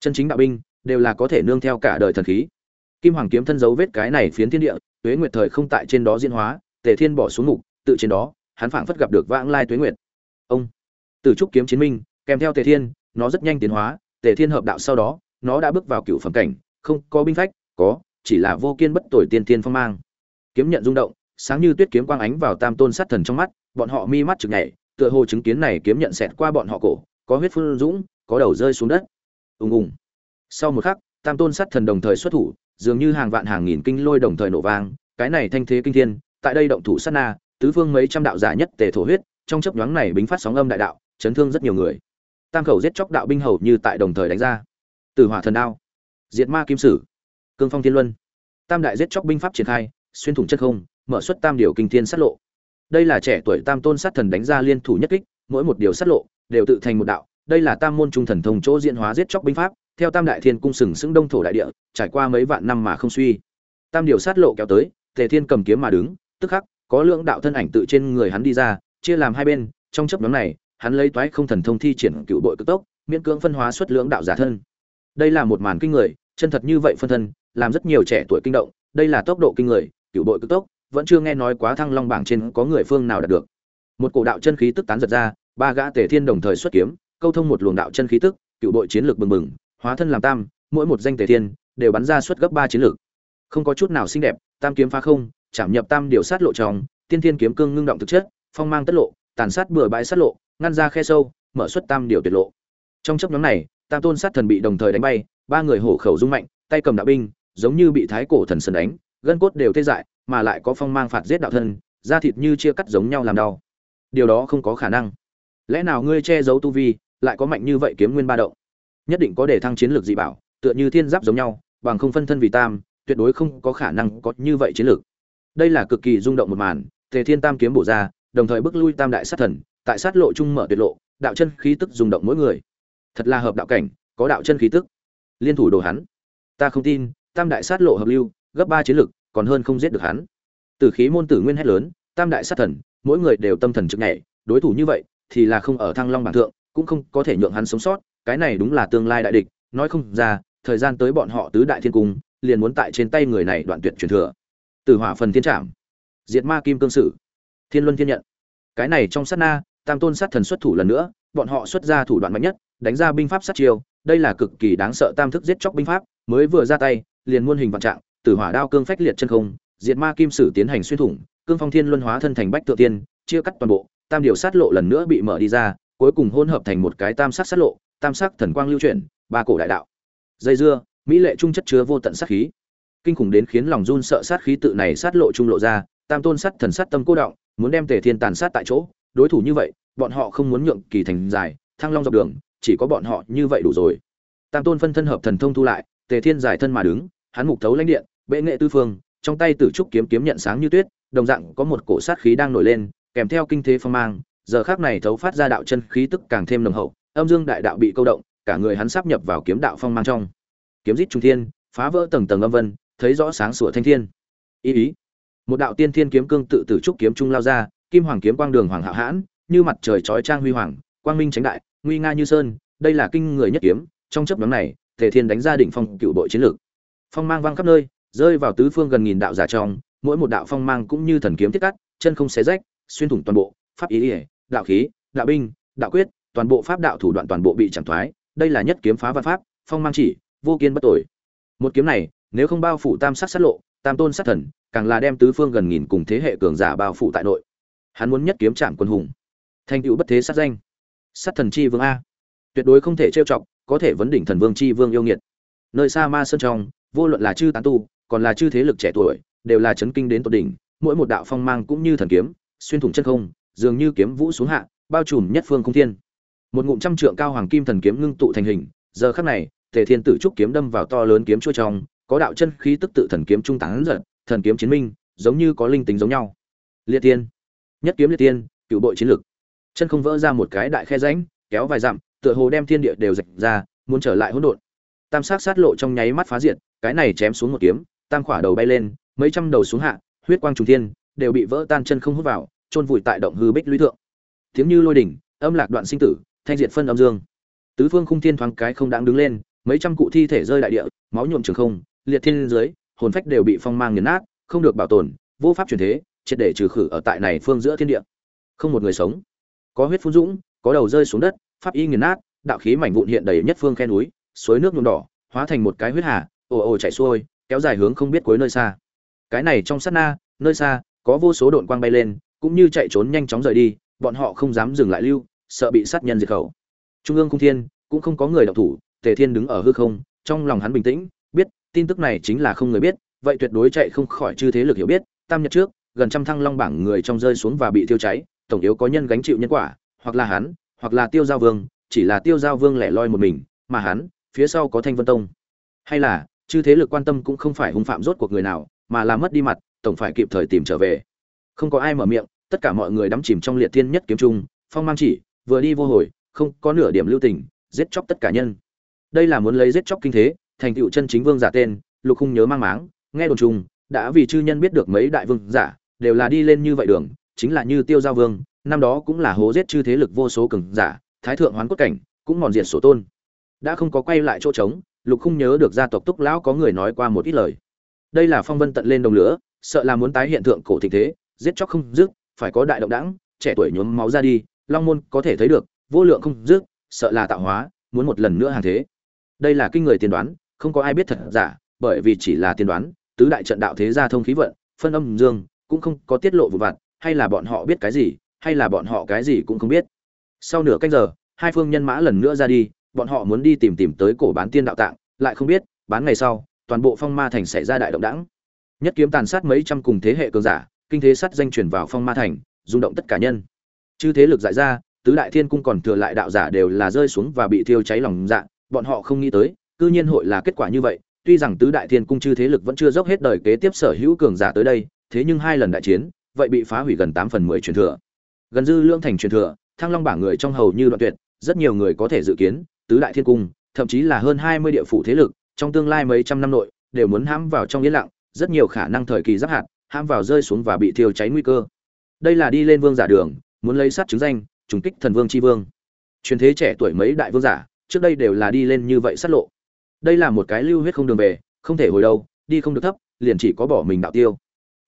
chân chính đạo binh đều là có thể nương theo cả đời thần khí. Kim hoàng kiếm thân dấu vết cái này phiến thiên địa, tuế nguyệt thời không tại trên đó diễn hóa, tề thiên bỏ xuống ngục, tự trên đó, hắn phảng phất gặp được vãng lai tuế nguyệt. Ông từ trúc kiếm chiến minh, kèm theo tề thiên, nó rất nhanh tiến hóa, tề thiên hợp đạo sau đó, nó đã bước vào cựu phẩm cảnh, không có binh phách, có, chỉ là vô kiên bất tội tiên tiên phong mang. Kiếm nhận rung động, sáng như tuyết kiếm quang ánh vào tam tôn sát thần trong mắt, bọn họ mi mắt trực nhảy, tựa hồ chứng kiến này kiếm nhận xẹt qua bọn họ cổ, có huyết phun dũng, có đầu rơi xuống đất ùng ùng. Sau một khắc, tam tôn sát thần đồng thời xuất thủ, dường như hàng vạn hàng nghìn kinh lôi đồng thời nổ vang, cái này thanh thế kinh thiên, tại đây động thủ sát na, tứ phương mấy trăm đạo giả nhất tề thổ huyết, trong chấp nhoáng này bính phát sóng âm đại đạo, chấn thương rất nhiều người. Tam khẩu giết chóc đạo binh hầu như tại đồng thời đánh ra. Từ hỏa thần đao, diệt ma kim sử, cương phong thiên luân. Tam đại giết chóc binh pháp triển khai, xuyên thủng chất không, mở xuất tam điều kinh thiên sát lộ. Đây là trẻ tuổi tam tôn sát thần đánh ra liên thủ nhất kích, mỗi một điều sát lộ đều tự thành một đạo đây là tam môn trung thần thông chỗ diễn hóa giết chóc binh pháp, theo tam đại thiên cung sừng sững đông thổ đại địa, trải qua mấy vạn năm mà không suy. Tam điều sát lộ kéo tới, tề thiên cầm kiếm mà đứng, tức khắc, có lượng đạo thân ảnh tự trên người hắn đi ra, chia làm hai bên, trong chấp nhóm này, hắn lấy toái không thần thông thi triển cựu bội cực tốc, miễn cưỡng phân hóa xuất lượng đạo giả thân. Đây là một màn kinh người, chân thật như vậy phân thân, làm rất nhiều trẻ tuổi kinh động, đây là tốc độ kinh người, cựu bội cực tốc, vẫn chưa nghe nói quá thăng long bảng trên có người phương nào đạt được. Một cổ đạo chân khí tức tán giật ra, ba gã tề thiên đồng thời xuất kiếm câu thông một luồng đạo chân khí tức, cựu bội chiến lược bừng bừng, hóa thân làm tam, mỗi một danh tề thiên, đều bắn ra suất gấp ba chiến lược. Không có chút nào xinh đẹp, tam kiếm phá không, chạm nhập tam điều sát lộ trong tiên thiên kiếm cương ngưng động thực chất, phong mang tất lộ, tàn sát bừa bãi sát lộ, ngăn ra khe sâu, mở xuất tam điều tuyệt lộ. Trong chốc ngắn này, tam tôn sát thần bị đồng thời đánh bay, ba người hổ khẩu rung mạnh, tay cầm đạo binh, giống như bị thái cổ thần sơn đánh, gân cốt đều tê dại, mà lại có phong mang phạt giết đạo thân, da thịt như chia cắt giống nhau làm đau. Điều đó không có khả năng. Lẽ nào ngươi che giấu tu vi lại có mạnh như vậy kiếm nguyên ba động. Nhất định có để thăng chiến lược dị bảo, tựa như thiên giáp giống nhau, bằng không phân thân vì tam, tuyệt đối không có khả năng có như vậy chiến lược. Đây là cực kỳ rung động một màn, tề thiên tam kiếm bổ ra, đồng thời bước lui tam đại sát thần, tại sát lộ trung mở tuyệt lộ, đạo chân khí tức rung động mỗi người. Thật là hợp đạo cảnh, có đạo chân khí tức. Liên thủ đồ hắn. Ta không tin, tam đại sát lộ hợp lưu, gấp ba chiến lực còn hơn không giết được hắn. Từ khí môn tử nguyên hét lớn, tam đại sát thần, mỗi người đều tâm thần trực nhảy, đối thủ như vậy, thì là không ở thăng long bảng thượng cũng không có thể nhượng hắn sống sót, cái này đúng là tương lai đại địch, nói không ra, thời gian tới bọn họ tứ đại thiên cung, liền muốn tại trên tay người này đoạn tuyệt truyền thừa. Từ hỏa phần thiên trảm, diệt ma kim cương sử, thiên luân thiên nhận. Cái này trong sát na, tam tôn sát thần xuất thủ lần nữa, bọn họ xuất ra thủ đoạn mạnh nhất, đánh ra binh pháp sát chiêu, đây là cực kỳ đáng sợ tam thức giết chóc binh pháp, mới vừa ra tay, liền muôn hình vạn trạng, tử hỏa đao cương phách liệt chân không, diệt ma kim sử tiến hành xuyên thủng, cương phong thiên luân hóa thân thành bách tự tiên, chia cắt toàn bộ, tam điều sát lộ lần nữa bị mở đi ra cuối cùng hỗn hợp thành một cái tam sát sát lộ, tam sắc thần quang lưu chuyển, ba cổ đại đạo. Dây dưa, mỹ lệ trung chất chứa vô tận sát khí. Kinh khủng đến khiến lòng run sợ sát khí tự này sát lộ trung lộ ra, tam tôn sát thần sát tâm cô động, muốn đem tề thiên tàn sát tại chỗ. Đối thủ như vậy, bọn họ không muốn nhượng kỳ thành dài, thăng long dọc đường, chỉ có bọn họ như vậy đủ rồi. Tam tôn phân thân hợp thần thông thu lại, tề thiên giải thân mà đứng, hắn mục thấu lãnh điện, bệ nghệ tư phương, trong tay tử trúc kiếm kiếm nhận sáng như tuyết, đồng dạng có một cổ sát khí đang nổi lên, kèm theo kinh thế phong mang giờ khác này thấu phát ra đạo chân khí tức càng thêm nồng hậu, âm dương đại đạo bị câu động, cả người hắn sắp nhập vào kiếm đạo phong mang trong. Kiếm rít trung thiên, phá vỡ tầng tầng âm vân, thấy rõ sáng sủa thanh thiên. Ý ý. Một đạo tiên thiên kiếm cương tự tử trúc kiếm trung lao ra, kim hoàng kiếm quang đường hoàng hạo hãn, như mặt trời chói trang huy hoàng, quang minh tránh đại, nguy nga như sơn, đây là kinh người nhất kiếm, trong chấp nhóm này thể thiên đánh ra đỉnh phong cựu đội chiến lược. Phong mang vang khắp nơi, rơi vào tứ phương gần nghìn đạo giả trong, mỗi một đạo phong mang cũng như thần kiếm thiết cắt, chân không xé rách, xuyên thủng toàn bộ pháp ý ỉa, đạo khí, đạo binh, đạo quyết, toàn bộ pháp đạo thủ đoạn toàn bộ bị chẳng thoái, đây là nhất kiếm phá văn pháp, phong mang chỉ, vô kiên bất tội. Một kiếm này, nếu không bao phủ tam sát sát lộ, tam tôn sát thần, càng là đem tứ phương gần nghìn cùng thế hệ cường giả bao phủ tại nội. Hắn muốn nhất kiếm chạm quân hùng. Thành tựu bất thế sát danh. Sát thần chi vương a. Tuyệt đối không thể trêu chọc, có thể vấn đỉnh thần vương chi vương yêu nghiệt. Nơi xa ma sơn trong, vô luận là chư tán tu, còn là chư thế lực trẻ tuổi, đều là chấn kinh đến tột đỉnh, mỗi một đạo phong mang cũng như thần kiếm, xuyên thủng chân không dường như kiếm vũ xuống hạ, bao trùm nhất phương không thiên. Một ngụm trăm trượng cao hoàng kim thần kiếm ngưng tụ thành hình, giờ khắc này, tề thiên tử trúc kiếm đâm vào to lớn kiếm chua trong, có đạo chân khí tức tự thần kiếm trung tán giật, thần kiếm chiến minh, giống như có linh tính giống nhau. Liệt tiên nhất kiếm liệt tiên cựu bội chiến lực. Chân không vỡ ra một cái đại khe rãnh, kéo vài dặm, tựa hồ đem thiên địa đều rạch ra, muốn trở lại hỗn độn. Tam sát sát lộ trong nháy mắt phá diệt, cái này chém xuống một kiếm, tam khỏa đầu bay lên, mấy trăm đầu xuống hạ, huyết quang trùng thiên, đều bị vỡ tan chân không hút vào chôn vùi tại động hư bích lũy thượng. Tiếng như lôi đỉnh, âm lạc đoạn sinh tử, thanh diệt phân âm dương. Tứ phương khung thiên thoáng cái không đáng đứng lên, mấy trăm cụ thi thể rơi đại địa, máu nhuộm trường không, liệt thiên dưới, hồn phách đều bị phong mang nghiền nát, không được bảo tồn, vô pháp truyền thế, triệt để trừ khử ở tại này phương giữa thiên địa. Không một người sống. Có huyết phun dũng, có đầu rơi xuống đất, pháp y nghiền nát, đạo khí mảnh vụn hiện đầy nhất phương khe núi, suối nước nhuộm đỏ, hóa thành một cái huyết hà, ồ ồ chảy xuôi, kéo dài hướng không biết cuối nơi xa. Cái này trong sát na, nơi xa, có vô số độn quang bay lên cũng như chạy trốn nhanh chóng rời đi, bọn họ không dám dừng lại lưu, sợ bị sát nhân diệt khẩu. Trung ương cung thiên cũng không có người đọc thủ, tề thiên đứng ở hư không, trong lòng hắn bình tĩnh, biết, tin tức này chính là không người biết, vậy tuyệt đối chạy không khỏi chư thế lực hiểu biết, tam nhật trước, gần trăm thăng long bảng người trong rơi xuống và bị tiêu cháy, tổng yếu có nhân gánh chịu nhân quả, hoặc là hắn, hoặc là tiêu giao vương, chỉ là tiêu giao vương lẻ loi một mình, mà hắn, phía sau có thanh vân tông. Hay là, chư thế lực quan tâm cũng không phải hung phạm rốt cuộc người nào, mà là mất đi mặt, tổng phải kịp thời tìm trở về không có ai mở miệng, tất cả mọi người đắm chìm trong liệt thiên nhất kiếm trung, phong mang chỉ, vừa đi vô hồi, không có nửa điểm lưu tình, giết chóc tất cả nhân. Đây là muốn lấy giết chóc kinh thế, thành tựu chân chính vương giả tên, lục không nhớ mang máng, nghe đồn trùng đã vì chư nhân biết được mấy đại vương giả, đều là đi lên như vậy đường, chính là như tiêu giao vương, năm đó cũng là hố giết chư thế lực vô số cường giả, thái thượng hoán cốt cảnh, cũng mòn diệt sổ tôn. Đã không có quay lại chỗ trống, lục không nhớ được gia tộc túc lão có người nói qua một ít lời. Đây là phong vân tận lên đồng lửa, sợ là muốn tái hiện tượng cổ thịnh thế giết chóc không dứt phải có đại động đãng, trẻ tuổi nhuốm máu ra đi long môn có thể thấy được vô lượng không dứt sợ là tạo hóa muốn một lần nữa hàng thế. Đây là kinh người tiên đoán không có ai biết thật giả bởi vì chỉ là tiên đoán tứ đại trận đạo thế gia thông khí vận phân âm dương cũng không có tiết lộ vụ vặt hay là bọn họ biết cái gì hay là bọn họ cái gì cũng không biết. Sau nửa canh giờ hai phương nhân mã lần nữa ra đi bọn họ muốn đi tìm tìm tới cổ bán tiên đạo tạng lại không biết bán ngày sau toàn bộ phong ma thành xảy ra đại động đãng, nhất kiếm tàn sát mấy trăm cùng thế hệ cường giả kinh thế sát danh truyền vào phong ma thành, rung động tất cả nhân. Chư thế lực dại ra, tứ đại thiên cung còn thừa lại đạo giả đều là rơi xuống và bị thiêu cháy lòng dạ bọn họ không nghĩ tới, cư nhiên hội là kết quả như vậy. Tuy rằng tứ đại thiên cung chư thế lực vẫn chưa dốc hết đời kế tiếp sở hữu cường giả tới đây, thế nhưng hai lần đại chiến, vậy bị phá hủy gần tám phần mười truyền thừa. Gần dư lương thành truyền thừa, thăng long bảng người trong hầu như đoạn tuyệt, rất nhiều người có thể dự kiến, tứ đại thiên cung, thậm chí là hơn hai mươi địa phủ thế lực, trong tương lai mấy trăm năm nội, đều muốn hãm vào trong yên lặng, rất nhiều khả năng thời kỳ giáp hạt ham vào rơi xuống và bị thiêu cháy nguy cơ. Đây là đi lên vương giả đường muốn lấy sát chứng danh trùng kích thần vương chi vương. Truyền thế trẻ tuổi mấy đại vương giả trước đây đều là đi lên như vậy sát lộ. Đây là một cái lưu huyết không đường về không thể hồi đâu đi không được thấp liền chỉ có bỏ mình đạo tiêu.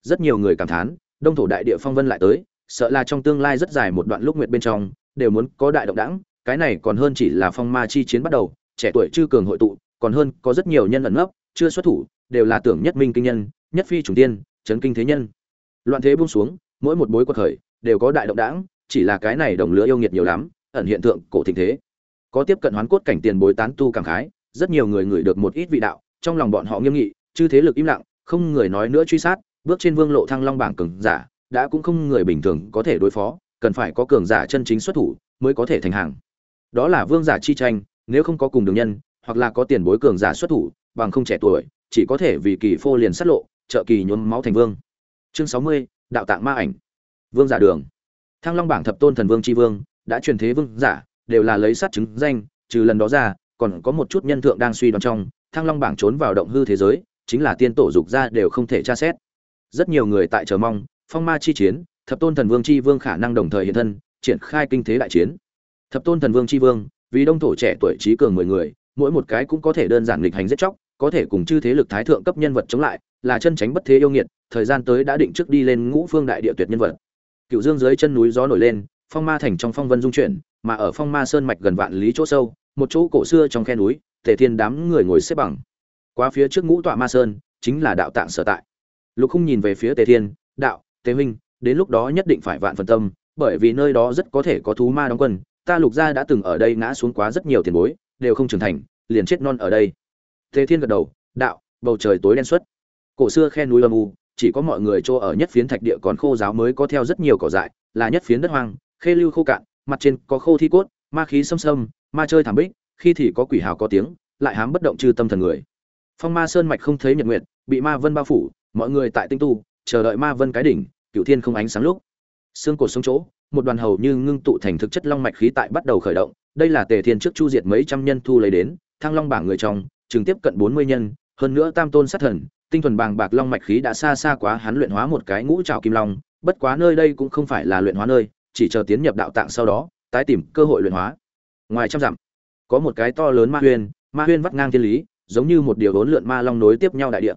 Rất nhiều người cảm thán đông thổ đại địa phong vân lại tới sợ là trong tương lai rất dài một đoạn lúc nguyệt bên trong đều muốn có đại động đãng, cái này còn hơn chỉ là phong ma chi chiến bắt đầu trẻ tuổi chưa cường hội tụ còn hơn có rất nhiều nhân ẩn nấp chưa xuất thủ đều là tưởng nhất minh kinh nhân nhất phi trùng tiên chấn kinh thế nhân. Loạn thế buông xuống, mỗi một bối quật khởi, đều có đại động đảng, chỉ là cái này đồng lứa yêu nghiệt nhiều lắm, ẩn hiện tượng cổ thịnh thế. Có tiếp cận hoán cốt cảnh tiền bối tán tu cảm khái, rất nhiều người ngửi được một ít vị đạo, trong lòng bọn họ nghiêm nghị, chư thế lực im lặng, không người nói nữa truy sát, bước trên vương lộ thăng long bảng cường giả, đã cũng không người bình thường có thể đối phó, cần phải có cường giả chân chính xuất thủ mới có thể thành hàng. Đó là vương giả chi tranh, nếu không có cùng đường nhân, hoặc là có tiền bối cường giả xuất thủ, bằng không trẻ tuổi, chỉ có thể vì kỳ phô liền sát lộ trợ kỳ nhuốm máu thành vương. Chương sáu mươi, đạo tạng ma ảnh. Vương giả đường. Thăng long bảng thập tôn thần vương tri vương, đã truyền thế vương giả, đều là lấy sát chứng danh, trừ lần đó ra, còn có một chút nhân thượng đang suy đoán trong, thăng long bảng trốn vào động hư thế giới, chính là tiên tổ dục ra đều không thể tra xét. Rất nhiều người tại chờ mong, phong ma chi chiến, thập tôn thần vương chi vương khả năng đồng thời hiện thân, triển khai kinh thế đại chiến. Thập tôn thần vương chi vương, vì đông thổ trẻ tuổi trí cường mười người, mỗi một cái cũng có thể đơn giản lịch hành giết chóc, có thể cùng chư thế lực thái thượng cấp nhân vật chống lại là chân tránh bất thế yêu nghiệt, thời gian tới đã định trước đi lên ngũ phương đại địa tuyệt nhân vật. Cựu dương dưới chân núi gió nổi lên, phong ma thành trong phong vân dung chuyển, mà ở phong ma sơn mạch gần vạn lý chỗ sâu, một chỗ cổ xưa trong khe núi, tề thiên đám người ngồi xếp bằng. Qua phía trước ngũ tọa ma sơn, chính là đạo tạng sở tại. Lục không nhìn về phía tề thiên, đạo, tề huynh, đến lúc đó nhất định phải vạn phần tâm, bởi vì nơi đó rất có thể có thú ma đóng quân, ta lục gia đã từng ở đây ngã xuống quá rất nhiều tiền bối, đều không trưởng thành, liền chết non ở đây. Tề thiên gật đầu, đạo, bầu trời tối đen suốt cổ xưa khe núi âm u, chỉ có mọi người chỗ ở nhất phiến thạch địa còn khô giáo mới có theo rất nhiều cỏ dại, là nhất phiến đất hoang, khê lưu khô cạn, mặt trên có khô thi cốt, ma khí xâm xâm, ma chơi thảm bích, khi thì có quỷ hào có tiếng, lại hám bất động trừ tâm thần người. Phong ma sơn mạch không thấy nhật nguyệt, bị ma vân bao phủ, mọi người tại tinh tu, chờ đợi ma vân cái đỉnh cựu thiên không ánh sáng lúc. Xương cổ xuống chỗ, một đoàn hầu như ngưng tụ thành thực chất long mạch khí tại bắt đầu khởi động, đây là tề thiên trước chu diệt mấy trăm nhân thu lấy đến, thăng long bảng người trong chừng tiếp cận bốn mươi nhân, hơn nữa tam tôn sát thần tinh thuần bàng bạc long mạch khí đã xa xa quá hắn luyện hóa một cái ngũ trảo kim long, bất quá nơi đây cũng không phải là luyện hóa nơi, chỉ chờ tiến nhập đạo tạng sau đó, tái tìm cơ hội luyện hóa. Ngoài trăm dặm, có một cái to lớn ma huyền ma huyên vắt ngang thiên lý, giống như một điều bốn lượn ma long nối tiếp nhau đại địa.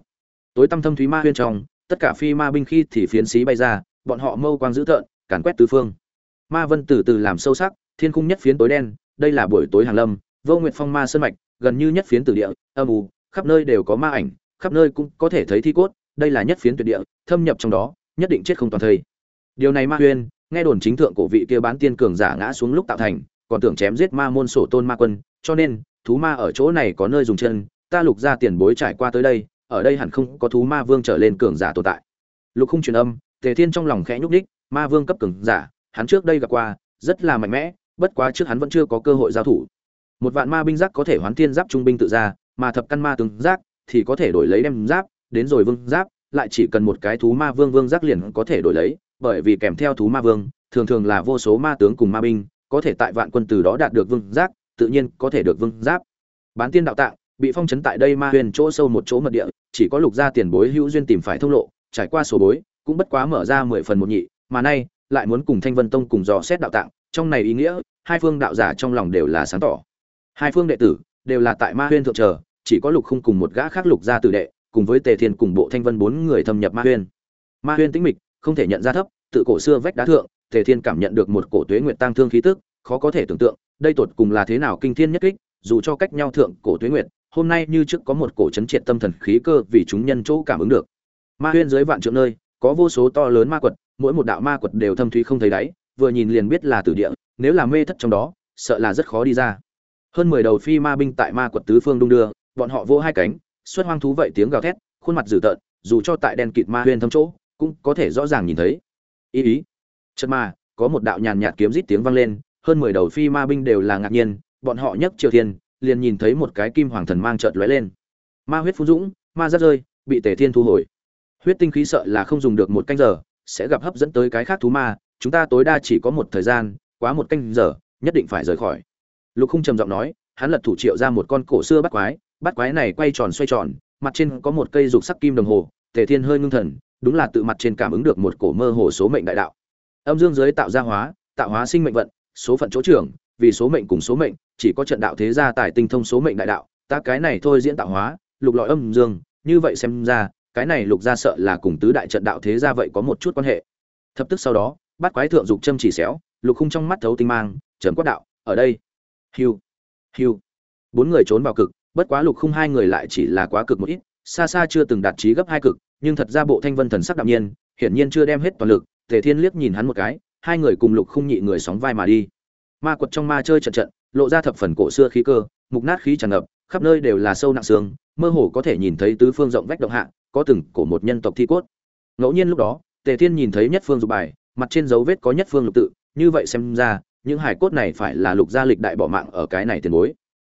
Tối tăm thâm thúy ma huyên trong, tất cả phi ma binh khi thì phiến xí bay ra, bọn họ mâu quang dữ tợn, càn quét tứ phương. Ma vân từ từ làm sâu sắc, thiên cung nhất phiến tối đen, đây là buổi tối hàng lâm, vô nguyện phong ma sơn mạch, gần như nhất phiến tử địa, âm u, khắp nơi đều có ma ảnh khắp nơi cũng có thể thấy thi cốt, đây là nhất phiến tuyệt địa, thâm nhập trong đó, nhất định chết không toàn thây. Điều này ma huyên, nghe đồn chính thượng cổ vị kia bán tiên cường giả ngã xuống lúc tạo thành, còn tưởng chém giết ma môn sổ tôn ma quân, cho nên, thú ma ở chỗ này có nơi dùng chân, ta lục ra tiền bối trải qua tới đây, ở đây hẳn không có thú ma vương trở lên cường giả tồn tại. Lục không truyền âm, tề thiên trong lòng khẽ nhúc đích ma vương cấp cường giả, hắn trước đây gặp qua, rất là mạnh mẽ, bất quá trước hắn vẫn chưa có cơ hội giao thủ. Một vạn ma binh giác có thể hoán thiên giáp trung binh tự ra, mà thập căn ma tướng giác thì có thể đổi lấy đem giáp, đến rồi vương giáp, lại chỉ cần một cái thú ma vương vương giác liền có thể đổi lấy, bởi vì kèm theo thú ma vương, thường thường là vô số ma tướng cùng ma binh, có thể tại vạn quân từ đó đạt được vương giáp. tự nhiên có thể được vương giáp bán tiên đạo tạng, bị phong chấn tại đây ma huyền chỗ sâu một chỗ mật địa, chỉ có lục gia tiền bối hữu duyên tìm phải thông lộ, trải qua số bối, cũng bất quá mở ra mười phần một nhị, mà nay, lại muốn cùng thanh vân tông cùng dò xét đạo tạng, trong này ý nghĩa, hai phương đạo giả trong lòng đều là sáng tỏ hai phương đệ tử, đều là tại ma huyên thượng chờ chỉ có lục không cùng một gã khác lục gia tử đệ, cùng với tề thiên cùng bộ thanh vân bốn người thâm nhập ma huyên. Ma huyên tĩnh mịch, không thể nhận ra thấp, tự cổ xưa vách đá thượng, tề thiên cảm nhận được một cổ tuế nguyện tăng thương khí tức, khó có thể tưởng tượng, đây tột cùng là thế nào kinh thiên nhất kích, dù cho cách nhau thượng cổ tuế nguyện hôm nay như trước có một cổ chấn triệt tâm thần khí cơ vì chúng nhân chỗ cảm ứng được. Ma huyên dưới vạn trượng nơi, có vô số to lớn ma quật, mỗi một đạo ma quật đều thâm thúy không thấy đáy, vừa nhìn liền biết là tử địa, nếu là mê thất trong đó, sợ là rất khó đi ra. Hơn mười đầu phi ma binh tại ma quật tứ phương đung đưa bọn họ vô hai cánh, xuất hoang thú vậy tiếng gào thét, khuôn mặt dữ tợn, dù cho tại đèn kịt ma huyên thâm chỗ, cũng có thể rõ ràng nhìn thấy. Ý ý. Chật ma có một đạo nhàn nhạt kiếm rít tiếng vang lên, hơn mười đầu phi ma binh đều là ngạc nhiên, bọn họ nhấc triều thiên, liền nhìn thấy một cái kim hoàng thần mang chợt lóe lên. Ma huyết phun dũng, ma rắt rơi, bị tề thiên thu hồi. Huyết tinh khí sợ là không dùng được một canh giờ, sẽ gặp hấp dẫn tới cái khác thú ma, chúng ta tối đa chỉ có một thời gian, quá một canh giờ, nhất định phải rời khỏi. Lục không trầm giọng nói, hắn lật thủ triệu ra một con cổ xưa bắt quái bắt quái này quay tròn xoay tròn, mặt trên có một cây dục sắc kim đồng hồ, tề thiên hơi ngưng thần, đúng là tự mặt trên cảm ứng được một cổ mơ hồ số mệnh đại đạo. Âm dương giới tạo ra hóa, tạo hóa sinh mệnh vận, số phận chỗ trưởng, vì số mệnh cùng số mệnh, chỉ có trận đạo thế gia tài tinh thông số mệnh đại đạo, ta cái này thôi diễn tạo hóa, lục lọi âm dương, như vậy xem ra, cái này lục ra sợ là cùng tứ đại trận đạo thế gia vậy có một chút quan hệ. Thập tức sau đó, bắt quái thượng dục châm chỉ xéo, lục khung trong mắt thấu tinh mang, trầm quát đạo, ở đây. Hiu hiu. Bốn người trốn vào cực bất quá lục khung hai người lại chỉ là quá cực một ít, xa xa chưa từng đạt trí gấp hai cực, nhưng thật ra bộ thanh vân thần sắc đạm nhiên, hiển nhiên chưa đem hết toàn lực, tề thiên liếc nhìn hắn một cái, hai người cùng lục khung nhị người sóng vai mà đi. Ma quật trong ma chơi trận trận, lộ ra thập phần cổ xưa khí cơ, mục nát khí tràn ngập, khắp nơi đều là sâu nặng xương, mơ hồ có thể nhìn thấy tứ phương rộng vách động hạ, có từng cổ một nhân tộc thi cốt. Ngẫu nhiên lúc đó, tề thiên nhìn thấy nhất phương dục bài, mặt trên dấu vết có nhất phương lục tự, như vậy xem ra, những hải cốt này phải là lục gia lịch đại bỏ mạng ở cái này tiền bối.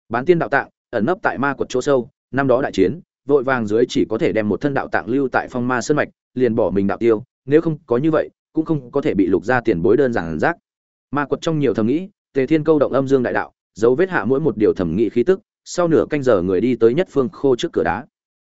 Bán tiên đạo tạng ẩn nấp tại ma quật chỗ sâu, năm đó đại chiến, vội vàng dưới chỉ có thể đem một thân đạo tạng lưu tại phong ma sơn mạch, liền bỏ mình đạo tiêu, nếu không có như vậy, cũng không có thể bị lục ra tiền bối đơn giản rác. ma quật trong nhiều thầm nghĩ, tề thiên câu động âm dương đại đạo, dấu vết hạ mỗi một điều thẩm nghị khí tức, sau nửa canh giờ người đi tới nhất phương khô trước cửa đá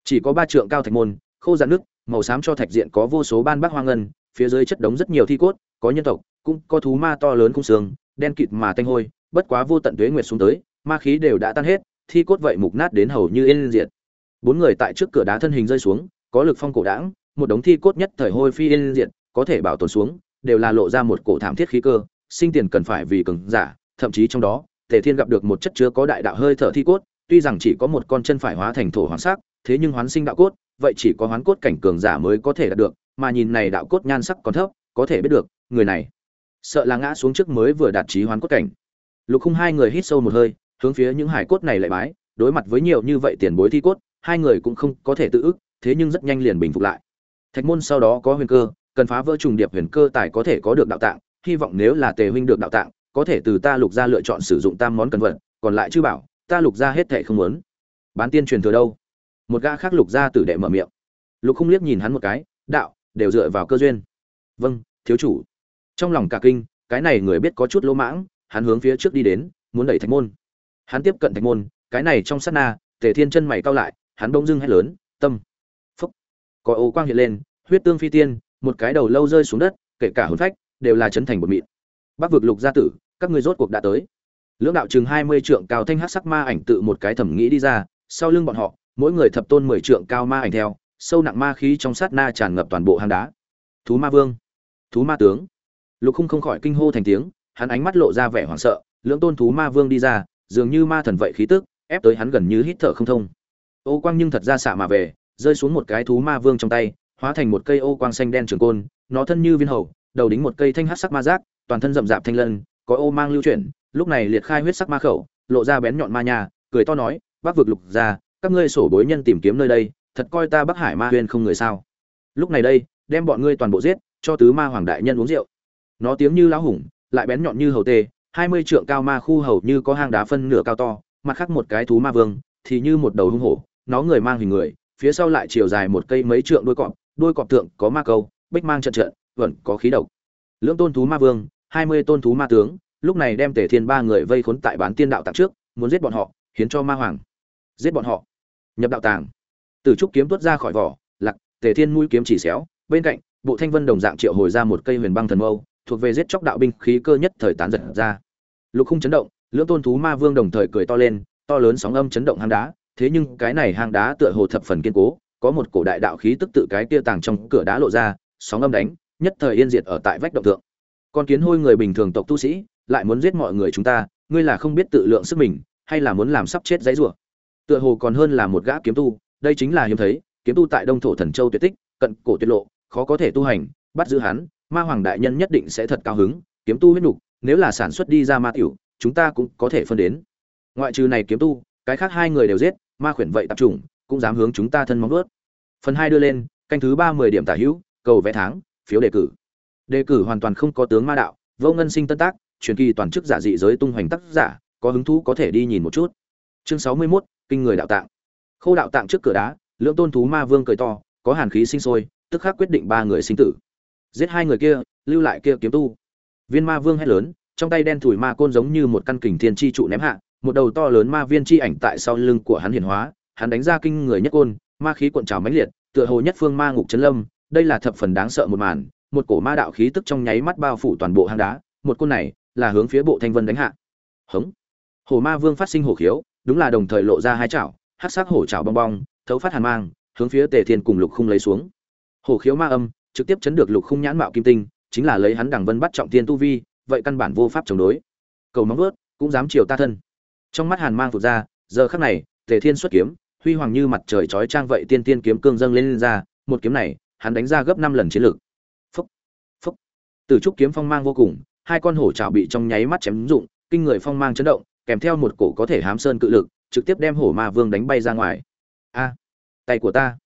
chỉ có ba trượng cao thạch môn, khô dạn nước, màu xám cho thạch diện có vô số ban bác hoang ngân, phía dưới chất đống rất nhiều thi cốt, có nhân tộc, cũng có thú ma to lớn khung xương, đen kịt mà tanh hôi, bất quá vô tận tuế nguyệt xuống tới, ma khí đều đã tan hết thi cốt vậy mục nát đến hầu như yên diệt. Bốn người tại trước cửa đá thân hình rơi xuống, có lực phong cổ đãng, một đống thi cốt nhất thời hôi phi yên diệt, có thể bảo tồn xuống, đều là lộ ra một cổ thảm thiết khí cơ, sinh tiền cần phải vì cường giả, thậm chí trong đó, tề thiên gặp được một chất chứa có đại đạo hơi thở thi cốt, tuy rằng chỉ có một con chân phải hóa thành thổ hoàng sắc, thế nhưng hoán sinh đạo cốt, vậy chỉ có hoán cốt cảnh cường giả mới có thể đạt được, mà nhìn này đạo cốt nhan sắc còn thấp, có thể biết được, người này sợ là ngã xuống trước mới vừa đạt trí hoán cốt cảnh. Lục khung hai người hít sâu một hơi hướng phía những hải cốt này lại bái, đối mặt với nhiều như vậy tiền bối thi cốt, hai người cũng không có thể tự ức, thế nhưng rất nhanh liền bình phục lại. Thạch môn sau đó có huyền cơ, cần phá vỡ trùng điệp huyền cơ tài có thể có được đạo tạng, hy vọng nếu là tề huynh được đạo tạng, có thể từ ta lục gia lựa chọn sử dụng tam món cần vật, còn lại chư bảo, ta lục gia hết thệ không muốn. Bán tiên truyền thừa đâu? Một gã khác lục gia tử đệ mở miệng. Lục không liếc nhìn hắn một cái, đạo, đều dựa vào cơ duyên. Vâng thiếu chủ. Trong lòng cả kinh, cái này người biết có chút lỗ mãng, hắn hướng phía trước đi đến, muốn đẩy thạch môn hắn tiếp cận thạch môn, cái này trong sát na, tề thiên chân mày cao lại, hắn bỗng dưng hét lớn, tâm! Phúc! Có ô quang hiện lên, huyết tương phi tiên, một cái đầu lâu rơi xuống đất, kể cả hồn phách, đều là chấn thành bột mịn. Bắc vực lục gia tử, các ngươi rốt cuộc đã tới. Lưỡng đạo chừng hai mươi trượng cao thanh hắc sắc ma ảnh tự một cái thẩm nghĩ đi ra, sau lưng bọn họ, mỗi người thập tôn mười trượng cao ma ảnh theo, sâu nặng ma khí trong sát na tràn ngập toàn bộ hang đá. Thú ma vương! Thú ma tướng! Lục khung không khỏi kinh hô thành tiếng, hắn ánh mắt lộ ra vẻ hoảng sợ, lưỡng tôn thú ma vương đi ra dường như ma thần vậy khí tức, ép tới hắn gần như hít thở không thông. Ô quang nhưng thật ra xạ mà về, rơi xuống một cái thú ma vương trong tay, hóa thành một cây ô quang xanh đen trường côn, nó thân như viên hầu, đầu đính một cây thanh hắc sắc ma giác, toàn thân rậm rạp thanh lân, có ô mang lưu chuyển, lúc này liệt khai huyết sắc ma khẩu, lộ ra bén nhọn ma nhà cười to nói, bác vực lục ra các ngươi sổ bối nhân tìm kiếm nơi đây, thật coi ta bắc hải ma huyên không người sao? Lúc này đây, đem bọn ngươi toàn bộ giết, cho tứ ma hoàng đại nhân uống rượu. Nó tiếng như lão hùng, lại bén nhọn như hầu tê hai mươi trượng cao ma khu hầu như có hang đá phân nửa cao to, mặt khác một cái thú ma vương, thì như một đầu hung hổ, nó người mang hình người, phía sau lại chiều dài một cây mấy trượng đuôi cọp đuôi cọp tượng có ma câu, bích mang trận trận, vẫn có khí độc. Lưỡng tôn thú ma vương, hai mươi tôn thú ma tướng, lúc này đem tề thiên ba người vây khốn tại bán tiên đạo tạng trước, muốn giết bọn họ hiến cho ma hoàng giết bọn họ. Nhập đạo tàng. Từ trúc kiếm tuốt ra khỏi vỏ, lặc, tề thiên mũi kiếm chỉ xéo, bên cạnh, bộ thanh vân đồng dạng triệu hồi ra một cây huyền băng thần mâu thuộc về giết chóc đạo binh khí cơ nhất thời tán giật ra. Lục không chấn động, lưỡng tôn thú ma vương đồng thời cười to lên, to lớn sóng âm chấn động hang đá, thế nhưng cái này hang đá tựa hồ thập phần kiên cố, có một cổ đại đạo khí tức tự cái kia tàng trong cửa đá lộ ra, sóng âm đánh, nhất thời yên diệt ở tại vách động thượng. Con kiến hôi người bình thường tộc tu sĩ, lại muốn giết mọi người chúng ta, ngươi là không biết tự lượng sức mình, hay là muốn làm sắp chết dãy rủa? Tựa hồ còn hơn là một gã kiếm tu, đây chính là hiếm thấy, kiếm tu tại đông thổ thần châu tuyệt tích, cận cổ tuyệt lộ, khó có thể tu hành, bắt giữ hắn ma hoàng đại nhân nhất định sẽ thật cao hứng kiếm tu huyết nhục nếu là sản xuất đi ra ma tiểu chúng ta cũng có thể phân đến. Ngoại trừ này kiếm tu cái khác hai người đều giết ma khuyển vậy tập trung cũng dám hướng chúng ta thân móng vớt phần hai đưa lên canh thứ ba mười điểm tả hữu cầu vẽ tháng phiếu đề cử. Đề cử hoàn toàn không có tướng ma đạo vô ngân sinh tân tác truyền kỳ toàn chức giả dị giới tung hoành tác giả có hứng thú có thể đi nhìn một chút. Chương sáu mươi 61, kinh người đạo tạng. Khô đạo tạng trước cửa đá lưỡng tôn thú ma vương cười to có hàn khí sinh sôi tức khắc quyết định ba người sinh tử giết hai người kia, lưu lại kia kiếm tu. Viên ma vương hét lớn, trong tay đen thủi ma côn giống như một căn kình thiên chi trụ ném hạ, một đầu to lớn ma viên chi ảnh tại sau lưng của hắn hiển hóa, hắn đánh ra kinh người nhất côn, ma khí cuộn trào mãnh liệt, tựa hồ nhất phương ma ngục chấn lâm, đây là thập phần đáng sợ một màn, một cổ ma đạo khí tức trong nháy mắt bao phủ toàn bộ hang đá, một côn này là hướng phía bộ thanh vân đánh hạ. Hống. Hồ ma vương phát sinh hổ khiếu, đúng là đồng thời lộ ra hai chảo hát sắc hổ chảo bong bong, thấu phát hàn mang, hướng phía tề thiên cùng lục khung lấy xuống. Hổ khiếu ma âm trực tiếp chấn được lục khung nhãn mạo kim tinh chính là lấy hắn đằng vân bắt trọng tiên tu vi vậy căn bản vô pháp chống đối. Cầu móng vớt cũng dám chiều ta thân. Trong mắt hàn mang phụt ra giờ khắc này tề thiên xuất kiếm huy hoàng như mặt trời chói trang vậy tiên tiên kiếm cương dâng lên, lên ra một kiếm này hắn đánh ra gấp năm lần chiến lược. Phúc phúc. Từ trúc kiếm phong mang vô cùng hai con hổ trào bị trong nháy mắt chém rụng kinh người phong mang chấn động kèm theo một cổ có thể hám sơn cự lực trực tiếp đem hổ ma vương đánh bay ra ngoài. A tay của ta.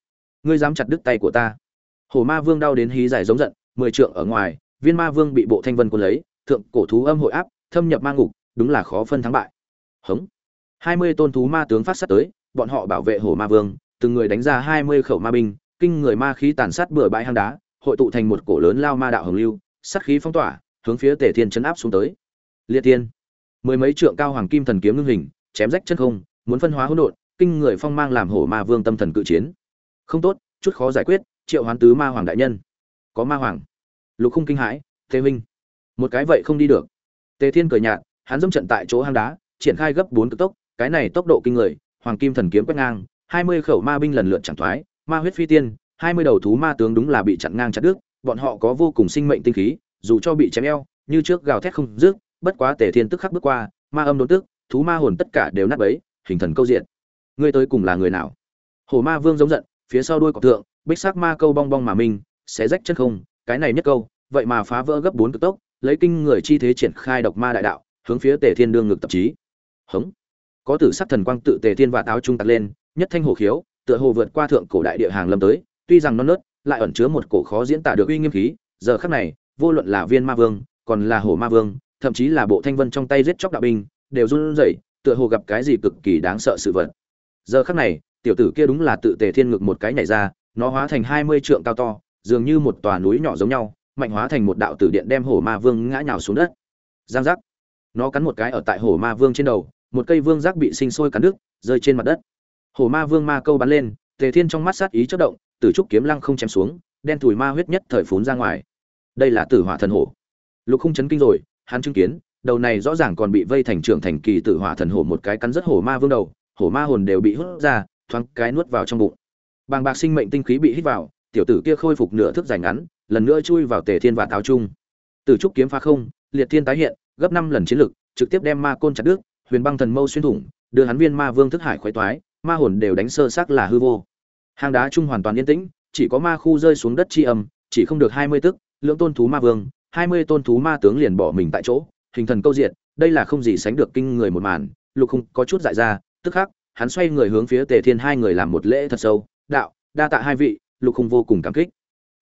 Ngươi dám chặt đứt tay của ta hổ ma vương đau đến hí dài giống giận, mười trượng ở ngoài, viên ma vương bị bộ thanh vân cuốn lấy, thượng cổ thú âm hội áp, thâm nhập ma ngục, đúng là khó phân thắng bại. Hống. Hai mươi tôn thú ma tướng phát sát tới, bọn họ bảo vệ hổ ma vương, từng người đánh ra hai mươi khẩu ma binh, kinh người ma khí tàn sát bừa bãi hang đá, hội tụ thành một cổ lớn lao ma đạo hồng lưu, sát khí phong tỏa, hướng phía tề thiên chấn áp xuống tới. Liệt thiên. Mười mấy trượng cao hoàng kim thần kiếm ngưng hình, chém rách chân không, muốn phân hóa hỗn độn, kinh người phong mang làm hổ ma vương tâm thần cự chiến. Không tốt, chút khó giải quyết triệu hoán tứ ma hoàng đại nhân. Có ma hoàng. Lục khung kinh hãi, thế minh một cái vậy không đi được. Tề thiên cười nhạt, hắn dâm trận tại chỗ hang đá, triển khai gấp bốn cực tốc, cái này tốc độ kinh người, hoàng kim thần kiếm quét ngang, hai mươi khẩu ma binh lần lượt chẳng thoái, ma huyết phi tiên, hai mươi đầu thú ma tướng đúng là bị chặn ngang chặt đứt, bọn họ có vô cùng sinh mệnh tinh khí, dù cho bị chém eo, như trước gào thét không dứt, bất quá tề thiên tức khắc bước qua, ma âm đốn tức, thú ma hồn tất cả đều nát bấy, hình thần câu diện. Ngươi tới cùng là người nào? Hồ ma vương giống giận, phía sau đuôi cọc thượng bích sắc ma câu bong bong mà mình, sẽ rách chân không, cái này nhất câu, vậy mà phá vỡ gấp bốn cực tốc, lấy kinh người chi thế triển khai độc ma đại đạo, hướng phía tề thiên đương ngực tập trí. Hống. Có tử sắc thần quang tự tề thiên và táo trung tặc lên, nhất thanh hồ khiếu, tựa hồ vượt qua thượng cổ đại địa hàng lâm tới, tuy rằng non nớt, lại ẩn chứa một cổ khó diễn tả được uy nghiêm khí, giờ khắc này, vô luận là viên ma vương, còn là hồ ma vương, thậm chí là bộ thanh vân trong tay giết chóc đạo binh, đều run rẩy, tựa hồ gặp cái gì cực kỳ đáng sợ sự vật. Giờ khắc này, tiểu tử kia đúng là tự tề thiên ngực một cái nhảy ra nó hóa thành hai mươi trượng cao to, dường như một tòa núi nhỏ giống nhau, mạnh hóa thành một đạo tử điện đem hổ ma vương ngã nhào xuống đất. Giang giác. Nó cắn một cái ở tại hổ ma vương trên đầu, một cây vương giác bị sinh sôi cắn đứt, rơi trên mặt đất. Hổ ma vương ma câu bắn lên, tề thiên trong mắt sát ý chất động, tử trúc kiếm lăng không chém xuống, đen thùi ma huyết nhất thời phún ra ngoài. Đây là tử hỏa thần hổ. Lục không chấn kinh rồi, hắn chứng kiến, đầu này rõ ràng còn bị vây thành trưởng thành kỳ tử hỏa thần hổ một cái cắn rất hổ ma vương đầu hổ ma hồn đều bị hút ra, thoáng cái nuốt vào trong bụng bàng bạc sinh mệnh tinh khí bị hít vào, tiểu tử kia khôi phục nửa thước dài ngắn, lần nữa chui vào tề thiên và táo trung. Từ trúc kiếm phá không, liệt thiên tái hiện, gấp năm lần chiến lực, trực tiếp đem ma côn chặt đứt, huyền băng thần mâu xuyên thủng, đưa hắn viên ma vương thức hải khoái toái, ma hồn đều đánh sơ xác là hư vô. Hang đá trung hoàn toàn yên tĩnh, chỉ có ma khu rơi xuống đất chi âm, chỉ không được hai mươi tức, lưỡng tôn thú ma vương, hai mươi tôn thú ma tướng liền bỏ mình tại chỗ, hình thần câu diện đây là không gì sánh được kinh người một màn, lục không có chút dại ra, tức khắc, hắn xoay người hướng phía tề thiên hai người làm một lễ thật sâu đạo, đa tạ hai vị, lục không vô cùng cảm kích.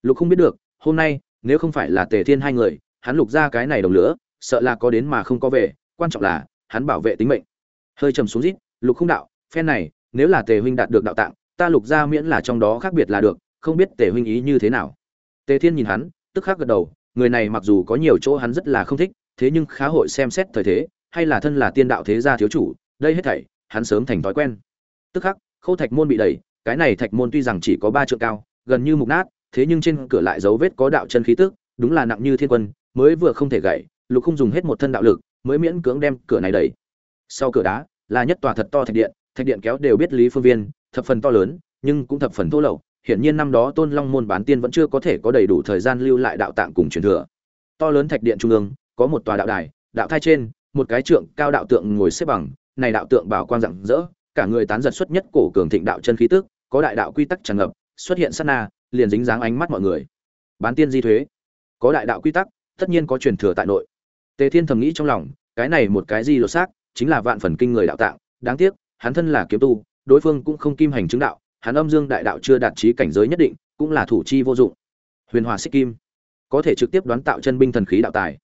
Lục không biết được, hôm nay, nếu không phải là tề thiên hai người, hắn lục ra cái này đồng lửa, sợ là có đến mà không có về, quan trọng là, hắn bảo vệ tính mệnh. Hơi trầm xuống rít, lục không đạo, phen này, nếu là tề huynh đạt được đạo tạng, ta lục ra miễn là trong đó khác biệt là được, không biết tề huynh ý như thế nào. Tề thiên nhìn hắn, tức khắc gật đầu, người này mặc dù có nhiều chỗ hắn rất là không thích, thế nhưng khá hội xem xét thời thế, hay là thân là tiên đạo thế gia thiếu chủ, đây hết thảy, hắn sớm thành thói quen. Tức khắc, khâu thạch môn bị đẩy cái này thạch môn tuy rằng chỉ có ba trượng cao, gần như mục nát, thế nhưng trên cửa lại dấu vết có đạo chân khí tức, đúng là nặng như thiên quân, mới vừa không thể gãy, lục không dùng hết một thân đạo lực, mới miễn cưỡng đem cửa này đẩy. Sau cửa đá là nhất tòa thật to thạch điện thạch điện kéo đều biết lý phương viên, thập phần to lớn, nhưng cũng thập phần thô lậu, hiển nhiên năm đó tôn long môn bán tiên vẫn chưa có thể có đầy đủ thời gian lưu lại đạo tạng cùng truyền thừa. To lớn thạch điện trung ương, có một tòa đạo đài, đạo thai trên, một cái trượng cao đạo tượng ngồi xếp bằng, này đạo tượng bảo quang rạng rỡ, cả người tán giật xuất nhất cổ cường thịnh đạo chân khí tức có đại đạo quy tắc tràn ngập, xuất hiện sát na, liền dính dáng ánh mắt mọi người. Bán tiên di thuế. Có đại đạo quy tắc, tất nhiên có truyền thừa tại nội. Tề thiên thầm nghĩ trong lòng, cái này một cái di lột xác, chính là vạn phần kinh người đạo tạng. Đáng tiếc, hắn thân là kiếm tu, đối phương cũng không kim hành chứng đạo, hắn âm dương đại đạo chưa đạt trí cảnh giới nhất định, cũng là thủ chi vô dụng. Huyền hòa xích kim. Có thể trực tiếp đoán tạo chân binh thần khí đạo tài.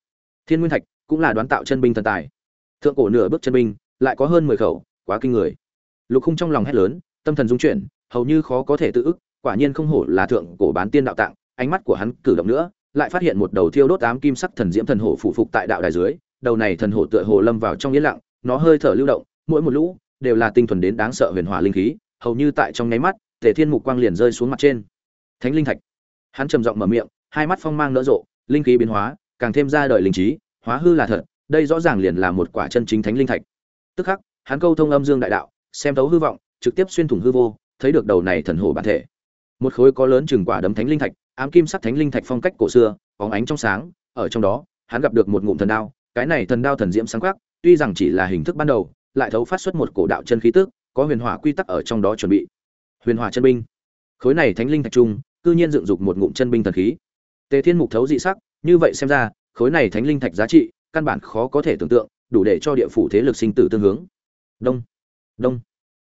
Thiên nguyên thạch cũng là đoán tạo chân binh thần tài. Thượng cổ nửa bước chân binh, lại có hơn mười khẩu, quá kinh người. Lục khung trong lòng hét lớn, tâm thần dung chuyển hầu như khó có thể tự ức, quả nhiên không hổ là thượng cổ bán tiên đạo tạng, ánh mắt của hắn cử động nữa, lại phát hiện một đầu thiêu đốt ám kim sắc thần diễm thần hổ phụ phục tại đạo đài dưới, đầu này thần hổ tựa hồ lâm vào trong yên lặng, nó hơi thở lưu động, mỗi một lũ đều là tinh thuần đến đáng sợ huyền hỏa linh khí, hầu như tại trong nháy mắt, tề thiên mục quang liền rơi xuống mặt trên. Thánh linh thạch. Hắn trầm giọng mở miệng, hai mắt phong mang nở rộ, linh khí biến hóa, càng thêm ra đời linh trí, hóa hư là thật, đây rõ ràng liền là một quả chân chính thánh linh thạch. Tức khắc, hắn câu thông âm dương đại đạo, xem thấu hư vọng, trực tiếp xuyên thủng hư vô thấy được đầu này thần hổ bản thể. Một khối có lớn chừng quả đấm thánh linh thạch, ám kim sắc thánh linh thạch phong cách cổ xưa, bóng ánh trong sáng, ở trong đó, hắn gặp được một ngụm thần đao, cái này thần đao thần diễm sáng quắc, tuy rằng chỉ là hình thức ban đầu, lại thấu phát xuất một cổ đạo chân khí tức, có huyền hỏa quy tắc ở trong đó chuẩn bị. Huyền hỏa chân binh. Khối này thánh linh thạch trung, cư nhiên dựng dục một ngụm chân binh thần khí. Tề thiên mục thấu dị sắc, như vậy xem ra, khối này thánh linh thạch giá trị, căn bản khó có thể tưởng tượng, đủ để cho địa phủ thế lực sinh tử tương hướng. Đông. Đông.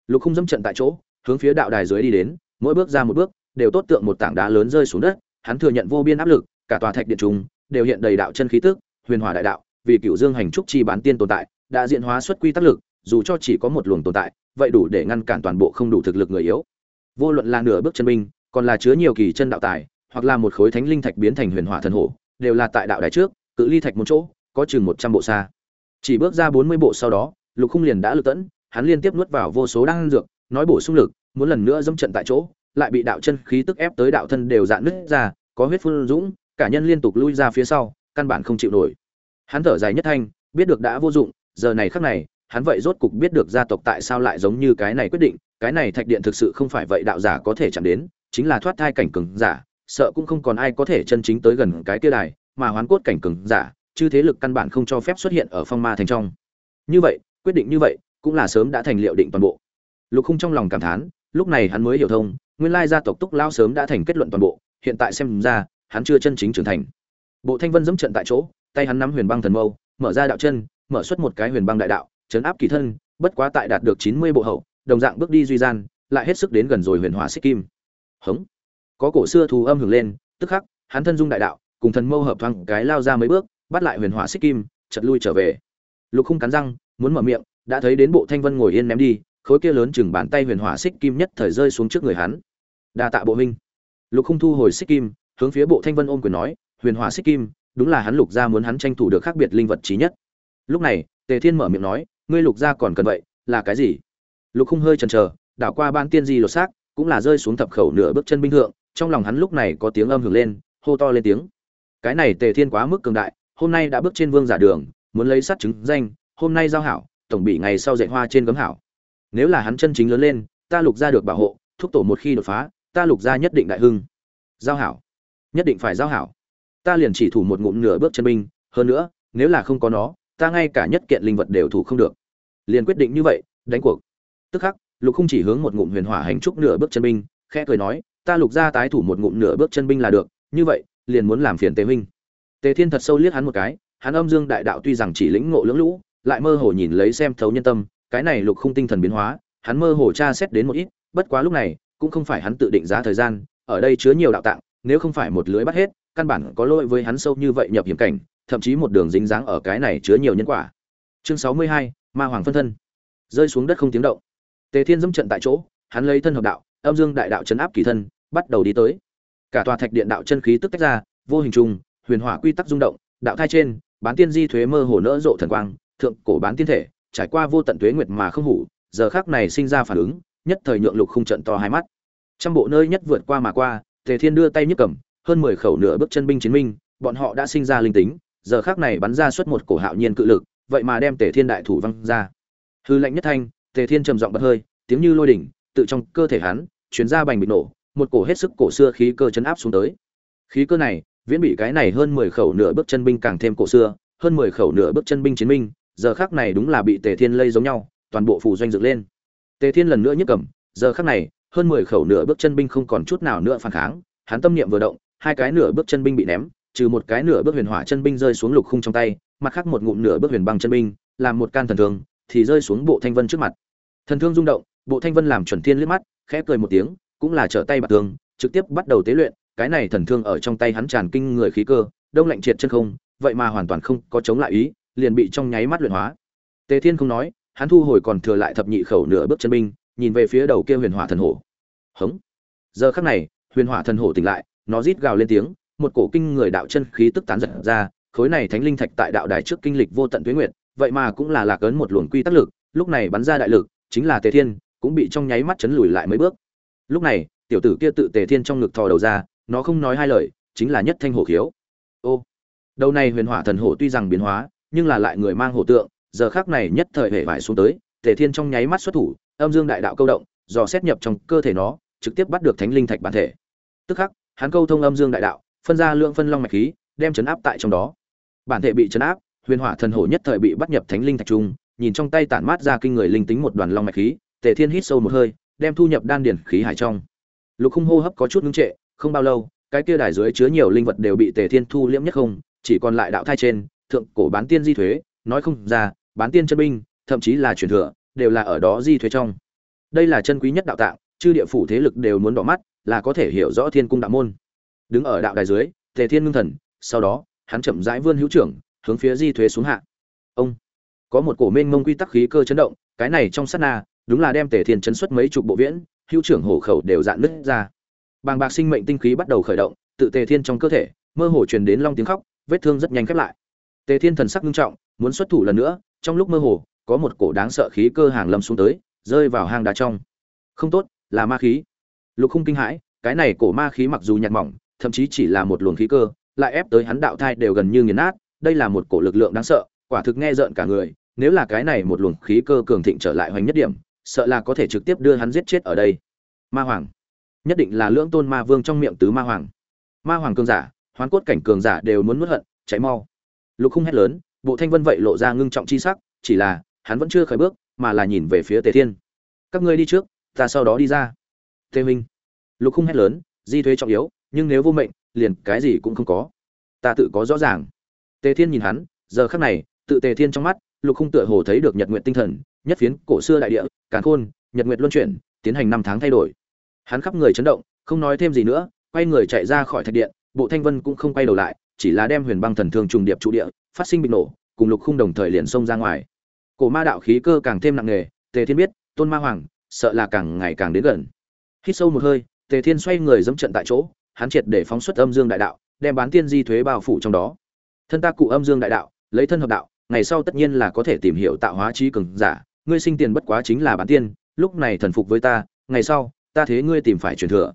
Lục không dẫm trận tại chỗ hướng phía đạo đài dưới đi đến mỗi bước ra một bước đều tốt tượng một tảng đá lớn rơi xuống đất hắn thừa nhận vô biên áp lực cả tòa thạch điện trùng đều hiện đầy đạo chân khí tức huyền hỏa đại đạo vì cựu dương hành trúc chi bán tiên tồn tại đã diễn hóa xuất quy tắc lực dù cho chỉ có một luồng tồn tại vậy đủ để ngăn cản toàn bộ không đủ thực lực người yếu. Vô luận là nửa bước chân binh còn là chứa nhiều kỳ chân đạo tài hoặc là một khối thánh linh thạch biến thành huyền hỏa thần hổ đều là tại đạo đài trước cự ly thạch một chỗ có chừng một trăm bộ xa. Chỉ bước ra bốn mươi bộ sau đó lục khung liền đã lực tấn, hắn liên tiếp nuốt vào vô số đan dược nói bổ sung lực, muốn lần nữa dâm trận tại chỗ, lại bị đạo chân khí tức ép tới đạo thân đều dạn nứt ra, có huyết phun dũng, cả nhân liên tục lui ra phía sau, căn bản không chịu nổi. Hắn thở dài nhất thanh, biết được đã vô dụng, giờ này khắc này, hắn vậy rốt cục biết được gia tộc tại sao lại giống như cái này quyết định, cái này thạch điện thực sự không phải vậy đạo giả có thể chạm đến, chính là thoát thai cảnh cường giả, sợ cũng không còn ai có thể chân chính tới gần cái kia đài, mà hoán cốt cảnh cường giả chứ thế lực căn bản không cho phép xuất hiện ở phong ma thành trong. Như vậy, quyết định như vậy, cũng là sớm đã thành liệu định toàn bộ lục Khung trong lòng cảm thán, lúc này hắn mới hiểu thông, nguyên lai gia tộc túc lao sớm đã thành kết luận toàn bộ, hiện tại xem ra, hắn chưa chân chính trưởng thành. Bộ thanh vân dẫm trận tại chỗ, tay hắn nắm huyền băng thần mâu, mở ra đạo chân, mở xuất một cái huyền băng đại đạo chấn áp kỳ thân, bất quá tại đạt được chín mươi bộ hậu, đồng dạng bước đi duy gian, lại hết sức đến gần rồi huyền hỏa xích kim. Hống. Có cổ xưa thù âm hưởng lên, tức khắc, hắn thân dung đại đạo, cùng thần mâu hợp thoáng cái lao ra mấy bước, bắt lại huyền hỏa xích kim chật lui trở về. Lục không cắn răng, muốn mở miệng, đã thấy đến bộ thanh vân ngồi yên ném đi khối kia lớn chừng bàn tay huyền hỏa xích kim nhất thời rơi xuống trước người hắn. Đa tạ bộ minh lục không thu hồi xích kim, hướng phía bộ thanh vân ôm quyền nói, huyền hỏa xích kim, đúng là hắn lục gia muốn hắn tranh thủ được khác biệt linh vật trí nhất. Lúc này, tề thiên mở miệng nói, ngươi lục gia còn cần vậy, là cái gì? Lục không hơi chần chờ, đảo qua ban tiên di lột xác, cũng là rơi xuống thập khẩu nửa bước chân binh thượng, trong lòng hắn lúc này có tiếng âm hưởng lên, hô to lên tiếng. Cái này tề thiên quá mức cường đại, hôm nay đã bước trên vương giả đường, muốn lấy sắt chứng danh, hôm nay giao hảo, tổng bị ngày sau dạy hoa trên gấm hảo nếu là hắn chân chính lớn lên, ta lục gia được bảo hộ, thúc tổ một khi đột phá, ta lục gia nhất định đại hưng. Giao hảo. Nhất định phải giao hảo. Ta liền chỉ thủ một ngụm nửa bước chân binh, hơn nữa, nếu là không có nó, ta ngay cả nhất kiện linh vật đều thủ không được. Liền quyết định như vậy, đánh cuộc. Tức khắc, lục không chỉ hướng một ngụm huyền hỏa hành trúc nửa bước chân binh, khẽ cười nói, ta lục gia tái thủ một ngụm nửa bước chân binh là được, như vậy, liền muốn làm phiền tề huynh. Tề thiên thật sâu liếc hắn một cái, hắn âm dương đại đạo tuy rằng chỉ lĩnh ngộ lưỡng lũ, lại mơ hồ nhìn lấy xem thấu nhân tâm cái này lục không tinh thần biến hóa, hắn mơ hồ tra xét đến một ít, bất quá lúc này, cũng không phải hắn tự định giá thời gian, ở đây chứa nhiều đạo tạng, nếu không phải một lưới bắt hết, căn bản có lỗi với hắn sâu như vậy nhập hiểm cảnh, thậm chí một đường dính dáng ở cái này chứa nhiều nhân quả. Chương sáu mươi hai, ma hoàng phân thân. Rơi xuống đất không tiếng động. Tề thiên dẫm trận tại chỗ, hắn lấy thân hợp đạo, âm dương đại đạo chấn áp kỳ thân, bắt đầu đi tới. Cả tòa thạch điện đạo chân khí tức tách ra, vô hình trùng, huyền hỏa quy tắc rung động, đạo thai trên, bán tiên di thuế mơ hồ nỡ rộ thần quang, thượng cổ bán tiên thể trải qua vô tận tuế nguyệt mà không hủ, giờ khắc này sinh ra phản ứng, nhất thời nhượng lục không trận to hai mắt. Trăm bộ nơi nhất vượt qua mà qua, tề thiên đưa tay nhấc cầm, hơn mười khẩu nửa bước chân binh chiến minh, bọn họ đã sinh ra linh tính, giờ khắc này bắn ra suốt một cổ hạo nhiên cự lực, vậy mà đem tề thiên đại thủ văng ra. Hư lệnh nhất thanh, tề thiên trầm giọng bật hơi, tiếng như lôi đỉnh, tự trong cơ thể hắn truyền ra bành bị nổ, một cổ hết sức cổ xưa khí cơ chấn áp xuống tới. Khí cơ này, viễn bị cái này hơn mười khẩu nửa bước chân binh càng thêm cổ xưa, hơn mười khẩu nửa bước chân binh chiến binh giờ khác này đúng là bị tề thiên lây giống nhau, toàn bộ phủ doanh dựng lên. Tề thiên lần nữa nhấc cầm, giờ khác này, hơn mười khẩu nửa bước chân binh không còn chút nào nữa phản kháng, hắn tâm niệm vừa động, hai cái nửa bước chân binh bị ném, trừ một cái nửa bước huyền hỏa chân binh rơi xuống lục khung trong tay, mặt khác một ngụm nửa bước huyền băng chân binh, làm một can thần thương, thì rơi xuống bộ thanh vân trước mặt. Thần thương rung động, bộ thanh vân làm chuẩn thiên liếc mắt, khẽ cười một tiếng, cũng là trở tay bạc thương, trực tiếp bắt đầu tế luyện, cái này thần thương ở trong tay hắn tràn kinh người khí cơ, đông lạnh triệt chân không, vậy mà hoàn toàn không có chống lại ý liền bị trong nháy mắt luyện hóa. Tề thiên không nói, hắn thu hồi còn thừa lại thập nhị khẩu nửa bước chân binh, nhìn về phía đầu kia huyền hỏa thần hổ. Hống. Giờ khắc này, huyền hỏa thần hổ tỉnh lại, nó rít gào lên tiếng, một cổ kinh người đạo chân khí tức tán giật ra, khối này thánh linh thạch tại đạo đài trước kinh lịch vô tận tuyết nguyệt, vậy mà cũng là lạc ấn một luồng quy tắc lực, lúc này bắn ra đại lực, chính là tề thiên, cũng bị trong nháy mắt chấn lùi lại mấy bước. Lúc này, tiểu tử kia tự tề thiên trong ngực thò đầu ra, nó không nói hai lời, chính là nhất thanh hổ khiếu. Ô. Đầu này huyền hỏa thần hổ tuy rằng biến hóa nhưng là lại người mang hổ tượng, giờ khắc này nhất thời hệ vải xuống tới, tề thiên trong nháy mắt xuất thủ, âm dương đại đạo câu động, dò xét nhập trong cơ thể nó, trực tiếp bắt được thánh linh thạch bản thể. Tức khắc, hắn câu thông âm dương đại đạo, phân ra lượng phân long mạch khí, đem chấn áp tại trong đó. Bản thể bị chấn áp, huyền hỏa thần hổ nhất thời bị bắt nhập thánh linh thạch trung, nhìn trong tay tản mát ra kinh người linh tính một đoàn long mạch khí, tề thiên hít sâu một hơi, đem thu nhập đan điển khí hải trong. Lục Khung hô hấp có chút ngưng trệ, không bao lâu, cái kia đài dưới chứa nhiều linh vật đều bị tề thiên thu liễm nhất không, chỉ còn lại đạo thai trên thượng cổ bán tiên di thuế, nói không ra, bán tiên chân binh, thậm chí là truyền thừa, đều là ở đó di thuế trong. Đây là chân quý nhất đạo tạng, chư địa phủ thế lực đều muốn đỏ mắt, là có thể hiểu rõ thiên cung đạo môn. Đứng ở đạo đài dưới, tề thiên ngưng thần, sau đó, hắn chậm rãi vươn hữu trưởng, hướng phía di thuế xuống hạ. Ông, có một cổ mênh mông quy tắc khí cơ chấn động, cái này trong sát na, đúng là đem tề thiên chấn xuất mấy chục bộ viễn, hữu trưởng hổ khẩu đều dạn nứt ra. Bàng bạc sinh mệnh tinh khí bắt đầu khởi động, tự tề thiên trong cơ thể, mơ hồ truyền đến long tiếng khóc, vết thương rất nhanh khép lại tề thiên thần sắc nghiêm trọng, muốn xuất thủ lần nữa, trong lúc mơ hồ, có một cổ đáng sợ khí cơ hàng lâm xuống tới, rơi vào hang đá trong. Không tốt, là ma khí. Lục không kinh hãi, cái này cổ ma khí mặc dù nhạt mỏng, thậm chí chỉ là một luồng khí cơ, lại ép tới hắn đạo thai đều gần như nghiền nát, đây là một cổ lực lượng đáng sợ, quả thực nghe rợn cả người, nếu là cái này một luồng khí cơ cường thịnh trở lại hoành nhất điểm, sợ là có thể trực tiếp đưa hắn giết chết ở đây. Ma hoàng. Nhất định là lưỡng tôn ma vương trong miệng tứ ma hoàng. Ma hoàng cường giả, hoán cốt cảnh cường giả đều muốn nuốt hận cháy mau lục Khung hét lớn, bộ thanh vân vậy lộ ra ngưng trọng chi sắc, chỉ là, hắn vẫn chưa khởi bước, mà là nhìn về phía tề thiên. Các ngươi đi trước, ta sau đó đi ra. Tề minh. Lục Khung hét lớn, di thuế trọng yếu, nhưng nếu vô mệnh, liền cái gì cũng không có. Ta tự có rõ ràng. Tề thiên nhìn hắn, giờ khắc này, tự tề thiên trong mắt, lục Khung tựa hồ thấy được nhật nguyện tinh thần, nhất phiến cổ xưa đại địa, càn khôn, nhật nguyện luân chuyển, tiến hành năm tháng thay đổi. Hắn khắp người chấn động, không nói thêm gì nữa, quay người chạy ra khỏi thạch điện, bộ thanh vân cũng không quay đầu lại chỉ là đem huyền băng thần thương trùng điệp trụ địa, phát sinh bị nổ, cùng lục khung đồng thời liền xông ra ngoài. Cổ ma đạo khí cơ càng thêm nặng nề, tề thiên biết, tôn ma hoàng, sợ là càng ngày càng đến gần. Hít sâu một hơi, tề thiên xoay người dẫm trận tại chỗ, hắn triệt để phóng xuất âm dương đại đạo, đem bán tiên di thuế bao phủ trong đó. Thân ta cụ âm dương đại đạo, lấy thân hợp đạo, ngày sau tất nhiên là có thể tìm hiểu tạo hóa trí cường giả, ngươi sinh tiền bất quá chính là bán tiên, lúc này thần phục với ta, ngày sau, ta thế ngươi tìm phải truyền thừa.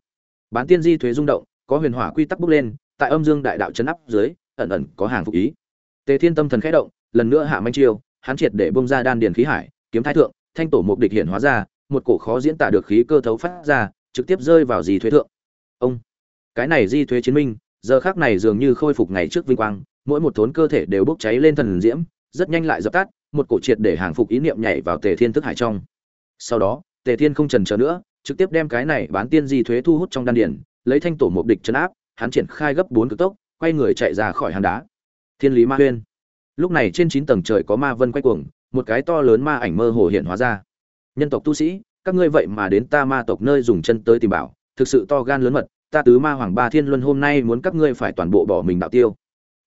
Bán tiên di thuế rung động, có huyền hỏa quy tắc bốc lên tại âm dương đại đạo chấn áp dưới, ẩn ẩn có hàng phục ý. Tề thiên tâm thần khẽ động, lần nữa hạ manh chiêu, hắn triệt để bông ra đan điền khí hải, kiếm thái thượng, thanh tổ mục địch hiện hóa ra, một cổ khó diễn tả được khí cơ thấu phát ra, trực tiếp rơi vào di thuế thượng. Ông! Cái này di thuế chiến minh, giờ khác này dường như khôi phục ngày trước vinh quang, mỗi một thốn cơ thể đều bốc cháy lên thần diễm, rất nhanh lại dập tắt, một cổ triệt để hàng phục ý niệm nhảy vào tề thiên thức hải trong. Sau đó, tề thiên không trần chờ nữa, trực tiếp đem cái này bán tiên di thuế thu hút trong đan điển lấy thanh tổ mục địch chấn áp hắn triển khai gấp bốn cực tốc, quay người chạy ra khỏi hang đá. Thiên lý ma huyên. Lúc này trên chín tầng trời có ma vân quay cuồng, một cái to lớn ma ảnh mơ hồ hiện hóa ra. Nhân tộc tu sĩ, các ngươi vậy mà đến ta ma tộc nơi dùng chân tới tìm bảo, thực sự to gan lớn mật, ta tứ ma hoàng ba thiên luân hôm nay muốn các ngươi phải toàn bộ bỏ mình đạo tiêu.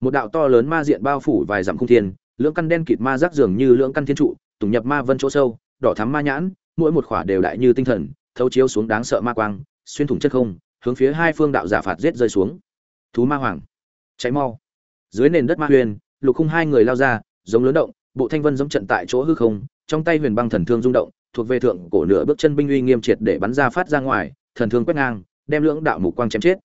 Một đạo to lớn ma diện bao phủ vài dặm không thiên, lưỡng căn đen kịt ma rác dường như lưỡng căn thiên trụ, tùng nhập ma vân chỗ sâu, đỏ thắm ma nhãn, mỗi một khỏa đều đại như tinh thần, thấu chiếu xuống đáng sợ ma quang, xuyên thủng chất không hướng phía hai phương đạo giả phạt giết rơi xuống. Thú ma hoàng cháy mau. Dưới nền đất ma huyền, lục khung hai người lao ra, giống lớn động, bộ thanh vân giống trận tại chỗ hư không, trong tay huyền băng thần thương rung động, thuộc về thượng cổ nửa bước chân binh uy nghiêm triệt để bắn ra phát ra ngoài, thần thương quét ngang, đem lưỡng đạo mục quang chém chết.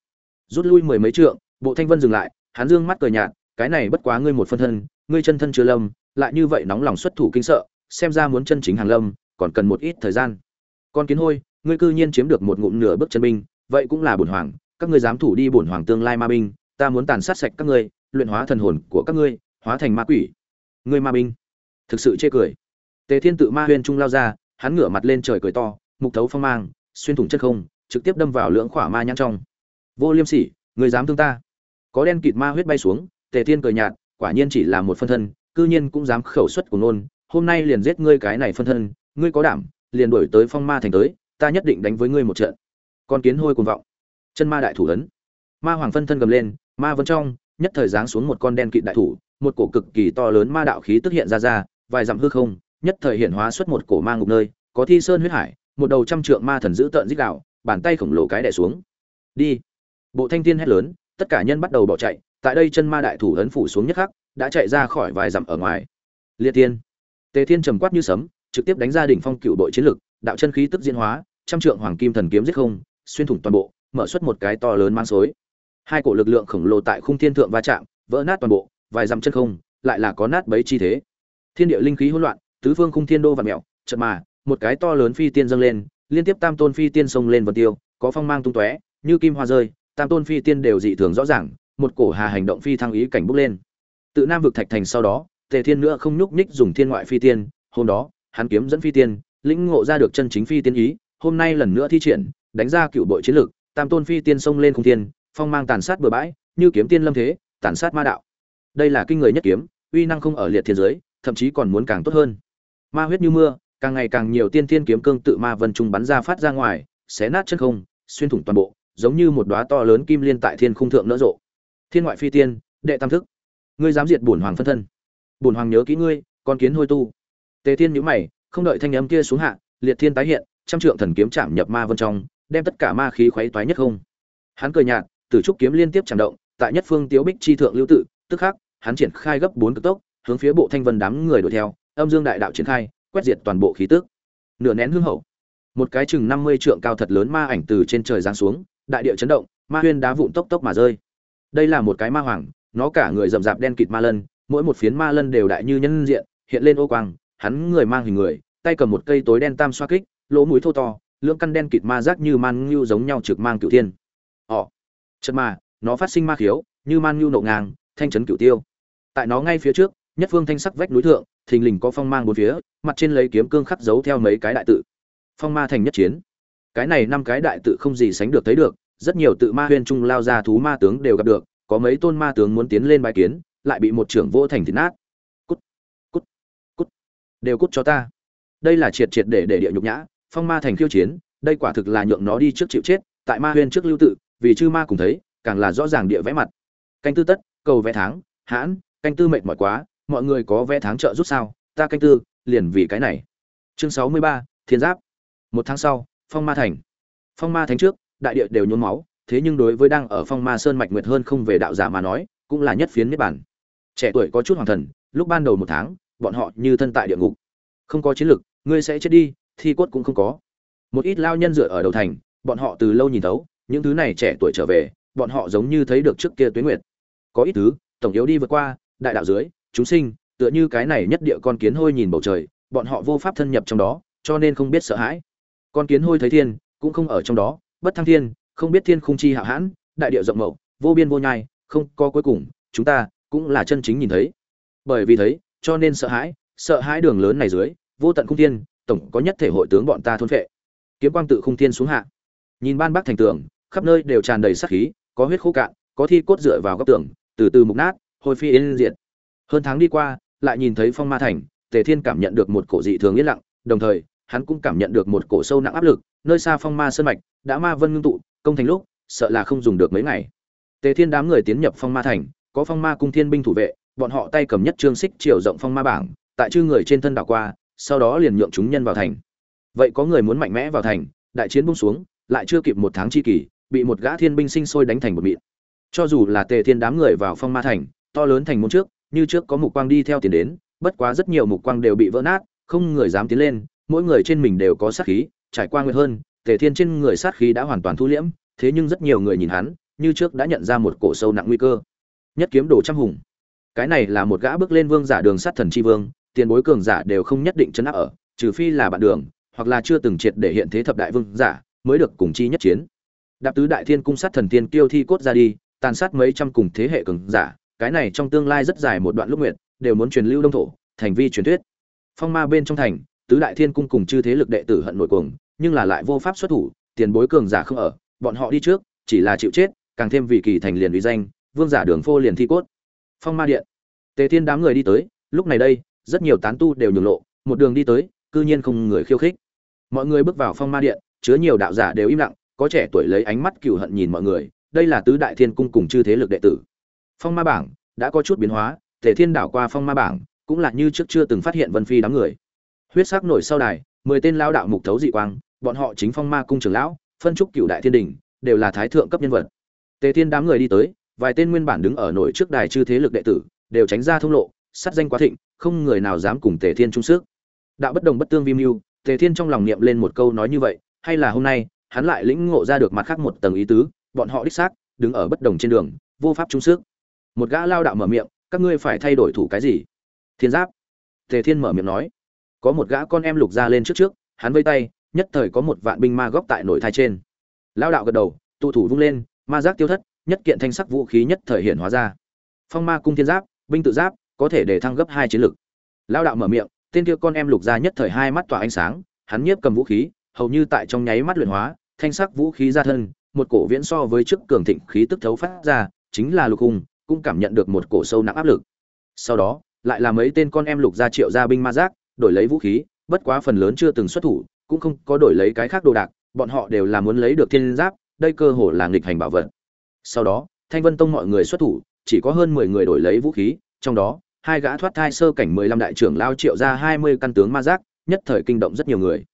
Rút lui mười mấy trượng, bộ thanh vân dừng lại, hắn dương mắt cười nhạt, cái này bất quá ngươi một phân thân, ngươi chân thân chưa lâm, lại như vậy nóng lòng xuất thủ kinh sợ, xem ra muốn chân chính hàng lâm, còn cần một ít thời gian. Con kiến hôi, ngươi cư nhiên chiếm được một ngụm nửa bước chân binh vậy cũng là bổn hoàng, các ngươi dám thủ đi bổn hoàng tương lai ma binh, ta muốn tàn sát sạch các ngươi, luyện hóa thần hồn của các ngươi, hóa thành ma quỷ. Ngươi ma binh. Thực sự chê cười. Tề thiên tự ma huyên trung lao ra, hắn ngửa mặt lên trời cười to, mục thấu phong mang, xuyên thủng chất không, trực tiếp đâm vào lưỡng khỏa ma nhãn trong. Vô liêm sỉ người dám thương ta? Có đen kịt ma huyết bay xuống, tề thiên cười nhạt, quả nhiên chỉ là một phân thân, cư nhiên cũng dám khẩu xuất của nôn hôm nay liền giết ngươi cái này phân thân, ngươi có đảm, liền đuổi tới phong ma thành tới, ta nhất định đánh với ngươi một trận con kiến hôi cuồng vọng. Chân ma đại thủ ấn. Ma hoàng phân thân gầm lên, ma vân trong, nhất thời giáng xuống một con đen kịt đại thủ, một cổ cực kỳ to lớn ma đạo khí tức hiện ra ra, vài dặm hư không, nhất thời hiện hóa xuất một cổ ma ngục nơi, có thi sơn huyết hải, một đầu trăm trượng ma thần giữ tợn dích đạo bàn tay khổng lồ cái đè xuống. Đi. Bộ thanh thiên hét lớn, tất cả nhân bắt đầu bỏ chạy, tại đây chân ma đại thủ ấn phủ xuống nhất khắc, đã chạy ra khỏi vài dặm ở ngoài. Liệt tiên tề thiên trầm quát như sấm, trực tiếp đánh ra đỉnh phong cựu đội chiến lực, đạo chân khí tức diễn hóa, trăm trượng hoàng kim thần kiếm giết không xuyên thủng toàn bộ, mở xuất một cái to lớn mang xối. Hai cổ lực lượng khổng lồ tại khung thiên thượng va chạm, vỡ nát toàn bộ, vài dặm chân không, lại là có nát bấy chi thế. Thiên địa linh khí hỗn loạn, tứ phương khung thiên đô và mèo, chợt mà, một cái to lớn phi tiên dâng lên, liên tiếp tam tôn phi tiên xông lên vân tiêu, có phong mang tung tóe, như kim hoa rơi, tam tôn phi tiên đều dị thường rõ ràng, một cổ hà hành động phi thăng ý cảnh bốc lên. Tự nam vực thạch thành sau đó, tề thiên nữa không nhúc nhích dùng thiên ngoại phi tiên, hôm đó, hắn kiếm dẫn phi tiên, lĩnh ngộ ra được chân chính phi tiên ý, hôm nay lần nữa thi triển đánh ra cựu bội chiến lược, tam tôn phi tiên sông lên không thiên, phong mang tàn sát bừa bãi, như kiếm tiên lâm thế, tàn sát ma đạo. Đây là kinh người nhất kiếm, uy năng không ở liệt thiên giới, thậm chí còn muốn càng tốt hơn. Ma huyết như mưa, càng ngày càng nhiều tiên thiên kiếm cương tự ma vân trung bắn ra phát ra ngoài, xé nát chân không, xuyên thủng toàn bộ, giống như một đóa to lớn kim liên tại thiên khung thượng nở rộ. Thiên ngoại phi tiên, đệ tam thức. Ngươi dám diệt bổn hoàng phân thân. Bổn hoàng nhớ kỹ ngươi, con kiến hôi tu. Tề thiên nhíu mày, không đợi thanh âm kia xuống hạ, liệt thiên tái hiện, trăm trượng thần kiếm chạm nhập ma vân trong đem tất cả ma khí khuấy toái nhất không. Hắn cười nhạt, tử trúc kiếm liên tiếp chạm động, tại nhất phương tiếu bích chi thượng lưu tự, tức khắc, hắn triển khai gấp bốn cực tốc, hướng phía bộ thanh vân đám người đuổi theo, âm dương đại đạo triển khai, quét diệt toàn bộ khí tức. Nửa nén hương hậu, một cái chừng năm mươi trượng cao thật lớn ma ảnh từ trên trời giáng xuống, đại địa chấn động, ma huyên đá vụn tốc tốc mà rơi. Đây là một cái ma hoàng, nó cả người rậm rạp đen kịt ma lân, mỗi một phiến ma lân đều đại như nhân diện, hiện lên ô quang, hắn người mang hình người, tay cầm một cây tối đen tam xoa kích, lỗ mũi thô to lưỡng căn đen kịt ma rác như man ngưu giống nhau trực mang cửu thiên. Ỏ chật mà, nó phát sinh ma khiếu, như man ngưu nộ ngang, thanh chấn cửu tiêu. Tại nó ngay phía trước, nhất phương thanh sắc vách núi thượng, thình lình có phong mang bốn phía, mặt trên lấy kiếm cương khắc dấu theo mấy cái đại tự. Phong ma thành nhất chiến. Cái này năm cái đại tự không gì sánh được thấy được, rất nhiều tự ma huyên trung lao ra thú ma tướng đều gặp được, có mấy tôn ma tướng muốn tiến lên bài kiến, lại bị một trưởng vô thành thịt nát. Cút cút cút, đều cút cho ta. Đây là triệt triệt để để địa nhục nhã phong ma thành khiêu chiến, đây quả thực là nhượng nó đi trước chịu chết, tại ma huyên trước lưu tự, vì chư ma cùng thấy, càng là rõ ràng địa vẽ mặt. Canh tư tất, cầu vẽ tháng, hãn, canh tư mệt mỏi quá, mọi người có vẽ tháng trợ rút sao? Ta canh tư, liền vì cái này. Chương sáu mươi ba, thiên giáp. Một tháng sau, phong ma thành. Phong ma thánh trước, đại địa đều nhốn máu, thế nhưng đối với đang ở phong ma sơn mạch nguyệt hơn không về đạo giả mà nói, cũng là nhất phiến niết bản trẻ tuổi có chút hoàng thần, lúc ban đầu một tháng, bọn họ như thân tại địa ngục. Không có chiến lực, ngươi sẽ chết đi thi cốt cũng không có. Một ít lao nhân dựa ở đầu thành, bọn họ từ lâu nhìn thấu, những thứ này trẻ tuổi trở về, bọn họ giống như thấy được trước kia tuyến nguyệt. Có ít thứ, tổng yếu đi vượt qua, đại đạo dưới, chúng sinh, tựa như cái này nhất địa con kiến hôi nhìn bầu trời, bọn họ vô pháp thân nhập trong đó, cho nên không biết sợ hãi. Con kiến hôi thấy thiên, cũng không ở trong đó, bất thăng thiên, không biết thiên khung chi hạ hãn, đại địa rộng mậu, vô biên vô nhai, không có cuối cùng, chúng ta cũng là chân chính nhìn thấy. Bởi vì thấy, cho nên sợ hãi sợ hãi đường lớn này dưới, vô tận khung thiên tổng có nhất thể hội tướng bọn ta thôn phệ. Kiếm quang tự khung thiên xuống hạ. Nhìn ban bắc thành tường, khắp nơi đều tràn đầy sát khí, có huyết khô cạn, có thi cốt dựa vào góc tường, từ từ mục nát hồi phi yên diệt. Hơn tháng đi qua, lại nhìn thấy phong ma thành, tề thiên cảm nhận được một cổ dị thường yên lặng, đồng thời, hắn cũng cảm nhận được một cổ sâu nặng áp lực, nơi xa phong ma sơn mạch đã ma vân ngưng tụ, công thành lúc, sợ là không dùng được mấy ngày. Tề thiên đám người tiến nhập phong ma thành, có phong ma cung thiên binh thủ vệ, bọn họ tay cầm nhất trương xích chiều rộng phong ma bảng, tại chư người trên thân đảo qua sau đó liền nhượng chúng nhân vào thành. Vậy có người muốn mạnh mẽ vào thành, đại chiến bung xuống, lại chưa kịp một tháng chi kỳ bị một gã thiên binh sinh sôi đánh thành một mịn. Cho dù là tề thiên đám người vào phong ma thành, to lớn thành môn trước, như trước có mục quang đi theo tiền đến, bất quá rất nhiều mục quang đều bị vỡ nát, không người dám tiến lên, mỗi người trên mình đều có sát khí, trải qua nguyệt hơn, tề thiên trên người sát khí đã hoàn toàn thu liễm, thế nhưng rất nhiều người nhìn hắn, như trước đã nhận ra một cổ sâu nặng nguy cơ. Nhất kiếm đồ trăm hùng. Cái này là một gã bước lên vương giả đường sát thần chi vương tiền bối cường giả đều không nhất định chấn áp ở, trừ phi là bạn đường, hoặc là chưa từng triệt để hiện thế thập đại vương giả, mới được cùng chi nhất chiến. Đạp tứ đại thiên cung sát thần tiên kiêu thi cốt ra đi, tàn sát mấy trăm cùng thế hệ cường giả, cái này trong tương lai rất dài một đoạn lúc nguyện đều muốn truyền lưu đông thổ, thành vi truyền thuyết. Phong ma bên trong thành, tứ đại thiên cung cùng chư thế lực đệ tử hận nội cuồng, nhưng là lại vô pháp xuất thủ, tiền bối cường giả không ở, bọn họ đi trước, chỉ là chịu chết, càng thêm vì kỳ thành liền uy danh, vương giả đường phô liền thi cốt. Phong ma điện, tề thiên đám người đi tới, lúc này đây rất nhiều tán tu đều nhường lộ, một đường đi tới, cư nhiên không người khiêu khích. Mọi người bước vào phong ma điện, chứa nhiều đạo giả đều im lặng, có trẻ tuổi lấy ánh mắt cừu hận nhìn mọi người, đây là tứ đại thiên cung cùng chư thế lực đệ tử. Phong ma bảng đã có chút biến hóa, tề thiên đảo qua phong ma bảng cũng là như trước chưa từng phát hiện vân phi đám người. Huyết sắc nổi sau đài, mười tên lao đạo mục thấu dị quang, bọn họ chính phong ma cung trưởng lão, phân trúc cựu đại thiên đình, đều là thái thượng cấp nhân vật. Tề thiên đám người đi tới, vài tên nguyên bản đứng ở nổi trước đài chư thế lực đệ tử, đều tránh ra thông lộ sát danh quá thịnh, không người nào dám cùng tề thiên chung sức. Đạo bất đồng bất tương vi mưu, tề thiên trong lòng niệm lên một câu nói như vậy, hay là hôm nay, hắn lại lĩnh ngộ ra được mặt khác một tầng ý tứ, bọn họ đích xác đứng ở bất đồng trên đường, vô pháp chung sức. Một gã lao đạo mở miệng, các ngươi phải thay đổi thủ cái gì? Thiên giáp. Tề thiên mở miệng nói, có một gã con em lục ra lên trước trước, hắn vây tay, nhất thời có một vạn binh ma góc tại nổi thai trên. Lao đạo gật đầu, tụ thủ vung lên, ma giác tiêu thất, nhất kiện thanh sắc vũ khí nhất thời hiện hóa ra. Phong ma cung thiên giáp, binh tự giáp có thể để thăng gấp hai chiến lực lao đạo mở miệng, tên kia con em lục gia nhất thời hai mắt tỏa ánh sáng, hắn nhiếp cầm vũ khí, hầu như tại trong nháy mắt luyện hóa, thanh sắc vũ khí ra thân, một cổ viễn so với trước cường thịnh khí tức thấu phát ra, chính là lục hùng, cũng cảm nhận được một cổ sâu nặng áp lực. Sau đó, lại là mấy tên con em lục gia triệu gia binh ma giác, đổi lấy vũ khí, bất quá phần lớn chưa từng xuất thủ, cũng không có đổi lấy cái khác đồ đạc, bọn họ đều là muốn lấy được thiên giáp, đây cơ hồ là nghịch hành bảo vật. Sau đó, thanh vân tông mọi người xuất thủ, chỉ có hơn mười người đổi lấy vũ khí, trong đó hai gã thoát thai sơ cảnh mười lăm đại trưởng lao triệu ra hai mươi căn tướng ma giác, nhất thời kinh động rất nhiều người.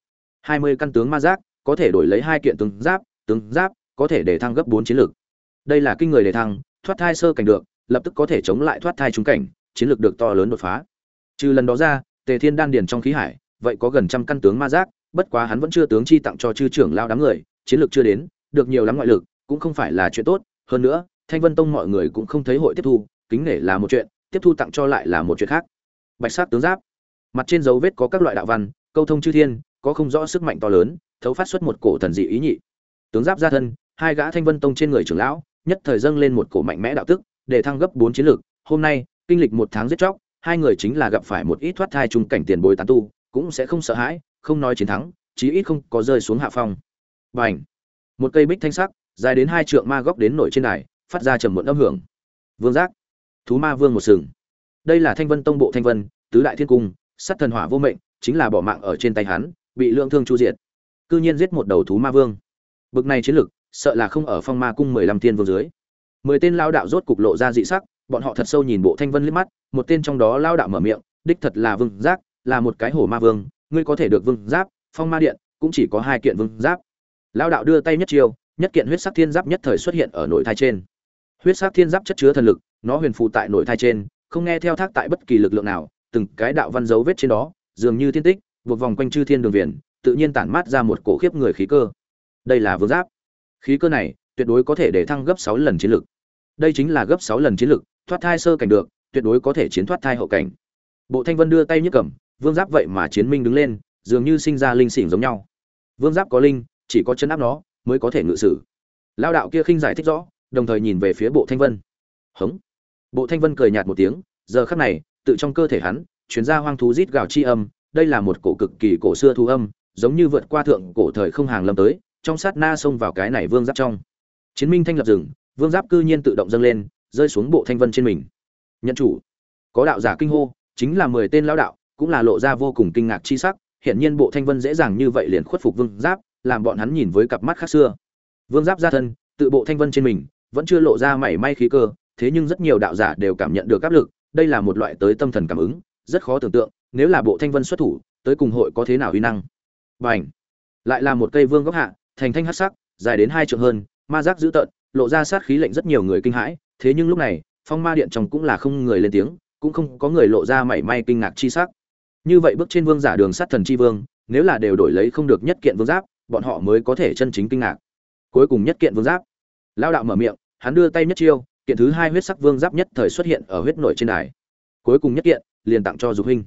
Hai mươi căn tướng ma giác, có thể đổi lấy hai kiện tướng giáp tướng giáp có thể để thăng gấp bốn chiến lược. Đây là kinh người để thăng, thoát thai sơ cảnh được, lập tức có thể chống lại thoát thai trung cảnh, chiến lược được to lớn đột phá. Trừ lần đó ra, tề thiên đan điền trong khí hải, vậy có gần trăm căn tướng ma giác, bất quá hắn vẫn chưa tướng chi tặng cho chư trưởng lao đám người, chiến lược chưa đến, được nhiều lắm ngoại lực, cũng không phải là chuyện tốt. Hơn nữa, thanh vân tông mọi người cũng không thấy hội tiếp thu, kính nể là một chuyện tiếp thu tặng cho lại là một chuyện khác. Bạch sắc tướng giáp. Mặt trên dấu vết có các loại đạo văn, câu thông chư thiên, có không rõ sức mạnh to lớn, thấu phát xuất một cổ thần dị ý nhị. Tướng giáp ra thân, hai gã thanh vân tông trên người trưởng lão, nhất thời dâng lên một cổ mạnh mẽ đạo tức, để thăng gấp bốn chiến lược. Hôm nay, kinh lịch một tháng giết chóc, hai người chính là gặp phải một ít thoát thai trung cảnh tiền bối tán tu, cũng sẽ không sợ hãi, không nói chiến thắng, chí ít không có rơi xuống hạ phong. Bành! Một cây bích thanh sắc, dài đến hai trượng ma góc đến nổi trên đài, phát ra trầm muộn âm hưởng. Vương giác! Thú ma vương một sừng. Đây là thanh vân tông bộ thanh vân tứ đại thiên cung sát thần hỏa vô mệnh chính là bỏ mạng ở trên tay hắn bị lượng thương chu diệt. Cư nhiên giết một đầu thú ma vương. Bực này chiến lực sợ là không ở phong ma cung mười lăm thiên vương dưới. Mười tên lao đạo rốt cục lộ ra dị sắc bọn họ thật sâu nhìn bộ thanh vân liếc mắt một tên trong đó lao đạo mở miệng đích thật là vương giáp, là một cái hổ ma vương ngươi có thể được vương giáp phong ma điện cũng chỉ có hai kiện vương giáp. Lao đạo đưa tay nhất chiêu nhất kiện huyết sắc thiên giáp nhất thời xuất hiện ở nội thai trên. Huyết sắc thiên giáp chất chứa thần lực nó huyền phụ tại nội thai trên, không nghe theo thác tại bất kỳ lực lượng nào, từng cái đạo văn dấu vết trên đó, dường như thiên tích, buộc vòng quanh chư thiên đường viền, tự nhiên tản mát ra một cổ khiếp người khí cơ. Đây là vương giáp. Khí cơ này, tuyệt đối có thể để thăng gấp sáu lần chiến lực. Đây chính là gấp sáu lần chiến lực, thoát thai sơ cảnh được, tuyệt đối có thể chiến thoát thai hậu cảnh. Bộ thanh vân đưa tay nhấc cầm, vương giáp vậy mà chiến minh đứng lên, dường như sinh ra linh xỉn giống nhau. Vương giáp có linh, chỉ có chân áp nó, mới có thể ngự sử. Lao đạo kia khinh giải thích rõ, đồng thời nhìn về phía bộ thanh vân. Hống bộ thanh vân cười nhạt một tiếng, giờ khắc này, tự trong cơ thể hắn, truyền ra hoang thú rít gào chi âm, đây là một cổ cực kỳ cổ xưa thu âm, giống như vượt qua thượng cổ thời không hàng lâm tới, trong sát na xông vào cái này vương giáp trong. Chiến minh thanh lập rừng vương giáp cư nhiên tự động dâng lên, rơi xuống bộ thanh vân trên mình. Nhận chủ. Có đạo giả kinh hô, chính là mười tên lão đạo, cũng là lộ ra vô cùng kinh ngạc chi sắc hiện nhiên bộ thanh vân dễ dàng như vậy liền khuất phục vương giáp, làm bọn hắn nhìn với cặp mắt khác xưa. Vương giáp ra thân, tự bộ thanh vân trên mình, vẫn chưa lộ ra mảy may khí cơ thế nhưng rất nhiều đạo giả đều cảm nhận được áp lực đây là một loại tới tâm thần cảm ứng rất khó tưởng tượng nếu là bộ thanh vân xuất thủ tới cùng hội có thế nào uy năng. Bành, lại là một cây vương góc hạ thành thanh hắc sắc dài đến hai trượng hơn ma giác dữ tợn lộ ra sát khí lệnh rất nhiều người kinh hãi thế nhưng lúc này phong ma điện trong cũng là không người lên tiếng cũng không có người lộ ra mảy may kinh ngạc chi sắc. Như vậy bước trên vương giả đường sát thần chi vương nếu là đều đổi lấy không được nhất kiện vương giáp bọn họ mới có thể chân chính kinh ngạc. Cuối cùng nhất kiện vương giáp. Lao đạo mở miệng hắn đưa tay nhất chiêu kiện thứ hai huyết sắc vương giáp nhất thời xuất hiện ở huyết nội trên đài. Cuối cùng nhất kiện, liền tặng cho dục huynh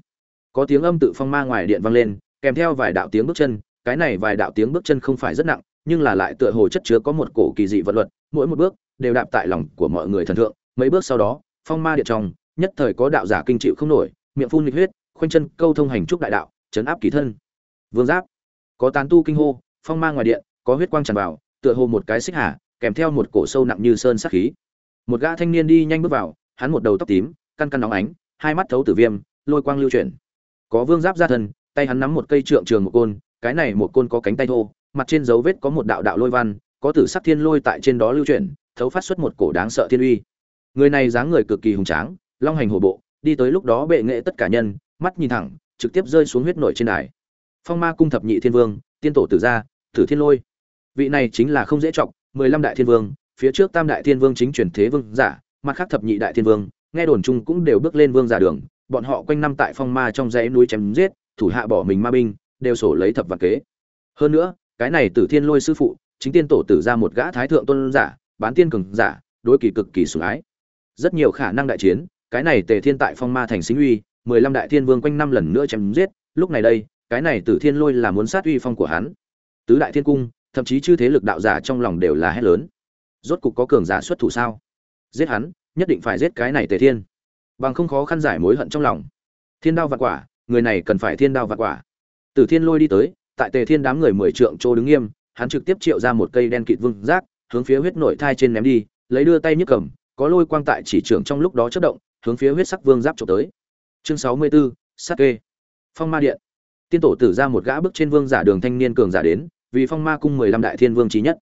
có tiếng âm tự phong ma ngoài điện vang lên, kèm theo vài đạo tiếng bước chân, cái này vài đạo tiếng bước chân không phải rất nặng, nhưng là lại tựa hồ chất chứa có một cổ kỳ dị vận luật, mỗi một bước đều đạp tại lòng của mọi người thần thượng, mấy bước sau đó, phong ma điện trong, nhất thời có đạo giả kinh chịu không nổi, miệng phun nghịch huyết, khoanh chân câu thông hành trúc đại đạo chấn áp kỳ thân. Vương giáp, có tán tu kinh hô, phong ma ngoài điện, có huyết quang tràn vào, tựa hồ một cái xích hà, kèm theo một cổ sâu nặng như sơn sắc khí một gã thanh niên đi nhanh bước vào, hắn một đầu tóc tím, căn căn nóng ánh, hai mắt thấu tử viêm, lôi quang lưu chuyển. Có vương giáp ra thân, tay hắn nắm một cây trượng trường một côn, cái này một côn có cánh tay thô, mặt trên dấu vết có một đạo đạo lôi văn, có tử sắc thiên lôi tại trên đó lưu chuyển, thấu phát xuất một cổ đáng sợ thiên uy. Người này dáng người cực kỳ hùng tráng, long hành hổ bộ, đi tới lúc đó bệ nghệ tất cả nhân, mắt nhìn thẳng, trực tiếp rơi xuống huyết nổi trên đài. Phong ma cung thập nhị thiên vương, tiên tổ tử gia, tử thiên lôi. Vị này chính là không dễ trọng mười lăm đại thiên vương phía trước tam đại thiên vương chính truyền thế vương giả, mặt khác thập nhị đại thiên vương, nghe đồn chung cũng đều bước lên vương giả đường, bọn họ quanh năm tại phong ma trong dãy núi chém giết, thủ hạ bỏ mình ma binh, đều sổ lấy thập vạn kế. Hơn nữa, cái này tử thiên lôi sư phụ, chính tiên tổ tử ra một gã thái thượng tôn giả, bán tiên cường giả, đối kỳ cực kỳ sủng ái. Rất nhiều khả năng đại chiến, cái này tề thiên tại phong ma thành xính uy, mười lăm đại thiên vương quanh năm lần nữa chém giết, lúc này đây, cái này tử thiên lôi là muốn sát uy phong của hắn. Tứ đại thiên cung, thậm chí chư thế lực đạo giả trong lòng đều là hét lớn rốt cục có cường giả xuất thủ sao? Giết hắn nhất định phải giết cái này tề thiên. Bằng không khó khăn giải mối hận trong lòng. Thiên đao vạn quả người này cần phải thiên đao vạn quả. Tử thiên lôi đi tới tại tề thiên đám người mười trượng chỗ đứng nghiêm hắn trực tiếp triệu ra một cây đen kịt vương rác hướng phía huyết nội thai trên ném đi lấy đưa tay nhức cầm có lôi quang tại chỉ trưởng trong lúc đó chất động hướng phía huyết sắc vương giáp trộm tới. Chương sáu mươi 64, sát kê. Phong ma điện. Tiên tổ tử ra một gã bước trên vương giả đường thanh niên cường giả đến vì phong ma cung mười lăm đại thiên vương trí nhất.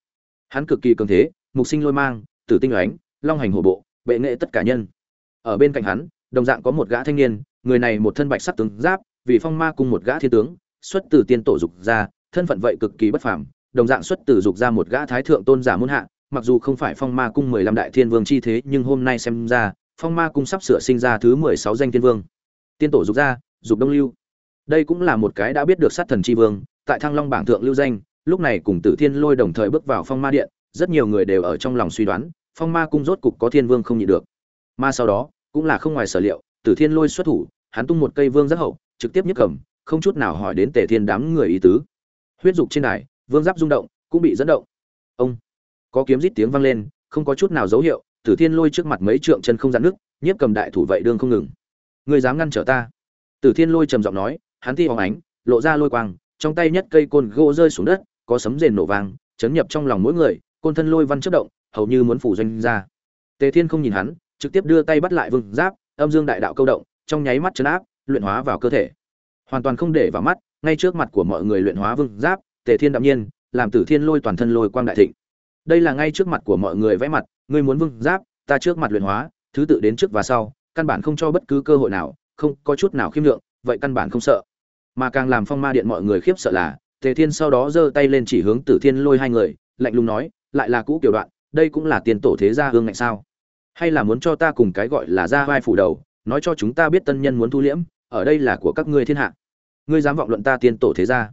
Hắn cực kỳ cường thế mục sinh lôi mang tử tinh ánh, long hành hổ bộ bệ nghệ tất cả nhân. Ở bên cạnh hắn đồng dạng có một gã thanh niên người này một thân bạch sắc tướng giáp vì phong ma cung một gã thiên tướng xuất từ tiên tổ dục ra thân phận vậy cực kỳ bất phàm đồng dạng xuất từ dục ra một gã thái thượng tôn giả muôn hạ mặc dù không phải phong ma cung mười lăm đại thiên vương chi thế nhưng hôm nay xem ra phong ma cung sắp sửa sinh ra thứ mười sáu danh thiên vương. Tiên tổ dục ra dục đông lưu. Đây cũng là một cái đã biết được sát thần chi vương tại thăng long bảng thượng lưu danh lúc này cùng tử thiên lôi đồng thời bước vào phong ma điện rất nhiều người đều ở trong lòng suy đoán, phong ma cung rốt cục có thiên vương không nhịn được. Mà sau đó, cũng là không ngoài sở liệu, tử thiên lôi xuất thủ, hắn tung một cây vương rất hậu, trực tiếp nhấc cầm, không chút nào hỏi đến tề thiên đám người ý tứ. Huyết dục trên đài, vương giáp rung động, cũng bị dẫn động. Ông, có kiếm rít tiếng vang lên, không có chút nào dấu hiệu, tử thiên lôi trước mặt mấy trượng chân không dạn nước, nhiếp cầm đại thủ vậy đương không ngừng. Người dám ngăn trở ta? Tử thiên lôi trầm giọng nói, hắn thi hóng ánh, lộ ra lôi quang, trong tay nhất cây côn gỗ rơi xuống đất, có sấm rền nổ vang, chấn nhập trong lòng mỗi người côn thân lôi văn chất động, hầu như muốn phủ doanh ra. Tề thiên không nhìn hắn, trực tiếp đưa tay bắt lại vương giáp, âm dương đại đạo câu động, trong nháy mắt chấn áp, luyện hóa vào cơ thể. Hoàn toàn không để vào mắt, ngay trước mặt của mọi người luyện hóa vương giáp, tề thiên đạm nhiên, làm tử thiên lôi toàn thân lôi quang đại thịnh. Đây là ngay trước mặt của mọi người vẽ mặt, ngươi muốn vương giáp, ta trước mặt luyện hóa, thứ tự đến trước và sau, căn bản không cho bất cứ cơ hội nào, không có chút nào khiêm lượng, vậy căn bản không sợ. Mà càng làm phong ma điện mọi người khiếp sợ là, tề thiên sau đó giơ tay lên chỉ hướng tử thiên lôi hai người, lạnh lùng nói lại là cũ kiểu đoạn, đây cũng là tiền tổ thế gia hương ngạnh sao? Hay là muốn cho ta cùng cái gọi là ra vai phủ đầu, nói cho chúng ta biết tân nhân muốn thu liễm, ở đây là của các ngươi thiên hạ. Ngươi dám vọng luận ta tiên tổ thế gia?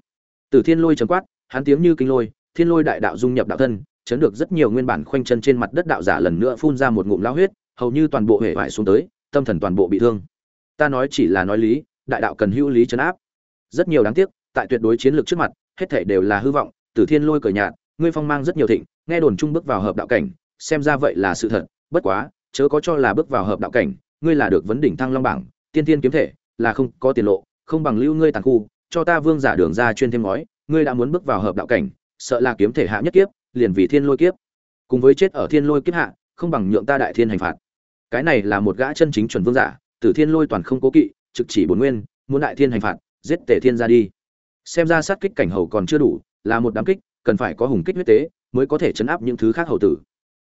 Tử thiên lôi trầm quát, hắn tiếng như kinh lôi, thiên lôi đại đạo dung nhập đạo thân, chấn được rất nhiều nguyên bản khoanh chân trên mặt đất đạo giả lần nữa phun ra một ngụm lao huyết, hầu như toàn bộ hệ vải xuống tới, tâm thần toàn bộ bị thương. Ta nói chỉ là nói lý, đại đạo cần hữu lý chấn áp. Rất nhiều đáng tiếc, tại tuyệt đối chiến lược trước mặt, hết thể đều là hư vọng, tử thiên lôi cờ nhạt ngươi phong mang rất nhiều thịnh, nghe đồn trung bước vào hợp đạo cảnh, xem ra vậy là sự thật, bất quá, chớ có cho là bước vào hợp đạo cảnh, ngươi là được vấn đỉnh thăng long bảng, tiên thiên kiếm thể, là không có tiền lộ, không bằng lưu ngươi tàn khu, cho ta vương giả đường ra chuyên thêm ngói, ngươi đã muốn bước vào hợp đạo cảnh, sợ là kiếm thể hạ nhất kiếp, liền vì thiên lôi kiếp. Cùng với chết ở thiên lôi kiếp hạ, không bằng nhượng ta đại thiên hành phạt. Cái này là một gã chân chính chuẩn vương giả tử thiên lôi toàn không cố kỵ, trực chỉ bổn nguyên, muốn đại thiên hành phạt, giết tề thiên ra đi. Xem ra sát kích cảnh hầu còn chưa đủ, là một đám kích cần phải có hùng kích huyết tế mới có thể chấn áp những thứ khác hầu tử.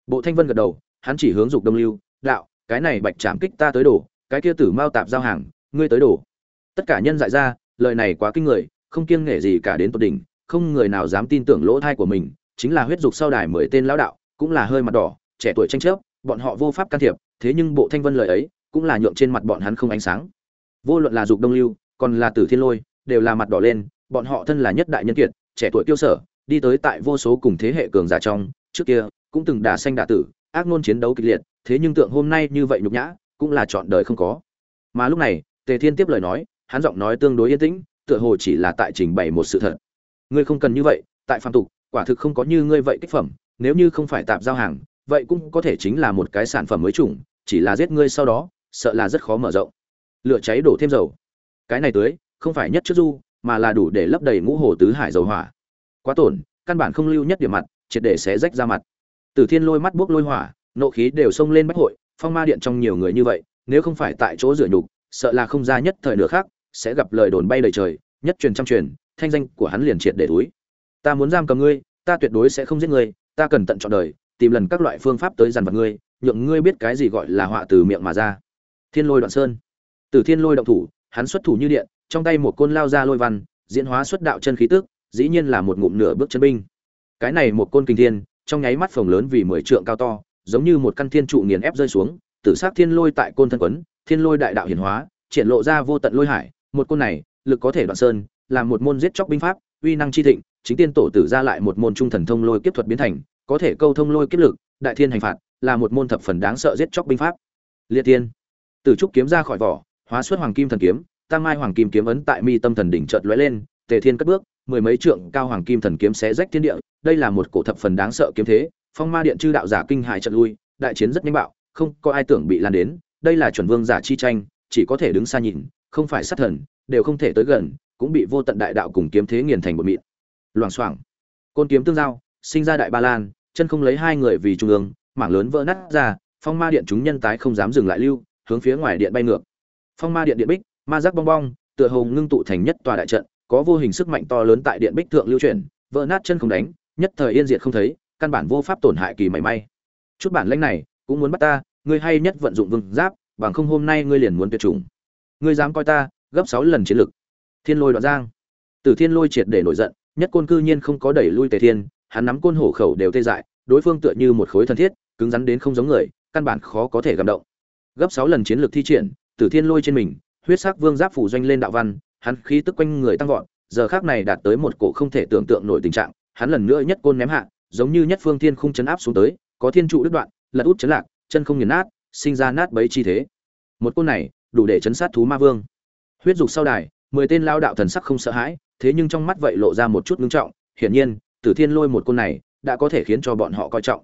Bộ thanh vân gật đầu, hắn chỉ hướng dục đông lưu, đạo, cái này bạch trảm kích ta tới đổ, cái kia tử mao tạp giao hàng, ngươi tới đổ. Tất cả nhân dại ra, lời này quá kinh người, không kiêng nghệ gì cả đến tột đỉnh, không người nào dám tin tưởng lỗ thai của mình, chính là huyết dục sau đài mười tên lão đạo, cũng là hơi mặt đỏ, trẻ tuổi tranh chấp, bọn họ vô pháp can thiệp, thế nhưng bộ thanh vân lời ấy, cũng là nhượng trên mặt bọn hắn không ánh sáng. Vô luận là dục đông lưu, còn là tử thiên lôi, đều là mặt đỏ lên, bọn họ thân là nhất đại nhân kiệt, trẻ tuổi tiêu sở đi tới tại vô số cùng thế hệ cường giả trong, trước kia, cũng từng đả xanh đả tử, ác ngôn chiến đấu kịch liệt, thế nhưng tượng hôm nay như vậy nhục nhã, cũng là chọn đời không có. Mà lúc này, tề thiên tiếp lời nói, hắn giọng nói tương đối yên tĩnh, tựa hồ chỉ là tại trình bày một sự thật. Ngươi không cần như vậy, tại phàm tục, quả thực không có như ngươi vậy kích phẩm, nếu như không phải tạm giao hàng, vậy cũng có thể chính là một cái sản phẩm mới chủng, chỉ là giết ngươi sau đó, sợ là rất khó mở rộng. Lửa cháy đổ thêm dầu. Cái này tưới, không phải nhất trước du, mà là đủ để lấp đầy ngũ hồ tứ hải dầu hỏa quá tổn, căn bản không lưu nhất điểm mặt, triệt để sẽ rách ra mặt. Tử thiên lôi mắt buốc lôi hỏa, nộ khí đều xông lên bách hội, phong ma điện trong nhiều người như vậy, nếu không phải tại chỗ rửa nhục, sợ là không ra nhất thời nửa khác sẽ gặp lời đồn bay đầy trời, nhất truyền trăm truyền, thanh danh của hắn liền triệt để túi ta muốn giam cầm ngươi, ta tuyệt đối sẽ không giết ngươi, ta cần tận trọn đời, tìm lần các loại phương pháp tới dằn vặt ngươi, nhượng ngươi biết cái gì gọi là họa từ miệng mà ra. Thiên lôi đoạn sơn. Từ thiên lôi động thủ, hắn xuất thủ như điện, trong tay một côn lao ra lôi văn, diễn hóa xuất đạo chân khí tức dĩ nhiên là một ngụm nửa bước chân binh. Cái này một côn kinh thiên, trong nháy mắt phồng lớn vì mười trượng cao to, giống như một căn thiên trụ nghiền ép rơi xuống, tử sát thiên lôi tại côn thân quấn, thiên lôi đại đạo hiển hóa, triển lộ ra vô tận lôi hải. Một côn này, lực có thể đoạn sơn, là một môn giết chóc binh pháp, uy năng chi thịnh, chính tiên tổ tử ra lại một môn trung thần thông lôi kiếp thuật biến thành, có thể câu thông lôi kiếp lực, đại thiên hành phạt, là một môn thập phần đáng sợ giết chóc binh pháp. Liệt tiên tử trúc kiếm ra khỏi vỏ, hóa xuất hoàng kim thần kiếm, tam mai hoàng kim kiếm ấn tại mi tâm thần đỉnh chợt lóe lên, tề thiên cất bước mười mấy trượng cao hoàng kim thần kiếm xé rách thiên địa, đây là một cổ thập phần đáng sợ kiếm thế, phong ma điện chư đạo giả kinh hãi trận lui, đại chiến rất nhanh bạo, không có ai tưởng bị lan đến, đây là chuẩn vương giả chi tranh, chỉ có thể đứng xa nhìn, không phải sát thần, đều không thể tới gần, cũng bị vô tận đại đạo cùng kiếm thế nghiền thành một mịn. Loảng xoảng. Côn kiếm tương giao, sinh ra đại ba lan, chân không lấy hai người vì trung ương, mảng lớn vỡ nát ra, phong ma điện chúng nhân tái không dám dừng lại lưu, hướng phía ngoài điện bay ngược. Phong ma điện điện bích, ma giác bong bong, tựa hồ ngưng tụ thành nhất tòa đại trận có vô hình sức mạnh to lớn tại điện bích thượng lưu chuyển, vỡ nát chân không đánh, nhất thời yên diệt không thấy, căn bản vô pháp tổn hại kỳ mảy may. Chút bản lãnh này, cũng muốn bắt ta, ngươi hay nhất vận dụng vương giáp, bằng không hôm nay ngươi liền muốn tuyệt chủng. Ngươi dám coi ta, gấp sáu lần chiến lực. Thiên lôi đoạn giang. Từ thiên lôi triệt để nổi giận, nhất côn cư nhiên không có đẩy lui tề thiên, hắn nắm côn hổ khẩu đều tê dại, đối phương tựa như một khối thân thiết, cứng rắn đến không giống người, căn bản khó có thể gầm động. Gấp sáu lần chiến lược thi triển, tử thiên lôi trên mình, huyết sắc vương giáp phủ doanh lên đạo văn hắn khí tức quanh người tăng vọt, giờ khắc này đạt tới một cổ không thể tưởng tượng nổi tình trạng, hắn lần nữa nhất côn ném hạ, giống như nhất phương thiên khung chấn áp xuống tới, có thiên trụ đứt đoạn, lật út chấn lạc, chân không nghiền nát, sinh ra nát bấy chi thế. Một côn này, đủ để chấn sát thú ma vương. Huyết dục sau đài, mười tên lao đạo thần sắc không sợ hãi, thế nhưng trong mắt vậy lộ ra một chút ngưng trọng, hiển nhiên, tử thiên lôi một côn này, đã có thể khiến cho bọn họ coi trọng.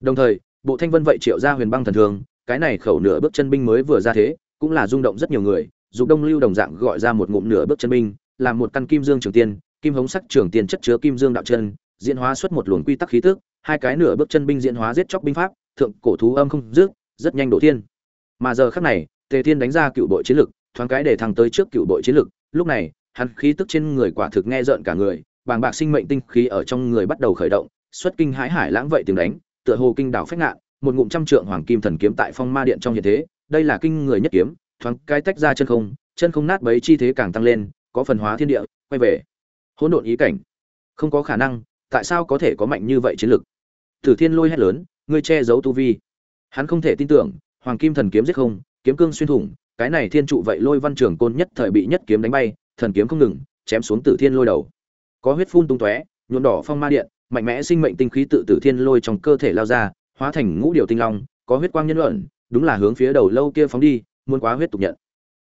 Đồng thời, bộ thanh vân vậy triệu ra huyền băng thần thường, cái này khẩu nửa bước chân binh mới vừa ra thế, cũng là rung động rất nhiều người dục đông lưu đồng dạng gọi ra một ngụm nửa bước chân binh làm một căn kim dương trường tiên, kim hống sắc trường tiên chất chứa kim dương đạo chân, diễn hóa xuất một luồng quy tắc khí tức, hai cái nửa bước chân binh diễn hóa giết chóc binh pháp, thượng cổ thú âm không dứt, rất nhanh đổ thiên. Mà giờ khắc này, tề thiên đánh ra cựu bộ chiến lực, thoáng cái để thăng tới trước cựu bộ chiến lực. Lúc này, hắn khí tức trên người quả thực nghe rợn cả người, bàng bạc sinh mệnh tinh khí ở trong người bắt đầu khởi động, xuất kinh hãi hải lãng vậy tiếng đánh, tựa hồ kinh đảo phách ngạn, một ngụm trăm trượng hoàng kim thần kiếm tại phong ma điện trong hiện thế, đây là kinh người nhất kiếm thoáng cái tách ra chân không chân không nát bấy chi thế càng tăng lên, có phần hóa thiên địa, quay về. Hỗn độn ý cảnh. Không có khả năng, tại sao có thể có mạnh như vậy chiến lực? Tử thiên lôi hét lớn, ngươi che giấu tu vi. Hắn không thể tin tưởng, hoàng kim thần kiếm giết không, kiếm cương xuyên thủng, cái này thiên trụ vậy lôi văn trường côn nhất thời bị nhất kiếm đánh bay, thần kiếm không ngừng, chém xuống tử thiên lôi đầu. Có huyết phun tung tóe, nhuộm đỏ phong ma điện, mạnh mẽ sinh mệnh tinh khí tự tử thiên lôi trong cơ thể lao ra, hóa thành ngũ điều tinh long, có huyết quang nhân luận, đúng là hướng phía đầu lâu kia phóng đi muốn quá huyết tục nhận.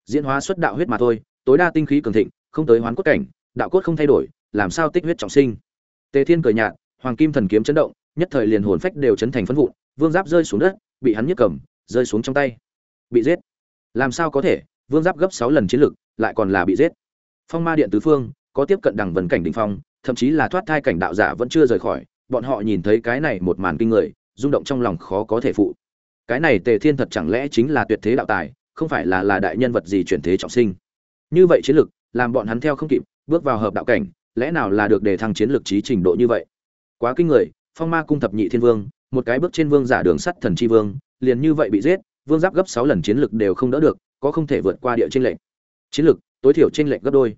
Diễn hóa xuất đạo huyết mà thôi, tối đa tinh khí cường thịnh, không tới hoán cốt cảnh, đạo cốt không thay đổi, làm sao tích huyết trọng sinh. Tề thiên cười nhạt, hoàng kim thần kiếm chấn động, nhất thời liền hồn phách đều chấn thành phân vụn, vương giáp rơi xuống đất, bị hắn nhấc cầm, rơi xuống trong tay. Bị giết. Làm sao có thể, vương giáp gấp sáu lần chiến lực, lại còn là bị giết. Phong ma điện tứ phương, có tiếp cận đẳng vần cảnh đỉnh phong, thậm chí là thoát thai cảnh đạo giả vẫn chưa rời khỏi, bọn họ nhìn thấy cái này một màn kinh người, rung động trong lòng khó có thể phụ. Cái này tề thiên thật chẳng lẽ chính là tuyệt thế đạo tài không phải là là đại nhân vật gì chuyển thế trọng sinh. Như vậy chiến lực, làm bọn hắn theo không kịp, bước vào hợp đạo cảnh, lẽ nào là được đề thăng chiến lược trí trình độ như vậy? Quá kinh người, phong ma cung thập nhị thiên vương, một cái bước trên vương giả đường sắt thần chi vương, liền như vậy bị giết, vương giáp gấp sáu lần chiến lực đều không đỡ được, có không thể vượt qua địa tranh lệnh chiến lực, tối thiểu tranh lệnh gấp đôi.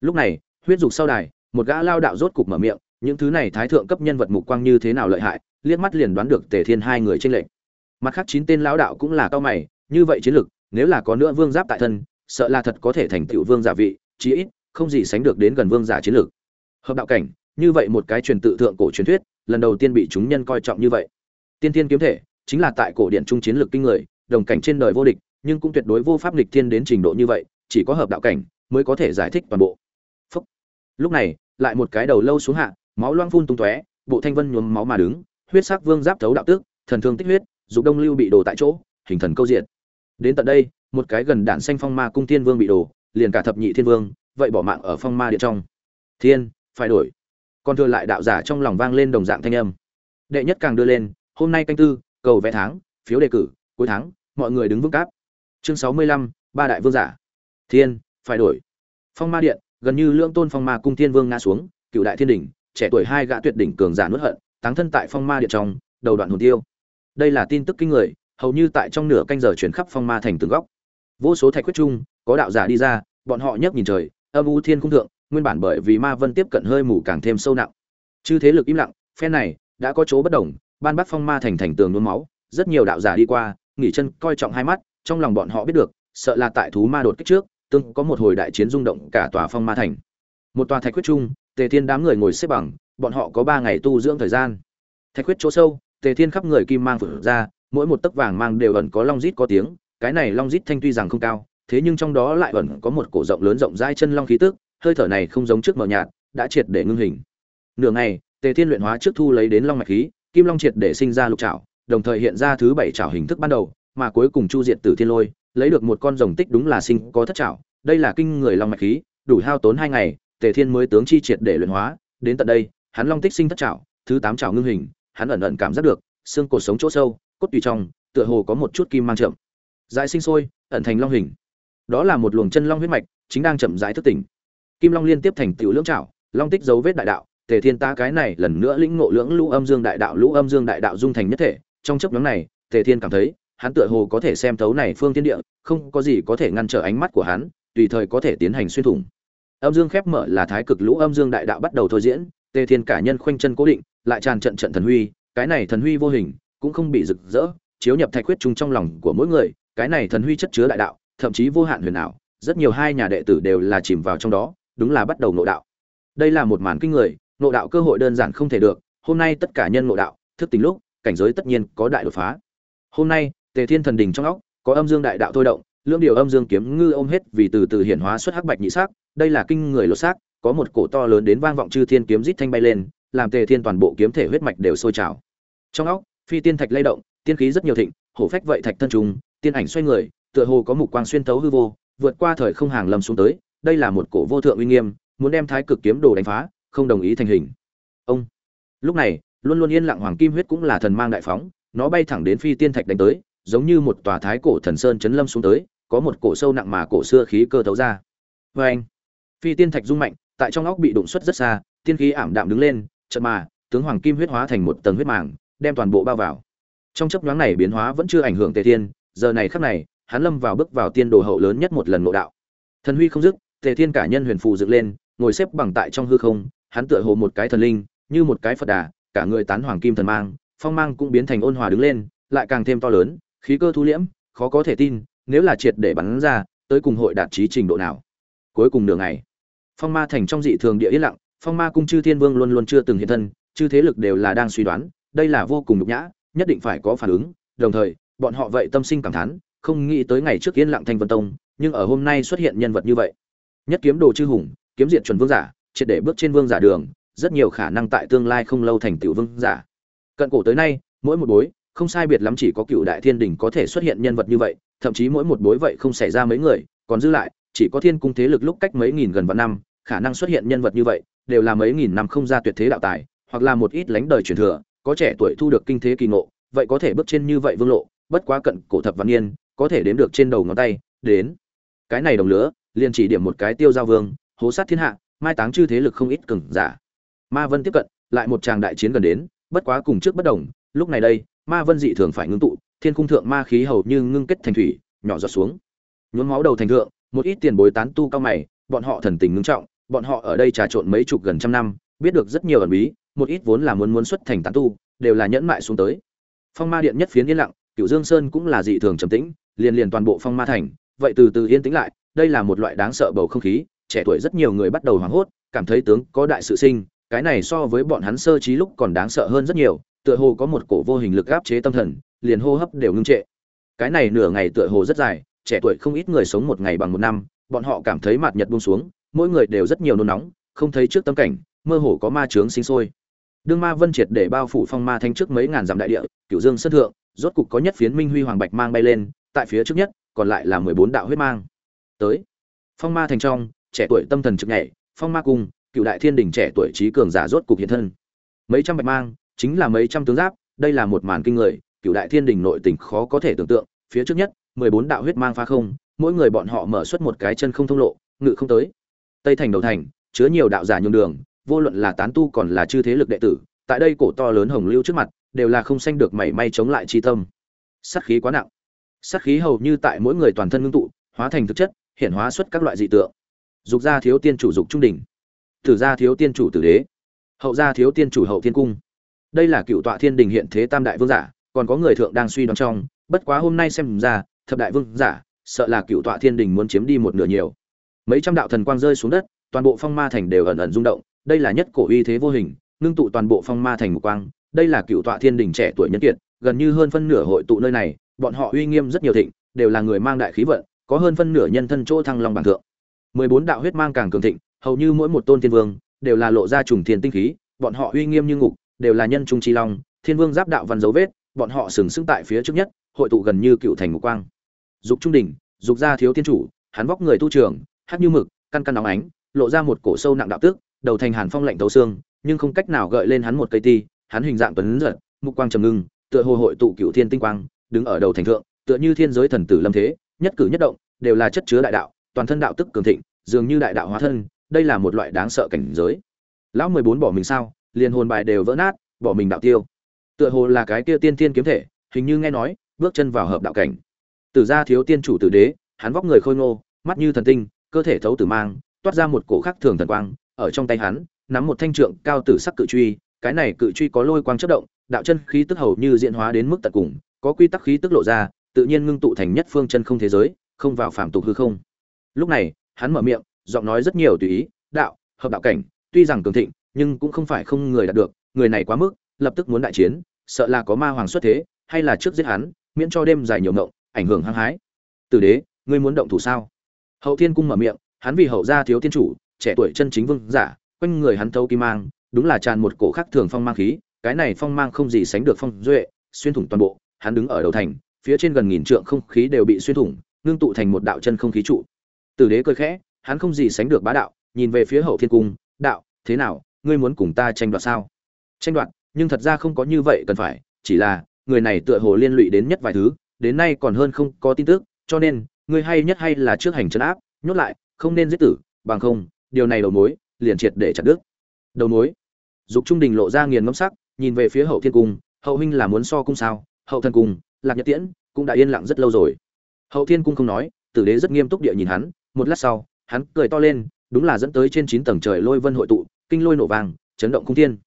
Lúc này, huyết dục sau đài, một gã lao đạo rốt cục mở miệng, những thứ này thái thượng cấp nhân vật mục quang như thế nào lợi hại, liếc mắt liền đoán được tề thiên hai người tranh lệnh mặt khác chín tên lão đạo cũng là cao mày, như vậy chiến lực nếu là có nữa vương giáp tại thân, sợ là thật có thể thành tựu vương giả vị, chí ít, không gì sánh được đến gần vương giả chiến lược. Hợp đạo cảnh, như vậy một cái truyền tự thượng cổ truyền thuyết, lần đầu tiên bị chúng nhân coi trọng như vậy. Tiên thiên kiếm thể, chính là tại cổ điện trung chiến lược kinh người, đồng cảnh trên đời vô địch, nhưng cũng tuyệt đối vô pháp lịch thiên đến trình độ như vậy, chỉ có hợp đạo cảnh mới có thể giải thích toàn bộ. Phúc. lúc này, lại một cái đầu lâu xuống hạ, máu loang phun tung tóe, bộ thanh vân nhuốm máu mà đứng, huyết sắc vương giáp thấu đạo tước, thần thương tích huyết, dục đông lưu bị đổ tại chỗ, hình thần câu diện đến tận đây một cái gần đạn xanh phong ma cung thiên vương bị đổ, liền cả thập nhị thiên vương vậy bỏ mạng ở phong ma điện trong. Thiên phải đổi. Còn thừa lại đạo giả trong lòng vang lên đồng dạng thanh âm. Đệ nhất càng đưa lên hôm nay canh tư cầu vẽ tháng phiếu đề cử cuối tháng mọi người đứng vững cáp. Chương sáu mươi lăm ba đại vương giả. Thiên phải đổi. Phong ma điện gần như lượng tôn phong ma cung thiên vương ngã xuống cựu đại thiên đỉnh trẻ tuổi hai gã tuyệt đỉnh cường giả nuốt hận táng thân tại phong ma điện trong đầu đoạn hồn tiêu. Đây là tin tức kinh người hầu như tại trong nửa canh giờ chuyển khắp phong ma thành từng góc. Vô số thạch quyết chung có đạo giả đi ra, bọn họ nhấc nhìn trời, âm u thiên cung thượng, nguyên bản bởi vì ma vân tiếp cận hơi mù càng thêm sâu nặng. Chư thế lực im lặng, phen này, đã có chỗ bất đồng, ban bắt phong ma thành thành tường nôn máu, rất nhiều đạo giả đi qua, nghỉ chân, coi trọng hai mắt, trong lòng bọn họ biết được, sợ là tại thú ma đột kích trước, tương có một hồi đại chiến rung động cả tòa phong ma thành. Một tòa thạch quyết chung tề thiên đám người ngồi xếp bằng, bọn họ có ba ngày tu dưỡng thời gian. Thạch quyết chỗ sâu, tề thiên khắp người kim mang vượt ra mỗi một tấc vàng mang đều ẩn có long rít có tiếng, cái này long rít thanh tuy rằng không cao, thế nhưng trong đó lại ẩn có một cổ rộng lớn rộng dai chân long khí tức, hơi thở này không giống trước mờ nhạt, đã triệt để ngưng hình. Nửa ngày, tề thiên luyện hóa trước thu lấy đến long mạch khí, kim long triệt để sinh ra lục trảo, đồng thời hiện ra thứ bảy trảo hình thức ban đầu, mà cuối cùng chu diệt tử thiên lôi, lấy được một con rồng tích đúng là sinh có thất trảo, đây là kinh người long mạch khí, đủ hao tốn hai ngày, tề thiên mới tướng chi triệt để luyện hóa, đến tận đây, hắn long tích sinh thất trảo, thứ tám trảo ngưng hình, hắn ẩn ẩn cảm giác được, xương cột sống chỗ sâu cốt tùy trong, tựa hồ có một chút kim mang chậm. Dại sinh sôi, ẩn thành long hình. Đó là một luồng chân long huyết mạch, chính đang chậm rãi thức tỉnh. Kim long liên tiếp thành tựu lưỡng trảo, long tích dấu vết đại đạo, tề thiên ta cái này lần nữa lĩnh ngộ lưỡng lũ âm dương đại đạo, lũ âm dương đại đạo dung thành nhất thể. Trong chấp nhóm này, tề thiên cảm thấy, hắn tựa hồ có thể xem thấu này phương thiên địa, không có gì có thể ngăn trở ánh mắt của hắn, tùy thời có thể tiến hành xuyên thủng. Âm dương khép mở là thái cực lũ âm dương đại đạo bắt đầu thôi diễn, tề thiên cả nhân khoanh chân cố định, lại tràn trận trận thần huy, cái này thần huy vô hình cũng không bị rực rỡ, chiếu nhập thạch huyết chung trong lòng của mỗi người, cái này thần huy chất chứa đại đạo, thậm chí vô hạn huyền ảo, rất nhiều hai nhà đệ tử đều là chìm vào trong đó, đúng là bắt đầu nội đạo. Đây là một màn kinh người nội đạo cơ hội đơn giản không thể được, hôm nay tất cả nhân nội đạo, thức tính lúc, cảnh giới tất nhiên có đại đột phá. Hôm nay, tề thiên thần đình trong óc, có âm dương đại đạo thôi động, lưỡng điều âm dương kiếm ngư ôm hết vì từ từ hiển hóa xuất hắc bạch nhị sắc, đây là kinh người lột xác, có một cổ to lớn đến vang vọng chư thiên kiếm rít thanh bay lên, làm tề thiên toàn bộ kiếm thể huyết mạch đều sôi trào. Trong óc phi tiên thạch lay động, tiên khí rất nhiều thịnh, hổ phách vậy thạch thân trùng, tiên ảnh xoay người, tựa hồ có mục quang xuyên thấu hư vô, vượt qua thời không hàng lầm xuống tới, đây là một cổ vô thượng uy nghiêm, muốn đem thái cực kiếm đồ đánh phá, không đồng ý thành hình. Ông. Lúc này, luôn luôn yên lặng hoàng kim huyết cũng là thần mang đại phóng, nó bay thẳng đến phi tiên thạch đánh tới, giống như một tòa thái cổ thần sơn chấn lâm xuống tới, có một cổ sâu nặng mà cổ xưa khí cơ thấu ra. Vê anh, phi tiên thạch rung mạnh, tại trong óc bị đụng xuất rất xa, tiên khí ảm đạm đứng lên, chợt mà, tướng hoàng kim huyết hóa thành một tầng huyết màng đem toàn bộ bao vào. Trong chấp nhoáng này biến hóa vẫn chưa ảnh hưởng tề thiên, giờ này khắc này, hắn lâm vào bước vào tiên đồ hậu lớn nhất một lần nội đạo. Thần huy không dứt, tề thiên cả nhân huyền phù dựng lên, ngồi xếp bằng tại trong hư không, hắn tựa hồ một cái thần linh, như một cái phật đà, cả người tán hoàng kim thần mang, phong mang cũng biến thành ôn hòa đứng lên, lại càng thêm to lớn, khí cơ thu liễm, khó có thể tin, nếu là triệt để bắn ra, tới cùng hội đạt trí trình độ nào. Cuối cùng nửa ngày, phong ma thành trong dị thường địa yên lặng, phong ma cung chư thiên vương luôn luôn chưa từng hiện thân, chư thế lực đều là đang suy đoán đây là vô cùng nhục nhã, nhất định phải có phản ứng. Đồng thời, bọn họ vậy tâm sinh cảm thán, không nghĩ tới ngày trước yên lặng thanh vân tông, nhưng ở hôm nay xuất hiện nhân vật như vậy. Nhất kiếm đồ chư hùng, kiếm diện chuẩn vương giả, triệt để bước trên vương giả đường, rất nhiều khả năng tại tương lai không lâu thành tựu vương giả. Cận cổ tới nay, mỗi một bối, không sai biệt lắm chỉ có cựu đại thiên đình có thể xuất hiện nhân vật như vậy, thậm chí mỗi một bối vậy không xảy ra mấy người, còn dư lại, chỉ có thiên cung thế lực lúc cách mấy nghìn gần vạn năm, khả năng xuất hiện nhân vật như vậy, đều là mấy nghìn năm không ra tuyệt thế đạo tài, hoặc là một ít lánh đời truyền thừa có trẻ tuổi thu được kinh thế kỳ ngộ, vậy có thể bước trên như vậy vương lộ, bất quá cận cổ thập văn niên, có thể đếm được trên đầu ngón tay, đến. Cái này đồng lứa liền chỉ điểm một cái tiêu giao vương, hố sát thiên hạ, mai táng chư thế lực không ít cường giả. Ma vân tiếp cận, lại một tràng đại chiến gần đến, bất quá cùng trước bất đồng, lúc này đây, ma vân dị thường phải ngưng tụ, thiên cung thượng ma khí hầu như ngưng kết thành thủy, nhỏ giọt xuống. Nhuốm máu đầu thành thượng, một ít tiền bối tán tu cao mày, bọn họ thần tình ngưng trọng, bọn họ ở đây trà trộn mấy chục gần trăm năm, biết được rất nhiều ẩn bí một ít vốn là muốn muốn xuất thành tán tu, đều là nhẫn mại xuống tới. Phong ma điện nhất phiến yên lặng cựu dương sơn cũng là dị thường trầm tĩnh, liền liền toàn bộ phong ma thành, vậy từ từ yên tĩnh lại, đây là một loại đáng sợ bầu không khí, trẻ tuổi rất nhiều người bắt đầu hoảng hốt, cảm thấy tướng có đại sự sinh, cái này so với bọn hắn sơ trí lúc còn đáng sợ hơn rất nhiều, tựa hồ có một cổ vô hình lực áp chế tâm thần, liền hô hấp đều ngưng trệ. Cái này nửa ngày tựa hồ rất dài, trẻ tuổi không ít người sống một ngày bằng một năm, bọn họ cảm thấy mặt nhật buông xuống, mỗi người đều rất nhiều nôn nóng, không thấy trước tâm cảnh, mơ hồ có ma chướng sinh sôi đương ma vân triệt để bao phủ phong ma thanh trước mấy ngàn dặm đại địa, cửu dương sân thượng, rốt cục có nhất phiến minh huy hoàng bạch mang bay lên, tại phía trước nhất, còn lại là mười bốn đạo huyết mang. Tới, phong ma thành trong, trẻ tuổi tâm thần trực nhảy, phong ma cung, cựu đại thiên đình trẻ tuổi trí cường giả rốt cục hiện thân. Mấy trăm bạch mang, chính là mấy trăm tướng giáp, đây là một màn kinh người, cựu đại thiên đình nội tình khó có thể tưởng tượng, phía trước nhất, mười bốn đạo huyết mang phá không, mỗi người bọn họ mở xuất một cái chân không thông lộ, ngự không tới. Tây thành đầu thành, chứa nhiều đạo giả nhường đường vô luận là tán tu còn là chư thế lực đệ tử, tại đây cổ to lớn hồng lưu trước mặt, đều là không sanh được mảy may chống lại chi tâm. Sát khí quá nặng. Sát khí hầu như tại mỗi người toàn thân ngưng tụ, hóa thành thực chất, hiện hóa xuất các loại dị tượng. Dục gia thiếu tiên chủ dục trung đỉnh. Tử gia thiếu tiên chủ tử đế. Hậu gia thiếu tiên chủ hậu thiên cung. Đây là cựu tọa thiên đình hiện thế tam đại vương giả, còn có người thượng đang suy đoán trong, bất quá hôm nay xem ra, thập đại vương giả, sợ là cựu tọa thiên đình muốn chiếm đi một nửa nhiều. Mấy trăm đạo thần quang rơi xuống đất, toàn bộ phong ma thành đều ẩn ẩn rung động đây là nhất cổ uy thế vô hình, ngưng tụ toàn bộ phong ma thành một quang, đây là cựu tọa thiên đình trẻ tuổi nhân kiệt, gần như hơn phân nửa hội tụ nơi này, bọn họ uy nghiêm rất nhiều thịnh, đều là người mang đại khí vận, có hơn phân nửa nhân thân chỗ thăng long bảng thượng. Mười bốn đạo huyết mang càng cường thịnh, hầu như mỗi một tôn thiên vương, đều là lộ ra trùng thiên tinh khí, bọn họ uy nghiêm như ngục, đều là nhân trung chi long, thiên vương giáp đạo văn dấu vết, bọn họ sừng sững tại phía trước nhất, hội tụ gần như cựu thành ngũ quang. Dục trung đỉnh, dục gia thiếu thiên chủ, hắn vóc người tu trường hát như mực, căn căn nóng ánh, lộ ra một cổ sâu nặng đạo tước đầu thành hàn phong lạnh thấu xương, nhưng không cách nào gợi lên hắn một cây ti, hắn hình dạng tuấn giật, mục quang trầm ngưng, tựa hồ hội tụ cựu thiên tinh quang, đứng ở đầu thành thượng, tựa như thiên giới thần tử lâm thế, nhất cử nhất động, đều là chất chứa đại đạo, toàn thân đạo tức cường thịnh, dường như đại đạo hóa thân, đây là một loại đáng sợ cảnh giới. Lão mười bốn bỏ mình sao, liền hồn bài đều vỡ nát, bỏ mình đạo tiêu. Tựa hồ là cái kia tiên tiên kiếm thể, hình như nghe nói, bước chân vào hợp đạo cảnh. Tử gia thiếu tiên chủ tử đế, hắn vóc người khôi ngô, mắt như thần tinh, cơ thể thấu tử mang, toát ra một cổ khắc thường thần quang ở trong tay hắn, nắm một thanh trượng cao tử sắc cự truy, cái này cự truy có lôi quang chất động, đạo chân khí tức hầu như diễn hóa đến mức tận cùng, có quy tắc khí tức lộ ra, tự nhiên ngưng tụ thành nhất phương chân không thế giới, không vào phạm tục hư không. Lúc này, hắn mở miệng, giọng nói rất nhiều tùy ý, đạo, hợp đạo cảnh, tuy rằng cường thịnh, nhưng cũng không phải không người đạt được, người này quá mức, lập tức muốn đại chiến, sợ là có ma hoàng xuất thế, hay là trước giết hắn, miễn cho đêm dài nhiều ngộng, ảnh hưởng hăng hái. Tử đế, ngươi muốn động thủ sao? Hậu thiên cung mở miệng, hắn vì hậu gia thiếu tiên chủ trẻ tuổi chân chính vương giả, quanh người hắn thâu kim mang, đúng là tràn một cổ khắc thường phong mang khí, cái này phong mang không gì sánh được phong duệ, xuyên thủng toàn bộ, hắn đứng ở đầu thành, phía trên gần nghìn trượng không khí đều bị xuyên thủng, ngưng tụ thành một đạo chân không khí trụ. Tử đế cười khẽ, hắn không gì sánh được bá đạo, nhìn về phía hậu thiên cung, đạo, thế nào, ngươi muốn cùng ta tranh đoạt sao? Tranh đoạt, nhưng thật ra không có như vậy cần phải, chỉ là, người này tựa hồ liên lụy đến nhất vài thứ, đến nay còn hơn không có tin tức, cho nên, ngươi hay nhất hay là trước hành trấn áp, nhốt lại, không nên giết tử, bằng không điều này đầu mối, liền triệt để chặt đứt. Đầu mối. Dục trung đình lộ ra nghiền ngẫm sắc, nhìn về phía hậu thiên cung, hậu huynh là muốn so cung sao? Hậu thần cung, lạc nhật tiễn cũng đã yên lặng rất lâu rồi. Hậu thiên cung không nói, tử đế rất nghiêm túc địa nhìn hắn, một lát sau, hắn cười to lên, đúng là dẫn tới trên chín tầng trời lôi vân hội tụ, kinh lôi nổ vàng, chấn động cung thiên.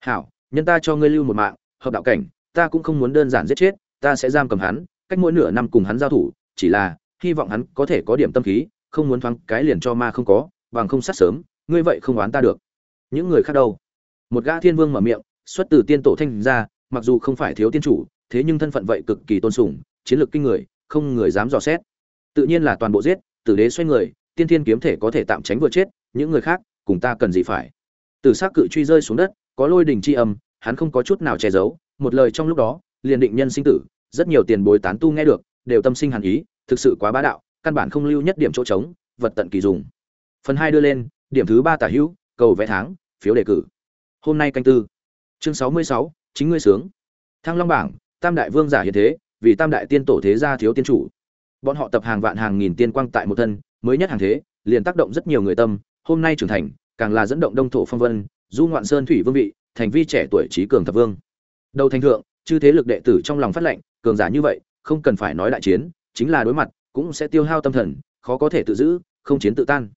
Hảo, nhân ta cho ngươi lưu một mạng, hợp đạo cảnh, ta cũng không muốn đơn giản giết chết, ta sẽ giam cầm hắn, cách mỗi nửa năm cùng hắn giao thủ, chỉ là, hy vọng hắn có thể có điểm tâm khí, không muốn thoáng cái liền cho ma không có bằng không sát sớm, ngươi vậy không oán ta được. Những người khác đâu? Một gã thiên vương mở miệng, xuất từ tiên tổ thanh ra mặc dù không phải thiếu tiên chủ, thế nhưng thân phận vậy cực kỳ tôn sùng, chiến lược kinh người, không người dám dò xét. Tự nhiên là toàn bộ giết, tử đế xoay người, tiên thiên kiếm thể có thể tạm tránh vừa chết, những người khác, cùng ta cần gì phải? Tử s cự truy rơi xuống đất, có lôi đình c âm, hắn không có chút nào che giấu, một lời trong lúc đó, liền định nhân sinh tử, rất nhiều tiền bối tán tu nghe được, đều tâm sinh hàn ý, thực sự quá bá đạo, căn bản không lưu nhất điểm chỗ trống, vật tận kỳ dùng phần hai đưa lên, điểm thứ ba tả hữu, cầu vẽ tháng, phiếu đề cử. Hôm nay canh tư. Chương sáu mươi sáu, chính ngươi sướng. Thăng long bảng, tam đại vương giả hiện thế, vì tam đại tiên tổ thế gia thiếu tiên chủ. Bọn họ tập hàng vạn hàng nghìn tiên quang tại một thân, mới nhất hàng thế, liền tác động rất nhiều người tâm. Hôm nay trưởng thành, càng là dẫn động đông thổ phong vân, du ngoạn sơn thủy vương vị, thành vi trẻ tuổi trí cường thập vương. Đầu thành thượng, chư thế lực đệ tử trong lòng phát lệnh, cường giả như vậy, không cần phải nói đại chiến, chính là đối mặt, cũng sẽ tiêu hao tâm thần, khó có thể tự giữ, không chiến tự tan.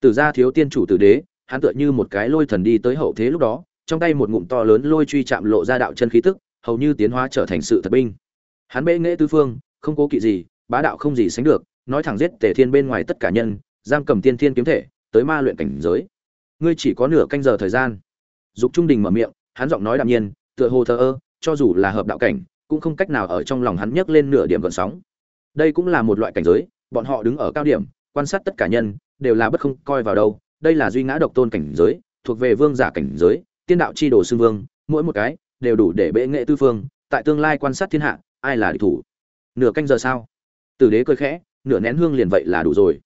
Từ gia thiếu tiên chủ tử đế, hắn tựa như một cái lôi thần đi tới hậu thế lúc đó, trong tay một ngụm to lớn lôi truy chạm lộ ra đạo chân khí tức, hầu như tiến hóa trở thành sự thật binh. Hắn bệ nghệ tứ phương, không cố kỵ gì, bá đạo không gì sánh được, nói thẳng giết tề thiên bên ngoài tất cả nhân, giam cầm tiên thiên kiếm thể, tới ma luyện cảnh giới. Ngươi chỉ có nửa canh giờ thời gian. Dục trung đình mở miệng, hắn giọng nói đạm nhiên, tựa hồ thờ ơ, cho dù là hợp đạo cảnh, cũng không cách nào ở trong lòng hắn nhấc lên nửa điểm gợn sóng. Đây cũng là một loại cảnh giới, bọn họ đứng ở cao điểm, quan sát tất cả nhân đều là bất không coi vào đâu, đây là duy ngã độc tôn cảnh giới, thuộc về vương giả cảnh giới, tiên đạo chi đồ xưng vương, mỗi một cái đều đủ để bệ nghệ tư phương, tại tương lai quan sát thiên hạ, ai là địch thủ? Nửa canh giờ sao tử đế cười khẽ, nửa nén hương liền vậy là đủ rồi.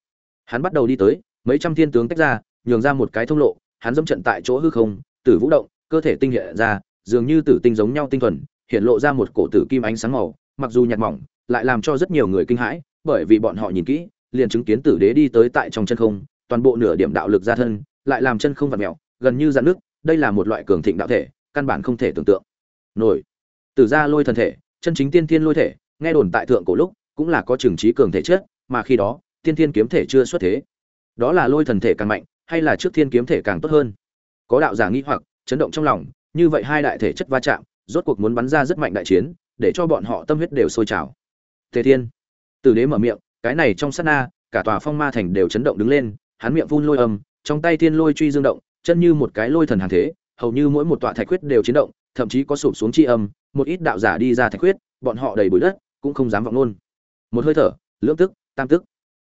Hắn bắt đầu đi tới, mấy trăm thiên tướng tách ra, nhường ra một cái thông lộ, hắn dẫm trận tại chỗ hư không, tử vũ động, cơ thể tinh hiện ra, dường như tử tinh giống nhau tinh thuần, hiện lộ ra một cổ tử kim ánh sáng màu, mặc dù nhạt mỏng, lại làm cho rất nhiều người kinh hãi, bởi vì bọn họ nhìn kỹ liền chứng kiến tử đế đi tới tại trong chân không, toàn bộ nửa điểm đạo lực ra thân, lại làm chân không vặt mẹo gần như dạn nước đây là một loại cường thịnh đạo thể, căn bản không thể tưởng tượng. Nổi. Tử ra lôi thần thể, chân chính tiên thiên lôi thể, nghe đồn tại thượng cổ lúc, cũng là có trường trí cường thể chất, mà khi đó, tiên thiên kiếm thể chưa xuất thế. Đó là lôi thần thể càng mạnh, hay là trước thiên kiếm thể càng tốt hơn? Có đạo giả nghĩ hoặc, chấn động trong lòng, như vậy hai đại thể chất va chạm, rốt cuộc muốn bắn ra rất mạnh đại chiến, để cho bọn họ tâm huyết đều sôi trào. Tề thiên. Tử đế mở miệng cái này trong sát na cả tòa phong ma thành đều chấn động đứng lên hắn miệng phun lôi âm trong tay thiên lôi truy dương động chân như một cái lôi thần hàng thế hầu như mỗi một tọa thạch quyết đều chiến động thậm chí có sụp xuống chi âm một ít đạo giả đi ra thạch quyết, bọn họ đầy bụi đất cũng không dám vọng luôn. Một hơi thở lưỡng tức tam tức.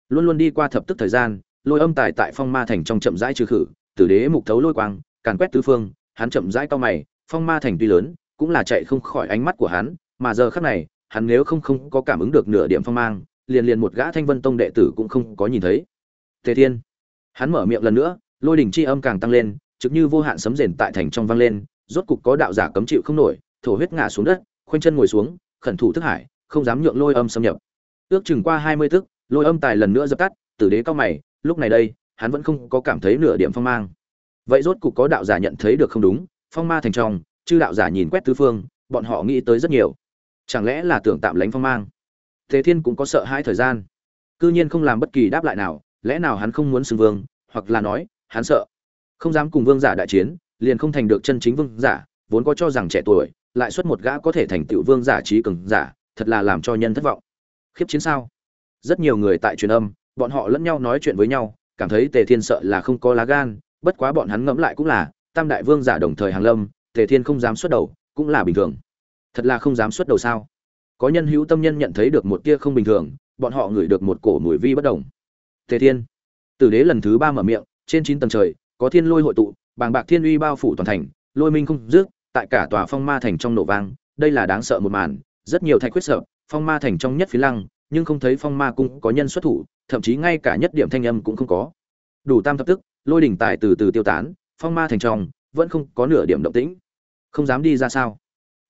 Luôn luôn đi qua thập tức thời gian lôi âm tài tại phong ma thành trong chậm rãi trừ khử tử đế mục thấu lôi quang càn quét tứ phương hắn chậm rãi cao mày phong ma thành tuy lớn cũng là chạy không khỏi ánh mắt của hắn mà giờ khắc này hắn nếu không không có cảm ứng được nửa điểm phong mang liền liền một gã thanh vân tông đệ tử cũng không có nhìn thấy. Tề thiên, hắn mở miệng lần nữa, lôi đỉnh chi âm càng tăng lên, trực như vô hạn sấm rền tại thành trong vang lên, rốt cục có đạo giả cấm chịu không nổi, thổ huyết ngã xuống đất, khoanh chân ngồi xuống, khẩn thủ thức hải, không dám nhượng lôi âm xâm nhập. Ước chừng qua hai mươi tức lôi âm tài lần nữa dập tắt, tử đế cao mày, lúc này đây, hắn vẫn không có cảm thấy nửa điểm phong mang. Vậy rốt cục có đạo giả nhận thấy được không đúng, phong ma thành trong, chư đạo giả nhìn quét tứ phương, bọn họ nghĩ tới rất nhiều. Chẳng lẽ là tưởng tạm lánh phong mang? Tề thiên cũng có sợ hai thời gian. Cư nhiên không làm bất kỳ đáp lại nào, lẽ nào hắn không muốn xưng vương, hoặc là nói, hắn sợ. Không dám cùng vương giả đại chiến, liền không thành được chân chính vương giả, vốn có cho rằng trẻ tuổi, lại xuất một gã có thể thành tựu vương giả trí cường giả, thật là làm cho nhân thất vọng. Khiếp chiến sao? Rất nhiều người tại truyền âm, bọn họ lẫn nhau nói chuyện với nhau, cảm thấy tề thiên sợ là không có lá gan, bất quá bọn hắn ngẫm lại cũng là, tam đại vương giả đồng thời hàng lâm, tề thiên không dám xuất đầu, cũng là bình thường. Thật là không dám xuất đầu sao? Có nhân hữu tâm nhân nhận thấy được một tia không bình thường, bọn họ ngửi được một cổ mùi vi bất đồng. Tề thiên, tử đế lần thứ ba mở miệng, trên chín tầng trời, có thiên lôi hội tụ, bàng bạc thiên uy bao phủ toàn thành, lôi minh không dứt, tại cả tòa phong ma thành trong nổ vang, đây là đáng sợ một màn, rất nhiều thạch quyết sợ, phong ma thành trong nhất phía lăng, nhưng không thấy phong ma cung có nhân xuất thủ, thậm chí ngay cả nhất điểm thanh âm cũng không có. Đủ tam thập tức, lôi đỉnh tài từ từ tiêu tán, phong ma thành trong, vẫn không có nửa điểm động tĩnh. Không dám đi ra sao?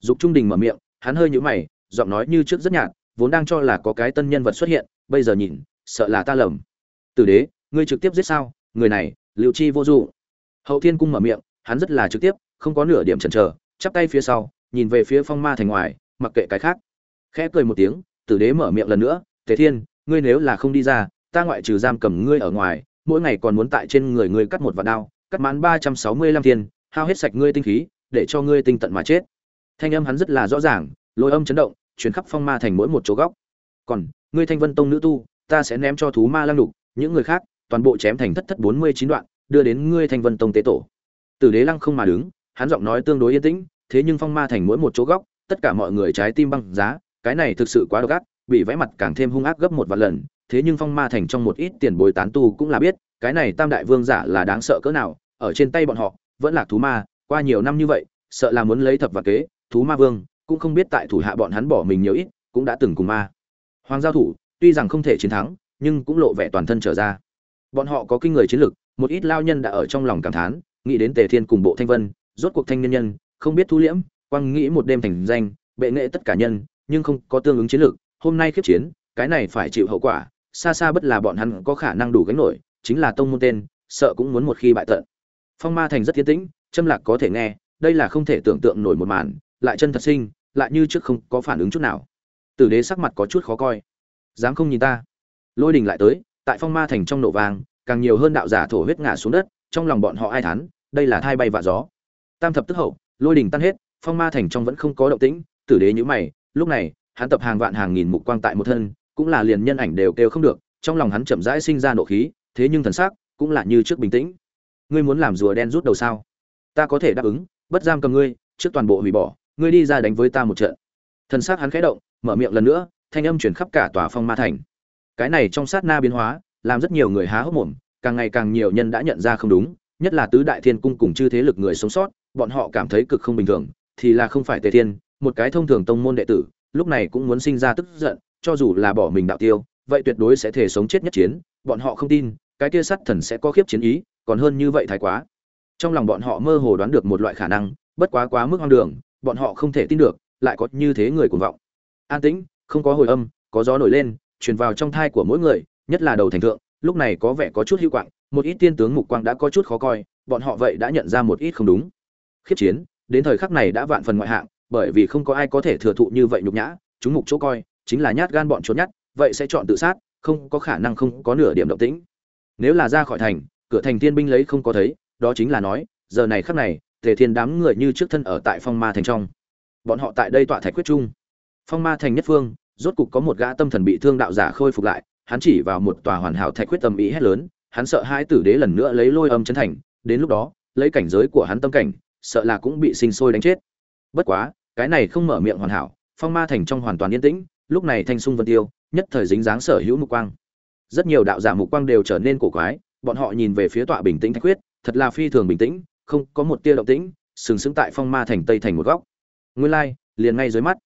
Dục trung đình mở miệng, hắn hơi nhũ mày giọng nói như trước rất nhạt, vốn đang cho là có cái tân nhân vật xuất hiện, bây giờ nhìn, sợ là ta lầm. Tử đế, ngươi trực tiếp giết sao? Người này liệu chi vô dụ. Hậu thiên cung mở miệng, hắn rất là trực tiếp, không có nửa điểm chần chờ, chắp tay phía sau, nhìn về phía phong ma thành ngoài, mặc kệ cái khác. Khẽ cười một tiếng, tử đế mở miệng lần nữa thế thiên, ngươi nếu là không đi ra, ta ngoại trừ giam cầm ngươi ở ngoài, mỗi ngày còn muốn tại trên người ngươi cắt một vạn đao, cắt mãn ba trăm sáu mươi lăm thiên, hao hết sạch ngươi tinh khí, để cho ngươi tinh tận mà chết. Thanh âm hắn rất là rõ ràng, lôi âm chấn động Chuyển khắp phong ma thành mỗi một chỗ góc. Còn, ngươi thanh vân tông nữ tu, ta sẽ ném cho thú ma lăng đục những người khác, toàn bộ chém thành thất thất bốn mươi chín đoạn, đưa đến ngươi thanh vân tông tế tổ. Tử đế lăng không mà đứng, hắn giọng nói tương đối yên tĩnh, thế nhưng phong ma thành mỗi một chỗ góc, tất cả mọi người trái tim băng giá, cái này thực sự quá độc ác, bị vẽ mặt càng thêm hung ác gấp một vạn lần, thế nhưng phong ma thành trong một ít tiền bối tán tu cũng là biết, cái này tam đại vương giả là đáng sợ cỡ nào, ở trên tay bọn họ, vẫn là thú ma, qua nhiều năm như vậy, sợ là muốn lấy thập và kế, thú ma vương cũng không biết tại thủ hạ bọn hắn bỏ mình nhiều ít, cũng đã từng cùng ma. Hoàng giao thủ, tuy rằng không thể chiến thắng, nhưng cũng lộ vẻ toàn thân trở ra. Bọn họ có kinh người chiến lực, một ít lao nhân đã ở trong lòng cảm thán, nghĩ đến tề thiên cùng bộ thanh vân, rốt cuộc thanh niên nhân, không biết thu liễm quang nghĩ một đêm thành danh, bệ nghệ tất cả nhân, nhưng không có tương ứng chiến lược hôm nay khiếp chiến, cái này phải chịu hậu quả, xa xa bất là bọn hắn có khả năng đủ gánh nổi, chính là tông môn tên, sợ cũng muốn một khi bại tận. Phong ma thành rất tiến tĩnh châm lạc có thể nghe, đây là không thể tưởng tượng nổi một màn, lại chân thật sinh lại như trước không có phản ứng chút nào. Tử đế sắc mặt có chút khó coi. Dám không nhìn ta. Lôi đình lại tới, tại phong ma thành trong nổ vàng, càng nhiều hơn đạo giả thổ huyết ngã xuống đất, trong lòng bọn họ ai thán, đây là thai bay vạ gió. Tam thập tức hậu, lôi đình tan hết, phong ma thành trong vẫn không có động tĩnh, tử đế nhíu mày, lúc này, hắn tập hàng vạn hàng nghìn mục quang tại một thân, cũng là liền nhân ảnh đều kêu không được, trong lòng hắn chậm rãi sinh ra nộ khí, thế nhưng thần sắc cũng là như trước bình tĩnh. Ngươi muốn làm rùa đen rút đầu sao? Ta có thể đáp ứng, bất giam cầm ngươi, trước toàn bộ hủy bỏ ngươi đi ra đánh với ta một trận. Thần sắc hắn khẽ động, mở miệng lần nữa, thanh âm chuyển khắp cả tòa phong ma thành. Cái này trong sát na biến hóa, làm rất nhiều người há hốc mồm, càng ngày càng nhiều nhân đã nhận ra không đúng, nhất là tứ đại thiên cung cùng chư thế lực người sống sót, bọn họ cảm thấy cực không bình thường, thì là không phải tề thiên, một cái thông thường tông môn đệ tử, lúc này cũng muốn sinh ra tức giận, cho dù là bỏ mình đạo tiêu, vậy tuyệt đối sẽ thể sống chết nhất chiến, bọn họ không tin, cái kia sắt thần sẽ có khiếp chiến ý, còn hơn như vậy thái quá. Trong lòng bọn họ mơ hồ đoán được một loại khả năng, bất quá quá mức hoang đường bọn họ không thể tin được, lại có như thế người cuồng vọng. An tĩnh, không có hồi âm, có gió nổi lên, truyền vào trong thai của mỗi người, nhất là đầu thành thượng, lúc này có vẻ có chút hữu quạng, một ít tiên tướng mục quang đã có chút khó coi, bọn họ vậy đã nhận ra một ít không đúng. Khiếp chiến, đến thời khắc này đã vạn phần ngoại hạng, bởi vì không có ai có thể thừa thụ như vậy nhục nhã, chúng mục chỗ coi, chính là nhát gan bọn chốn nhát, vậy sẽ chọn tự sát, không có khả năng không có nửa điểm động tĩnh. Nếu là ra khỏi thành, cửa thành tiên binh lấy không có thấy, đó chính là nói, giờ này khắc này tề thiên đám người như trước thân ở tại phong ma thành trong. Bọn họ tại đây tọa thạch quyết trung. Phong ma thành nhất phương, rốt cục có một gã tâm thần bị thương đạo giả khôi phục lại, hắn chỉ vào một tòa hoàn hảo thạch quyết tâm ý hét lớn, hắn sợ hai tử đế lần nữa lấy lôi âm chấn thành, đến lúc đó, lấy cảnh giới của hắn tâm cảnh, sợ là cũng bị sinh sôi đánh chết. Bất quá, cái này không mở miệng hoàn hảo, phong ma thành trong hoàn toàn yên tĩnh, lúc này thanh sung vân tiêu, nhất thời dính dáng sở hữu mục quang. Rất nhiều đạo giả mục quang đều trở nên cổ quái, bọn họ nhìn về phía tọa bình tĩnh thạch quyết thật là phi thường bình tĩnh không có một tia động tĩnh, sừng sững tại phong ma thành tây thành một góc. Nguyên lai, liền ngay dưới mắt.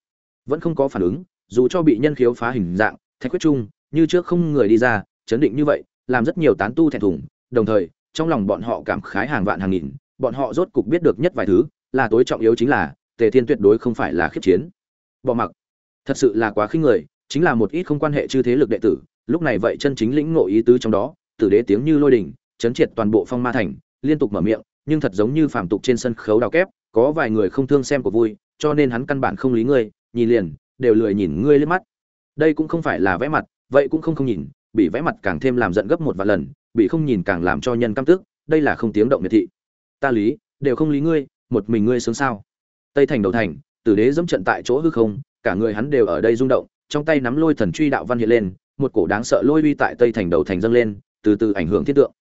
Vẫn không có phản ứng, dù cho bị nhân khiếu phá hình dạng, thạch quyết trung, như trước không người đi ra, chấn định như vậy, làm rất nhiều tán tu thẹn thùng. Đồng thời, trong lòng bọn họ cảm khái hàng vạn hàng nghìn, bọn họ rốt cục biết được nhất vài thứ, là tối trọng yếu chính là, tề thiên tuyệt đối không phải là khiếp chiến. Bỏ mặc. Thật sự là quá khinh người, chính là một ít không quan hệ chư thế lực đệ tử, lúc này vậy chân chính lĩnh ngộ ý tứ trong đó, tử đế tiếng như lôi đình, chấn triệt toàn bộ phong ma thành, liên tục mở miệng nhưng thật giống như phàm tục trên sân khấu đào kép, có vài người không thương xem của vui, cho nên hắn căn bản không lý ngươi, nhìn liền, đều lười nhìn ngươi lên mắt. Đây cũng không phải là vẽ mặt, vậy cũng không không nhìn, bị vẽ mặt càng thêm làm giận gấp một vài lần, bị không nhìn càng làm cho nhân căm tức, đây là không tiếng động miệt thị. Ta lý, đều không lý ngươi, một mình ngươi sướng sao? Tây thành đầu thành, tử đế dẫm trận tại chỗ hư không, cả người hắn đều ở đây rung động, trong tay nắm lôi thần truy đạo văn hiện lên, một cổ đáng sợ lôi uy tại tây thành đầu thành dâng lên, từ từ ảnh hưởng thiết tượng.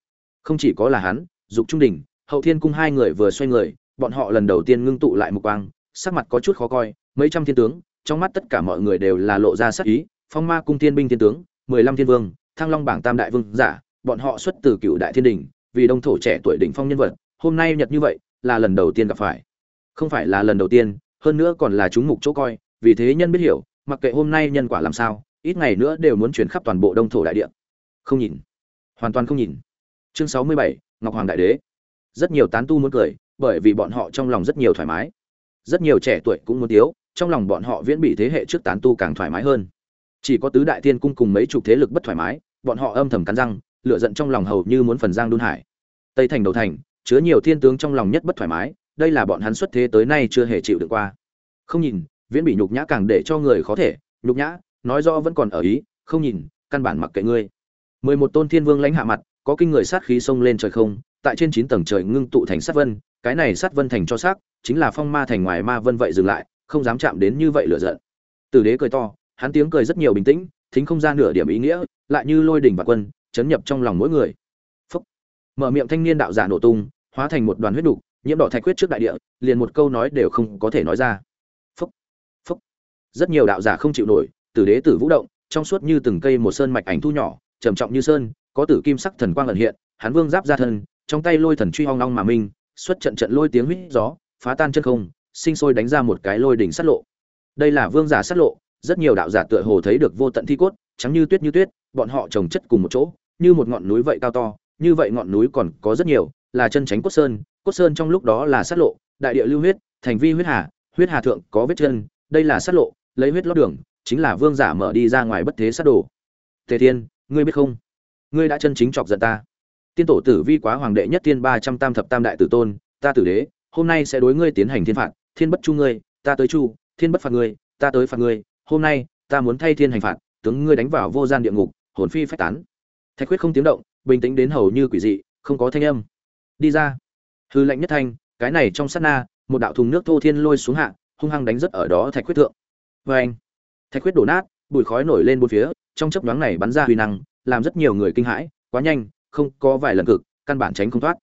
Không chỉ có là hắn, dục trung đình hậu thiên cung hai người vừa xoay người, bọn họ lần đầu tiên ngưng tụ lại một quang, sắc mặt có chút khó coi, mấy trăm thiên tướng, trong mắt tất cả mọi người đều là lộ ra sắc ý, phong ma cung thiên binh thiên tướng, mười lăm thiên vương, thăng long bảng tam đại vương giả, bọn họ xuất từ cựu đại thiên đình, vì đông thổ trẻ tuổi đỉnh phong nhân vật, hôm nay nhật như vậy, là lần đầu tiên gặp phải. Không phải là lần đầu tiên, hơn nữa còn là chúng mục chỗ coi, vì thế nhân biết hiểu, mặc kệ hôm nay nhân quả làm sao, ít ngày nữa đều muốn chuyển khắp toàn bộ đông thổ đại địa. Không nhìn. Hoàn toàn không nhìn. Chương sáu mươi bảy, ngọc hoàng đại đế rất nhiều tán tu muốn cười, bởi vì bọn họ trong lòng rất nhiều thoải mái. Rất nhiều trẻ tuổi cũng muốn tiếu trong lòng bọn họ viễn bị thế hệ trước tán tu càng thoải mái hơn. Chỉ có tứ đại tiên cung cùng mấy chục thế lực bất thoải mái, bọn họ âm thầm cắn răng, lửa giận trong lòng hầu như muốn phần giang đun hải. Tây thành đầu thành, chứa nhiều thiên tướng trong lòng nhất bất thoải mái, đây là bọn hắn xuất thế tới nay chưa hề chịu được qua. Không nhìn, viễn bị nhục nhã càng để cho người khó thể, nhục nhã, nói rõ vẫn còn ở ý, không nhìn, căn bản mặc kệ ngươi. Mười một tôn thiên vương lãnh hạ mặt, có kinh người sát khí xông lên trời không tại trên chín tầng trời ngưng tụ thành sát vân, cái này sát vân thành cho xác, chính là phong ma thành ngoài ma vân vậy dừng lại, không dám chạm đến như vậy lửa giận tử đế cười to, hắn tiếng cười rất nhiều bình tĩnh, thính không ra nửa điểm ý nghĩa, lại như lôi đỉnh và quân, chấn nhập trong lòng mỗi người Phúc. mở miệng thanh niên đạo giả nổ tung, hóa thành một đoàn huyết đục, nhiễm đỏ thạch huyết trước đại địa, liền một câu nói đều không có thể nói ra Phúc. Phúc. rất nhiều đạo giả không chịu nổi, tử đế tử vũ động, trong suốt như từng cây một sơn mạch ảnh thu nhỏ, trầm trọng như sơn, có tử kim sắc thần quang ẩn hiện, hắn vương giáp ra thân trong tay lôi thần truy hoang long mà minh xuất trận trận lôi tiếng huýt gió, phá tan chân không, sinh sôi đánh ra một cái lôi đỉnh sát lộ. Đây là vương giả sát lộ, rất nhiều đạo giả tựa hồ thấy được vô tận thi cốt, trắng như tuyết như tuyết, bọn họ trồng chất cùng một chỗ, như một ngọn núi vậy cao to, như vậy ngọn núi còn có rất nhiều, là chân tránh cốt sơn cốt sơn trong lúc đó là sát lộ, đại địa lưu huyết, thành vi huyết hà huyết hà thượng có vết chân, đây là sát lộ, lấy huyết lót đường, chính là vương giả mở đi ra ngoài bất thế sát đồ. Tề thiên, ngươi biết không? Ngươi đã chân chính chọc giận ta tiên tổ tử vi quá hoàng đệ nhất tiên ba trăm tam thập tam đại tử tôn, ta tử đế, hôm nay sẽ đối ngươi tiến hành thiên phạt, thiên bất chu ngươi, ta tới chu, thiên bất phạt ngươi, ta tới phạt ngươi, hôm nay, ta muốn thay thiên hành phạt, tướng ngươi đánh vào vô gian địa ngục, hồn phi phách tán. Thạch quyết không tiếng động, bình tĩnh đến hầu như quỷ dị, không có thanh âm. Đi ra. Hư lệnh nhất thanh, cái này trong sát na, một đạo thùng nước thô thiên lôi xuống hạ, hung hăng đánh rất ở đó thạch quyết thượng. Vê anh thạch quyết đổ nát, bụi khói nổi lên bốn phía, trong chớp nhoáng này bắn ra huy năng, làm rất nhiều người kinh hãi, quá nhanh không có vài lần cực, căn bản tránh không thoát.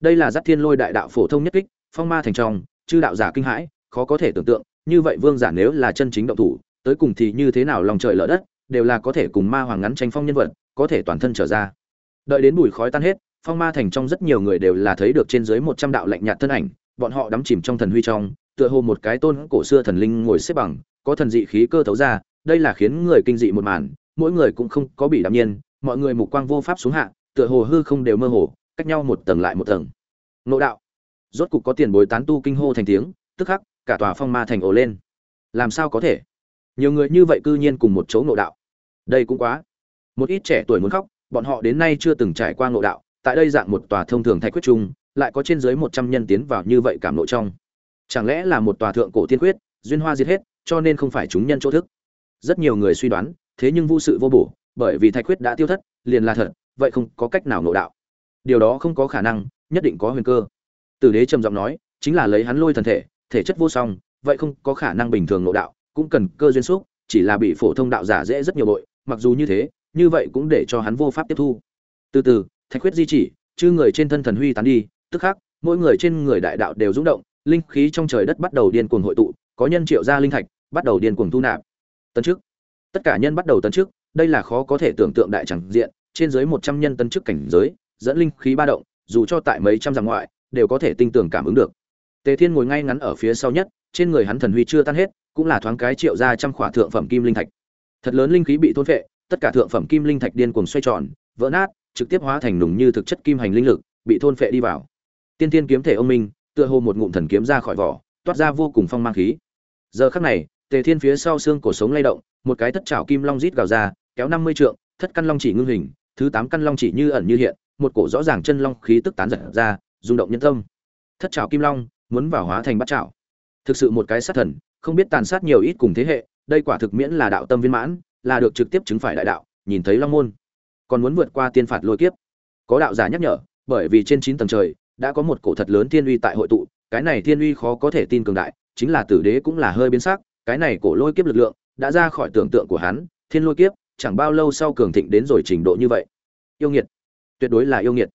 Đây là giác thiên lôi đại đạo phổ thông nhất kích, phong ma thành trong, chư đạo giả kinh hãi, khó có thể tưởng tượng, như vậy vương giả nếu là chân chính động thủ, tới cùng thì như thế nào lòng trời lở đất, đều là có thể cùng ma hoàng ngắn tranh phong nhân vật, có thể toàn thân trở ra. Đợi đến bụi khói tan hết, phong ma thành trong rất nhiều người đều là thấy được trên dưới một trăm đạo lạnh nhạt thân ảnh, bọn họ đắm chìm trong thần huy trong, tựa hồ một cái tôn cổ xưa thần linh ngồi xếp bằng, có thần dị khí cơ thấu ra, đây là khiến người kinh dị một màn, mỗi người cũng không có bị đạm nhiên, mọi người mục quang vô pháp xuống hạ tựa hồ hư không đều mơ hồ, cách nhau một tầng lại một tầng. Nộ đạo. Rốt cục có tiền bối tán tu kinh hô thành tiếng, tức khắc, cả tòa phong ma thành ồ lên. Làm sao có thể? Nhiều người như vậy cư nhiên cùng một chỗ nộ đạo. Đây cũng quá. Một ít trẻ tuổi muốn khóc, bọn họ đến nay chưa từng trải qua ngộ đạo, tại đây dạng một tòa thông thường thạch quyết trung, lại có trên dưới một trăm nhân tiến vào như vậy cảm nộ trong. Chẳng lẽ là một tòa thượng cổ tiên quyết, duyên hoa diệt hết, cho nên không phải chúng nhân chỗ thức? Rất nhiều người suy đoán, thế nhưng vô sự vô bổ, bởi vì thạch quyết đã tiêu thất, liền là thật vậy không có cách nào ngộ đạo. Điều đó không có khả năng nhất định có huyền cơ. Tử đế trầm giọng nói chính là lấy hắn lôi thần thể thể chất vô song vậy không có khả năng bình thường ngộ đạo cũng cần cơ duyên xúc chỉ là bị phổ thông đạo giả dễ rất nhiều bội mặc dù như thế như vậy cũng để cho hắn vô pháp tiếp thu. Từ từ thạch huyết di chỉ chư người trên thân thần huy tán đi tức khắc mỗi người trên người đại đạo đều rung động linh khí trong trời đất bắt đầu điên cuồng hội tụ có nhân triệu ra linh thạch bắt đầu điên cuồng thu nạp. Tấn trước, tất cả nhân bắt đầu tấn trước, đây là khó có thể tưởng tượng đại chẳng diện trên dưới một trăm nhân tấn chức cảnh giới, dẫn linh khí ba động, dù cho tại mấy trăm dặm ngoại, đều có thể tinh tường cảm ứng được. Tề thiên ngồi ngay ngắn ở phía sau nhất, trên người hắn thần huy chưa tan hết, cũng là thoáng cái triệu ra trăm khỏa thượng phẩm kim linh thạch. Thật lớn linh khí bị thôn phệ, tất cả thượng phẩm kim linh thạch điên cuồng xoay tròn, vỡ nát, trực tiếp hóa thành nùng như thực chất kim hành linh lực, bị thôn phệ đi vào. Tiên tiên kiếm thể ông minh, tựa hồ một ngụm thần kiếm ra khỏi vỏ, toát ra vô cùng phong mang khí. Giờ khắc này, tề thiên phía sau xương cổ sống lay động, một cái thất trảo kim long rít gào ra, kéo năm mươi trượng, thất căn long chỉ ngưng hình thứ tám căn long chỉ như ẩn như hiện, một cổ rõ ràng chân long khí tức tán giật ra, rung động nhân tâm. Thất trảo kim long, muốn vào hóa thành bát trảo. Thực sự một cái sát thần, không biết tàn sát nhiều ít cùng thế hệ, đây quả thực miễn là đạo tâm viên mãn, là được trực tiếp chứng phải đại đạo, nhìn thấy long môn. Còn muốn vượt qua tiên phạt lôi kiếp. Có đạo giả nhắc nhở, bởi vì trên chín tầng trời, đã có một cổ thật lớn thiên uy tại hội tụ, cái này thiên uy khó có thể tin cường đại, chính là tử đế cũng là hơi biến sắc, cái này cổ lôi kiếp lực lượng, đã ra khỏi tưởng tượng của hắn, thiên lôi kiếp chẳng bao lâu sau cường thịnh đến rồi trình độ như vậy. Yêu nghiệt. Tuyệt đối là yêu nghiệt.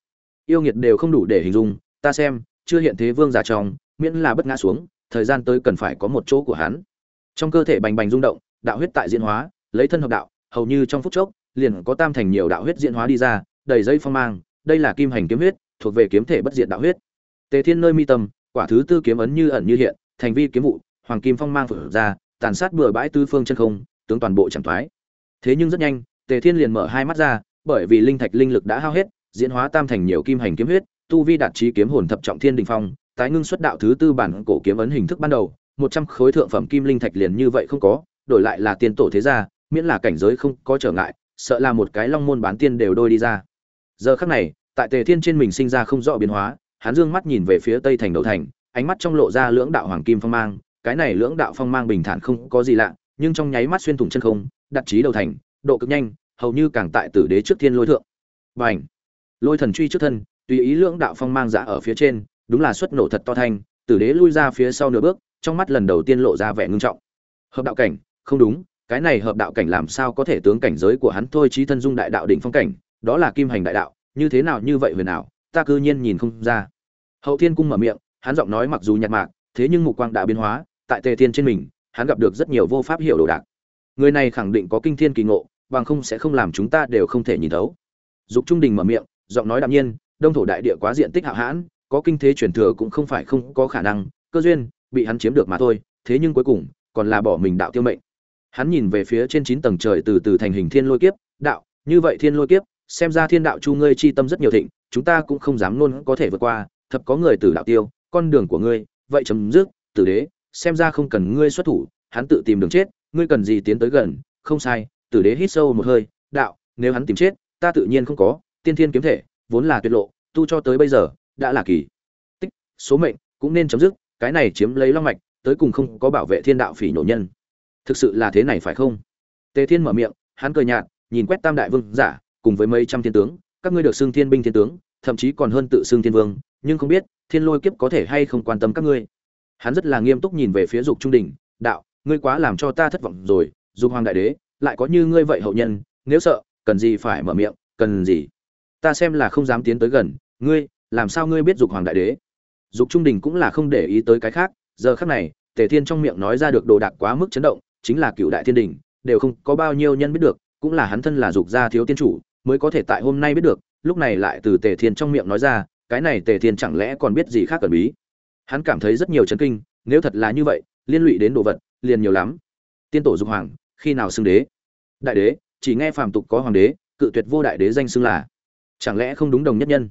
Yêu nghiệt đều không đủ để hình dung, ta xem, chưa hiện thế vương giả trong, miễn là bất ngã xuống, thời gian tới cần phải có một chỗ của hắn. Trong cơ thể bành bành rung động, đạo huyết tại diễn hóa, lấy thân hợp đạo, hầu như trong phút chốc, liền có tam thành nhiều đạo huyết diễn hóa đi ra, đầy dây phong mang, đây là kim hành kiếm huyết, thuộc về kiếm thể bất diệt đạo huyết. Tề thiên nơi mi tâm, quả thứ tư kiếm ấn như ẩn như hiện, thành vi kiếm vụ, hoàng kim phong mang phở ra, tàn sát bừa bãi tư phương chân không, tướng toàn bộ chẳng thoái thế nhưng rất nhanh, tề thiên liền mở hai mắt ra, bởi vì linh thạch linh lực đã hao hết, diễn hóa tam thành nhiều kim hành kiếm huyết, tu vi đạt trí kiếm hồn thập trọng thiên đình phong, tái ngưng xuất đạo thứ tư bản cổ kiếm ấn hình thức ban đầu, một trăm khối thượng phẩm kim linh thạch liền như vậy không có, đổi lại là tiên tổ thế gia, miễn là cảnh giới không có trở ngại, sợ là một cái long môn bán tiên đều đôi đi ra. Giờ khắc này, tại tề thiên trên mình sinh ra không rõ biến hóa, hắn dương mắt nhìn về phía tây thành đầu thành, ánh mắt trong lộ ra lưỡng đạo hoàng kim phong mang, cái này lưỡng đạo phong mang bình thản không có gì lạ nhưng trong nháy mắt xuyên thủng chân không, đặt trí đầu thành, độ cực nhanh, hầu như càng tại tử đế trước thiên lôi thượng. Bành! Lôi thần truy trước thân, tùy ý lưỡng đạo phong mang giả ở phía trên, đúng là xuất nổ thật to thanh, tử đế lui ra phía sau nửa bước, trong mắt lần đầu tiên lộ ra vẻ ngưng trọng. Hợp đạo cảnh, không đúng, cái này hợp đạo cảnh làm sao có thể tướng cảnh giới của hắn thôi trí thân dung đại đạo đỉnh phong cảnh, đó là kim hành đại đạo, như thế nào như vậy huyền nào ta cư nhiên nhìn không ra. Hậu thiên cung mở miệng, hắn giọng nói mặc dù nhạt mạc, thế nhưng mục quang đã biến hóa, tại tề thiên trên mình hắn gặp được rất nhiều vô pháp hiểu đồ đạc. Người này khẳng định có kinh thiên kỳ ngộ, bằng không sẽ không làm chúng ta đều không thể nhìn thấu. Dục trung đình mở miệng, giọng nói đạm nhiên, đông thổ đại địa quá diện tích hạo hãn, có kinh thế truyền thừa cũng không phải không có khả năng, cơ duyên, bị hắn chiếm được mà thôi, thế nhưng cuối cùng, còn là bỏ mình đạo tiêu mệnh. Hắn nhìn về phía trên chín tầng trời từ từ thành hình thiên lôi kiếp, đạo, như vậy thiên lôi kiếp, xem ra thiên đạo chu ngươi chi tâm rất nhiều thịnh, chúng ta cũng không dám luôn có thể vượt qua thập có người tử đạo tiêu, con đường của ngươi, vậy chấm dứt, tử đế xem ra không cần ngươi xuất thủ, hắn tự tìm đường chết, ngươi cần gì tiến tới gần, không sai, tử đế hít sâu một hơi, đạo, nếu hắn tìm chết, ta tự nhiên không có, tiên thiên kiếm thể, vốn là tuyệt lộ, tu cho tới bây giờ, đã là kỳ. Tích, số mệnh, cũng nên chấm dứt, cái này chiếm lấy long mạch, tới cùng không có bảo vệ thiên đạo phỉ nhổ nhân. Thực sự là thế này phải không? Tề thiên mở miệng, hắn cười nhạt, nhìn quét tam đại vương, giả, cùng với mấy trăm thiên tướng, các ngươi được xưng thiên binh thiên tướng, thậm chí còn hơn tự xưng thiên vương, nhưng không biết, thiên lôi kiếp có thể hay không quan tâm các ngươi hắn rất là nghiêm túc nhìn về phía dục trung đình, đạo, ngươi quá làm cho ta thất vọng rồi, dục hoàng đại đế, lại có như ngươi vậy hậu nhân, nếu sợ, cần gì phải mở miệng, cần gì? Ta xem là không dám tiến tới gần, ngươi, làm sao ngươi biết dục hoàng đại đế? Dục trung đình cũng là không để ý tới cái khác, giờ khác này, tề thiên trong miệng nói ra được đồ đạc quá mức chấn động, chính là cựu đại thiên đình, đều không có bao nhiêu nhân biết được, cũng là hắn thân là dục gia thiếu tiên chủ, mới có thể tại hôm nay biết được, lúc này lại từ tề thiên trong miệng nói ra, cái này tề thiên chẳng lẽ còn biết gì khác cần bí? Hắn cảm thấy rất nhiều chấn kinh, nếu thật là như vậy, liên lụy đến đồ vật, liền nhiều lắm. Tiên tổ dục hoàng, khi nào xưng đế? Đại đế, chỉ nghe phàm tục có hoàng đế, cự tuyệt vô đại đế danh xưng là. Chẳng lẽ không đúng đồng nhất nhân?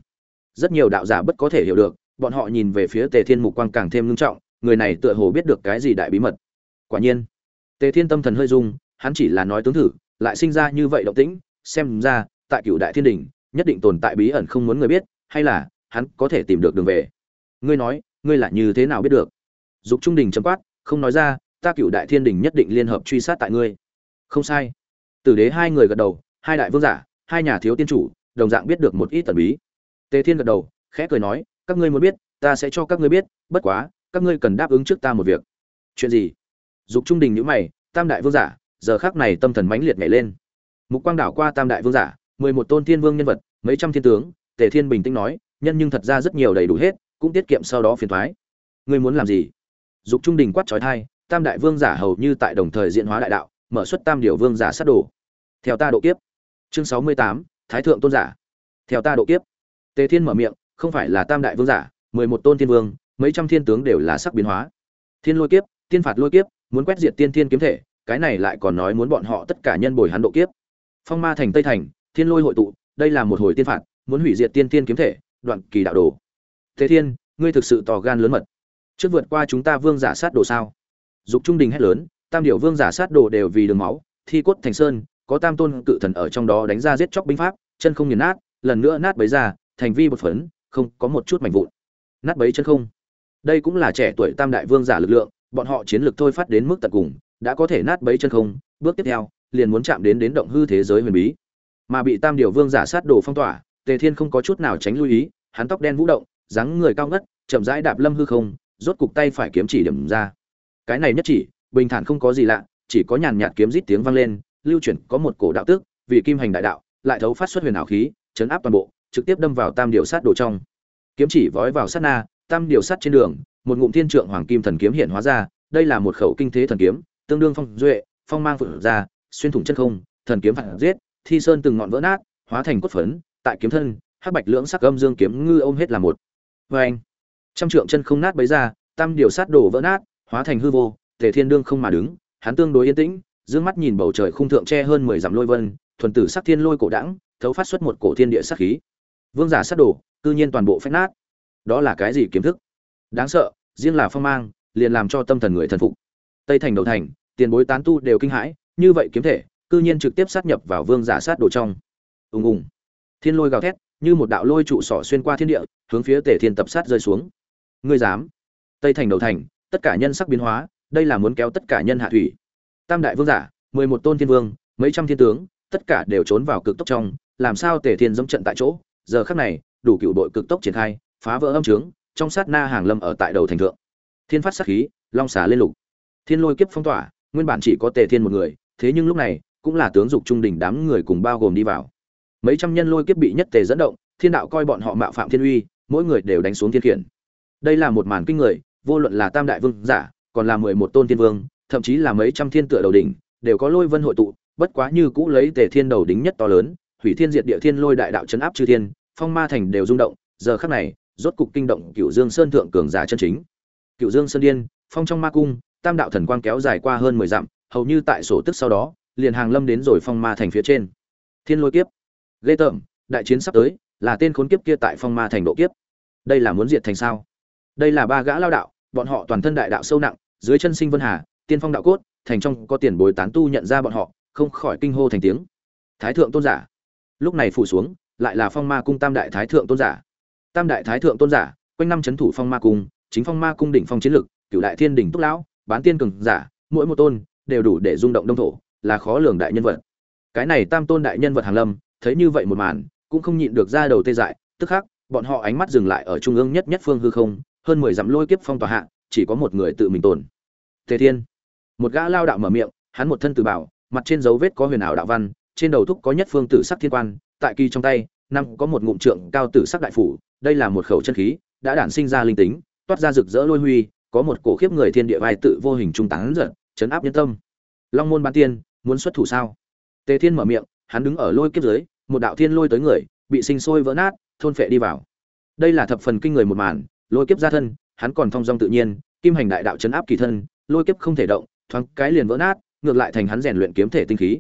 Rất nhiều đạo giả bất có thể hiểu được, bọn họ nhìn về phía tề thiên mục quang càng thêm ngưng trọng, người này tựa hồ biết được cái gì đại bí mật. Quả nhiên, tề thiên tâm thần hơi dung hắn chỉ là nói tướng thử, lại sinh ra như vậy động tĩnh, xem ra, tại cựu đại thiên đình nhất định tồn tại bí ẩn không muốn người biết, hay là, hắn có thể tìm được đường về. Ngươi nói ngươi là như thế nào biết được? Dục trung đình chấm quát, không nói ra, ta cựu đại thiên đình nhất định liên hợp truy sát tại ngươi. Không sai. Tử đế hai người gật đầu, hai đại vương giả, hai nhà thiếu tiên chủ, đồng dạng biết được một ít tần bí. Tề thiên gật đầu, khẽ cười nói, các ngươi muốn biết, ta sẽ cho các ngươi biết, bất quá, các ngươi cần đáp ứng trước ta một việc. Chuyện gì? Dục trung đình nhữ mày, tam đại vương giả, giờ khác này tâm thần mãnh liệt nhảy lên. Mục quang đảo qua tam đại vương giả, mười một tôn thiên vương nhân vật, mấy trăm thiên tướng, tề thiên bình tĩnh nói, nhân nhưng thật ra rất nhiều đầy đủ hết cũng tiết kiệm sau đó phiền thoái. Ngươi muốn làm gì? Dục trung đình quát trói thai, tam đại vương giả hầu như tại đồng thời diễn hóa đại đạo, mở xuất tam điều vương giả sát đồ. Theo ta độ kiếp. Chương sáu mươi tám, thái thượng tôn giả. Theo ta độ kiếp. Tề thiên mở miệng, không phải là tam đại vương giả, mười một tôn thiên vương, mấy trăm thiên tướng đều là sắc biến hóa. Thiên lôi kiếp tiên phạt lôi kiếp, muốn quét diệt tiên thiên kiếm thể, cái này lại còn nói muốn bọn họ tất cả nhân bồi hắn độ kiếp. Phong ma thành tây thành, thiên lôi hội tụ, đây là một hồi tiên phạt, muốn hủy diệt tiên thiên kiếm thể, đoạn kỳ đạo đồ thế thiên, ngươi thực sự tò gan lớn mật. Trước vượt qua chúng ta vương giả sát đồ sao? Dục trung đình hét lớn, tam điệu vương giả sát đồ đều vì đường máu, thi cốt thành sơn, có tam tôn cự thần ở trong đó đánh ra giết chóc binh pháp, chân không nghiền nát, lần nữa nát bấy ra, thành vi một phấn, không có một chút mảnh vụn. Nát bấy chân không. Đây cũng là trẻ tuổi tam đại vương giả lực lượng, bọn họ chiến lược thôi phát đến mức tận cùng, đã có thể nát bấy chân không. Bước tiếp theo, liền muốn chạm đến đến động hư thế giới huyền bí. Mà bị tam điều vương giả sát đồ phong tỏa, tề thiên không có chút nào tránh lưu ý, hắn tóc đen vũ động dáng người cao ngất, chậm rãi đạp lâm hư không, rốt cục tay phải kiếm chỉ điểm ra. Cái này nhất chỉ, bình thản không có gì lạ, chỉ có nhàn nhạt kiếm rít tiếng vang lên, lưu chuyển có một cổ đạo tước, vì kim hành đại đạo, lại thấu phát xuất huyền ảo khí, chấn áp toàn bộ, trực tiếp đâm vào tam điều sát đồ trong. Kiếm chỉ vói vào sát na, tam điều sát trên đường, một ngụm thiên trượng hoàng kim thần kiếm hiện hóa ra, đây là một khẩu kinh thế thần kiếm, tương đương phong duệ, phong mang phượng ra, xuyên thủng chân không, thần kiếm phản giết, thi sơn từng ngọn vỡ nát, hóa thành cốt phấn, tại kiếm thân, hắc bạch lưỡng sắc âm dương kiếm ngư ôm hết là một vê anh, trăm trượng chân không nát bấy ra, tam điều sát đổ vỡ nát, hóa thành hư vô, tề thiên đương không mà đứng, hắn tương đối yên tĩnh, dương mắt nhìn bầu trời khung thượng che hơn mười dặm lôi vân, thuần tử sắc thiên lôi cổ đẳng, thấu phát xuất một cổ thiên địa sắc khí. Vương giả sát đổ cư nhiên toàn bộ phách nát. Đó là cái gì kiếm thức? Đáng sợ, riêng là phong mang, liền làm cho tâm thần người thần phục. Tây thành đầu thành, tiền bối tán tu đều kinh hãi, như vậy kiếm thể, cư nhiên trực tiếp sát nhập vào vương giả sát đồ trong. Ùng ùng. Thiên lôi gào thét như một đạo lôi trụ sỏ xuyên qua thiên địa, hướng phía tề thiên tập sát rơi xuống. Ngươi dám? Tây thành đầu thành, tất cả nhân sắc biến hóa, đây là muốn kéo tất cả nhân hạ thủy. Tam đại vương giả, mười một tôn thiên vương, mấy trăm thiên tướng, tất cả đều trốn vào cực tốc trong, làm sao tề thiên dẫm trận tại chỗ? Giờ khắc này, đủ cựu đội cực tốc triển khai, phá vỡ âm trướng trong sát na hàng lâm ở tại đầu thành thượng. Thiên phát sát khí, long xà lên lục. Thiên lôi kiếp phong tỏa, nguyên bản chỉ có tề thiên một người, thế nhưng lúc này, cũng là tướng dục trung đỉnh đám người cùng bao gồm đi vào mấy trăm nhân lôi kiếp bị nhất tề dẫn động, thiên đạo coi bọn họ mạo phạm thiên uy, mỗi người đều đánh xuống thiên khiển. Đây là một màn kinh người, vô luận là tam đại vương giả, còn là mười một tôn thiên vương, thậm chí là mấy trăm thiên tựa đầu đỉnh, đều có lôi vân hội tụ, bất quá như cũ lấy tề thiên đầu đính nhất to lớn, hủy thiên diệt địa thiên lôi đại đạo chấn áp chư thiên, phong ma thành đều rung động, giờ khắc này, rốt cục kinh động cựu dương sơn thượng cường giả chân chính. Cựu dương sơn điên, phong trong ma cung, tam đạo thần quang kéo dài qua hơn mười dặm, hầu như tại sổ tức sau đó, liền hàng lâm đến rồi phong ma thành phía trên. Thiên lôi kiếp ghê tởm, đại chiến sắp tới, là tên khốn kiếp kia tại phong ma thành độ kiếp. Đây là muốn diệt thành sao? Đây là ba gã lao đạo, bọn họ toàn thân đại đạo sâu nặng, dưới chân sinh vân hà, tiên phong đạo cốt, thành trong có tiền bối tán tu nhận ra bọn họ, không khỏi kinh hô thành tiếng. Thái thượng tôn giả. Lúc này phủ xuống, lại là phong ma cung tam đại thái thượng tôn giả. Tam đại thái thượng tôn giả, quanh năm c h ấ n thủ phong ma cung, chính phong ma cung đỉnh phong chiến lực cựu đại thiên đỉnh túc lão, bán tiên cường giả, mỗi một tôn, đều đủ để rung động đông thổ, là khó lường đại nhân vật. Cái này tam tôn đại nhân vật hàn lâm thấy như vậy một màn, cũng không nhịn được ra đầu tê dại, tức khắc, bọn họ ánh mắt dừng lại ở trung ương nhất nhất phương hư không, hơn mười dặm lôi kiếp phong tòa hạ, chỉ có một người tự mình tồn. Tề thiên. Một gã lao đạo mở miệng, hắn một thân từ bảo, mặt trên dấu vết có huyền ảo đạo văn, trên đầu thúc có nhất phương tử sắc thiên quan, tại kỳ trong tay, năm có một ngụm trượng cao tử sắc đại phủ, đây là một khẩu chân khí, đã đản sinh ra linh tính, toát ra rực rỡ lôi huy, có một cổ khiếp người thiên địa vai tự vô hình trung tán giật chấn áp nhân tâm. Long môn bán tiên, muốn xuất thủ sao? Tề thiên mở miệng hắn đứng ở lôi kiếp dưới, một đạo thiên lôi tới người, bị sinh sôi vỡ nát, thôn phệ đi vào. Đây là thập phần kinh người một màn, lôi kiếp ra thân, hắn còn thông dong tự nhiên, kim hành đại đạo chấn áp kỳ thân, lôi kiếp không thể động, thoáng cái liền vỡ nát, ngược lại thành hắn rèn luyện kiếm thể tinh khí.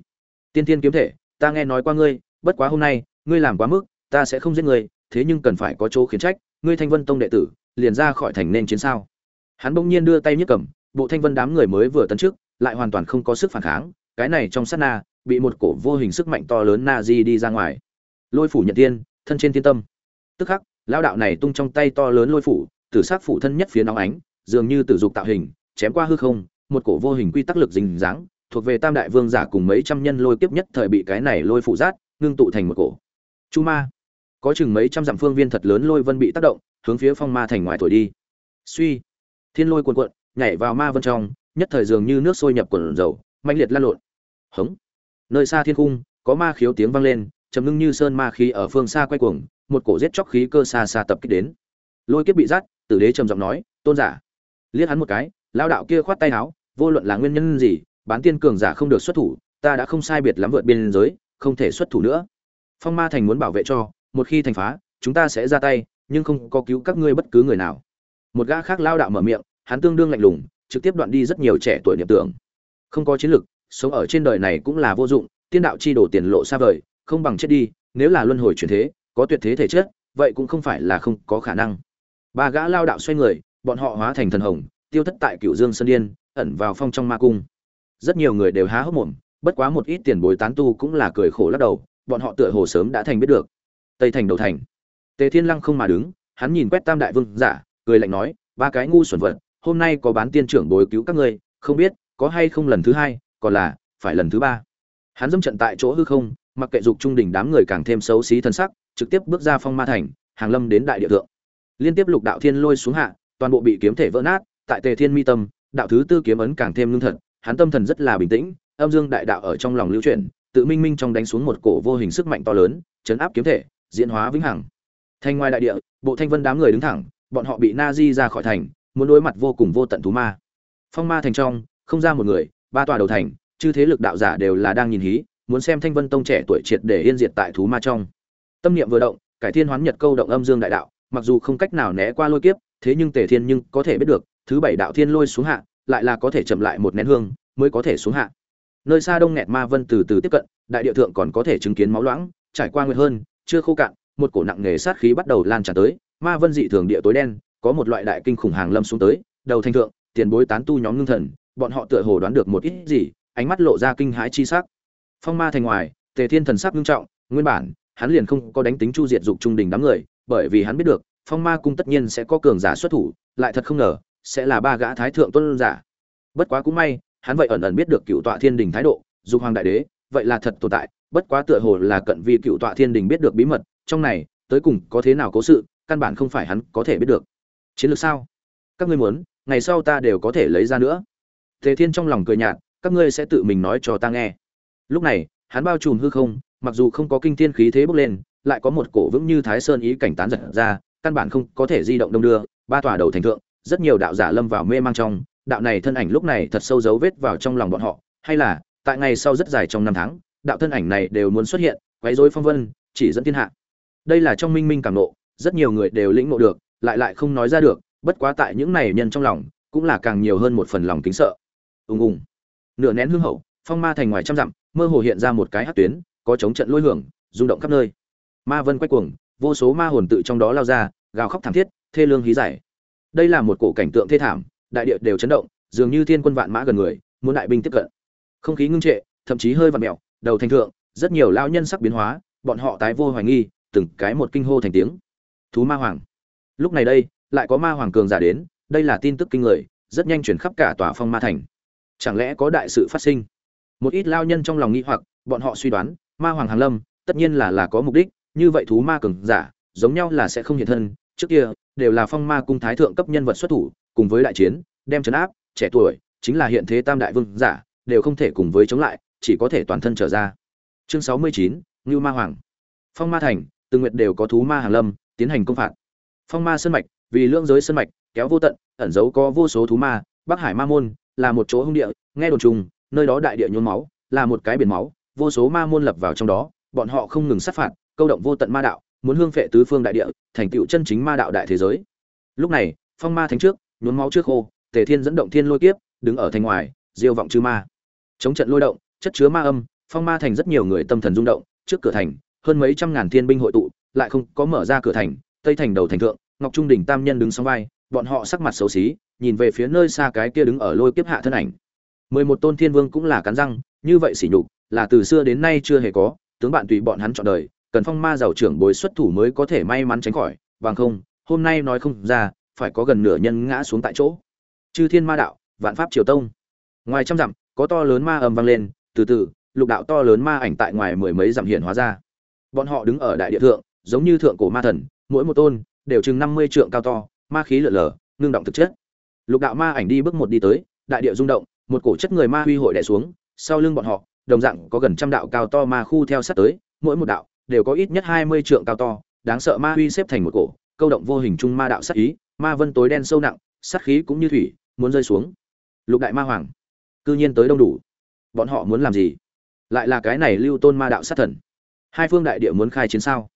Tiên tiên kiếm thể, ta nghe nói qua ngươi, bất quá hôm nay, ngươi làm quá mức, ta sẽ không giết ngươi, thế nhưng cần phải có chỗ khiển trách, ngươi thanh vân tông đệ tử, liền ra khỏi thành nên chiến sao? Hắn bỗng nhiên đưa tay nhấc cầm, bộ thanh vân đám người mới vừa tấn trước lại hoàn toàn không có sức phản kháng, cái này trong sát na bị một cổ vô hình sức mạnh to lớn na di đi ra ngoài. Lôi phủ nhận tiên thân trên thiên tâm. Tức khắc, lão đạo này tung trong tay to lớn lôi phủ, tử sát phủ thân nhất phía nóng ánh, dường như tử dục tạo hình, chém qua hư không, một cổ vô hình quy tắc lực dình dáng, thuộc về tam đại vương giả cùng mấy trăm nhân lôi kiếp nhất thời bị cái này lôi phủ rát, ngưng tụ thành một cổ. Chu ma. Có chừng mấy trăm dặm phương viên thật lớn lôi vân bị tác động, hướng phía phong ma thành ngoài thổi đi. Suy. Thiên lôi cuồn cuộn, nhảy vào ma vân trong, nhất thời dường như nước sôi nhập quần dầu mạnh liệt lan lộn. Hống nơi xa thiên cung có ma khiếu tiếng vang lên, trầm ngưng như sơn ma khí ở phương xa quay cuồng, một cổ giết chóc khí cơ xa xa tập kích đến. Lôi kiếp bị rát tử đế trầm giọng nói, tôn giả. Liếc hắn một cái lao đạo kia khoát tay áo, vô luận là nguyên nhân gì, bán tiên cường giả không được xuất thủ, ta đã không sai biệt lắm vượt biên giới, không thể xuất thủ nữa. Phong ma thành muốn bảo vệ cho, một khi thành phá, chúng ta sẽ ra tay, nhưng không có cứu các ngươi bất cứ người nào. Một gã khác lao đạo mở miệng, hắn tương đương lạnh lùng, trực tiếp đoạn đi rất nhiều trẻ tuổi niệm tưởng. Không có chiến lực sống ở trên đời này cũng là vô dụng, tiên đạo chi đổ tiền lộ xa vời, không bằng chết đi, nếu là luân hồi chuyển thế, có tuyệt thế thể chất, vậy cũng không phải là không có khả năng. Ba gã lao đạo xoay người, bọn họ hóa thành thần hồng, tiêu thất tại cựu dương sơn điên, ẩn vào phong trong ma cung. Rất nhiều người đều há hốc mồm, bất quá một ít tiền bối tán tu cũng là cười khổ lắc đầu, bọn họ tựa hồ sớm đã thành biết được. Tây thành đầu thành. Tề thiên lăng không mà đứng, hắn nhìn quét tam đại vương, giả, cười lạnh nói, ba cái ngu xuẩn vật, hôm nay có bán tiên trưởng bồi cứu các ngươi, không biết có hay không lần thứ hai còn là, phải lần thứ ba. Hắn dâm trận tại chỗ hư không, mặc kệ dục trung đỉnh đám người càng thêm xấu xí thân sắc, trực tiếp bước ra phong ma thành, hàng lâm đến đại địa thượng. Liên tiếp lục đạo thiên lôi xuống hạ, toàn bộ bị kiếm thể vỡ nát, tại tề thiên mi tâm, đạo thứ tư kiếm ấn càng thêm lương thật, hắn tâm thần rất là bình tĩnh, âm dương đại đạo ở trong lòng lưu chuyển, tự minh minh trong đánh xuống một cổ vô hình sức mạnh to lớn, chấn áp kiếm thể, diễn hóa vĩnh hằng. Thành ngoài đại địa, bộ thanh vân đám người đứng thẳng, bọn họ bị na di ra khỏi thành, muốn đối mặt vô cùng vô tận thú ma. Phong ma thành trong, không ra một người ba tòa đầu thành, chư thế lực đạo giả đều là đang nhìn hí, muốn xem thanh vân tông trẻ tuổi triệt để yên diệt tại thú ma trong. Tâm niệm vừa động, cải thiên hoán nhật câu động âm dương đại đạo, mặc dù không cách nào né qua lôi kiếp, thế nhưng tề thiên nhưng có thể biết được, thứ bảy đạo thiên lôi xuống hạ, lại là có thể chậm lại một nén hương, mới có thể xuống hạ. Nơi xa đông nghẹt ma vân từ từ tiếp cận, đại địa thượng còn có thể chứng kiến máu loãng, trải qua nguyệt hơn, chưa khô cạn, một cổ nặng nghề sát khí bắt đầu lan tràn tới, ma vân dị thường địa tối đen, có một loại đại kinh khủng hàng lâm xuống tới, đầu thanh thượng, tiền bối tán tu nhóm ngưng thần bọn họ tựa hồ đoán được một ít gì, ánh mắt lộ ra kinh hãi chi sắc. Phong ma thành ngoài, tề thiên thần sắc nghiêm trọng, nguyên bản, hắn liền không có đánh tính chu diệt dục trung đình đám người, bởi vì hắn biết được, phong ma cung tất nhiên sẽ có cường giả xuất thủ, lại thật không ngờ, sẽ là ba gã thái thượng tuân giả. Bất quá cũng may, hắn vậy ẩn ẩn biết được cựu tọa thiên đình thái độ, dục hoàng đại đế, vậy là thật tồn tại, bất quá tựa hồ là cận vi cựu tọa thiên đình biết được bí mật, trong này, tới cùng có thế nào cố sự, căn bản không phải hắn có thể biết được. Chiến lược sao? Các ngươi muốn, ngày sau ta đều có thể lấy ra nữa tề thiên trong lòng cười nhạt, các ngươi sẽ tự mình nói cho ta nghe. Lúc này, hắn bao trùm hư không, mặc dù không có kinh thiên khí thế bốc lên, lại có một cổ vững như thái sơn ý cảnh tán giật ra, căn bản không có thể di động đông đưa, ba tòa đầu thành thượng, rất nhiều đạo giả lâm vào mê mang trong, đạo này thân ảnh lúc này thật sâu dấu vết vào trong lòng bọn họ. Hay là, tại ngày sau rất dài trong năm tháng, đạo thân ảnh này đều muốn xuất hiện, quấy rối phong vân, chỉ dẫn thiên hạ. Đây là trong minh minh cảm nộ rất nhiều người đều lĩnh ngộ được, lại lại không nói ra được, bất quá tại những này nhân trong lòng, cũng là càng nhiều hơn một phần lòng kính sợ ùng ùng. Nửa nén hương hậu, phong ma thành ngoài trăm dặm, mơ hồ hiện ra một cái hát tuyến, có chống trận lôi hưởng, rung động khắp nơi. Ma vân quay cuồng, vô số ma hồn tự trong đó lao ra, gào khóc thảm thiết, thê lương hí giải. Đây là một cổ cảnh tượng thê thảm, đại địa đều chấn động, dường như thiên quân vạn mã gần người, muốn đại binh tiếp cận. Không khí ngưng trệ, thậm chí hơi vặn mẹo đầu thành thượng, rất nhiều lao nhân sắc biến hóa, bọn họ tái vô hoài nghi, từng cái một kinh hô thành tiếng. Thú ma hoàng. Lúc này đây, lại có ma hoàng cường giả đến, đây là tin tức kinh người, rất nhanh chuyển khắp cả tòa phong ma thành chẳng lẽ có đại sự phát sinh? Một ít lao nhân trong lòng nghĩ hoặc, bọn họ suy đoán, ma hoàng hàng lâm, tất nhiên là là có mục đích, như vậy thú ma cường giả, giống nhau là sẽ không hiện thân. Trước kia, đều là phong ma cung thái thượng cấp nhân vật xuất thủ, cùng với đại chiến, đem chấn áp, trẻ tuổi, chính là hiện thế tam đại vương giả, đều không thể cùng với chống lại, chỉ có thể toàn thân trở ra. Chương sáu mươi chín, ngưu ma hoàng. Phong ma thành từng nguyệt đều có thú ma hàng lâm, tiến hành công phạt. Phong ma sơn mạch, vì lưỡng giới sơn mạch, kéo vô tận, ẩn giấu có vô số thú ma, bắc hải ma môn là một chỗ hung địa, nghe đồn trùng nơi đó đại địa nhuốm máu, là một cái biển máu, vô số ma môn lập vào trong đó, bọn họ không ngừng sát phạt, câu động vô tận ma đạo, muốn hương phệ tứ phương đại địa, thành tựu chân chính ma đạo đại thế giới. Lúc này, phong ma thánh trước, nhuốm máu trước khô, tề thiên dẫn động thiên lôi kiếp, đứng ở thành ngoài, diêu vọng chư ma. Chống trận lôi động, chất chứa ma âm, phong ma thành rất nhiều người tâm thần rung động, trước cửa thành, hơn mấy trăm ngàn thiên binh hội tụ, lại không có mở ra cửa thành, tây thành đầu thành thượng, ngọc trung đỉnh tam nhân đứng song vai bọn họ sắc mặt xấu xí, nhìn về phía nơi xa cái kia đứng ở lôi kiếp hạ thân ảnh. Mười một tôn thiên vương cũng là cắn răng, như vậy sỉ nhục, là từ xưa đến nay chưa hề có, tướng bạn tùy bọn hắn chọn đời, cần phong ma giàu trưởng bối xuất thủ mới có thể may mắn tránh khỏi, bằng không, hôm nay nói không ra, phải có gần nửa nhân ngã xuống tại chỗ. Chư thiên ma đạo, vạn pháp triều tông. Ngoài trăm dặm, có to lớn ma ầm vang lên, từ từ, lục đạo to lớn ma ảnh tại ngoài mười mấy dặm hiện hóa ra. Bọn họ đứng ở đại địa thượng, giống như thượng cổ ma thần, mỗi một tôn đều chừng năm mươi trượng cao to ma khí lở lở ngưng động thực chất. Lục đạo ma ảnh đi bước một đi tới, đại địa rung động, một cổ chất người ma huy hội đè xuống, sau lưng bọn họ, đồng dạng có gần trăm đạo cao to ma khu theo sát tới, mỗi một đạo đều có ít nhất hai mươi trượng cao to, đáng sợ ma huy xếp thành một cổ, câu động vô hình trung ma đạo sát ý, ma vân tối đen sâu nặng, sát khí cũng như thủy, muốn rơi xuống. Lục đại ma hoàng, cư nhiên tới đông đủ. Bọn họ muốn làm gì? Lại là cái này lưu tôn ma đạo sát thần. Hai phương đại địa muốn khai chiến sao?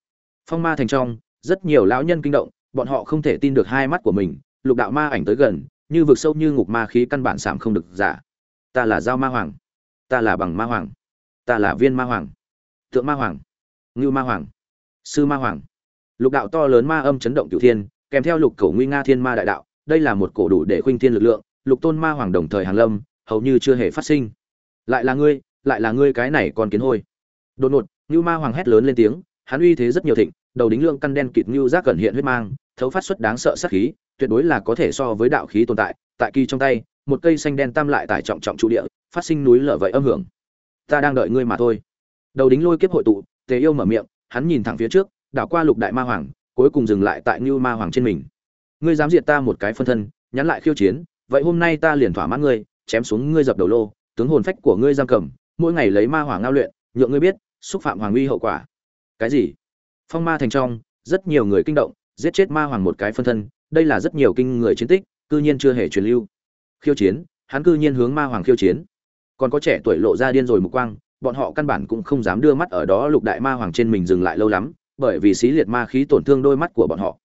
Phong ma thành trong, rất nhiều lão nhân kinh động bọn họ không thể tin được hai mắt của mình, lục đạo ma ảnh tới gần, như vực sâu như ngục ma khí căn bản sảm không được giả ta là giao ma hoàng. Ta là bằng ma hoàng. Ta là viên ma hoàng. Tượng ma hoàng. Ngưu ma hoàng. Sư ma hoàng. Lục đạo to lớn ma âm chấn động cửu thiên, kèm theo lục cổ nguy nga thiên ma đại đạo, đây là một cổ đủ để khuynh thiên lực lượng, lục tôn ma hoàng đồng thời hàng lâm, hầu như chưa hề phát sinh. Lại là ngươi, lại là ngươi cái này còn kiến hôi. Đột ngột, ngưu ma hoàng hét lớn lên tiếng, hắn uy thế rất nhiều thịnh đầu đính lương căn đen kịt như giác gần hiện huyết mang, thấu phát xuất đáng sợ sát khí, tuyệt đối là có thể so với đạo khí tồn tại tại kỳ trong tay, một cây xanh đen tam lại tải trọng trọng trụ địa, phát sinh núi lở vậy âm hưởng. Ta đang đợi ngươi mà thôi. Đầu đính lôi kiếp hội tụ, tề yêu mở miệng, hắn nhìn thẳng phía trước, đảo qua lục đại ma hoàng, cuối cùng dừng lại tại như ma hoàng trên mình. Ngươi dám diệt ta một cái phân thân, nhắn lại khiêu chiến, vậy hôm nay ta liền thỏa mãn ngươi, chém xuống ngươi dập đầu lô, tướng hồn phách của ngươi giam cầm, mỗi ngày lấy ma hỏa ngao luyện, nhượng ngươi biết, xúc phạm hoàng uy hậu quả. Cái gì? Phong ma thành trong, rất nhiều người kinh động, giết chết ma hoàng một cái phân thân, đây là rất nhiều kinh người chiến tích, cư nhiên chưa hề truyền lưu. Khiêu chiến, hắn cư nhiên hướng ma hoàng khiêu chiến. Còn có trẻ tuổi lộ ra điên rồi mục quang, bọn họ căn bản cũng không dám đưa mắt ở đó lục đại ma hoàng trên mình dừng lại lâu lắm, bởi vì xí liệt ma khí tổn thương đôi mắt của bọn họ.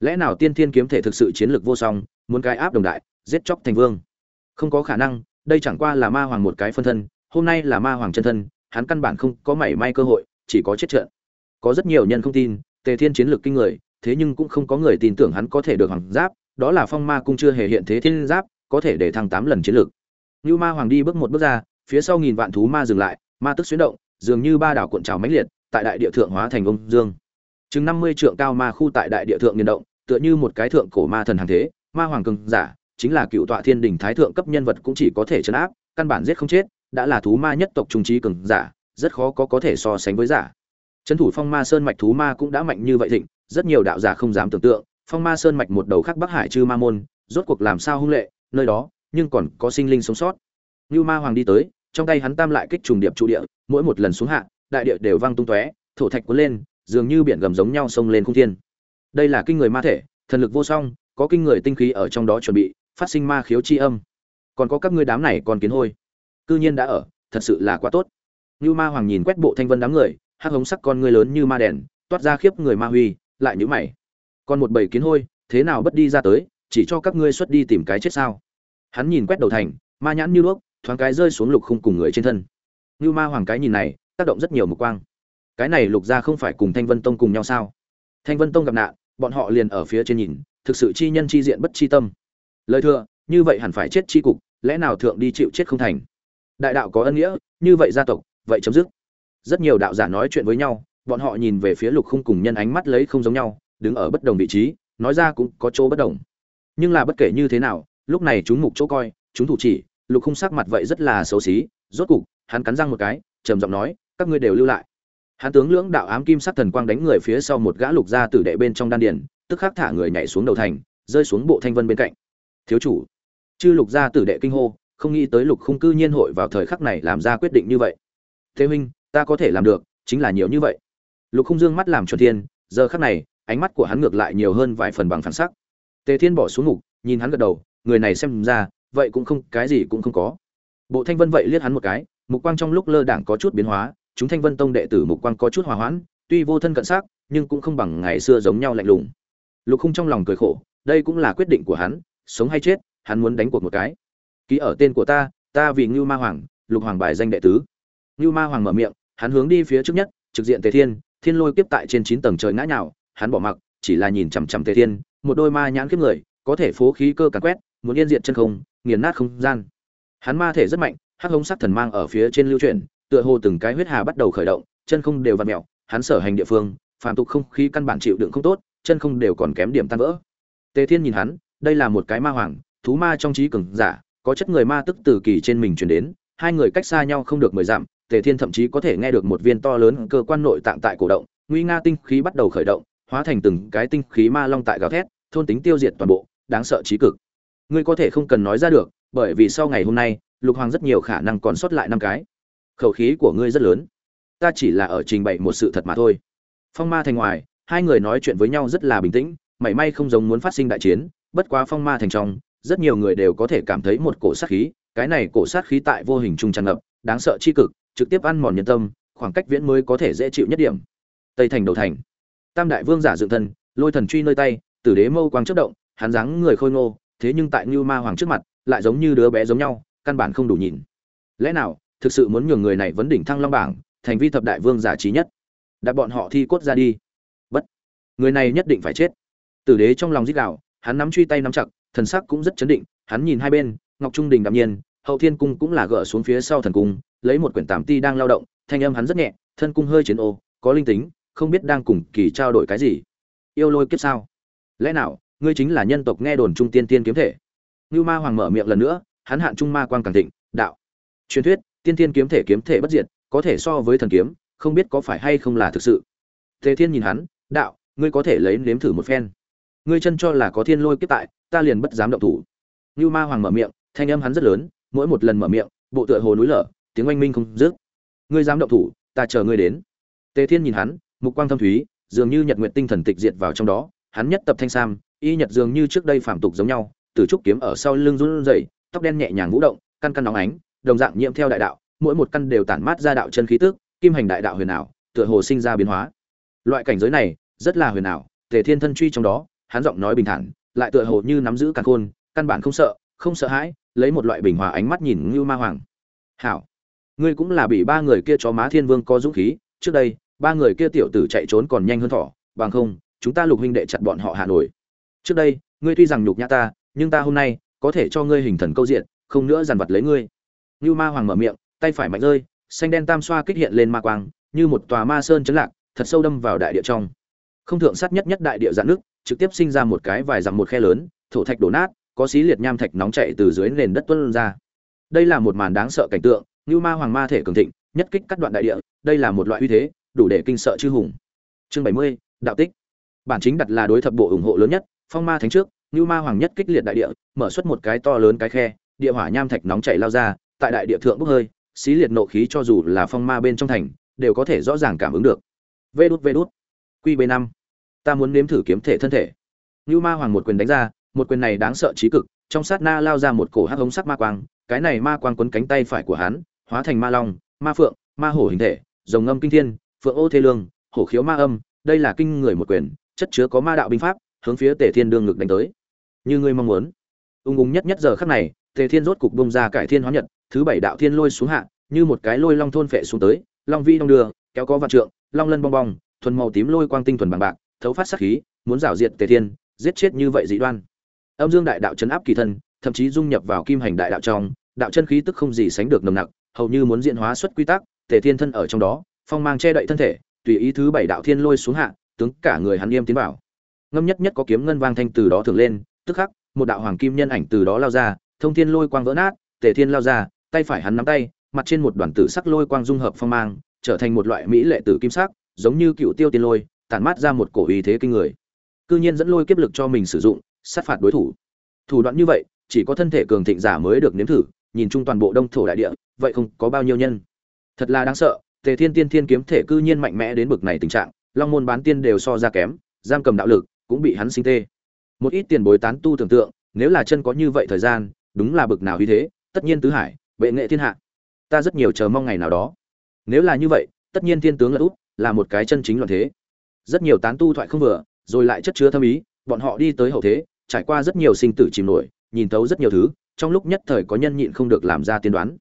Lẽ nào tiên thiên kiếm thể thực sự chiến lược vô song, muốn cái áp đồng đại, giết chóc thành vương? Không có khả năng, đây chẳng qua là ma hoàng một cái phân thân, hôm nay là ma hoàng chân thân, hắn căn bản không có mảy may cơ hội, chỉ có chết trận có rất nhiều nhân không tin, tề thiên chiến lược kinh người, thế nhưng cũng không có người tin tưởng hắn có thể được hoàng giáp, đó là phong ma cung chưa hề hiện thế thiên giáp, có thể để thăng tám lần chiến lược. Như ma hoàng đi bước một bước ra, phía sau nghìn vạn thú ma dừng lại, ma tức xuyến động, dường như ba đảo cuộn trào mãnh liệt, tại đại địa thượng hóa thành ông dương. Chừng năm mươi trượng cao ma khu tại đại địa thượng nghiền động, tựa như một cái thượng cổ ma thần hàng thế, ma hoàng cường giả, chính là cựu tọa thiên đình thái thượng cấp nhân vật cũng chỉ có thể chấn áp, căn bản giết không chết, đã là thú ma nhất tộc trung trí cường giả, rất khó có có thể so sánh với giả trấn thủ phong ma sơn mạch thú ma cũng đã mạnh như vậy thịnh, rất nhiều đạo giả không dám tưởng tượng, phong ma sơn mạch một đầu khác bắc hải chư ma môn, rốt cuộc làm sao hung lệ, nơi đó, nhưng còn có sinh linh sống sót. Như ma hoàng đi tới, trong tay hắn tam lại kích trùng điệp trụ địa, mỗi một lần xuống hạ, đại địa đều vang tung tóe, thổ thạch cuốn lên, dường như biển gầm giống nhau sông lên không thiên. Đây là kinh người ma thể, thần lực vô song, có kinh người tinh khí ở trong đó chuẩn bị, phát sinh ma khiếu chi âm. Còn có các ngươi đám này còn kiến hôi. Cư nhiên đã ở, thật sự là quá tốt. Như ma hoàng nhìn quét bộ thanh vân đám người hắc hống sắc con ngươi lớn như ma đèn, toát ra khiếp người ma huy, lại nhữ mày. Còn một bầy kiến hôi, thế nào bất đi ra tới, chỉ cho các ngươi xuất đi tìm cái chết sao? Hắn nhìn quét đầu thành, ma nhãn như đuốc, thoáng cái rơi xuống lục khung cùng người trên thân. Như ma hoàng cái nhìn này, tác động rất nhiều mục quang. Cái này lục ra không phải cùng thanh vân tông cùng nhau sao? Thanh vân tông gặp nạn, bọn họ liền ở phía trên nhìn, thực sự chi nhân chi diện bất chi tâm. Lời thừa như vậy hẳn phải chết chi cục, lẽ nào thượng đi chịu chết không thành? Đại đạo có ân nghĩa, như vậy gia tộc, vậy chấm dứt rất nhiều đạo giả nói chuyện với nhau, bọn họ nhìn về phía lục khung cùng nhân ánh mắt lấy không giống nhau, đứng ở bất đồng vị trí, nói ra cũng có chỗ bất đồng. Nhưng là bất kể như thế nào, lúc này chúng mục chỗ coi, chúng thủ chỉ, lục khung sắc mặt vậy rất là xấu xí, rốt cục, hắn cắn răng một cái, trầm giọng nói, các ngươi đều lưu lại. Hắn tướng lưỡng đạo ám kim sắc thần quang đánh người phía sau một gã lục gia tử đệ bên trong đan điền, tức khắc thả người nhảy xuống đầu thành, rơi xuống bộ thanh vân bên cạnh. Thiếu chủ. Chư lục gia tử đệ kinh hô, không nghĩ tới lục khung cư nhiên hội vào thời khắc này làm ra quyết định như vậy. Thế huynh ta có thể làm được, chính là nhiều như vậy. Lục khung dương mắt làm chuẩn thiên, giờ khắc này, ánh mắt của hắn ngược lại nhiều hơn vài phần bằng phản sắc. Tề thiên bỏ xuống ngục, nhìn hắn gật đầu, người này xem ra, vậy cũng không, cái gì cũng không có. Bộ thanh vân vậy liếc hắn một cái, mục quang trong lúc lơ đảng có chút biến hóa, chúng thanh vân tông đệ tử mục quang có chút hòa hoãn, tuy vô thân cận sắc, nhưng cũng không bằng ngày xưa giống nhau lạnh lùng. Lục khung trong lòng cười khổ, đây cũng là quyết định của hắn, sống hay chết, hắn muốn đánh cuộc một cái. Ký ở tên của ta ta vì ngưu ma hoàng, lục hoàng bài danh đệ tứ. Ngưu ma hoàng mở miệng hắn hướng đi phía trước nhất, trực diện tề thiên thiên lôi kiếp tại trên chín tầng trời ngã nhào, hắn bỏ mặc, chỉ là nhìn chằm chằm tề thiên, một đôi ma nhãn kiếp người, có thể phố khí cơ càn quét, muốn yên diện chân không, nghiền nát không gian. Hắn ma thể rất mạnh, hắc hống sắc thần mang ở phía trên lưu chuyển, tựa hồ từng cái huyết hà bắt đầu khởi động, chân không đều vặn mẹo hắn sở hành địa phương, phàm tục không khí căn bản chịu đựng không tốt, chân không đều còn kém điểm tan vỡ. Tề thiên nhìn hắn, đây là một cái ma hoàng, thú ma trong trí cường giả, có chất người ma tức từ kỳ trên mình truyền đến, hai người cách xa nhau không được mười dặm tề thiên thậm chí có thể nghe được một viên to lớn cơ quan nội tạng tại cổ động, nguy nga tinh khí bắt đầu khởi động, hóa thành từng cái tinh khí ma long tại gào thét, thôn tính tiêu diệt toàn bộ, đáng sợ chí cực. Ngươi có thể không cần nói ra được, bởi vì sau ngày hôm nay, lục hoàng rất nhiều khả năng còn sót lại năm cái. Khẩu khí của ngươi rất lớn. Ta chỉ là ở trình bày một sự thật mà thôi. Phong ma thành ngoài, hai người nói chuyện với nhau rất là bình tĩnh, mảy may không giống muốn phát sinh đại chiến, bất quá phong ma thành trong, rất nhiều người đều có thể cảm thấy một cổ sát khí, cái này cổ sát khí tại vô hình trung tràn ngập, đáng sợ chi cực trực tiếp ăn mòn nhân tâm, khoảng cách viễn mới có thể dễ chịu nhất điểm. Tây thành đầu thành. Tam đại vương giả dựng thân, lôi thần truy nơi tay, tử đế mâu quang chất động, hắn dáng người khôi ngô, thế nhưng tại như ma hoàng trước mặt, lại giống như đứa bé giống nhau, căn bản không đủ nhìn. Lẽ nào, thực sự muốn nhường người này vấn đỉnh thăng long bảng, thành vi thập đại vương giả trí nhất? Đã bọn họ thi cốt ra đi. Bất. Người này nhất định phải chết. Tử đế trong lòng dích đạo hắn nắm truy tay nắm chặt, thần sắc cũng rất chấn định, hắn nhìn hai bên, ngọc trung đình đạm nhiên, hậu thiên cung cũng là gỡ xuống phía sau thần cung lấy một quyển tám ti đang lao động, thanh âm hắn rất nhẹ, thân cung hơi chiến ô, có linh tính, không biết đang cùng kỳ trao đổi cái gì. Yêu lôi kiếp sao? Lẽ nào, ngươi chính là nhân tộc nghe đồn trung tiên tiên kiếm thể? Như ma hoàng mở miệng lần nữa, hắn hạn trung ma quang càng thịnh, đạo. Truyền thuyết, tiên tiên kiếm thể kiếm thể bất diệt, có thể so với thần kiếm, không biết có phải hay không là thực sự. Tề thiên nhìn hắn, đạo, ngươi có thể lấy nếm thử một phen. Ngươi chân cho là có thiên lôi kiếp tại, ta liền bất dám động thủ. Như ma hoàng mở miệng, thanh âm hắn rất lớn, mỗi một lần mở miệng, bộ tựa hồ núi lở tiếng oanh minh không dứt. Ngươi dám động thủ, ta chờ ngươi đến. Tề thiên nhìn hắn, mục quang thâm thúy, dường như nhật nguyện tinh thần tịch diệt vào trong đó, hắn nhất tập thanh sam, y nhật dường như trước đây phạm tục giống nhau, từ trúc kiếm ở sau lưng run rẩy, tóc đen nhẹ nhàng vũ động, căn căn nóng ánh, đồng dạng nhiễm theo đại đạo, mỗi một căn đều tản mát ra đạo chân khí tức, kim hành đại đạo huyền ảo, tựa hồ sinh ra biến hóa. Loại cảnh giới này, rất là huyền ảo, tề thiên thân truy trong đó, hắn giọng nói bình thản, lại tựa hồ như nắm giữ căn khôn, căn bản không sợ không sợ hãi, lấy một loại bình hòa ánh mắt nhìn Ngưu ma hoàng. Hảo ngươi cũng là bị ba người kia chó má thiên vương có dũng khí, trước đây, ba người kia tiểu tử chạy trốn còn nhanh hơn thỏ, bằng không, chúng ta lục huynh đệ chặt bọn họ hà nội trước đây, ngươi tuy rằng nhục nhã ta, nhưng ta hôm nay, có thể cho ngươi hình thần câu diện, không nữa dằn vặt lấy ngươi. Như ma hoàng mở miệng, tay phải mạnh rơi, xanh đen tam xoa kích hiện lên ma quang, như một tòa ma sơn chấn lạc, thật sâu đâm vào đại địa trong. Không thượng sát nhất nhất đại địa dạn nước, trực tiếp sinh ra một cái vài dặm một khe lớn, thổ thạch đổ nát, có xí liệt nham thạch nóng chạy từ dưới nền đất tuôn ra. Đây là một màn đáng sợ cảnh tượng như ma hoàng ma thể cường thịnh, nhất kích cắt đoạn đại địa, đây là một loại uy thế, đủ để kinh sợ chư hùng. Chương bảy mươi, đạo tích. Bản chính đặt là đối thập bộ ủng hộ lớn nhất, phong ma thánh trước như ma hoàng nhất kích liệt đại địa, mở xuất một cái to lớn cái khe, địa hỏa nham thạch nóng chảy lao ra, tại đại địa thượng bốc hơi, xí liệt nộ khí cho dù là phong ma bên trong thành, đều có thể rõ ràng cảm ứng được. Vê đút vê đút. Qb năm. Ta muốn nếm thử kiếm thể thân thể. Như ma hoàng một quyền đánh ra, một quyền này đáng sợ trí cực, trong sát na lao ra một cổ hắc ống sắc ma quang, cái này ma quang quấn cánh tay phải của hắn hóa thành ma long, ma phượng, ma hổ hình thể, rồng ngâm kinh thiên, phượng ô thê lương, hổ khiếu ma âm, đây là kinh người một quyền, chất chứa có ma đạo binh pháp, hướng phía tề thiên đương ngực đánh tới. Như ngươi mong muốn. Ung ung nhất nhất giờ khắc này, tề thiên rốt cục bông ra cải thiên hóa nhật, thứ bảy đạo thiên lôi xuống hạ, như một cái lôi long thôn phệ xuống tới, long vi đông đưa, kéo có vạn trượng, long lân bong bong, thuần màu tím lôi quang tinh thuần bằng bạc, thấu phát sát khí, muốn rảo diệt tề thiên, giết chết như vậy dị đoan. Âm dương đại đạo chấn áp kỳ thân, thậm chí dung nhập vào kim hành đại đạo trong, đạo chân khí tức không gì sánh được nồng nặc hầu như muốn diễn hóa xuất quy tắc, tề thiên thân ở trong đó, phong mang che đậy thân thể, tùy ý thứ bảy đạo thiên lôi xuống hạ, tướng cả người hắn yêm tiến vào. Ngâm nhất nhất có kiếm ngân vang thanh từ đó thường lên, tức khắc, một đạo hoàng kim nhân ảnh từ đó lao ra, thông thiên lôi quang vỡ nát, tề thiên lao ra, tay phải hắn nắm tay, mặt trên một đoàn tử sắc lôi quang dung hợp phong mang, trở thành một loại mỹ lệ tử kim sắc, giống như cựu tiêu tiên lôi, tản mát ra một cổ uy thế kinh người. Cư nhiên dẫn lôi kiếp lực cho mình sử dụng, sát phạt đối thủ. Thủ đoạn như vậy, chỉ có thân thể cường thịnh giả mới được nếm thử nhìn chung toàn bộ đông thổ đại địa, vậy không có bao nhiêu nhân. Thật là đáng sợ, tề thiên tiên thiên kiếm thể cư nhiên mạnh mẽ đến bực này tình trạng, long môn bán tiên đều so ra kém, giam cầm đạo lực cũng bị hắn sinh tê. Một ít tiền bối tán tu tưởng tượng, nếu là chân có như vậy thời gian, đúng là bực nào như thế, tất nhiên tứ hải, bệ nghệ thiên hạ. Ta rất nhiều chờ mong ngày nào đó. Nếu là như vậy, tất nhiên thiên tướng là út, là một cái chân chính loạn thế. Rất nhiều tán tu thoại không vừa, rồi lại chất chứa thâm ý, bọn họ đi tới hậu thế, trải qua rất nhiều sinh tử chìm nổi, nhìn thấu rất nhiều thứ trong lúc nhất thời có nhân nhịn không được làm ra tiên đoán.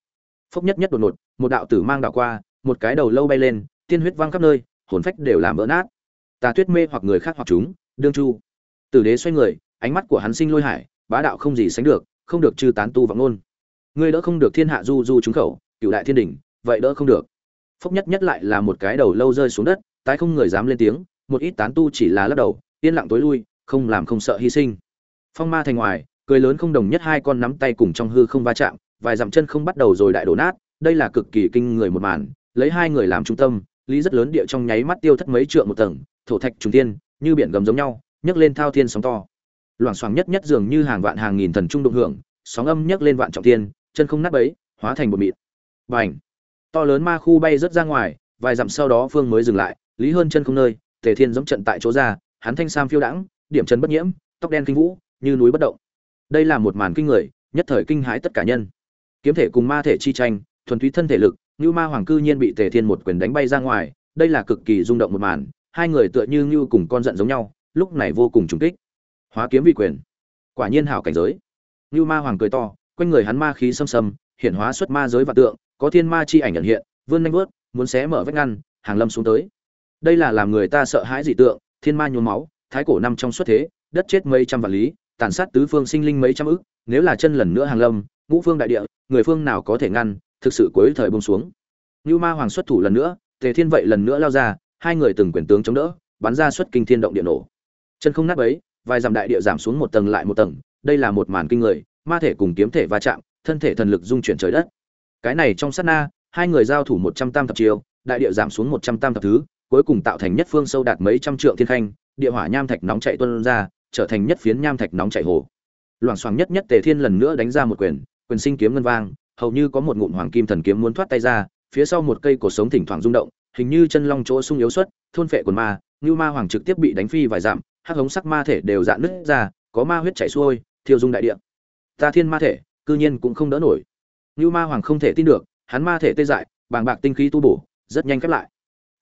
Phốc nhất nhất đột ngột, một đạo tử mang đạo qua, một cái đầu lâu bay lên, tiên huyết văng khắp nơi, hồn phách đều làm vỡ nát. Tà tuyết mê hoặc người khác hoặc chúng, đương chu. Tử đế xoay người, ánh mắt của hắn sinh lôi hải, bá đạo không gì sánh được, không được trừ tán tu vọng ngôn. Ngươi đỡ không được thiên hạ du du trúng khẩu cựu đại thiên đỉnh, vậy đỡ không được. Phốc nhất nhất lại là một cái đầu lâu rơi xuống đất, tái không người dám lên tiếng, một ít tán tu chỉ là lắc đầu, yên lặng tối lui, không làm không sợ hy sinh. Phong ma thành ngoài cười lớn không đồng nhất hai con nắm tay cùng trong hư không va chạm, vài dặm chân không bắt đầu rồi đại đổ nát, đây là cực kỳ kinh người một màn, lấy hai người làm trung tâm, lý rất lớn địa trong nháy mắt tiêu thất mấy trượng một tầng, thổ thạch trùng tiên như biển gầm giống nhau, nhấc lên thao thiên sóng to. Loảng xoảng nhất nhất dường như hàng vạn hàng nghìn thần trung động hưởng, sóng âm nhấc lên vạn trọng thiên, chân không nát bấy, hóa thành một mịt bành! To lớn ma khu bay rất ra ngoài, vài dặm sau đó phương mới dừng lại, lý hơn chân không nơi, tề thiên giống trận tại chỗ ra, hắn thanh sam phiêu đãng, điểm chân bất nhiễm, tóc đen kinh vũ, như núi bất động đây là một màn kinh người, nhất thời kinh hãi tất cả nhân. Kiếm thể cùng ma thể chi tranh, thuần túy thân thể lực như ma hoàng cư nhiên bị tề thiên một quyền đánh bay ra ngoài, đây là cực kỳ rung động một màn, hai người tựa như như cùng con giận giống nhau, lúc này vô cùng trùng kích. Hóa kiếm vị quyền. Quả nhiên hảo cảnh giới. Như ma hoàng cười to, quanh người hắn ma khí xâm xâm hiện hóa xuất ma giới và tượng, có thiên ma chi ảnh nhận hiện, vươn nhanh vớt muốn xé mở vách ngăn, hàng lâm xuống tới. Đây là làm người ta sợ hãi dị tượng, thiên ma nhuốm máu, thái cổ năm trong xuất thế, đất chết mấy trăm vạn lý tàn sát tứ phương sinh linh mấy trăm ức, nếu là chân lần nữa hàng lâm, ngũ phương đại địa, người phương nào có thể ngăn, thực sự cuối thời buông xuống. Nưu ma hoàng xuất thủ lần nữa, tề thiên vậy lần nữa lao ra, hai người từng quyền tướng chống đỡ, bắn ra xuất kinh thiên động địa nổ. Chân không nát ấy vài dặm đại địa giảm xuống một tầng lại một tầng, đây là một màn kinh người, ma thể cùng kiếm thể va chạm, thân thể thần lực dung chuyển trời đất. Cái này trong sát na, hai người giao thủ một trăm tam thập chiều đại địa giảm xuống một trăm tam thập thứ, cuối cùng tạo thành nhất phương sâu đạt mấy trăm trượng thiên khanh, địa hỏa nham thạch nóng chảy tuôn ra trở thành nhất phiến nham thạch nóng chảy hồ. Loảng xoảng nhất nhất tề thiên lần nữa đánh ra một quyền quyền sinh kiếm ngân vang, hầu như có một ngụm hoàng kim thần kiếm muốn thoát tay ra, phía sau một cây cổ sống thỉnh thoảng rung động, hình như chân long chỗ sung yếu xuất, thôn phệ quần ma, như ma hoàng trực tiếp bị đánh phi vài dặm, hắc hống sắc ma thể đều dạn nứt ra, có ma huyết chảy xuôi, thiêu dung đại địa. Ta thiên ma thể, cư nhiên cũng không đỡ nổi. Như ma hoàng không thể tin được, hắn ma thể tê dại, bàng bạc tinh khí tu bổ, rất nhanh khép lại.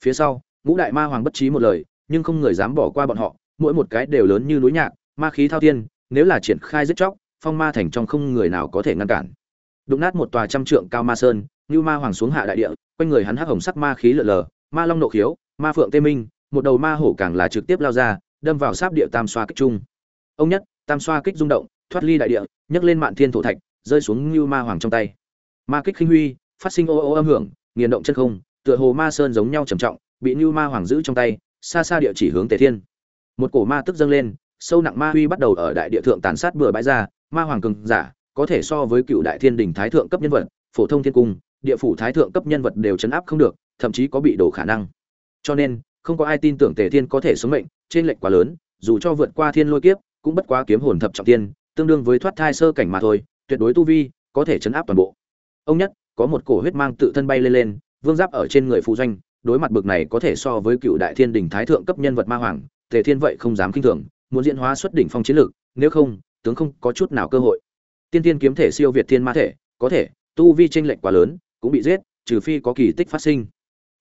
Phía sau, ngũ đại ma hoàng bất trí một lời, nhưng không người dám bỏ qua bọn họ mỗi một cái đều lớn như núi nhạc, ma khí thao thiên, nếu là triển khai giết chóc, phong ma thành trong không người nào có thể ngăn cản. Đụng nát một tòa trăm trượng cao ma sơn, như ma hoàng xuống hạ đại địa, quanh người hắn hắc hồng sắc ma khí lở lờ, ma long nộ khiếu, ma phượng tê minh, một đầu ma hổ càng là trực tiếp lao ra, đâm vào sáp địa tam xoa kích trung. Ông nhất, tam xoa kích rung động, thoát ly đại địa, nhấc lên mạn thiên thổ thạch, rơi xuống như ma hoàng trong tay. Ma kích khinh huy, phát sinh ô ô âm hưởng, nghiền động chân không, tựa hồ ma sơn giống nhau trầm trọng, bị như ma hoàng giữ trong tay, xa xa địa chỉ hướng tề thiên một cổ ma tức dâng lên, sâu nặng ma huy bắt đầu ở đại địa thượng tàn sát bừa bãi ra, ma hoàng cường giả, có thể so với cựu đại thiên đình thái thượng cấp nhân vật, phổ thông thiên cung, địa phủ thái thượng cấp nhân vật đều chấn áp không được, thậm chí có bị đổ khả năng. Cho nên, không có ai tin tưởng tề thiên có thể sống mệnh, trên lệnh quá lớn, dù cho vượt qua thiên lôi kiếp, cũng bất quá kiếm hồn thập trọng tiên, tương đương với thoát thai sơ cảnh mà thôi, tuyệt đối tu vi, có thể chấn áp toàn bộ. Ông nhất, có một cổ huyết mang tự thân bay lên lên, vương giáp ở trên người phụ doanh, đối mặt bực này có thể so với cựu đại thiên đình thái thượng cấp nhân vật ma hoàng tề thiên vậy không dám kinh thường muốn diễn hóa xuất đỉnh phong chiến lược nếu không tướng không có chút nào cơ hội. Tiên tiên kiếm thể siêu việt thiên ma thể có thể tu vi chênh lệch quá lớn cũng bị giết trừ phi có kỳ tích phát sinh.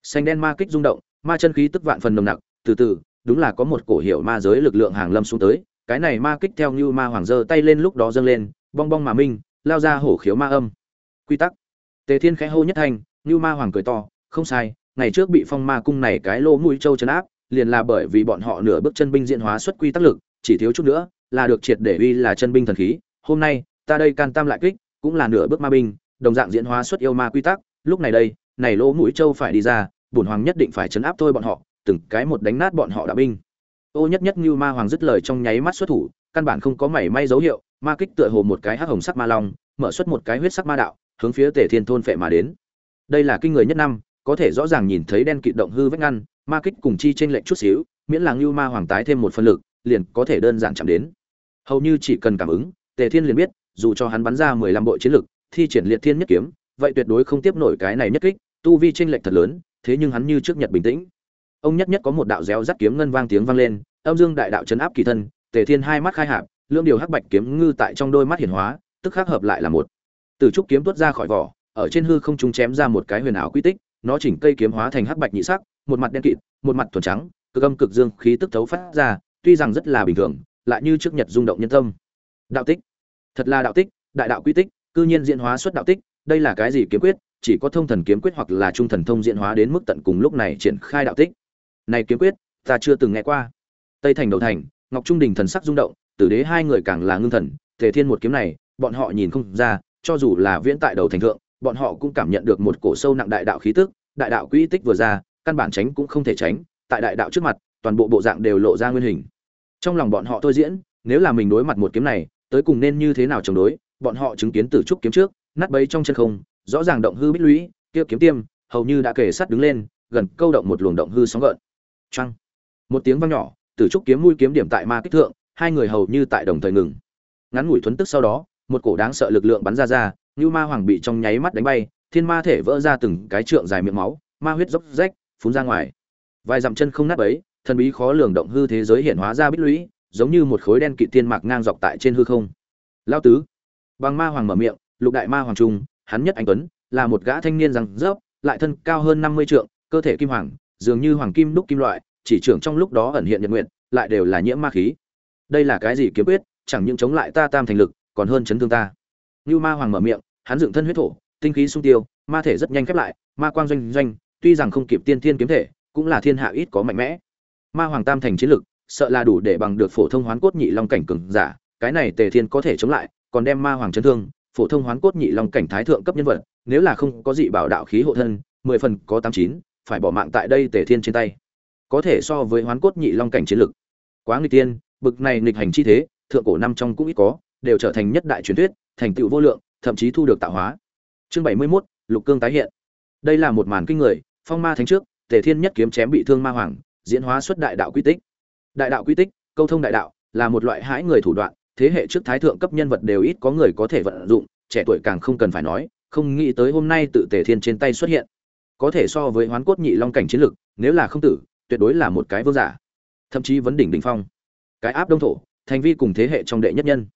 Xanh đen ma kích rung động ma chân khí tức vạn phần nồng nặc từ từ đúng là có một cổ hiệu ma giới lực lượng hàng lâm xuống tới cái này ma kích theo như ma hoàng giơ tay lên lúc đó dâng lên bong bong mà minh lao ra hổ khiếu ma âm. Quy tắc. Tề thiên khẽ hô nhất thành, như ma hoàng cười to không sai ngày trước bị phong ma cung này cái lô mũi châu chấn áp liền là bởi vì bọn họ nửa bước chân binh diễn hóa xuất quy tắc lực, chỉ thiếu chút nữa là được triệt để uy là chân binh thần khí. Hôm nay, ta đây can tam lại kích, cũng là nửa bước ma binh, đồng dạng diễn hóa xuất yêu ma quy tắc. Lúc này đây, này lỗ mũi châu phải đi ra, bổn hoàng nhất định phải chấn áp thôi bọn họ, từng cái một đánh nát bọn họ đã binh. Ô nhất nhất như ma hoàng dứt lời trong nháy mắt xuất thủ, căn bản không có mảy may dấu hiệu, ma kích tựa hồ một cái hắc hồng sắc ma long, mở xuất một cái huyết sắc ma đạo, hướng phía tề thiên thôn phệ mà đến. Đây là kinh người nhất năm có thể rõ ràng nhìn thấy đen kịt động hư vách ngăn, ma kích cùng chi trên lệnh chút xíu, miễn là Nưu ma hoàng tái thêm một phân lực, liền có thể đơn giản chạm đến. Hầu như chỉ cần cảm ứng, tề thiên liền biết, dù cho hắn bắn ra mười lăm bộ chiến lực, thi triển liệt thiên nhất kiếm, vậy tuyệt đối không tiếp nổi cái này nhất kích, tu vi chênh lệch thật lớn, thế nhưng hắn như trước nhật bình tĩnh. Ông nhất nhất có một đạo réo rắt kiếm ngân vang tiếng vang lên, âm dương đại đạo chấn áp kỳ thân, tề thiên hai mắt khai hạp, lưỡng điều hắc bạch kiếm ngư tại trong đôi mắt hiển hóa, tức khắc hợp lại là một. Từ trúc kiếm tuốt ra khỏi vỏ, ở trên hư không trung chém ra một cái huyền ảo quy tích nó chỉnh cây kiếm hóa thành hắc bạch nhị sắc, một mặt đen kịt, một mặt thuần trắng, cực âm cực dương khí tức thấu phát ra, tuy rằng rất là bình thường, lại như trước nhật rung động nhân tâm. Đạo tích. Thật là đạo tích, đại đạo quy tích, cư nhiên diễn hóa xuất đạo tích, đây là cái gì kiếm quyết, chỉ có thông thần kiếm quyết hoặc là trung thần thông diễn hóa đến mức tận cùng lúc này triển khai đạo tích. Này kiếm quyết, ta chưa từng nghe qua. Tây thành đầu thành, ngọc trung đình thần sắc rung động, tử đế hai người càng là ngưng thần, thể thiên một kiếm này, bọn họ nhìn không ra, cho dù là viễn tại đầu thành thượng bọn họ cũng cảm nhận được một cổ sâu nặng đại đạo khí tức đại đạo quỹ tích vừa ra căn bản tránh cũng không thể tránh tại đại đạo trước mặt toàn bộ bộ dạng đều lộ ra nguyên hình. Trong lòng bọn họ thôi diễn nếu là mình đối mặt một kiếm này tới cùng nên như thế nào chống đối bọn họ chứng kiến tử trúc kiếm trước nát bấy trong chân không rõ ràng động hư bích lũy kia kiếm tiêm hầu như đã kề sát đứng lên gần câu động một luồng động hư sóng gợn. Chăng, một tiếng vang nhỏ tử trúc kiếm mũi kiếm điểm tại ma kích thượng hai người hầu như tại đồng thời ngừng. Ngắn ngủi thuấn tức sau đó một cổ đáng sợ lực lượng bắn ra ra như ma hoàng bị trong nháy mắt đánh bay, thiên ma thể vỡ ra từng cái trượng dài miệng máu, ma huyết dốc rách, phun ra ngoài. Vài dặm chân không nát ấy thần bí khó lường động hư thế giới hiện hóa ra bích lũy, giống như một khối đen kịt tiên mạc ngang dọc tại trên hư không. Lão tứ. Bằng ma hoàng mở miệng, lục đại ma hoàng trung, hắn nhất anh tuấn, là một gã thanh niên rằng rớp, lại thân cao hơn năm mươi trượng, cơ thể kim hoàng, dường như hoàng kim đúc kim loại, chỉ trưởng trong lúc đó ẩn hiện nhật nguyện, lại đều là nhiễm ma khí. Đây là cái gì kiếm quyết? Chẳng những chống lại ta tam thành lực, còn hơn chấn thương ta. Như ma hoàng mở miệng hắn dựng thân huyết thổ, tinh khí sung tiêu, ma thể rất nhanh khép lại, ma quang doanh doanh, tuy rằng không kịp tiên thiên kiếm thể, cũng là thiên hạ ít có mạnh mẽ. Ma hoàng tam thành chiến lực, sợ là đủ để bằng được phổ thông hoán cốt nhị long cảnh cường giả, cái này tề thiên có thể chống lại, còn đem ma hoàng chấn thương, phổ thông hoán cốt nhị long cảnh thái thượng cấp nhân vật, nếu là không có dị bảo đạo khí hộ thân, mười phần có tám chín, phải bỏ mạng tại đây tề thiên trên tay. Có thể so với hoán cốt nhị long cảnh chiến lực. Quá nghịch tiên, bực này nghịch hành chi thế, thượng cổ năm trong cũng ít có, đều trở thành nhất đại truyền thuyết, thành tựu vô lượng thậm chí thu được tạo hóa. Chương bảy mươi 71, lục cương tái hiện. Đây là một màn kinh người phong ma thánh trước tề thiên nhất kiếm chém bị thương ma hoàng diễn hóa xuất đại đạo quy tích. Đại đạo quy tích câu thông đại đạo là một loại hãi người thủ đoạn thế hệ trước thái thượng cấp nhân vật đều ít có người có thể vận dụng trẻ tuổi càng không cần phải nói không nghĩ tới hôm nay tự tề thiên trên tay xuất hiện. Có thể so với hoán cốt nhị long cảnh chiến lực nếu là không tử tuyệt đối là một cái vương giả. Thậm chí vấn đỉnh đỉnh phong. Cái áp đông thổ thành vi cùng thế hệ trong đệ nhất nhân.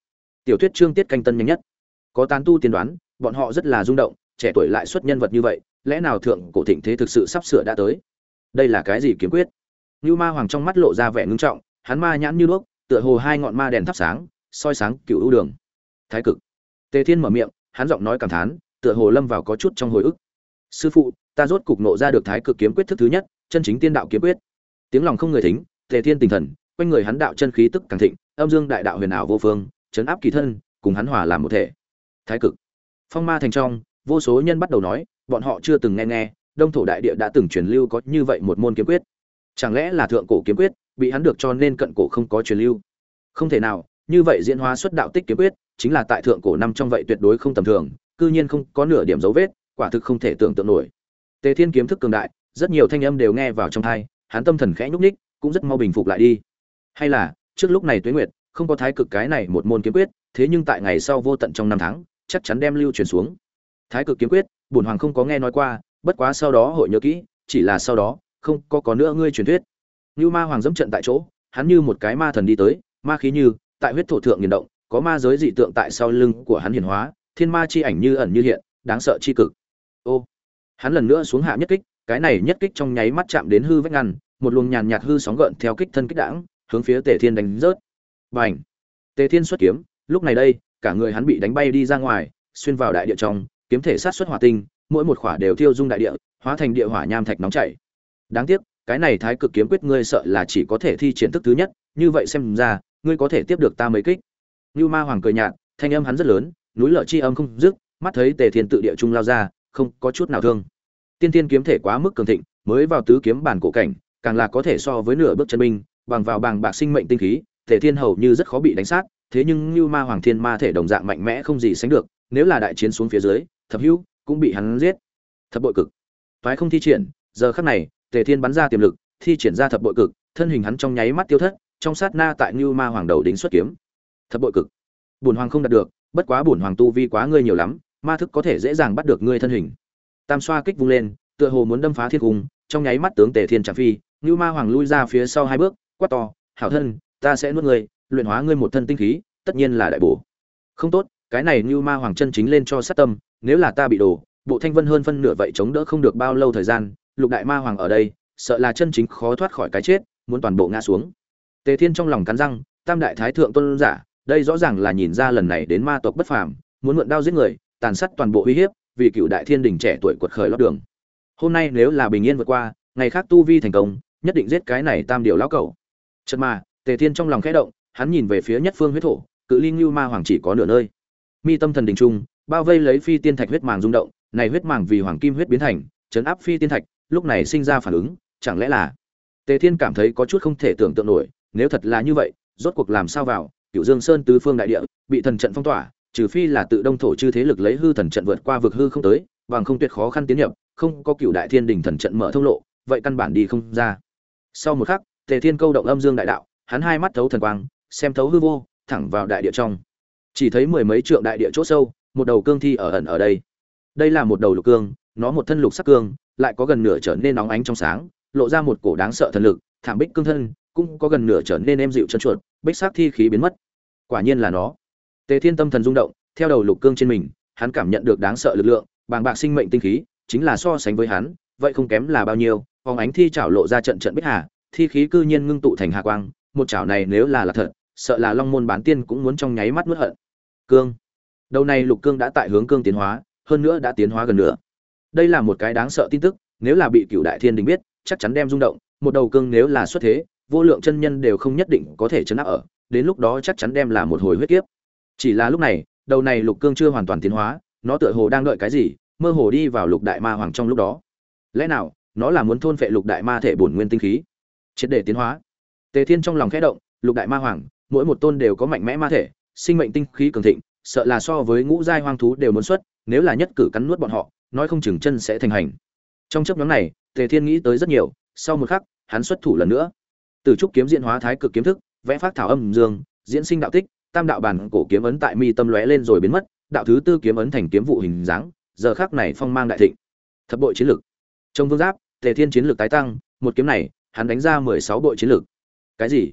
Tiểu thuyết trương tiết canh tân nhanh nhất có tán tu tiên đoán, bọn họ rất là rung động, trẻ tuổi lại xuất nhân vật như vậy, lẽ nào thượng cổ thịnh thế thực sự sắp sửa đã tới? Đây là cái gì kiếm quyết? Như ma hoàng trong mắt lộ ra vẻ ngưng trọng, hắn ma nhãn như đuốc, tựa hồ hai ngọn ma đèn thắp sáng, soi sáng cựu ưu đường. Thái cực. Tề thiên mở miệng, hắn giọng nói cảm thán, tựa hồ lâm vào có chút trong hồi ức. Sư phụ, ta rốt cục nộ ra được thái cực kiếm quyết thức thứ nhất, chân chính tiên đạo kiếm quyết. Tiếng lòng không người thính, tề thiên tinh thần, quanh người hắn đạo chân khí tức càng thịnh, âm dương đại đạo huyền ảo vô phương, chấn áp kỳ thân, cùng hắn hòa làm một thể thái cực. Phong ma thành trong, vô số nhân bắt đầu nói, bọn họ chưa từng nghe nghe, đông thổ đại địa đã từng truyền lưu có như vậy một môn kiếm quyết. Chẳng lẽ là thượng cổ kiếm quyết, bị hắn được cho nên cận cổ không có truyền lưu? Không thể nào, như vậy diễn hóa xuất đạo tích kiếm quyết, chính là tại thượng cổ năm trong vậy tuyệt đối không tầm thường, cư nhiên không có nửa điểm dấu vết, quả thực không thể tưởng tượng nổi. Tề thiên kiếm thức cường đại, rất nhiều thanh âm đều nghe vào trong tai, hắn tâm thần khẽ nhúc ních cũng rất mau bình phục lại đi. Hay là, trước lúc này tuế nguyệt, không có thái cực cái này một môn kiếm quyết, thế nhưng tại ngày sau vô tận trong năm tháng chắc chắn đem lưu truyền xuống. Thái cực kiếm quyết, bổn hoàng không có nghe nói qua, bất quá sau đó hội nhớ kỹ, chỉ là sau đó, không có có nữa ngươi truyền thuyết. Như ma hoàng dẫm trận tại chỗ, hắn như một cái ma thần đi tới, ma khí như, tại huyết thổ thượng nghiền động, có ma giới dị tượng tại sau lưng của hắn hiển hóa, thiên ma chi ảnh như ẩn như hiện, đáng sợ chi cực. Ô, hắn lần nữa xuống hạ nhất kích, cái này nhất kích trong nháy mắt chạm đến hư vách ngăn, một luồng nhàn nhạt hư sóng gợn theo kích thân kích đãng, hướng phía tề thiên đánh rớt. Bành! Tề thiên xuất kiếm, lúc này đây cả người hắn bị đánh bay đi ra ngoài xuyên vào đại địa trong kiếm thể sát xuất hỏa tinh mỗi một khỏa đều thiêu dung đại địa hóa thành địa hỏa nham thạch nóng chảy. Đáng tiếc cái này thái cực kiếm quyết ngươi sợ là chỉ có thể thi triển thức thứ nhất như vậy xem ra ngươi có thể tiếp được ta mấy kích. Như ma hoàng cười nhạt thanh âm hắn rất lớn núi lở chi âm không dứt mắt thấy tề thiên tự địa trung lao ra không có chút nào thương. Tiên tiên kiếm thể quá mức cường thịnh mới vào tứ kiếm bản cổ cảnh càng là có thể so với nửa bước chân minh, bằng vào bàng bạc sinh mệnh tinh khí tề thiên hầu như rất khó bị đánh sát thế nhưng lưu ma hoàng thiên ma thể đồng dạng mạnh mẽ không gì sánh được, nếu là đại chiến xuống phía dưới, thập hữu cũng bị hắn giết. Thập bội cực. Phái không thi triển, giờ khắc này, tề thiên bắn ra tiềm lực, thi triển ra thập bội cực, thân hình hắn trong nháy mắt tiêu thất, trong sát na tại lưu ma hoàng đầu đính xuất kiếm. Thập bội cực. Bổn hoàng không đạt được, bất quá bổn hoàng tu vi quá ngươi nhiều lắm, ma thức có thể dễ dàng bắt được ngươi thân hình. Tam xoa kích vung lên, tựa hồ muốn đâm phá thiên hùng trong nháy mắt tướng tề thiên trạm phi Nưu ma hoàng lui ra phía sau hai bước, quát to, hảo thân, ta sẽ nuốt ngươi luyện hóa ngươi một thân tinh khí, tất nhiên là đại bổ. Không tốt, cái này như ma hoàng chân chính lên cho sát tâm, nếu là ta bị đổ, bộ thanh vân hơn phân nửa vậy chống đỡ không được bao lâu thời gian, lục đại ma hoàng ở đây, sợ là chân chính khó thoát khỏi cái chết, muốn toàn bộ ngã xuống. Tề thiên trong lòng cắn răng, tam đại thái thượng tôn giả, đây rõ ràng là nhìn ra lần này đến ma tộc bất phàm, muốn mượn đao giết người, tàn sát toàn bộ uy hiếp, vì cựu đại thiên đình trẻ tuổi quật khởi lót đường. Hôm nay nếu là bình yên vượt qua, ngày khác tu vi thành công, nhất định giết cái này tam điều lão cẩu. Chợt mà, tề thiên trong lòng khẽ động hắn nhìn về phía nhất phương huyết thổ, cự linh lưu ma hoàng chỉ có nửa nơi. Mi tâm thần đình trung, bao vây lấy phi tiên thạch huyết màng rung động, này huyết màng vì hoàng kim huyết biến thành, chấn áp phi tiên thạch, lúc này sinh ra phản ứng, chẳng lẽ là tề thiên cảm thấy có chút không thể tưởng tượng nổi, nếu thật là như vậy, rốt cuộc làm sao vào? Cựu dương sơn tứ phương đại địa, bị thần trận phong tỏa, trừ phi là tự đông thổ chư thế lực lấy hư thần trận vượt qua vực hư không tới, bằng không tuyệt khó khăn tiến nhập, không có cựu đại thiên đình thần trận mở thông lộ, vậy căn bản đi không ra. Sau một khắc, tề thiên câu động âm dương đại đạo, hắn hai mắt thấu thần quang xem thấu hư vô, thẳng vào đại địa trong. Chỉ thấy mười mấy trượng đại địa chỗ sâu, một đầu cương thi ở ẩn ở đây. Đây là một đầu lục cương, nó một thân lục sắc cương, lại có gần nửa trở nên nóng ánh trong sáng, lộ ra một cổ đáng sợ thần lực, thảm bích cương thân, cũng có gần nửa trở nên êm dịu chân chuột bích sắc thi khí biến mất. Quả nhiên là nó. Tề thiên tâm thần rung động, theo đầu lục cương trên mình, hắn cảm nhận được đáng sợ lực lượng, bàng bạc sinh mệnh tinh khí, chính là so sánh với hắn, vậy không kém là bao nhiêu, phóng ánh thi chảo lộ ra trận trận bích hà, thi khí cư nhiên ngưng tụ thành hà quang, một chảo này nếu là là thật sợ là long môn bán tiên cũng muốn trong nháy mắt nuốt hận. Cương. Đầu này lục cương đã tại hướng cương tiến hóa, hơn nữa đã tiến hóa gần nữa đây là một cái đáng sợ tin tức, nếu là bị cựu đại thiên đình biết, chắc chắn đem rung động. Một đầu cương nếu là xuất thế, vô lượng chân nhân đều không nhất định có thể chấn áp ở. Đến lúc đó chắc chắn đem là một hồi huyết kiếp. Chỉ là lúc này, đầu này lục cương chưa hoàn toàn tiến hóa, nó tựa hồ đang đợi cái gì, mơ hồ đi vào lục đại ma hoàng trong lúc đó. Lẽ nào, nó là muốn thôn phệ lục đại ma thể bổn nguyên tinh khí? Triệt để tiến hóa. Tề thiên trong lòng khẽ động, lục đại ma hoàng mỗi một tôn đều có mạnh mẽ ma thể, sinh mệnh tinh khí cường thịnh, sợ là so với ngũ giai hoang thú đều muốn xuất, nếu là nhất cử cắn nuốt bọn họ, nói không chừng chân sẽ thành hành. Trong chấp nhóm này, tề thiên nghĩ tới rất nhiều, sau một khắc, hắn xuất thủ lần nữa. Từ trúc kiếm diễn hóa thái cực kiếm thức, vẽ phát thảo âm dương, diễn sinh đạo tích, tam đạo bản cổ kiếm ấn tại mi tâm lóe lên rồi biến mất, đạo thứ tư kiếm ấn thành kiếm vụ hình dáng, giờ khắc này phong mang đại thịnh. Thập bội chiến lực. Trong vương giáp, tề thiên chiến lực tái tăng, một kiếm này, hắn đánh ra mười sáu bội chiến lực. Cái gì?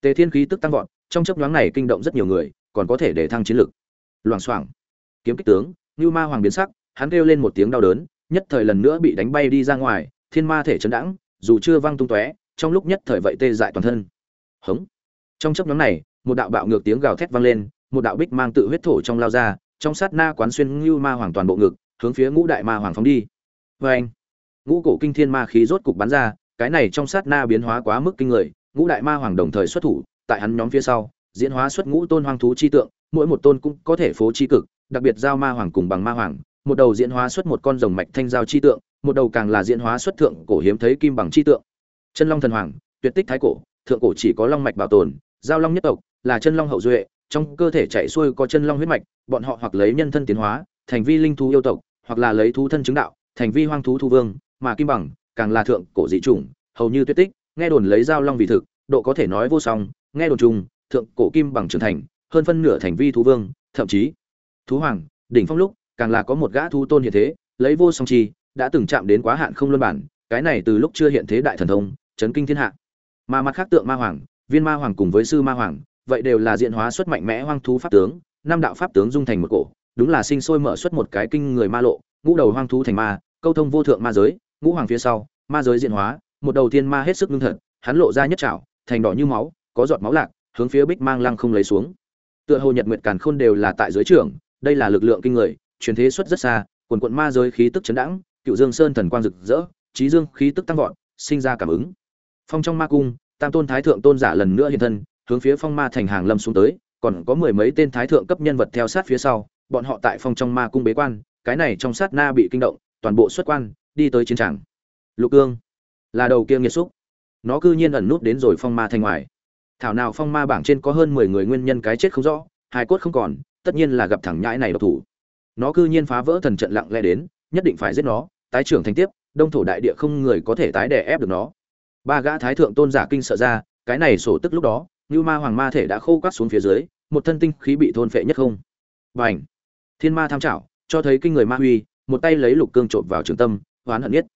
Tề thiên khí tức tăng vọt trong chấp nhoáng này kinh động rất nhiều người, còn có thể để thăng chiến lực. Loảng xoảng. Kiếm kích tướng như ma hoàng biến sắc, hắn kêu lên một tiếng đau đớn, nhất thời lần nữa bị đánh bay đi ra ngoài, thiên ma thể chấn đãng, dù chưa văng tung tóe, trong lúc nhất thời vậy tê dại toàn thân. Hống. Trong chấp nhóm này, một đạo bạo ngược tiếng gào thét vang lên, một đạo bích mang tự huyết thổ trong lao ra, trong sát na quán xuyên như ma hoàng toàn bộ ngực, hướng phía ngũ đại ma hoàng phóng đi. Vê anh ngũ cổ kinh thiên ma khí rốt cục bắn ra, cái này trong sát na biến hóa quá mức kinh người, ngũ đại ma hoàng đồng thời xuất thủ tại hắn nhóm phía sau, diễn hóa xuất ngũ tôn hoang thú chi tượng, mỗi một tôn cũng có thể phố chi cực, đặc biệt giao ma hoàng cùng bằng ma hoàng, một đầu diễn hóa xuất một con rồng mạch thanh giao chi tượng, một đầu càng là diễn hóa xuất thượng cổ hiếm thấy kim bằng chi tượng. Chân long thần hoàng, tuyệt tích thái cổ, thượng cổ chỉ có long mạch bảo tồn, giao long nhất tộc là chân long hậu duệ, trong cơ thể chạy xuôi có chân long huyết mạch, bọn họ hoặc lấy nhân thân tiến hóa, thành vi linh thú yêu tộc, hoặc là lấy thú thân chứng đạo, thành vi hoang thú thu vương, mà kim bằng càng là thượng cổ dị chủng, hầu như tuyệt tích, nghe đồn lấy giao long vì thực, độ có thể nói vô song nghe đồn chung, thượng cổ kim bằng trưởng thành, hơn phân nửa thành vi thú vương, thậm chí thú hoàng, đỉnh phong lúc, càng là có một gã thú tôn hiện thế, lấy vô song chi, đã từng chạm đến quá hạn không luân bản, cái này từ lúc chưa hiện thế đại thần thông, chấn kinh thiên hạ. Mà mặt khác tượng ma hoàng, viên ma hoàng cùng với sư ma hoàng, vậy đều là diện hóa xuất mạnh mẽ hoang thú pháp tướng, năm đạo pháp tướng dung thành một cổ, đúng là sinh sôi mở xuất một cái kinh người ma lộ, ngũ đầu hoang thú thành ma, câu thông vô thượng ma giới, ngũ hoàng phía sau, ma giới diện hóa, một đầu tiên ma hết sức ngưng thật, hắn lộ ra nhất trảo, thành đỏ như máu có giọt máu lạc, hướng phía bích mang lăng không lấy xuống. Tựa hồ nhật nguyệt càn khôn đều là tại dưới trưởng đây là lực lượng kinh người, truyền thế xuất rất xa, quần quận ma giới khí tức chấn đãng, cựu dương sơn thần quang rực rỡ, trí dương khí tức tăng vọt, sinh ra cảm ứng. Phong trong ma cung, tam tôn thái thượng tôn giả lần nữa hiện thân, hướng phía phong ma thành hàng lâm xuống tới, còn có mười mấy tên thái thượng cấp nhân vật theo sát phía sau, bọn họ tại phong trong ma cung bế quan, cái này trong sát na bị kinh động, toàn bộ xuất quan, đi tới chiến trường. Lục cương, là đầu kia nghiệt xúc. Nó cư nhiên ẩn nút đến rồi phong ma thành ngoài thảo nào phong ma bảng trên có hơn mười người nguyên nhân cái chết không rõ hai cốt không còn, tất nhiên là gặp thẳng nhãi này độc thủ. Nó cư nhiên phá vỡ thần trận lặng lẽ đến, nhất định phải giết nó, tái trưởng thành tiếp, đông thổ đại địa không người có thể tái đè ép được nó. Ba gã thái thượng tôn giả kinh sợ ra, cái này sổ tức lúc đó, như ma hoàng ma thể đã khô quắt xuống phía dưới, một thân tinh khí bị thôn phệ nhất không. Bành! Thiên ma tham trảo, cho thấy kinh người ma huy, một tay lấy lục cương trộm vào trường tâm hoán hận nhất.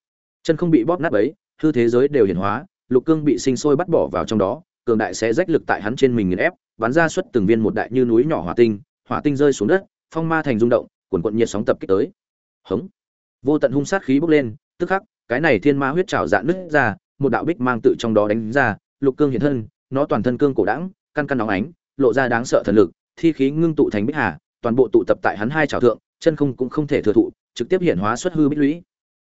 Chân không bị bóp nát ấy hư thế giới đều hiển hóa, lục cương bị sinh sôi bắt bỏ vào trong đó cường đại sẽ rách lực tại hắn trên mình nghiền ép, bắn ra xuất từng viên một đại như núi nhỏ hỏa tinh hỏa tinh rơi xuống đất, phong ma thành rung động cuồn cuộn nhiệt sóng tập kích tới. Hống. Vô tận hung sát khí bốc lên, tức khắc, cái này thiên ma huyết trào dạn nứt ra, một đạo bích mang tự trong đó đánh ra, lục cương hiện thân, nó toàn thân cương cổ đãng, căn căn nóng ánh, lộ ra đáng sợ thần lực, thi khí ngưng tụ thành bích hà, toàn bộ tụ tập tại hắn hai trào thượng, chân không cũng không thể thừa thụ, trực tiếp hiện hóa xuất hư bích lũy.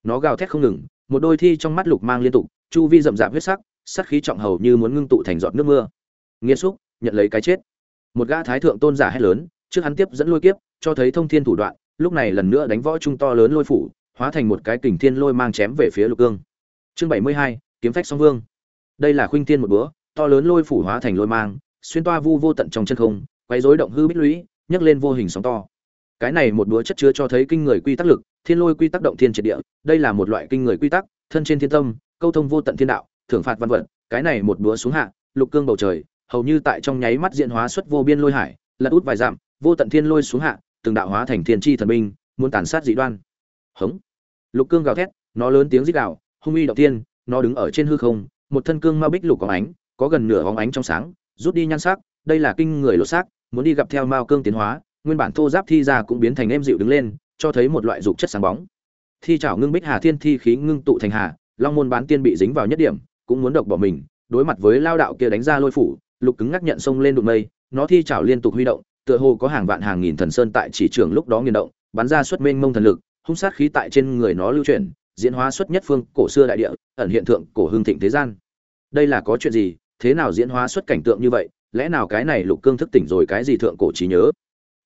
Nó gào thét không ngừng, một đôi thi trong mắt lục mang liên tục, chu vi rậm rạp huyết sắc sát khí trọng hầu như muốn ngưng tụ thành giọt nước mưa. Nghiêm xúc, nhận lấy cái chết. Một gã thái thượng tôn giả hét lớn, trước hắn tiếp dẫn lôi kiếp, cho thấy thông thiên thủ đoạn, lúc này lần nữa đánh võ trung to lớn lôi phủ, hóa thành một cái kình thiên lôi mang chém về phía lục cương. Chương bảy mươi hai, kiếm phách song vương. Đây là khuynh thiên một búa to lớn lôi phủ hóa thành lôi mang, xuyên toa vu vô tận trong chân không, quấy rối động hư bích lũy, nhấc lên vô hình sóng to. Cái này một búa chất chứa cho thấy kinh người quy tắc lực, thiên lôi quy tắc động thiên triệt địa, đây là một loại kinh người quy tắc, thân trên thiên tâm, câu thông vô tận thiên đạo thưởng phạt văn vật, cái này một búa xuống hạ, lục cương bầu trời, hầu như tại trong nháy mắt diện hóa xuất vô biên lôi hải, lật út vài dặm, vô tận thiên lôi xuống hạ, từng đạo hóa thành thiên chi thần binh, muốn tàn sát dị đoan. Hống! Lục cương gào thét, nó lớn tiếng rít đạo hung uy động tiên nó đứng ở trên hư không, một thân cương ma bích lục có ánh, có gần nửa bóng ánh trong sáng, rút đi nhan sắc, đây là kinh người lột xác, muốn đi gặp theo mao cương tiến hóa, nguyên bản thô giáp thi ra cũng biến thành êm dịu đứng lên, cho thấy một loại dục chất sáng bóng. Thi chảo ngưng bích hà thiên thi khí ngưng tụ thành hà, long môn bán tiên bị dính vào nhất điểm cũng muốn độc bỏ mình, đối mặt với lao đạo kia đánh ra lôi phủ, lục cứng ngắc nhận sông lên đụng mây, nó thi chảo liên tục huy động, tựa hồ có hàng vạn hàng nghìn thần sơn tại chỉ trường lúc đó nghiền động, bắn ra xuất mênh mông thần lực, hung sát khí tại trên người nó lưu chuyển, diễn hóa xuất nhất phương cổ xưa đại địa, ẩn hiện tượng cổ hương thịnh thế gian. Đây là có chuyện gì? Thế nào diễn hóa xuất cảnh tượng như vậy? Lẽ nào cái này lục cương thức tỉnh rồi cái gì thượng cổ trí nhớ?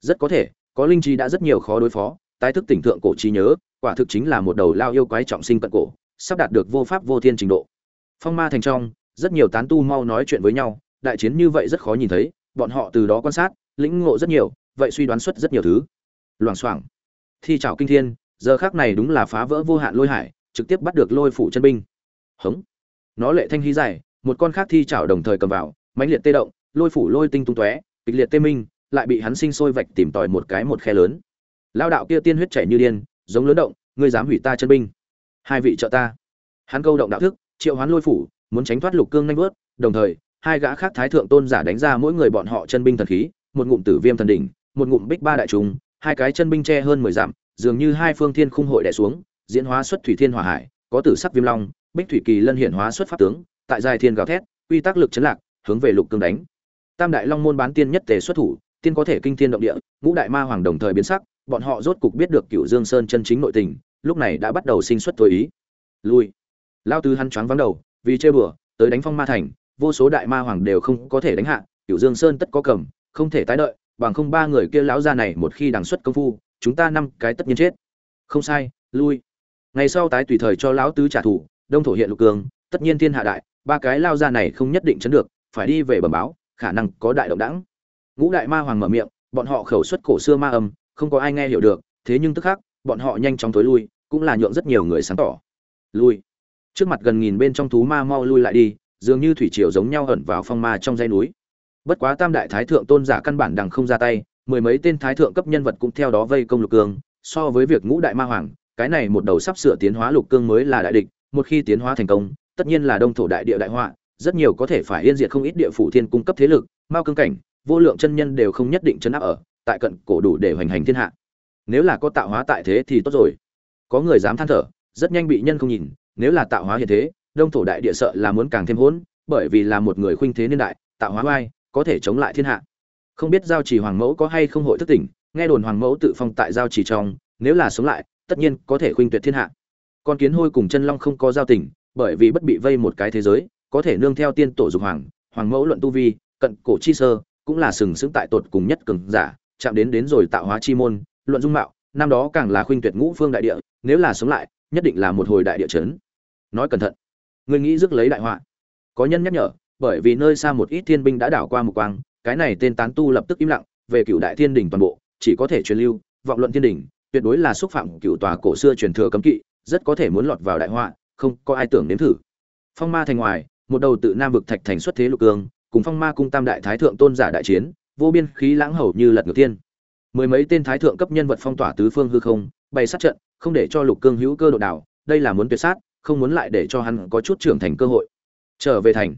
Rất có thể, có linh trí đã rất nhiều khó đối phó, tái thức tỉnh thượng cổ trí nhớ, quả thực chính là một đầu lao yêu quái trọng sinh cận cổ, sắp đạt được vô pháp vô thiên trình độ phong ma thành trong, rất nhiều tán tu mau nói chuyện với nhau, đại chiến như vậy rất khó nhìn thấy, bọn họ từ đó quan sát, lĩnh ngộ rất nhiều, vậy suy đoán xuất rất nhiều thứ. Loảng xoảng. Thi trảo kinh thiên, giờ khác này đúng là phá vỡ vô hạn lôi hải, trực tiếp bắt được lôi phủ chân binh. Hống. Nó lệ thanh hí dài, một con khác thi trảo đồng thời cầm vào, mãnh liệt tê động, lôi phủ lôi tinh tung tóe, kịch liệt tê minh, lại bị hắn sinh sôi vạch tìm tòi một cái một khe lớn. Lao đạo kia tiên huyết chảy như điên, giống lớn động, ngươi dám hủy ta chân binh. Hai vị trợ ta. Hắn câu động đạo thức triệu hoán lôi phủ, muốn tránh thoát lục cương nhanh vớt. Đồng thời, hai gã khác thái thượng tôn giả đánh ra mỗi người bọn họ chân binh thần khí, một ngụm tử viêm thần đỉnh, một ngụm bích ba đại trùng, hai cái chân binh che hơn mười dặm, dường như hai phương thiên khung hội đè xuống, diễn hóa xuất thủy thiên hỏa hải, có tử sắc viêm long, bích thủy kỳ lân hiện hóa xuất pháp tướng, tại dài thiên gào thét, quy tắc lực chấn lạc, hướng về lục cương đánh. Tam đại long môn bán tiên nhất tề xuất thủ, tiên có thể kinh thiên động địa, ngũ đại ma hoàng đồng thời biến sắc, bọn họ rốt cục biết được cựu dương sơn chân chính nội tình, lúc này đã bắt đầu sinh xuất thôi ý. Lui lao tứ hắn choáng vắng đầu, vì chơi bừa, tới đánh phong ma thành, vô số đại ma hoàng đều không có thể đánh hạ tiểu dương sơn tất có cầm, không thể tái đợi, bằng không ba người kia lão gia này một khi đằng xuất công phu, chúng ta năm cái tất nhiên chết. Không sai, lui. Ngày sau tái tùy thời cho lão tứ trả thù, đông thổ hiện lục cường, tất nhiên thiên hạ đại, ba cái lao ra này không nhất định chấn được, phải đi về bẩm báo, khả năng có đại động đẳng. Ngũ đại ma hoàng mở miệng, bọn họ khẩu xuất cổ xưa ma âm, không có ai nghe hiểu được, thế nhưng tức khắc, bọn họ nhanh chóng tối lui, cũng là nhượng rất nhiều người sáng tỏ. Lui trước mặt gần nghìn bên trong thú ma mau lui lại đi, dường như thủy triều giống nhau ẩn vào phong ma trong dãy núi. Bất quá tam đại thái thượng tôn giả căn bản đằng không ra tay, mười mấy tên thái thượng cấp nhân vật cũng theo đó vây công lục cương. So với việc ngũ đại ma hoàng, cái này một đầu sắp sửa tiến hóa lục cương mới là đại địch, một khi tiến hóa thành công, tất nhiên là đông thổ đại địa đại họa, rất nhiều có thể phải yên diệt không ít địa phủ thiên cung cấp thế lực mao cương cảnh, vô lượng chân nhân đều không nhất định chấn áp ở, tại cận cổ đủ để hoành hành thiên hạ. Nếu là có tạo hóa tại thế thì tốt rồi. Có người dám than thở, rất nhanh bị nhân không nhìn nếu là tạo hóa hiện thế, đông thổ đại địa sợ là muốn càng thêm hỗn, bởi vì là một người khuynh thế niên đại, tạo hóa oai, có thể chống lại thiên hạ. Không biết giao chỉ hoàng mẫu có hay không hội thức tỉnh, nghe đồn hoàng mẫu tự phong tại giao chỉ trong, nếu là sống lại, tất nhiên có thể khuynh tuyệt thiên hạ. Con kiến hôi cùng chân long không có giao tình, bởi vì bất bị vây một cái thế giới, có thể nương theo tiên tổ dục hoàng hoàng mẫu luận tu vi, cận cổ chi sơ, cũng là sừng sững tại tột cùng nhất cường giả, chạm đến đến rồi tạo hóa chi môn, luận dung mạo, năm đó càng là khuynh tuyệt ngũ phương đại địa, nếu là sống lại nhất định là một hồi đại địa chấn. Nói cẩn thận người nghĩ rước lấy đại họa. Có nhân nhắc nhở, bởi vì nơi xa một ít thiên binh đã đảo qua một quang, cái này tên tán tu lập tức im lặng, về cựu đại thiên đỉnh toàn bộ, chỉ có thể truyền lưu, vọng luận thiên đỉnh, tuyệt đối là xúc phạm cựu tòa cổ xưa truyền thừa cấm kỵ, rất có thể muốn lọt vào đại họa, không có ai tưởng nếm thử. Phong ma thành ngoài, một đầu tự nam vực thạch thành xuất thế lục cương, cùng phong ma cung tam đại thái thượng tôn giả đại chiến, vô biên khí lãng hầu như lật ngược tiên mười mấy tên thái thượng cấp nhân vật phong tỏa tứ phương hư không bày sát trận không để cho lục cương hữu cơ độ đảo, đây là muốn tuyệt sát, không muốn lại để cho hắn có chút trưởng thành cơ hội. Trở về thành.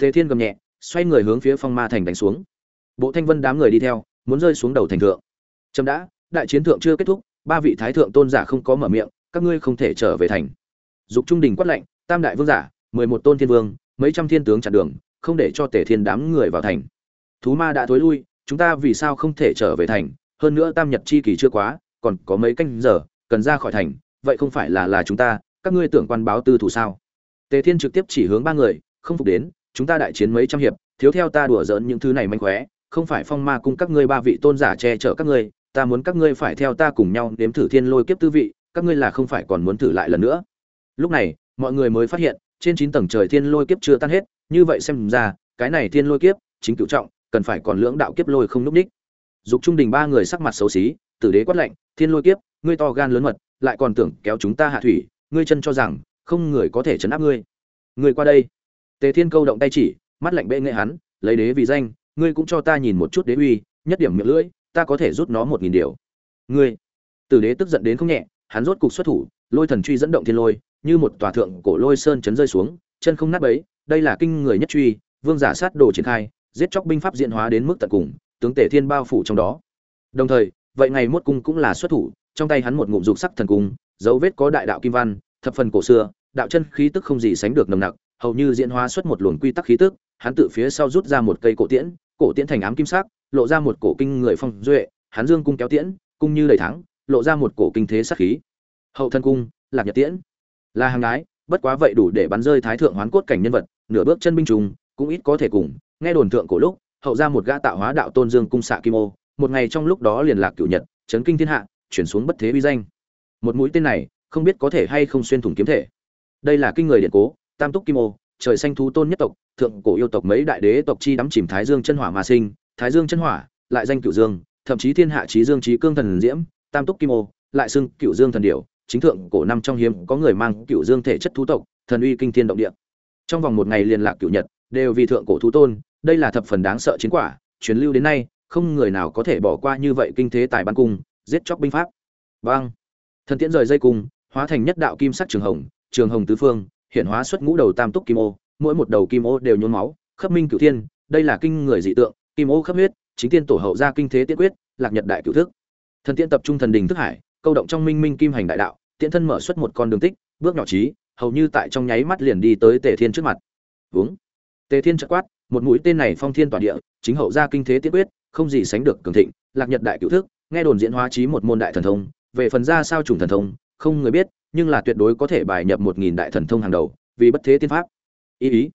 Tề thiên gầm nhẹ, xoay người hướng phía phong ma thành đánh xuống. Bộ thanh vân đám người đi theo, muốn rơi xuống đầu thành thượng. Trâm đã, đại chiến thượng chưa kết thúc, ba vị thái thượng tôn giả không có mở miệng, các ngươi không thể trở về thành. Dục trung đình quát lệnh tam đại vương giả, mười một tôn thiên vương, mấy trăm thiên tướng chặn đường, không để cho tề thiên đám người vào thành. Thú ma đã thối lui, chúng ta vì sao không thể trở về thành? Hơn nữa tam nhật chi kỳ chưa quá, còn có mấy canh giờ cần ra khỏi thành, vậy không phải là là chúng ta, các ngươi tưởng quan báo tư thủ sao? Tề thiên trực tiếp chỉ hướng ba người, không phục đến, chúng ta đại chiến mấy trăm hiệp, thiếu theo ta đùa giỡn những thứ này manh khóe, không phải phong ma cung các ngươi ba vị tôn giả che chở các ngươi, ta muốn các ngươi phải theo ta cùng nhau nếm thử thiên lôi kiếp tư vị, các ngươi là không phải còn muốn thử lại lần nữa. Lúc này, mọi người mới phát hiện, trên chín tầng trời thiên lôi kiếp chưa tan hết, như vậy xem ra, cái này thiên lôi kiếp, chính cựu trọng, cần phải còn lưỡng đạo kiếp lôi không núp đích dục trung đình ba người sắc mặt xấu xí, tử đế quát lệnh thiên lôi kiếp ngươi to gan lớn mật, lại còn tưởng kéo chúng ta hạ thủy, ngươi chân cho rằng, không người có thể chấn áp ngươi. Ngươi qua đây. Tề thiên câu động tay chỉ, mắt lạnh bệ nghệ hắn, lấy đế vì danh, ngươi cũng cho ta nhìn một chút đế uy, nhất điểm miệng lưỡi, ta có thể rút nó một nghìn điều. Ngươi. Tử đế tức giận đến không nhẹ, hắn rốt cục xuất thủ, lôi thần truy dẫn động thiên lôi, như một tòa thượng cổ lôi sơn chấn rơi xuống, chân không nát bấy, đây là kinh người nhất truy, vương giả sát đồ triển khai, giết chóc binh pháp diễn hóa đến mức tận cùng, tướng tể thiên bao phủ trong đó. Đồng thời, vậy ngày mốt cung cũng là xuất thủ trong tay hắn một ngụm dục sắc thần cung, dấu vết có đại đạo kim văn, thập phần cổ xưa, đạo chân khí tức không gì sánh được nồng nặc, hầu như diễn hóa xuất một luồng quy tắc khí tức, hắn tự phía sau rút ra một cây cổ tiễn cổ tiễn thành ám kim sắc, lộ ra một cổ kinh người phong duệ, hắn dương cung kéo tiễn, cung như đầy thắng, lộ ra một cổ kinh thế sát khí. Hậu thân cung, lạc nhật tiễn. Là hàng gái bất quá vậy đủ để bắn rơi thái thượng hoán cốt cảnh nhân vật, nửa bước chân binh trùng, cũng ít có thể cùng, nghe đồn thượng cổ lúc, hậu ra một gã tạo hóa đạo tôn dương cung xạ kim ô, một ngày trong lúc đó liền lạc cửu nhật, chấn kinh thiên hạ chuyển xuống bất thế uy danh. Một mũi tên này, không biết có thể hay không xuyên thủng kiếm thể. Đây là kinh người điện cố, tam túc kim ô, trời xanh thú tôn nhất tộc, thượng cổ yêu tộc mấy đại đế tộc chi đắm chìm thái dương chân hỏa mà sinh. Thái dương chân hỏa, lại danh cửu dương, thậm chí thiên hạ trí dương trí cương thần diễm, tam túc kim ô, lại xưng cửu dương thần điểu. Chính thượng cổ năm trong hiếm có người mang cửu dương thể chất thú tộc, thần uy kinh thiên động địa. Trong vòng một ngày liên lạc cửu nhật, đều vì thượng cổ thú tôn. Đây là thập phần đáng sợ chiến quả, truyền lưu đến nay, không người nào có thể bỏ qua như vậy kinh thế tài ban cung giết chóc binh pháp. Băng thần tiễn rời dây cung, hóa thành nhất đạo kim sắc trường hồng trường hồng tứ phương hiện hóa xuất ngũ đầu tam túc kim ô, mỗi một đầu kim ô đều nhuốm máu khắp minh cửu thiên, đây là kinh người dị tượng, kim ô khắp huyết, chính tiên tổ hậu gia kinh thế tiết quyết, lạc nhật đại cửu thức. Thần tiễn tập trung thần đình thức hải, câu động trong minh minh kim hành đại đạo, tiễn thân mở xuất một con đường tích, bước nhỏ trí, hầu như tại trong nháy mắt liền đi tới tề thiên trước mặt. Vướng tề thiên chợt quát, một mũi tên này phong thiên tỏa địa, chính hậu gia kinh thế tiết quyết, không gì sánh được cường thịnh, lạc nhật đại cửu thức nghe đồn diễn hóa trí một môn đại thần thông, về phần ra sao trùng thần thông, không người biết, nhưng là tuyệt đối có thể bài nhập một nghìn đại thần thông hàng đầu, vì bất thế tiên pháp. Ý ý.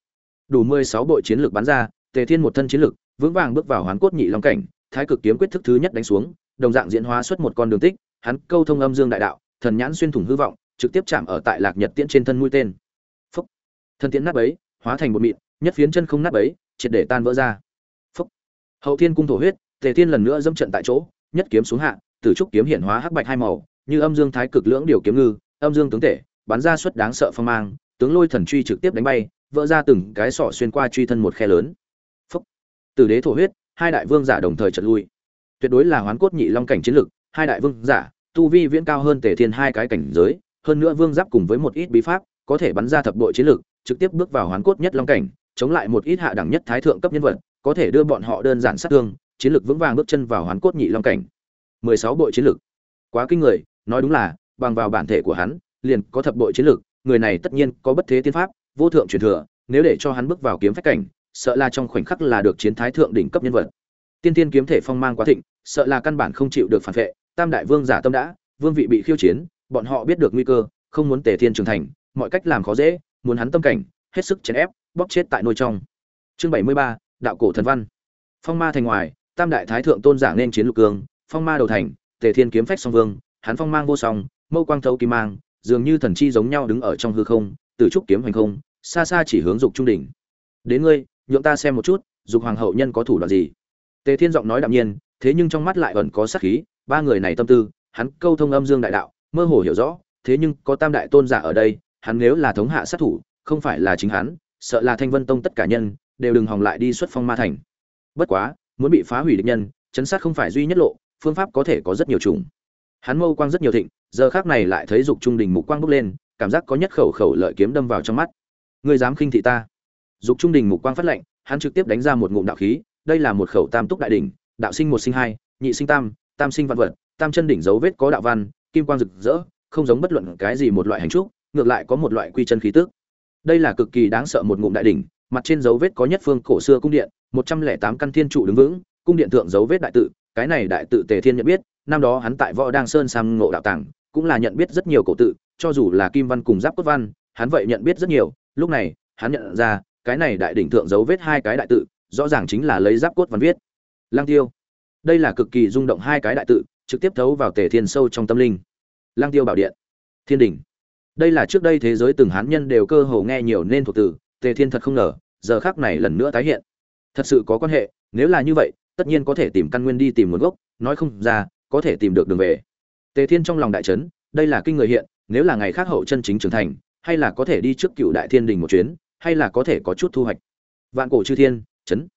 Đủ mười sáu bộ chiến lược bắn ra, tề thiên một thân chiến lược, vững vàng bước vào hoán cốt nhị long cảnh, thái cực kiếm quyết thức thứ nhất đánh xuống, đồng dạng diễn hóa xuất một con đường tích, hắn câu thông âm dương đại đạo, thần nhãn xuyên thủng hư vọng, trực tiếp chạm ở tại lạc nhật tiễn trên thân mũi tên. Phúc. Thân tiễn nát bấy, hóa thành một mịn, nhất phiến chân không nát bấy, triệt để tan vỡ ra. Phúc. Hậu thiên cung thổ huyết, tề thiên lần nữa dâm trận tại chỗ nhất kiếm xuống hạ tử trúc kiếm hiện hóa hắc bạch hai màu như âm dương thái cực lưỡng điều kiếm ngư âm dương tướng thể, bắn ra suất đáng sợ phong mang tướng lôi thần truy trực tiếp đánh bay vỡ ra từng cái sọ xuyên qua truy thân một khe lớn. Phúc. Từ đế thổ huyết hai đại vương giả đồng thời chợt lui. Tuyệt đối là hoán cốt nhị long cảnh chiến lực hai đại vương giả tu vi viễn cao hơn tề thiên hai cái cảnh giới hơn nữa vương giáp cùng với một ít bí pháp có thể bắn ra thập bội chiến lực trực tiếp bước vào hoán cốt nhất long cảnh chống lại một ít hạ đẳng nhất thái thượng cấp nhân vật có thể đưa bọn họ đơn giản sát thương chiến lực vững vàng bước chân vào hoán cốt nhị long cảnh mười sáu bội chiến lực quá kinh người nói đúng là bằng vào bản thể của hắn, liền có thập bội chiến lực, người này tất nhiên có bất thế tiên pháp, vô thượng truyền thừa, nếu để cho hắn bước vào kiếm phách cảnh, sợ là trong khoảnh khắc là được chiến thái thượng đỉnh cấp nhân vật. Tiên tiên kiếm thể phong mang quá thịnh, sợ là căn bản không chịu được phản vệ, Tam đại vương giả tâm đã, vương vị bị khiêu chiến, bọn họ biết được nguy cơ, không muốn Tề Thiên trưởng thành, mọi cách làm khó dễ, muốn hắn tâm cảnh, hết sức chèn ép, bóp chết tại nôi trong. Chương 73, đạo cổ thần văn. Phong ma thành ngoài, Tam đại thái thượng tôn giả nên chiến lục cương, phong ma đầu thành, Tề Thiên kiếm phách song vương, hắn phong mang vô song, mâu quang thấu kim mang, dường như thần chi giống nhau đứng ở trong hư không, từ trúc kiếm hành không, xa xa chỉ hướng dục trung đỉnh. Đến ngươi, nhượng ta xem một chút, dục hoàng hậu nhân có thủ đoạn gì. Tề Thiên giọng nói đạm nhiên, thế nhưng trong mắt lại vẫn có sát khí, ba người này tâm tư, hắn câu thông âm dương đại đạo, mơ hồ hiểu rõ, thế nhưng có tam đại tôn giả ở đây, hắn nếu là thống hạ sát thủ, không phải là chính hắn, sợ là Thanh Vân Tông tất cả nhân đều đừng hòng lại đi xuất phong ma thành. Bất quá, muốn bị phá hủy địch nhân, chấn sát không phải duy nhất lộ, phương pháp có thể có rất nhiều chủng. Hắn mâu quang rất nhiều thịnh, giờ khác này lại thấy dục trung đình mục quang bốc lên, cảm giác có nhất khẩu khẩu lợi kiếm đâm vào trong mắt. Ngươi dám khinh thị ta? Dục trung đình mục quang phát lệnh, hắn trực tiếp đánh ra một ngụm đạo khí, đây là một khẩu tam túc đại đỉnh, đạo sinh một sinh hai, nhị sinh tam, tam sinh văn vật, tam chân đỉnh dấu vết có đạo văn, kim quang rực rỡ, không giống bất luận cái gì một loại hành trúc, ngược lại có một loại quy chân khí tức. Đây là cực kỳ đáng sợ một ngụm đại đỉnh, mặt trên dấu vết có nhất phương cổ xưa cung điện, một trăm lẻ tám căn thiên trụ đứng vững, cung điện thượng dấu vết đại tự, cái này đại tự Tề Thiên nhận biết, năm đó hắn tại Võ Đang Sơn sang ngộ đạo tàng, cũng là nhận biết rất nhiều cổ tự, cho dù là kim văn cùng giáp cốt văn, hắn vậy nhận biết rất nhiều, lúc này, hắn nhận ra, cái này đại đỉnh thượng dấu vết hai cái đại tự, rõ ràng chính là lấy giáp cốt văn viết. Lang Tiêu. Đây là cực kỳ rung động hai cái đại tự, trực tiếp thấu vào Tề Thiên sâu trong tâm linh. Lang Tiêu bảo điện, Thiên đỉnh. Đây là trước đây thế giới từng hán nhân đều cơ hồ nghe nhiều nên thuộc từ, Tề Thiên thật không ngờ, giờ khắc này lần nữa tái hiện. Thật sự có quan hệ, nếu là như vậy, tất nhiên có thể tìm căn nguyên đi tìm nguồn gốc, nói không ra, có thể tìm được đường về. Tề Thiên trong lòng đại chấn, đây là kinh người hiện, nếu là ngày khác hậu chân chính trưởng thành, hay là có thể đi trước Cựu Đại Thiên Đình một chuyến, hay là có thể có chút thu hoạch. Vạn cổ chư thiên, chấn.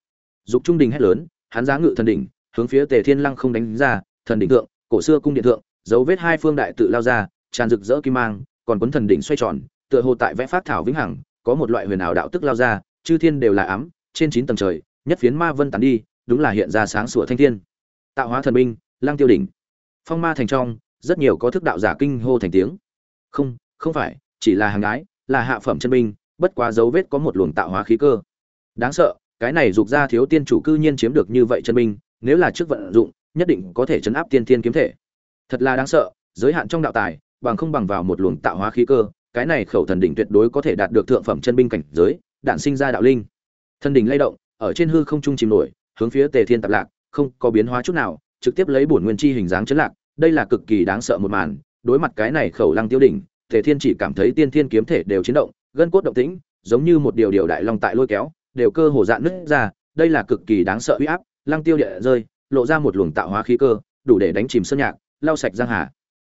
Dục trung đình hét lớn, hắn giá ngự thần đỉnh, hướng phía Tề Thiên Lăng không đánh ra, thần đỉnh thượng, cổ xưa cung điện thượng, dấu vết hai phương đại tự lao ra, tràn rực rỡ kim mang, còn cuốn thần đỉnh xoay tròn, tựa hồ tại vẽ pháp thảo vĩnh hằng, có một loại huyền ảo đạo tức lao ra, chư thiên đều là ám, trên chín tầng trời, nhất phiến ma vân tán đi, đúng là hiện ra sáng sủa thanh thiên. Tạo hóa thần binh, Lăng Tiêu đỉnh. Phong ma thành trong, rất nhiều có thức đạo giả kinh hô thành tiếng. Không, không phải, chỉ là hàng ái, là hạ phẩm chân binh, bất quá dấu vết có một luồng tạo hóa khí cơ. Đáng sợ, cái này dục ra thiếu tiên chủ cư nhiên chiếm được như vậy chân binh, nếu là trước vận dụng, nhất định có thể chấn áp tiên tiên kiếm thể. Thật là đáng sợ, giới hạn trong đạo tài, bằng không bằng vào một luồng tạo hóa khí cơ, cái này khẩu thần đỉnh tuyệt đối có thể đạt được thượng phẩm chân binh cảnh giới, đạn sinh ra đạo linh. Thần đỉnh lay động, ở trên hư không trung chìm nổi, hướng phía Tề Thiên tập lạc, không có biến hóa chút nào, trực tiếp lấy bổn nguyên chi hình dáng chấn lạc, đây là cực kỳ đáng sợ một màn, đối mặt cái này khẩu lăng tiêu đỉnh, Tề Thiên chỉ cảm thấy tiên thiên kiếm thể đều chấn động, gân cốt động tĩnh, giống như một điều điều đại long tại lôi kéo, đều cơ hồ dạn nứt ra, đây là cực kỳ đáng sợ uy áp, lăng tiêu địa rơi, lộ ra một luồng tạo hóa khí cơ, đủ để đánh chìm sơn nhạc, lau sạch giang hà.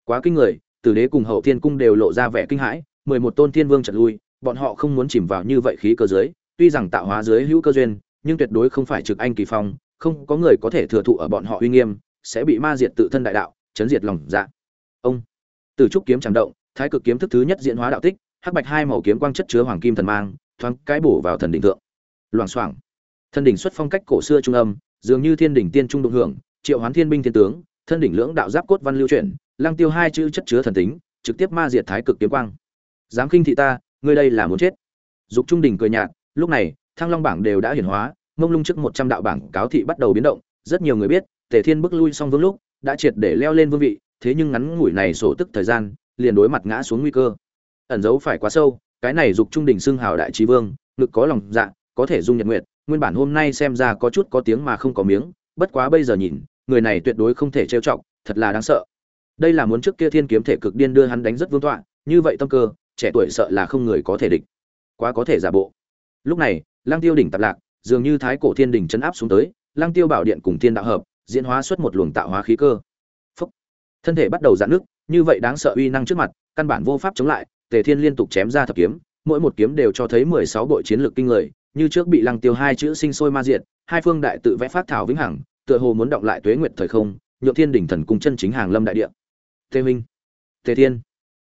Quá kinh người, Tử Đế cùng Hậu Thiên cung đều lộ ra vẻ kinh hãi, mười một tôn thiên vương chợt lui, bọn họ không muốn chìm vào như vậy khí cơ dưới, tuy rằng tạo hóa dưới hữu cơ duyên, nhưng tuyệt đối không phải trực anh kỳ phong, không có người có thể thừa thụ ở bọn họ uy nghiêm, sẽ bị ma diệt tự thân đại đạo, chấn diệt lòng dạ. Ông Tử trúc kiếm chẳng động, thái cực kiếm thức thứ nhất diễn hóa đạo tích, hắc bạch hai màu kiếm quang chất chứa hoàng kim thần mang, thoáng cái bổ vào thần đỉnh thượng. Loảng xoảng. Thân đỉnh xuất phong cách cổ xưa trung âm, dường như thiên đỉnh tiên trung đụng hưởng, triệu hoán thiên binh thiên tướng, thân đỉnh lưỡng đạo giáp cốt văn lưu chuyển, lang tiêu hai chữ chất chứa thần tính, trực tiếp ma diệt thái cực kiếm quang. Dám khinh thị ta, ngươi đây là muốn chết. Dục trung đỉnh cười nhạt, lúc này, thăng long bảng đều đã hiển hóa, mông lung trước một trăm đạo bảng cáo thị bắt đầu biến động, rất nhiều người biết, Tề Thiên bước lui xong vương lúc, đã triệt để leo lên vương vị, thế nhưng ngắn ngủi này sổ tức thời gian, liền đối mặt ngã xuống nguy cơ. Ẩn giấu phải quá sâu, cái này dục trung đỉnh xưng hào đại trí vương, ngực có lòng dạ, có thể dung nhật nguyệt, nguyên bản hôm nay xem ra có chút có tiếng mà không có miếng, bất quá bây giờ nhìn, người này tuyệt đối không thể trêu chọc, thật là đáng sợ. Đây là muốn trước kia thiên kiếm thể cực điên đưa hắn đánh rất vương tọa, như vậy tâm cơ, trẻ tuổi sợ là không người có thể địch. Quá có thể giả bộ. Lúc này, Lang Tiêu đỉnh tập lạc, dường như thái cổ thiên đỉnh chấn áp xuống tới, Lang Tiêu bảo điện cùng thiên đạo hợp, diễn hóa xuất một luồng tạo hóa khí cơ. Phúc. Thân thể bắt đầu giãn nước, như vậy đáng sợ uy năng trước mặt, căn bản vô pháp chống lại, Tề Thiên liên tục chém ra thập kiếm, mỗi một kiếm đều cho thấy 16 bội chiến lược kinh người, như trước bị Lăng Tiêu hai chữ sinh sôi ma diệt, hai phương đại tự vẽ phát thảo vĩnh hằng, tựa hồ muốn động lại tuế nguyệt thời không, nhượng thiên đỉnh thần cung chân chính hàng lâm đại địa. Tề Minh, Tề Thiên,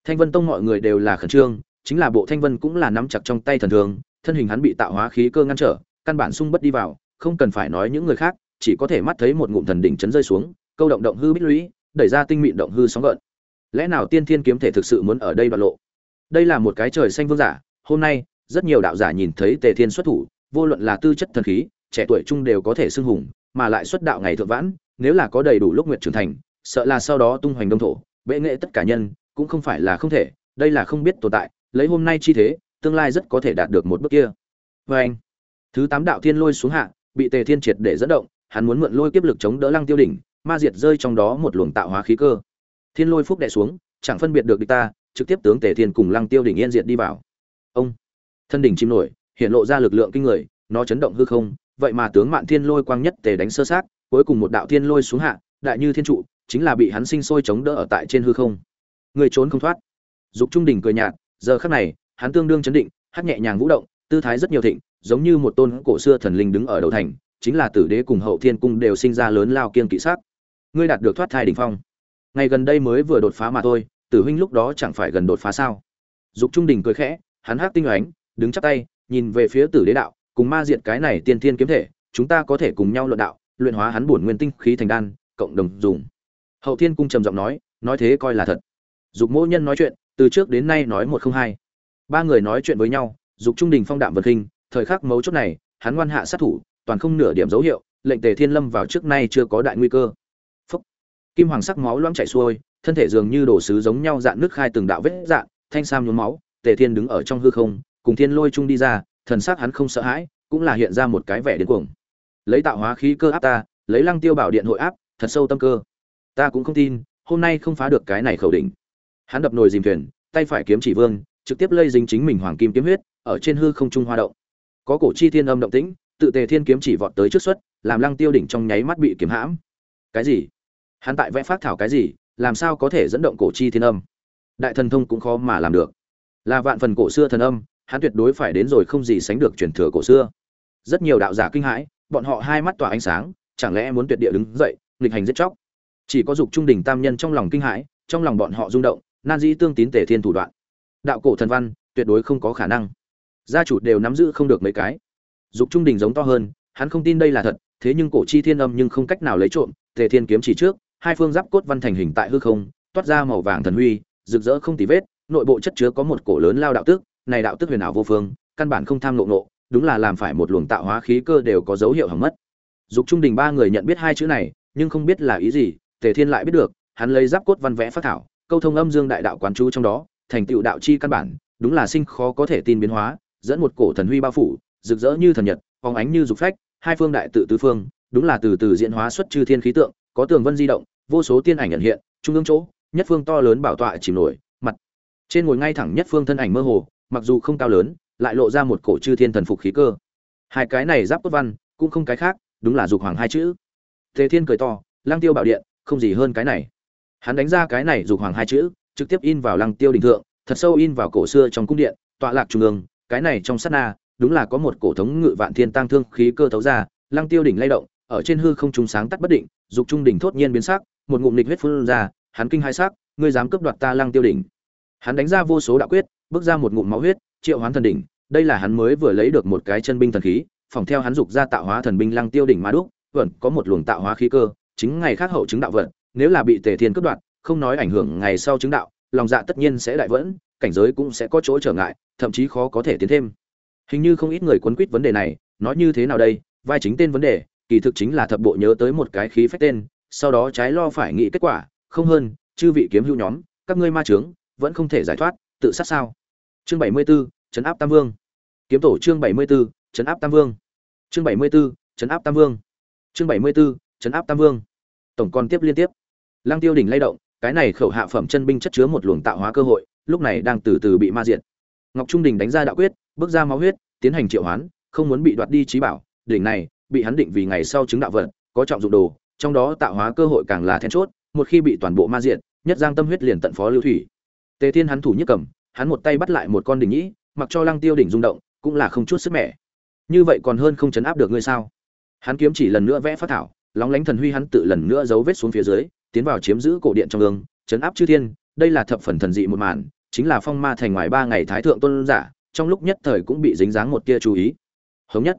Thanh Vân Tông mọi người đều là khẩn trương, chính là bộ Thanh Vân cũng là nắm chặt trong tay thần thường, thân hình hắn bị tạo hóa khí cơ ngăn trở, căn bản sung bất đi vào, không cần phải nói những người khác, chỉ có thể mắt thấy một ngụm thần đỉnh chấn rơi xuống, câu động động hư bích lũy, đẩy ra tinh mịn động hư sóng gợn. lẽ nào tiên thiên kiếm thể thực sự muốn ở đây đoạn lộ đây là một cái trời xanh vương giả hôm nay rất nhiều đạo giả nhìn thấy tề thiên xuất thủ vô luận là tư chất thần khí trẻ tuổi trung đều có thể xưng hùng mà lại xuất đạo ngày thượng vãn nếu là có đầy đủ lúc nguyện trưởng thành sợ là sau đó tung hoành đông thổ bệ nghệ tất cả nhân cũng không phải là không thể đây là không biết tồn tại lấy hôm nay chi thế tương lai rất có thể đạt được một bước kia. Vê anh, thứ tám đạo thiên lôi xuống hạ, bị tề thiên triệt để dẫn động, hắn muốn mượn lôi kiếp lực chống đỡ lăng tiêu đỉnh, ma diệt rơi trong đó một luồng tạo hóa khí cơ. Thiên lôi phúc đệ xuống, chẳng phân biệt được địch ta, trực tiếp tướng tề thiên cùng lăng tiêu đỉnh yên diệt đi vào. Ông, thân đỉnh chim nổi, hiện lộ ra lực lượng kinh người, nó chấn động hư không, vậy mà tướng mạn thiên lôi quang nhất tề đánh sơ sát, cuối cùng một đạo thiên lôi xuống hạ, đại như thiên trụ, chính là bị hắn sinh sôi chống đỡ ở tại trên hư không. Người trốn không thoát. Dục trung đỉnh cười nhạt, giờ khắc này hắn tương đương chấn định, hát nhẹ nhàng vũ động, tư thái rất nhiều thịnh, giống như một tôn cổ xưa thần linh đứng ở đầu thành, chính là tử đế cùng hậu thiên cung đều sinh ra lớn lao kiên kỵ sắc. Ngươi đạt được thoát thai đỉnh phong. Ngày gần đây mới vừa đột phá mà thôi, tử huynh lúc đó chẳng phải gần đột phá sao? Dục trung đình cười khẽ, hắn hát tinh ánh, đứng chắp tay, nhìn về phía tử đế đạo, cùng ma diệt cái này tiên thiên kiếm thể, chúng ta có thể cùng nhau luận đạo, luyện hóa hắn bổn nguyên tinh khí thành đan, cộng đồng dùng. Hậu thiên cung trầm giọng nói nói thế coi là thật. Dục mỗ nhân nói chuyện, từ trước đến nay nói một không hai ba người nói chuyện với nhau dục trung đình phong đạm vật hình, thời khắc mấu chốt này hắn ngoan hạ sát thủ toàn không nửa điểm dấu hiệu lệnh tề thiên lâm vào trước nay chưa có đại nguy cơ. Phúc. kim hoàng sắc máu loãng chảy xuôi thân thể dường như đổ sứ giống nhau dạn nước khai từng đạo vết dạn thanh sam nhuốm máu tề thiên đứng ở trong hư không cùng thiên lôi trung đi ra thần sắc hắn không sợ hãi cũng là hiện ra một cái vẻ điên cuồng. Lấy tạo hóa khí cơ áp ta lấy lăng tiêu bảo điện hội áp thật sâu tâm cơ. Ta cũng không tin hôm nay không phá được cái này khẩu đỉnh. Hắn đập nồi dìm thuyền tay phải kiếm chỉ vương trực tiếp lây dính chính mình hoàng kim kiếm huyết, ở trên hư không trung hoa động. Có cổ chi thiên âm động tĩnh, tự tề thiên kiếm chỉ vọt tới trước suất làm lăng tiêu đỉnh trong nháy mắt bị kiếm hãm. Cái gì? Hắn tại vẽ phát thảo cái gì? Làm sao có thể dẫn động cổ chi thiên âm? Đại thần thông cũng khó mà làm được. Là vạn phần cổ xưa thần âm, hắn tuyệt đối phải đến rồi không gì sánh được truyền thừa cổ xưa. Rất nhiều đạo giả kinh hãi, bọn họ hai mắt tỏa ánh sáng, chẳng lẽ muốn tuyệt địa đứng dậy, nghịch hành giết chóc? Chỉ có dục trung đỉnh tam nhân trong lòng kinh hãi, trong lòng bọn họ rung động, nan dĩ tương tín tề thiên thủ đoạn đạo cổ thần văn, tuyệt đối không có khả năng. Gia chủ đều nắm giữ không được mấy cái. Dục trung đình giống to hơn, hắn không tin đây là thật, thế nhưng cổ chi thiên âm nhưng không cách nào lấy trộm, tề thiên kiếm chỉ trước, hai phương giáp cốt văn thành hình tại hư không, toát ra màu vàng thần huy, rực rỡ không tì vết, nội bộ chất chứa có một cổ lớn lao đạo tức này đạo tức huyền ảo vô phương, căn bản không tham lộ nộ đúng là làm phải một luồng tạo hóa khí cơ đều có dấu hiệu hỏng mất. Dục trung đình ba người nhận biết hai chữ này, nhưng không biết là ý gì, tề thiên lại biết được, hắn lấy giáp cốt văn vẽ phát thảo, câu thông âm dương đại đạo quán chú trong đó thành tựu đạo chi căn bản, đúng là sinh khó có thể tin biến hóa, dẫn một cổ thần huy bao phủ, rực rỡ như thần nhật, phóng ánh như dục phách, hai phương đại tự tứ phương, đúng là từ từ diễn hóa xuất chư thiên khí tượng, có tường vân di động, vô số tiên ảnh hiện hiện, trung ương chỗ, nhất phương to lớn bảo tọa chìm nổi, mặt trên ngồi ngay thẳng nhất phương thân ảnh mơ hồ, mặc dù không cao lớn, lại lộ ra một cổ chư thiên thần phục khí cơ. Hai cái này giáp cốt văn, cũng không cái khác, đúng là dục hoàng hai chữ. Thế thiên cười to lang tiêu bảo điện, không gì hơn cái này. Hắn đánh ra cái này dục hoàng hai chữ trực tiếp in vào lăng tiêu đình thượng, thật sâu in vào cổ xưa trong cung điện, tọa lạc trung ương. Cái này trong sát na, đúng là có một cổ thống ngự vạn thiên tăng thương khí cơ thấu ra, lăng tiêu đỉnh lay động, ở trên hư không trung sáng tắt bất định, dục trung đỉnh thốt nhiên biến sắc, một ngụm nịch huyết phun ra, hắn kinh hai sắc, ngươi dám cướp đoạt ta lăng tiêu đỉnh. Hắn đánh ra vô số đạo quyết, bước ra một ngụm máu huyết, triệu hoán thần đỉnh, đây là hắn mới vừa lấy được một cái chân binh thần khí, phòng theo hắn dục ra tạo hóa thần binh lăng tiêu đỉnh ma đúc, vẫn có một luồng tạo hóa khí cơ, chính ngày khác hậu chứng đạo vận, nếu là bị tề thiên cướp đoạt không nói ảnh hưởng ngày sau chứng đạo lòng dạ tất nhiên sẽ đại vẫn cảnh giới cũng sẽ có chỗ trở ngại thậm chí khó có thể tiến thêm. Hình như không ít người quấn quýt vấn đề này nói như thế nào đây? Vai chính tên vấn đề kỳ thực chính là thập bộ nhớ tới một cái khí phách tên sau đó trái lo phải nghĩ kết quả không hơn chư vị kiếm hữu nhóm các ngươi ma chướng, vẫn không thể giải thoát tự sát sao? Chương bảy mươi 74, chấn áp tam vương. Kiếm tổ chương bảy mươi 74, chấn áp tam vương. Chương bảy mươi 74, chấn áp tam vương. Chương bảy mươi 74, chấn áp tam vương. Tổng còn tiếp liên tiếp. Lăng tiêu đỉnh lay động cái này khẩu hạ phẩm chân binh chất chứa một luồng tạo hóa cơ hội, lúc này đang từ từ bị ma diệt. Ngọc trung đình đánh ra đạo quyết, bước ra máu huyết, tiến hành triệu hoán, không muốn bị đoạt đi trí bảo, đỉnh này, bị hắn định vì ngày sau chứng đạo vận có trọng dụng đồ, trong đó tạo hóa cơ hội càng là then chốt, một khi bị toàn bộ ma diệt, nhất giang tâm huyết liền tận phó lưu thủy. Tề thiên hắn thủ nhất cầm, hắn một tay bắt lại một con đỉnh nhĩ, mặc cho lăng tiêu đỉnh rung động, cũng là không chút sức mẻ. Như vậy còn hơn không chấn áp được ngươi sao? Hắn kiếm chỉ lần nữa vẽ phát thảo, lóng lánh thần huy hắn tự lần nữa giấu vết xuống phía dưới tiến vào chiếm giữ cổ điện trong ương chấn áp chư thiên, đây là thập phần thần dị một màn, chính là phong ma thành ngoài ba ngày thái thượng tôn giả, trong lúc nhất thời cũng bị dính dáng một tia chú ý. Hống nhất.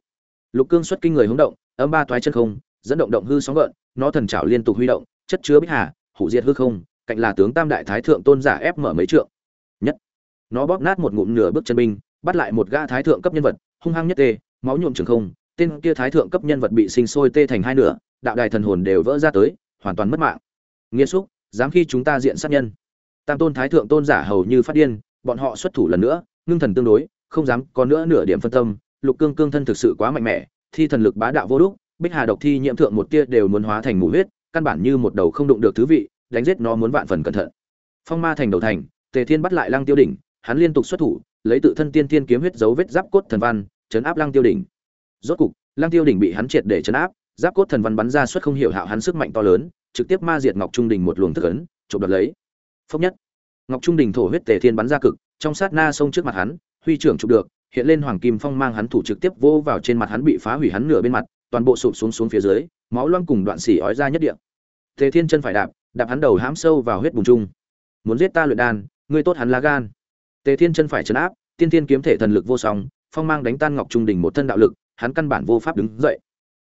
Lục cương xuất kinh người hống động, âm ba toái chân không, dẫn động động hư sóng gợn, nó thần trảo liên tục huy động, chất chứa bích hà, hủ diệt hư không, cạnh là tướng tam đại thái thượng tôn giả ép mở mấy trượng. Nhất. Nó bóp nát một ngụm nửa bước chân binh, bắt lại một gã thái thượng cấp nhân vật, hung hăng nhất tê, máu nhuộm trường không, tên kia thái thượng cấp nhân vật bị sinh sôi tê thành hai nửa, đạo đài thần hồn đều vỡ ra tới, hoàn toàn mất mạng nghiêm xúc, dám khi chúng ta diện sát nhân. Tam tôn thái thượng tôn giả hầu như phát điên, bọn họ xuất thủ lần nữa, ngưng thần tương đối, không dám có nữa nửa điểm phân tâm. Lục cương cương thân thực sự quá mạnh mẽ, thi thần lực bá đạo vô đúc, bích hà độc thi nhiễm thượng một tia đều muốn hóa thành mù huyết, căn bản như một đầu không đụng được thứ vị, đánh giết nó muốn vạn phần cẩn thận. Phong ma thành đầu thành, tề thiên bắt lại lăng tiêu đỉnh, hắn liên tục xuất thủ, lấy tự thân tiên thiên kiếm huyết dấu vết giáp cốt thần văn, chấn áp lăng tiêu đỉnh. Rốt cục, lăng tiêu đỉnh bị hắn triệt để chấn áp, giáp cốt thần văn bắn ra xuất không hiểu hạo hắn sức mạnh to lớn trực tiếp ma diệt ngọc trung đình một luồng thức ấn, chụp đoạt lấy. Phốc nhất. Ngọc trung đình thổ huyết tề thiên bắn ra cực, trong sát na sông trước mặt hắn, huy trưởng chụp được, hiện lên hoàng kim phong mang hắn thủ trực tiếp vô vào trên mặt hắn bị phá hủy hắn nửa bên mặt, toàn bộ sụp xuống xuống phía dưới, máu loang cùng đoạn xỉ ói ra nhất địa. Tề thiên chân phải đạp đạp hắn đầu hãm sâu vào huyết bùng trung. Muốn giết ta luyện đan, ngươi tốt hắn lá gan. Tề thiên chân phải chấn áp, tiên thiên kiếm thể thần lực vô song, phong mang đánh tan ngọc trung đình một thân đạo lực, hắn căn bản vô pháp đứng dậy.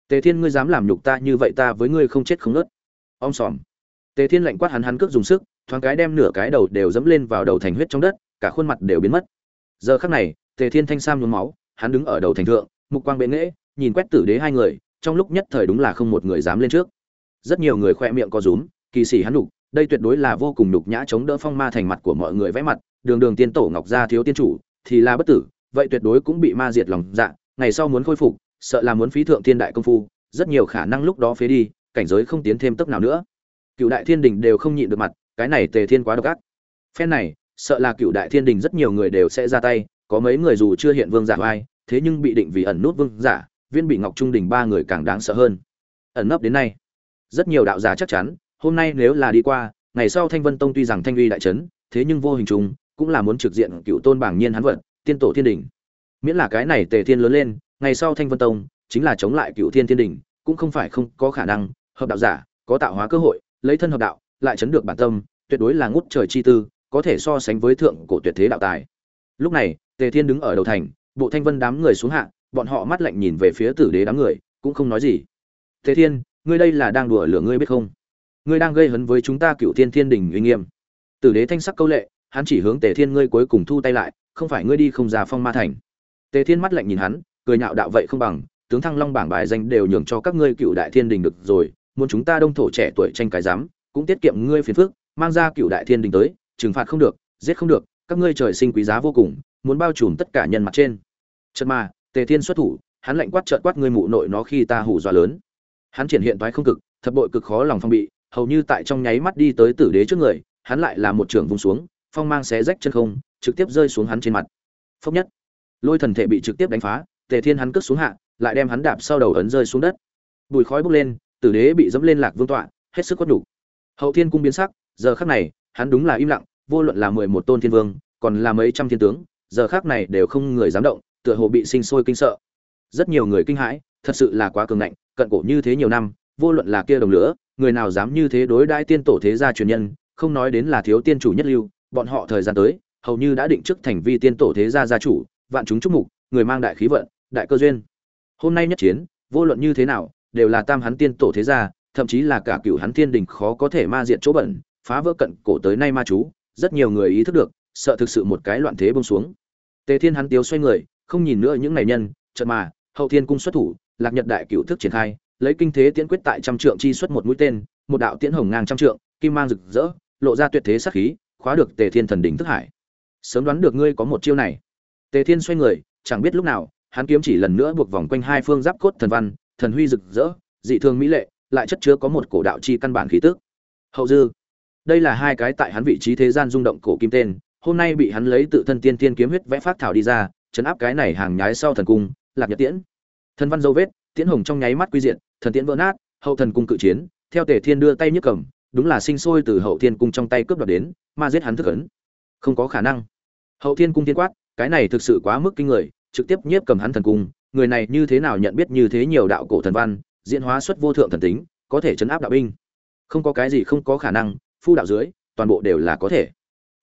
Tề thiên ngươi dám làm nhục ta như vậy ta với ngươi không chết không nớt om sòm. Tề thiên lạnh quát hắn hắn cước dùng sức, thoáng cái đem nửa cái đầu đều dẫm lên vào đầu thành huyết trong đất, cả khuôn mặt đều biến mất. Giờ khắc này, tề thiên thanh sam nhuốm máu, hắn đứng ở đầu thành thượng, mục quang bệ nghễ nhìn quét tử đế hai người, trong lúc nhất thời đúng là không một người dám lên trước. Rất nhiều người khoe miệng co rúm, kỳ sĩ hắn đục đây tuyệt đối là vô cùng đục nhã chống đỡ phong ma thành mặt của mọi người vẽ mặt, đường đường tiên tổ ngọc gia thiếu tiên chủ, thì là bất tử, vậy tuyệt đối cũng bị ma diệt lòng dạ ngày sau muốn khôi phục, sợ là muốn phí thượng thiên đại công phu, rất nhiều khả năng lúc đó phế đi cảnh giới không tiến thêm tốc nào nữa. Cựu đại thiên đình đều không nhịn được mặt, cái này tề thiên quá độc ác. Phen này, sợ là cựu đại thiên đình rất nhiều người đều sẽ ra tay, có mấy người dù chưa hiện vương giả oai, thế nhưng bị định vì ẩn nút vương giả, viên bị ngọc trung đình ba người càng đáng sợ hơn. Ẩn nấp đến nay, rất nhiều đạo giả chắc chắn, hôm nay nếu là đi qua, ngày sau thanh vân tông tuy rằng thanh uy đại trấn, thế nhưng vô hình trùng cũng là muốn trực diện cựu tôn bảng nhiên hắn vận, tiên tổ thiên đình. Miễn là cái này tề thiên lớn lên, ngày sau thanh vân tông chính là chống lại cựu thiên thiên đình, cũng không phải không có khả năng hợp đạo giả, có tạo hóa cơ hội, lấy thân hợp đạo, lại chấn được bản tâm, tuyệt đối là ngút trời chi tư, có thể so sánh với thượng cổ tuyệt thế đạo tài. Lúc này, tề thiên đứng ở đầu thành, bộ thanh vân đám người xuống hạ, bọn họ mắt lạnh nhìn về phía tử đế đám người, cũng không nói gì. Tề thiên, ngươi đây là đang đùa lửa ngươi biết không? Ngươi đang gây hấn với chúng ta cựu thiên thiên đình uy nghiêm. Tử đế thanh sắc câu lệ, hắn chỉ hướng tề thiên ngươi cuối cùng thu tay lại, không phải ngươi đi không ra phong ma thành. Tề thiên mắt lạnh nhìn hắn, cười nhạo đạo vậy không bằng, tướng thăng long bảng bài danh đều nhường cho các ngươi cựu đại thiên đình được rồi muốn chúng ta đông thổ trẻ tuổi tranh cái dám cũng tiết kiệm ngươi phiền phức, mang ra cựu đại thiên đình tới, trừng phạt không được, giết không được, các ngươi trời sinh quý giá vô cùng, muốn bao trùm tất cả nhân mặt trên. Chật mà, tề thiên xuất thủ, hắn lạnh quát trợn quát ngươi mụ nội nó khi ta hủ dọa lớn. Hắn triển hiện thoái không cực, thập bội cực khó lòng phong bị, hầu như tại trong nháy mắt đi tới tử đế trước người, hắn lại là một trường vùng xuống, phong mang xé rách chân không, trực tiếp rơi xuống hắn trên mặt. Phốc nhất, lôi thần thể bị trực tiếp đánh phá, tề thiên hắn cất xuống hạ, lại đem hắn đạp sau đầu ấn rơi xuống đất. Bùi khói bốc lên tử đế bị dẫm lên lạc vương tọa, hết sức quất đủ hậu thiên cung biến sắc, giờ khắc này, hắn đúng là im lặng, vô luận là mười một tôn thiên vương, còn là mấy trăm thiên tướng, giờ khắc này đều không người dám động, tựa hồ bị sinh sôi kinh sợ. Rất nhiều người kinh hãi, thật sự là quá cường ngạnh, cận cổ như thế nhiều năm, vô luận là kia đồng lửa, người nào dám như thế đối đãi tiên tổ thế gia truyền nhân, không nói đến là thiếu tiên chủ nhất lưu, bọn họ thời gian tới, hầu như đã định trước thành vi tiên tổ thế gia gia chủ, vạn chúng chúc mục, người mang đại khí vận, đại cơ duyên. Hôm nay nhất chiến, vô luận như thế nào đều là tam hắn tiên tổ thế gia, thậm chí là cả cựu hắn thiên đình khó có thể ma diện chỗ bẩn, phá vỡ cận cổ tới nay ma chú, rất nhiều người ý thức được, sợ thực sự một cái loạn thế bông xuống. Tề thiên hắn tiếu xoay người, không nhìn nữa những này nhân, chợt mà, hậu thiên cung xuất thủ, lạc nhật đại cựu thức triển khai, lấy kinh thế tiễn quyết tại trăm trượng chi xuất một mũi tên, một đạo tiễn hồng ngang trăm trượng, kim mang rực rỡ, lộ ra tuyệt thế sắc khí, khóa được tề thiên thần đỉnh thức hải. Sớm đoán được ngươi có một chiêu này. Tề thiên xoay người, chẳng biết lúc nào, hắn kiếm chỉ lần nữa buộc vòng quanh hai phương giáp cốt thần văn thần huy rực rỡ, dị thường mỹ lệ, lại chất chứa có một cổ đạo chi căn bản khí tức. Hậu dư. Đây là hai cái tại hắn vị trí thế gian rung động cổ kim tên, hôm nay bị hắn lấy tự thân tiên tiên kiếm huyết vẽ phát thảo đi ra, chấn áp cái này hàng nhái sau thần cung, lạc nhật tiễn. Thần văn dấu vết, tiễn hồng trong nháy mắt quy diện thần tiễn vỡ nát, hậu thần cung cự chiến, theo tề thiên đưa tay nhức cầm, đúng là sinh sôi từ hậu thiên cung trong tay cướp đoạt đến, mà giết hắn thức ấn. Không có khả năng. Hậu thiên cung tiên quát, cái này thực sự quá mức kinh người, trực tiếp nhiếp cầm hắn thần cung người này như thế nào nhận biết như thế nhiều đạo cổ thần văn, diễn hóa xuất vô thượng thần tính, có thể chấn áp đạo binh? Không có cái gì không có khả năng, phu đạo dưới, toàn bộ đều là có thể.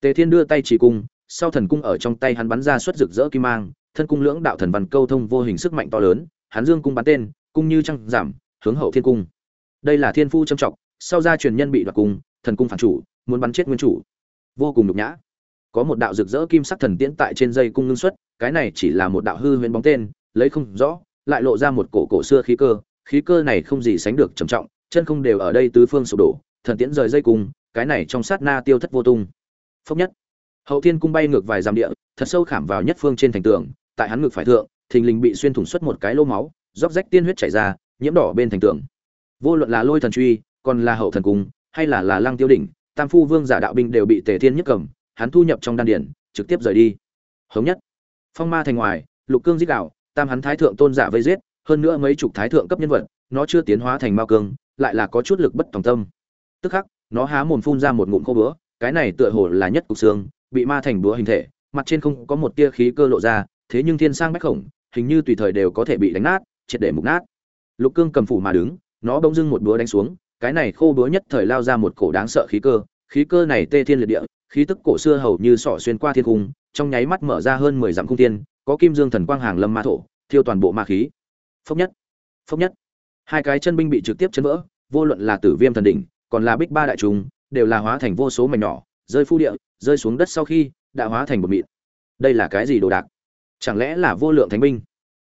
Tề thiên đưa tay chỉ cung, sau thần cung ở trong tay hắn bắn ra xuất rực rỡ kim mang, thân cung lưỡng đạo thần văn câu thông vô hình sức mạnh to lớn, hắn dương cung bắn tên, cung như trăng giảm, hướng hậu thiên cung. Đây là thiên phu trâm trọng, sau gia truyền nhân bị đoạt cung, thần cung phản chủ, muốn bắn chết nguyên chủ. Vô cùng nhục nhã. Có một đạo rực rỡ kim sắc thần tiễn tại trên dây cung ngưng xuất, cái này chỉ là một đạo hư huyễn bóng tên lấy không rõ, lại lộ ra một cổ cổ xưa khí cơ khí cơ này không gì sánh được trầm trọng, chân không đều ở đây tứ phương sụp đổ, thần tiễn rời dây cung cái này trong sát na tiêu thất vô tung. Phốc nhất. Hậu thiên cung bay ngược vài dặm địa, thật sâu khảm vào nhất phương trên thành tường, tại hắn ngực phải thượng, thình lình bị xuyên thủng xuất một cái lô máu, róc rách tiên huyết chảy ra, nhiễm đỏ bên thành tường. Vô luận là lôi thần truy, còn là hậu thần cung, hay là là lăng tiêu đỉnh, tam phu vương giả đạo binh đều bị tề thiên nhất cầm, hắn thu nhập trong đan điển trực tiếp rời đi. Hống nhất. Phong ma thành ngoài, lục cương giết đạo tam hắn thái thượng tôn giả vây giết, hơn nữa mấy chục thái thượng cấp nhân vật, nó chưa tiến hóa thành mao cương, lại là có chút lực bất tòng tâm. Tức khắc, nó há mồm phun ra một ngụm khô búa cái này tựa hồ là nhất cục xương, bị ma thành búa hình thể, mặt trên không có một tia khí cơ lộ ra, thế nhưng thiên sang bách khổng, hình như tùy thời đều có thể bị đánh nát, triệt để mục nát. Lục cương cầm phủ mà đứng, nó bỗng dưng một búa đánh xuống, cái này khô búa nhất thời lao ra một cổ đáng sợ khí cơ khí cơ này tê thiên liệt địa, khí tức cổ xưa hầu như sọ xuyên qua thiên cung, trong nháy mắt mở ra hơn mười dặm cung tiên có kim dương thần quang hàng lâm ma thổ, thiêu toàn bộ ma khí. Phốc nhất phốc nhất. Hai cái chân binh bị trực tiếp chấn vỡ, vô luận là tử viêm thần đỉnh, còn là bích ba đại trùng, đều là hóa thành vô số mảnh nhỏ, rơi phu địa, rơi xuống đất sau khi đã hóa thành một mịn. Đây là cái gì đồ đạc? Chẳng lẽ là vô lượng thánh binh?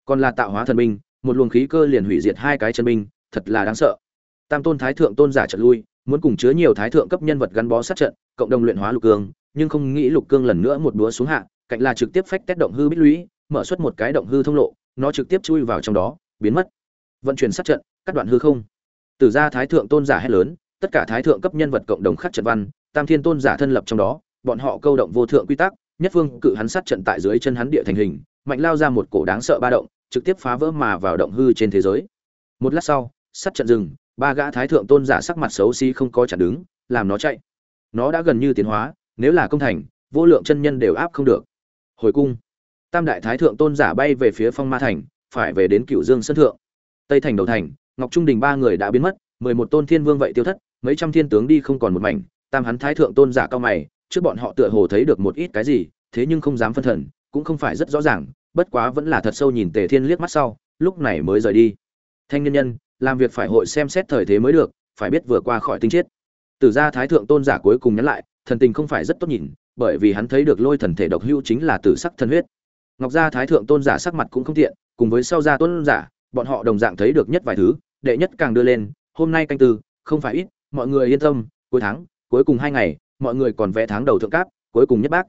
Còn là tạo hóa thần binh, một luồng khí cơ liền hủy diệt hai cái chân binh, thật là đáng sợ. Tam tôn thái thượng tôn giả trận lui, muốn cùng chứa nhiều thái thượng cấp nhân vật gắn bó sát trận, cộng đồng luyện hóa lục cương, nhưng không nghĩ lục cương lần nữa một đũa xuống hạ cạnh là trực tiếp phách tét động hư bích lũy, mở xuất một cái động hư thông lộ, nó trực tiếp chui vào trong đó, biến mất. Vận chuyển sát trận, cắt đoạn hư không. Từ ra thái thượng tôn giả hét lớn, tất cả thái thượng cấp nhân vật cộng đồng khắc trận văn, tam thiên tôn giả thân lập trong đó, bọn họ câu động vô thượng quy tắc, nhất phương cự hắn sát trận tại dưới chân hắn địa thành hình, mạnh lao ra một cổ đáng sợ ba động, trực tiếp phá vỡ mà vào động hư trên thế giới. Một lát sau, sát trận dừng, ba gã thái thượng tôn giả sắc mặt xấu xí không có chặt đứng, làm nó chạy. Nó đã gần như tiến hóa, nếu là công thành, vô lượng chân nhân đều áp không được hồi cung. Tam đại thái thượng tôn giả bay về phía phong ma thành, phải về đến cựu dương sân thượng. Tây thành đầu thành, ngọc trung đình ba người đã biến mất, mười một tôn thiên vương vậy tiêu thất, mấy trăm thiên tướng đi không còn một mảnh. Tam hắn thái thượng tôn giả cao mày, trước bọn họ tựa hồ thấy được một ít cái gì, thế nhưng không dám phân thần, cũng không phải rất rõ ràng, bất quá vẫn là thật sâu nhìn tề thiên liếc mắt sau, lúc này mới rời đi. Thanh nhân nhân, làm việc phải hội xem xét thời thế mới được, phải biết vừa qua khỏi tinh chết. Từ ra thái thượng tôn giả cuối cùng nhắn lại, thần tình không phải rất tốt nhìn bởi vì hắn thấy được lôi thần thể độc hưu chính là tử sắc thân huyết. Ngọc gia thái thượng tôn giả sắc mặt cũng không tiện, cùng với sau gia tôn giả, bọn họ đồng dạng thấy được nhất vài thứ, đệ nhất càng đưa lên, hôm nay canh tư, không phải ít, mọi người yên tâm, cuối tháng, cuối cùng hai ngày, mọi người còn vẽ tháng đầu thượng cáp, cuối cùng nhất bác.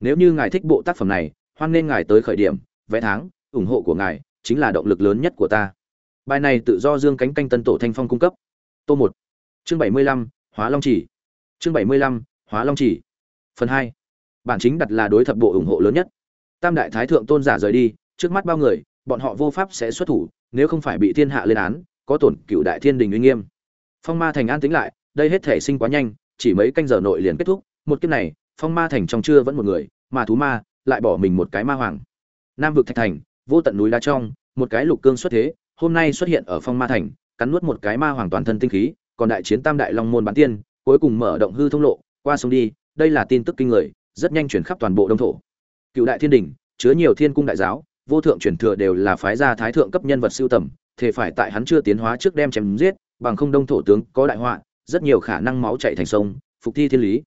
Nếu như ngài thích bộ tác phẩm này, hoan nên ngài tới khởi điểm, vẽ tháng, ủng hộ của ngài, chính là động lực lớn nhất của ta. Bài này tự do dương cánh canh tân tổ thanh phong cung cấp. Tô một. Chương bảy mươi lăm, hóa long chỉ. Chương bảy mươi lăm, hóa long chỉ phần hai. Bản chính đặt là đối thập bộ ủng hộ lớn nhất. Tam đại thái thượng tôn giả rời đi, trước mắt bao người, bọn họ vô pháp sẽ xuất thủ, nếu không phải bị thiên hạ lên án, có tổn cựu đại thiên đình uy nghiêm. Phong ma thành an tính lại, đây hết thể sinh quá nhanh, chỉ mấy canh giờ nội liền kết thúc. Một kiếp này, phong ma thành trong chưa vẫn một người, mà thú ma lại bỏ mình một cái ma hoàng. Nam vực thạch thành, vô tận núi đá trong, một cái lục cương xuất thế, hôm nay xuất hiện ở phong ma thành, cắn nuốt một cái ma hoàng toàn thân tinh khí, còn đại chiến tam đại long môn bán tiên, cuối cùng mở động hư thông lộ, qua sông đi đây là tin tức kinh người, rất nhanh chuyển khắp toàn bộ đông thổ. Cựu đại thiên đình, chứa nhiều thiên cung đại giáo, vô thượng truyền thừa đều là phái gia thái thượng cấp nhân vật siêu tầm thể phải tại hắn chưa tiến hóa trước đem chém giết, bằng không đông thổ tướng có đại họa, rất nhiều khả năng máu chảy thành sông, phục thi thiên lý.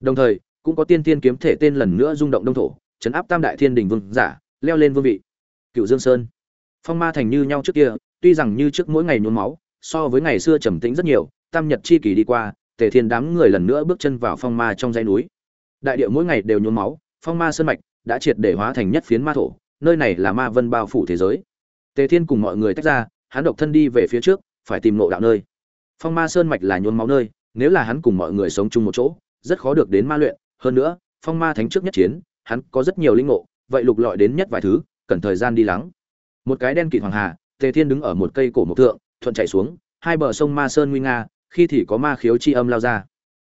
Đồng thời, cũng có tiên tiên kiếm thể tên lần nữa rung động đông thổ, chấn áp tam đại thiên đình vương giả, leo lên vương vị. Cựu dương sơn. Phong ma thành như nhau trước kia, tuy rằng như trước mỗi ngày nhuốm máu, so với ngày xưa trầm tĩnh rất nhiều, tam nhật chi kỳ đi qua tề thiên đám người lần nữa bước chân vào phong ma trong dãy núi. Đại địa mỗi ngày đều nhuốm máu, phong ma sơn mạch đã triệt để hóa thành nhất phiến ma thổ, nơi này là ma vân bao phủ thế giới. Tề thiên cùng mọi người tách ra, hắn độc thân đi về phía trước, phải tìm lộ đạo nơi. Phong ma sơn mạch là nhuốm máu nơi, nếu là hắn cùng mọi người sống chung một chỗ, rất khó được đến ma luyện. Hơn nữa, phong ma thánh trước nhất chiến, hắn có rất nhiều linh ngộ, vậy lục lọi đến nhất vài thứ, cần thời gian đi lắng. Một cái đen kịt hoàng hà, tề thiên đứng ở một cây cổ mộc thượng, thuận chạy xuống, hai bờ sông ma sơn nguy nga khi thì có ma khiếu chi âm lao ra.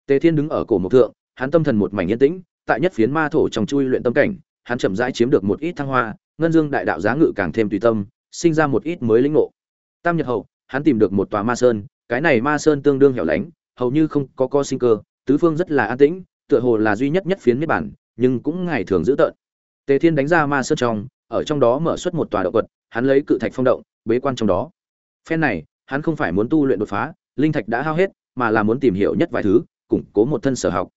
Tề thiên đứng ở cổ mộc thượng, hắn tâm thần một mảnh yên tĩnh, tại nhất phiến ma thổ trong chui luyện tâm cảnh, hắn chậm rãi chiếm được một ít thăng hoa, ngân dương đại đạo giá ngự càng thêm tùy tâm, sinh ra một ít mới linh ngộ. Tam nhật hậu, hắn tìm được một tòa ma sơn, cái này ma sơn tương đương hẻo lánh, hầu như không có co sinh cơ, tứ phương rất là an tĩnh, tựa hồ là duy nhất nhất phiến miết bản nhưng cũng ngày thường giữ tợn. Tề thiên đánh ra ma sơn trong, ở trong đó mở xuất một tòa động quật, hắn lấy cự thạch phong động, bế quan trong đó. Phen này, hắn không phải muốn tu luyện đột phá linh thạch đã hao hết, mà là muốn tìm hiểu nhất vài thứ, củng cố một thân sở học.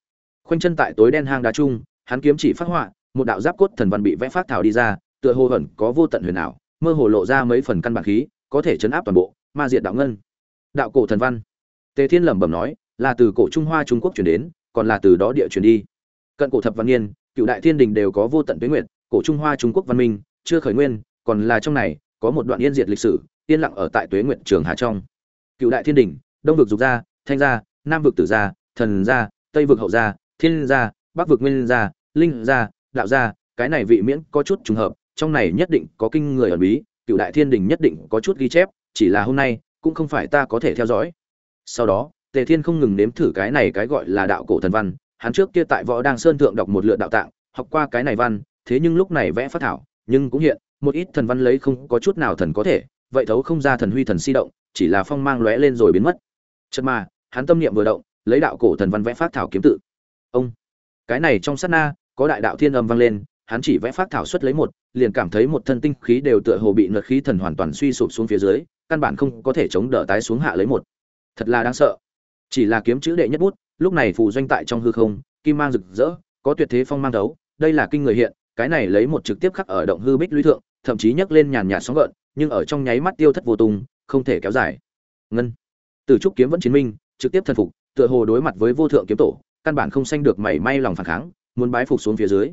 Khoanh chân tại tối đen hang đá trung hắn kiếm chỉ phát họa, một đạo giáp cốt thần văn bị vẽ phát thảo đi ra, tựa hồ ẩn có vô tận huyền ảo, mơ hồ lộ ra mấy phần căn bản khí, có thể chấn áp toàn bộ, ma diệt đạo ngân. Đạo cổ thần văn. Tề thiên lẩm bẩm nói, là từ cổ trung hoa trung quốc truyền đến, còn là từ đó địa truyền đi. Cận cổ thập văn niên, cựu đại thiên đình đều có vô tận tuế nguyệt, cổ trung hoa trung quốc văn minh, chưa khởi nguyên, còn là trong này, có một đoạn yên diệt lịch sử, yên lặng ở tại tuế nguyệt trường hà trong. Cựu đại thiên đình đông vực dục gia, thanh gia, nam vực tử gia, thần gia, tây vực hậu gia, thiên gia, bắc vực nguyên gia, linh gia, đạo gia, cái này vị miễn có chút trùng hợp, trong này nhất định có kinh người ẩn bí cựu đại thiên đình nhất định có chút ghi chép, chỉ là hôm nay, cũng không phải ta có thể theo dõi. Sau đó, tề thiên không ngừng nếm thử cái này cái gọi là đạo cổ thần văn, hắn trước kia tại võ đăng sơn thượng đọc một lượt đạo tạng, học qua cái này văn, thế nhưng lúc này vẽ phát thảo, nhưng cũng hiện, một ít thần văn lấy không có chút nào thần có thể, vậy thấu không ra thần huy thần si động, chỉ là phong mang lóe lên rồi biến mất chật mà, hắn tâm niệm vừa động, lấy đạo cổ thần văn vẽ phát thảo kiếm tự. Ông! Cái này trong sát na, có đại đạo thiên âm vang lên, hắn chỉ vẽ phát thảo xuất lấy một, liền cảm thấy một thân tinh khí đều tựa hồ bị nượt khí thần hoàn toàn suy sụp xuống phía dưới, căn bản không có thể chống đỡ tái xuống hạ lấy một. Thật là đáng sợ. Chỉ là kiếm chữ đệ nhất bút, lúc này phù doanh tại trong hư không, kim mang rực rỡ, có tuyệt thế phong mang đấu, đây là kinh người hiện, cái này lấy một trực tiếp khắc ở động hư bích lũy thượng, thậm chí nhấc lên nhàn nhạt sóng gợn, nhưng ở trong nháy mắt tiêu thất vô tung, không thể kéo dài. Ngân! Tử trúc kiếm vẫn chiến minh, trực tiếp thần phục, tựa hồ đối mặt với vô thượng kiếm tổ, căn bản không sanh được mảy may lòng phản kháng, muốn bái phục xuống phía dưới.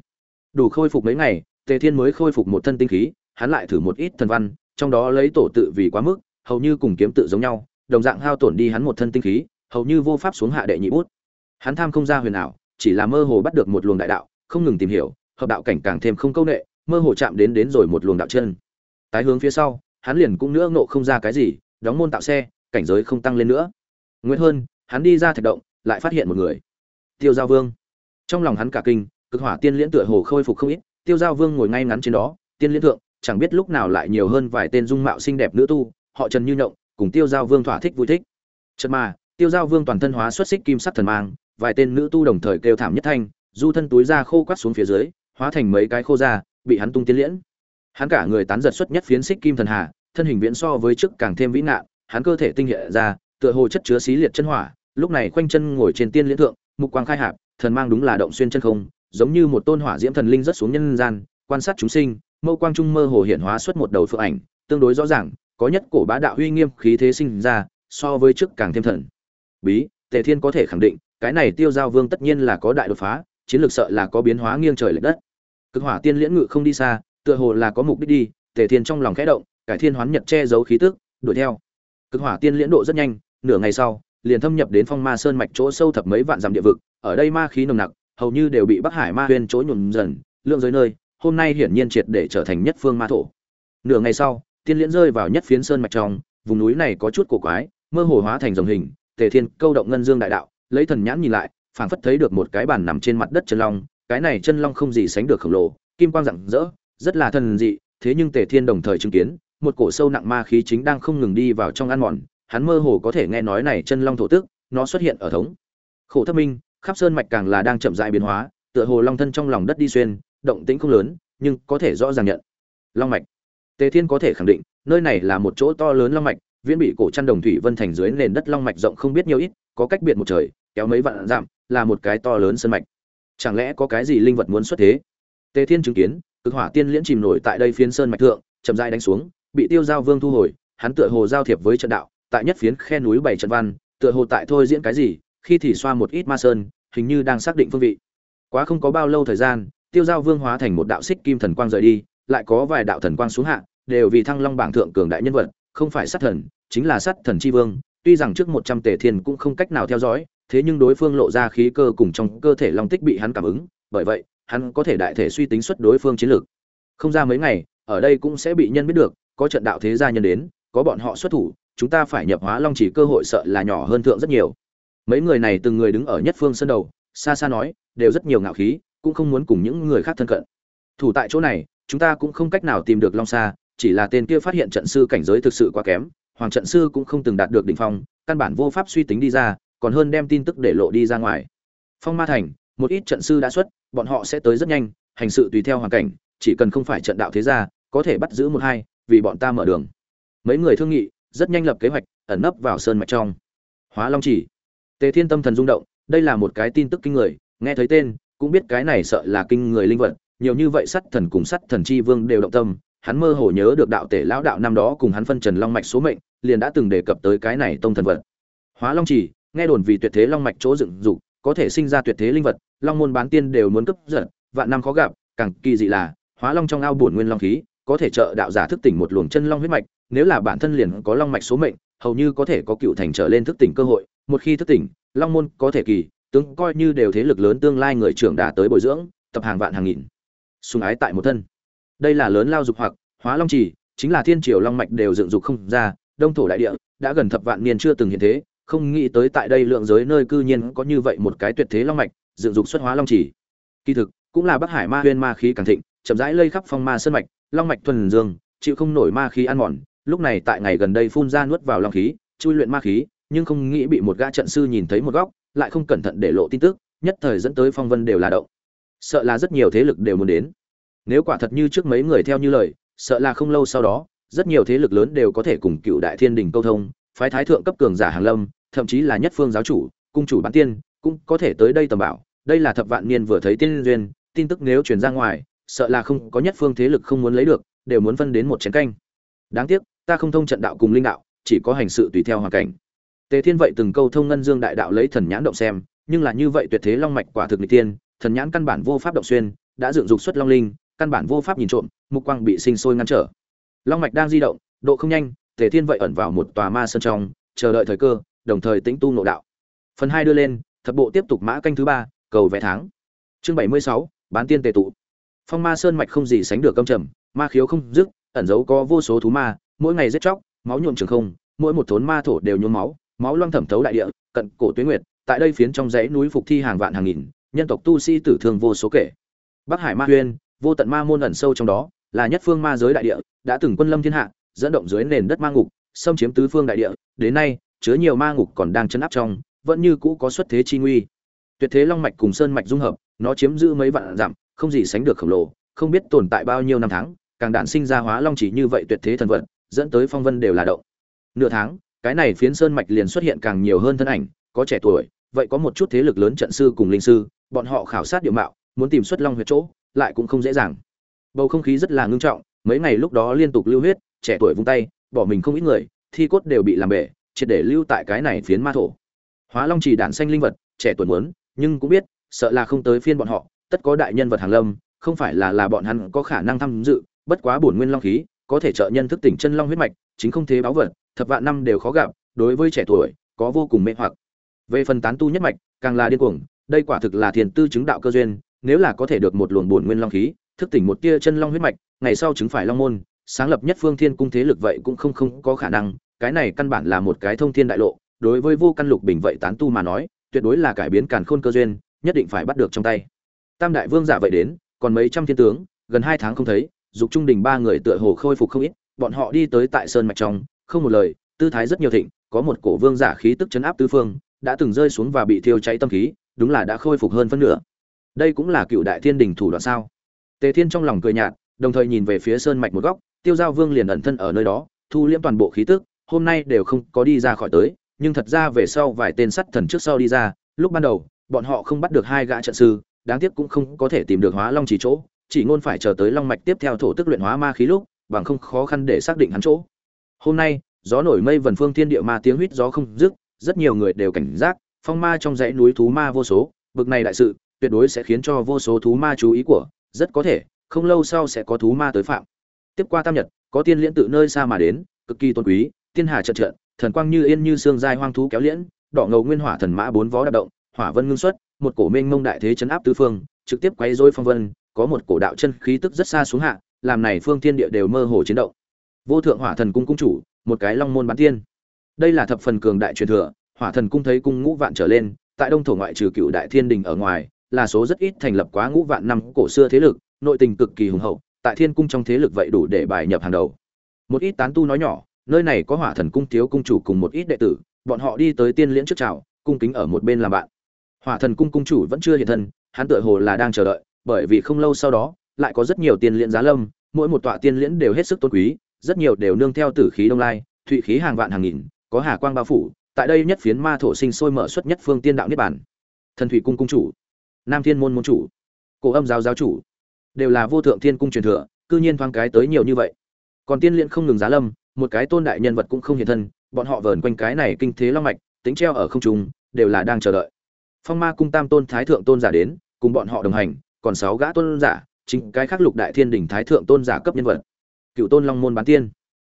Đủ khôi phục mấy ngày, tề thiên mới khôi phục một thân tinh khí, hắn lại thử một ít thần văn, trong đó lấy tổ tự vì quá mức, hầu như cùng kiếm tự giống nhau, đồng dạng hao tổn đi hắn một thân tinh khí, hầu như vô pháp xuống hạ đệ nhị bút. Hắn tham không ra huyền ảo, chỉ là mơ hồ bắt được một luồng đại đạo, không ngừng tìm hiểu, hợp đạo cảnh càng thêm không câu nệ, mơ hồ chạm đến đến rồi một luồng đạo chân. Tái hướng phía sau, hắn liền cũng nữa ngộ không ra cái gì, đóng môn tạo xe cảnh giới không tăng lên nữa. Nguyễn hơn hắn đi ra thạch động lại phát hiện một người. Tiêu giao vương. Trong lòng hắn cả kinh cực hỏa tiên liễn tựa hồ khôi phục không ít tiêu giao vương ngồi ngay ngắn trên đó tiên liễn thượng chẳng biết lúc nào lại nhiều hơn vài tên dung mạo xinh đẹp nữ tu họ trần như nhộng cùng tiêu giao vương thỏa thích vui thích. Chật mà tiêu giao vương toàn thân hóa xuất xích kim sắc thần mang vài tên nữ tu đồng thời kêu thảm nhất thanh du thân túi ra khô quát xuống phía dưới hóa thành mấy cái khô da, bị hắn tung tiên liễn. Hắn cả người tán giật xuất nhất phiến xích kim thần hà thân hình viễn so với trước càng thêm vĩ ngạn hắn cơ thể tinh hệ ra, tựa hồ chất chứa xí liệt chân hỏa, lúc này khoanh chân ngồi trên tiên liễn thượng, mục quang khai hạp, thần mang đúng là động xuyên chân không, giống như một tôn hỏa diễm thần linh rất xuống nhân gian, quan sát chúng sinh, mâu quang trung mơ hồ hiện hóa xuất một đầu phượng ảnh, tương đối rõ ràng, có nhất cổ bá đạo uy nghiêm khí thế sinh ra, so với trước càng thêm thần. Bí, tề thiên có thể khẳng định, cái này tiêu giao vương tất nhiên là có đại đột phá, chiến lược sợ là có biến hóa nghiêng trời lệch đất. Cực hỏa tiên liễn ngự không đi xa, tựa hồ là có mục đích đi, tề thiên trong lòng khẽ động, cải thiên hoán nhật che giấu khí tức, đuổi theo cực hỏa tiên liễn độ rất nhanh, nửa ngày sau, liền thâm nhập đến phong ma sơn mạch chỗ sâu thập mấy vạn dặm địa vực, ở đây ma khí nồng nặc, hầu như đều bị bắc hải ma huyên chỗ nhuộm dần, lượng giới nơi, hôm nay hiển nhiên triệt để trở thành nhất phương ma thổ. Nửa ngày sau, tiên liễn rơi vào nhất phiến sơn mạch trong, vùng núi này có chút cổ quái, mơ hồ hóa thành dòng hình, tề thiên câu động ngân dương đại đạo, lấy thần nhãn nhìn lại, phảng phất thấy được một cái bàn nằm trên mặt đất chân long, cái này chân long không gì sánh được khổng lồ, kim quang rạng rỡ, rất là thần dị, thế nhưng tề thiên đồng thời chứng kiến một cổ sâu nặng ma khí chính đang không ngừng đi vào trong ăn mòn, hắn mơ hồ có thể nghe nói này chân long thổ tức, nó xuất hiện ở thống. Khổ thất minh, khắp sơn mạch càng là đang chậm rãi biến hóa, tựa hồ long thân trong lòng đất đi xuyên, động tĩnh không lớn, nhưng có thể rõ ràng nhận. Long mạch. Tề thiên có thể khẳng định, nơi này là một chỗ to lớn long mạch, viễn bị cổ chăn đồng thủy vân thành dưới nền đất long mạch rộng không biết nhiều ít, có cách biệt một trời, kéo mấy vạn dặm, là một cái to lớn sơn mạch. Chẳng lẽ có cái gì linh vật muốn xuất thế? Tề thiên chứng kiến, cực hỏa tiên liễn chìm nổi tại đây phiến sơn mạch thượng, chậm rãi đánh xuống bị tiêu giao vương thu hồi, hắn tựa hồ giao thiệp với trận đạo, tại nhất phiến khe núi bảy trận văn, tựa hồ tại thôi diễn cái gì, khi thì xoa một ít ma sơn, hình như đang xác định phương vị. Quá không có bao lâu thời gian, tiêu giao vương hóa thành một đạo xích kim thần quang rời đi, lại có vài đạo thần quang xuống hạ, đều vì thăng long bảng thượng cường đại nhân vật, không phải sát thần, chính là sát thần chi vương, tuy rằng trước một trăm tề thiên cũng không cách nào theo dõi, thế nhưng đối phương lộ ra khí cơ cùng trong cơ thể long tích bị hắn cảm ứng, bởi vậy, hắn có thể đại thể suy tính xuất đối phương chiến lược. Không ra mấy ngày, ở đây cũng sẽ bị nhân biết được có trận đạo thế gia nhân đến, có bọn họ xuất thủ, chúng ta phải nhập hóa long chỉ cơ hội sợ là nhỏ hơn thượng rất nhiều. Mấy người này từng người đứng ở nhất phương sân đầu, xa xa nói, đều rất nhiều ngạo khí, cũng không muốn cùng những người khác thân cận. Thủ tại chỗ này, chúng ta cũng không cách nào tìm được long sa, chỉ là tên kia phát hiện trận sư cảnh giới thực sự quá kém, hoàng trận sư cũng không từng đạt được đỉnh phong, căn bản vô pháp suy tính đi ra, còn hơn đem tin tức để lộ đi ra ngoài. Phong ma thành, một ít trận sư đã xuất, bọn họ sẽ tới rất nhanh, hành sự tùy theo hoàn cảnh, chỉ cần không phải trận đạo thế gia, có thể bắt giữ một hai vì bọn ta mở đường. Mấy người thương nghị, rất nhanh lập kế hoạch, ẩn nấp vào sơn mạch trong. Hóa long chỉ. Tề thiên tâm thần rung động, đây là một cái tin tức kinh người, nghe thấy tên, cũng biết cái này sợ là kinh người linh vật, nhiều như vậy sắt thần cùng sắt thần chi vương đều động tâm, hắn mơ hồ nhớ được đạo tể lão đạo năm đó cùng hắn phân trần long mạch số mệnh, liền đã từng đề cập tới cái này tông thần vật. Hóa long chỉ, nghe đồn vì tuyệt thế long mạch chỗ dựng dục, có thể sinh ra tuyệt thế linh vật, long môn bán tiên đều muốn cấp giật, vạn năm khó gặp, càng kỳ dị là, hóa long trong ao bổn nguyên long khí có thể trợ đạo giả thức tỉnh một luồng chân long huyết mạch, nếu là bản thân liền có long mạch số mệnh, hầu như có thể có cựu thành trở lên thức tỉnh cơ hội, một khi thức tỉnh, long môn có thể kỳ, tướng coi như đều thế lực lớn tương lai người trưởng đã tới bồi dưỡng, tập hàng vạn hàng nghìn. Sùng ái tại một thân. Đây là lớn lao dục hoặc, hóa long chỉ chính là thiên triều long mạch đều dựng dục không ra, đông thổ đại địa, đã gần thập vạn niên chưa từng hiện thế, không nghĩ tới tại đây lượng giới nơi cư nhiên có như vậy một cái tuyệt thế long mạch, dựng dục xuất hóa long chỉ kỳ thực, cũng là bắc hải ma huyên ma khí càng thịnh, chậm rãi lây khắp phong ma sơn mạch long mạch thuần dương, chịu không nổi ma khí ăn mòn, lúc này tại ngày gần đây phun ra nuốt vào long khí, chui luyện ma khí, nhưng không nghĩ bị một gã trận sư nhìn thấy một góc, lại không cẩn thận để lộ tin tức, nhất thời dẫn tới phong vân đều là động. Sợ là rất nhiều thế lực đều muốn đến. Nếu quả thật như trước mấy người theo như lời, sợ là không lâu sau đó, rất nhiều thế lực lớn đều có thể cùng cựu đại thiên đình câu thông, phái thái thượng cấp cường giả hàng lâm, thậm chí là nhất phương giáo chủ, cung chủ bán tiên, cũng có thể tới đây tầm bảo. Đây là thập vạn niên vừa thấy tiên duyên, tin tức nếu truyền ra ngoài sợ là không có nhất phương thế lực không muốn lấy được, đều muốn phân đến một chén canh. Đáng tiếc, ta không thông trận đạo cùng linh đạo, chỉ có hành sự tùy theo hoàn cảnh. Tề thiên vậy từng câu thông ngân dương đại đạo lấy thần nhãn động xem, nhưng là như vậy tuyệt thế long mạch quả thực nghịch tiên thần nhãn căn bản vô pháp động xuyên, đã dựng dục xuất long linh, căn bản vô pháp nhìn trộm, mục quang bị sinh sôi ngăn trở. Long mạch đang di động, độ không nhanh, tề thiên vậy ẩn vào một tòa ma sơn trong, chờ đợi thời cơ, đồng thời tĩnh tu nội đạo. Phần hai đưa lên, thập bộ tiếp tục mã canh thứ ba, cầu vẽ tháng. Chương bảy mươi sáu, bán tiên tề tụ phong ma sơn mạch không gì sánh được công trầm, ma khiếu không dứt, ẩn giấu có vô số thú ma, mỗi ngày giết chóc, máu nhuộm trường không, mỗi một thốn ma thổ đều nhuốm máu máu loang thẩm thấu đại địa, cận cổ tuyết nguyệt, tại đây phiến trong dãy núi phục thi hàng vạn hàng nghìn, nhân tộc tu sĩ tử thương vô số kể. Bắc hải ma huyên, vô tận ma môn ẩn sâu trong đó, là nhất phương ma giới đại địa, đã từng quân lâm thiên hạ, dẫn động dưới nền đất ma ngục, xâm chiếm tứ phương đại địa, đến nay, chứa nhiều ma ngục còn đang chấn áp trong, vẫn như cũ có xuất thế chi nguy. Tuyệt thế long mạch cùng sơn mạch dung hợp, nó chiếm giữ mấy vạn dặm không gì sánh được khổng lồ, không biết tồn tại bao nhiêu năm tháng, càng đản sinh ra hóa long chỉ như vậy tuyệt thế thần vật, dẫn tới phong vân đều là động. Nửa tháng, cái này phiến sơn mạch liền xuất hiện càng nhiều hơn thân ảnh, có trẻ tuổi, vậy có một chút thế lực lớn trận sư cùng linh sư, bọn họ khảo sát địa mạo, muốn tìm xuất long huyệt chỗ, lại cũng không dễ dàng. Bầu không khí rất là ngưng trọng, mấy ngày lúc đó liên tục lưu huyết, trẻ tuổi vung tay, bỏ mình không ít người, thi cốt đều bị làm bể, triệt để lưu tại cái này phiến ma thổ. Hóa long chỉ đản xanh linh vật, trẻ tuổi muốn, nhưng cũng biết, sợ là không tới phiên bọn họ tất có đại nhân vật hàng lâm, không phải là là bọn hắn có khả năng tham dự, bất quá bổn nguyên long khí, có thể trợ nhân thức tỉnh chân long huyết mạch, chính không thế báo vật, thập vạn năm đều khó gặp, đối với trẻ tuổi, có vô cùng mê hoặc. Về phần tán tu nhất mạch, càng là điên cuồng, đây quả thực là thiền tư chứng đạo cơ duyên, nếu là có thể được một luồng bổn nguyên long khí, thức tỉnh một tia chân long huyết mạch, ngày sau chứng phải long môn, sáng lập nhất phương thiên cung thế lực vậy cũng không không có khả năng, cái này căn bản là một cái thông thiên đại lộ, đối với vô căn lục bình vậy tán tu mà nói, tuyệt đối là cải biến càn khôn cơ duyên, nhất định phải bắt được trong tay tam đại vương giả vậy đến, còn mấy trăm thiên tướng, gần hai tháng không thấy, dục trung đình ba người tựa hồ khôi phục không ít, bọn họ đi tới tại sơn mạch trong, không một lời, tư thái rất nhiều thịnh, có một cổ vương giả khí tức chấn áp tứ phương, đã từng rơi xuống và bị thiêu cháy tâm khí, đúng là đã khôi phục hơn phân nửa. Đây cũng là cựu đại thiên đình thủ đoạn sao? Tề thiên trong lòng cười nhạt, đồng thời nhìn về phía sơn mạch một góc, tiêu giao vương liền ẩn thân ở nơi đó, thu liễm toàn bộ khí tức, hôm nay đều không có đi ra khỏi tới, nhưng thật ra về sau vài tên sắt thần trước sau đi ra, lúc ban đầu, bọn họ không bắt được hai gã trận sư đáng tiếc cũng không có thể tìm được hóa long chỉ chỗ, chỉ ngôn phải chờ tới long mạch tiếp theo thổ tức luyện hóa ma khí lúc, bằng không khó khăn để xác định hắn chỗ. Hôm nay, gió nổi mây vần phương thiên địa ma tiếng huýt gió không dứt, rất nhiều người đều cảnh giác, phong ma trong dãy núi thú ma vô số, bực này đại sự, tuyệt đối sẽ khiến cho vô số thú ma chú ý của, rất có thể, không lâu sau sẽ có thú ma tới phạm. Tiếp qua tam nhật, có tiên liễn tự nơi xa mà đến, cực kỳ tôn quý tiên hà trận trận, thần quang như yên như xương dai hoang thú kéo liễn, đỏ ngầu nguyên hỏa thần mã bốn vó đạp động, hỏa vân ngưng xuất một cổ mênh mông đại thế chấn áp tứ phương, trực tiếp quay rối phong vân, có một cổ đạo chân khí tức rất xa xuống hạ, làm này phương thiên địa đều mơ hồ chiến động. Vô thượng hỏa thần cung cung chủ, một cái long môn bán tiên. Đây là thập phần cường đại truyền thừa, hỏa thần cung thấy cung ngũ vạn trở lên, tại đông thổ ngoại trừ cựu đại thiên đình ở ngoài, là số rất ít thành lập quá ngũ vạn năm cổ xưa thế lực, nội tình cực kỳ hùng hậu, tại thiên cung trong thế lực vậy đủ để bài nhập hàng đầu. Một ít tán tu nói nhỏ, nơi này có hỏa thần cung thiếu cung chủ cùng một ít đệ tử, bọn họ đi tới tiên liễn trước chào, cung kính ở một bên làm bạn hỏa thần cung cung chủ vẫn chưa hiện thân, hắn tựa hồ là đang chờ đợi, bởi vì không lâu sau đó, lại có rất nhiều tiên liễn giá lâm, mỗi một tọa tiên liễn đều hết sức tôn quý, rất nhiều đều nương theo tử khí đông lai, thụy khí hàng vạn hàng nghìn, có hà quang bao phủ, tại đây nhất phiến ma thổ sinh sôi mở xuất nhất phương tiên đạo niết bản thần thủy cung cung chủ, nam thiên môn môn chủ, cổ âm giáo giáo chủ, đều là vô thượng thiên cung truyền thừa, cư nhiên thoáng cái tới nhiều như vậy. Còn tiên liên không ngừng giá lâm, một cái tôn đại nhân vật cũng không hiện thân, bọn họ vờn quanh cái này kinh thế long mạch, tính treo ở không trung, đều là đang chờ đợi phong ma cung tam tôn thái thượng tôn giả đến, cùng bọn họ đồng hành, còn sáu gã tôn giả, chính cái khác lục đại thiên Đình thái thượng tôn giả cấp nhân vật. Cựu tôn long môn bán tiên.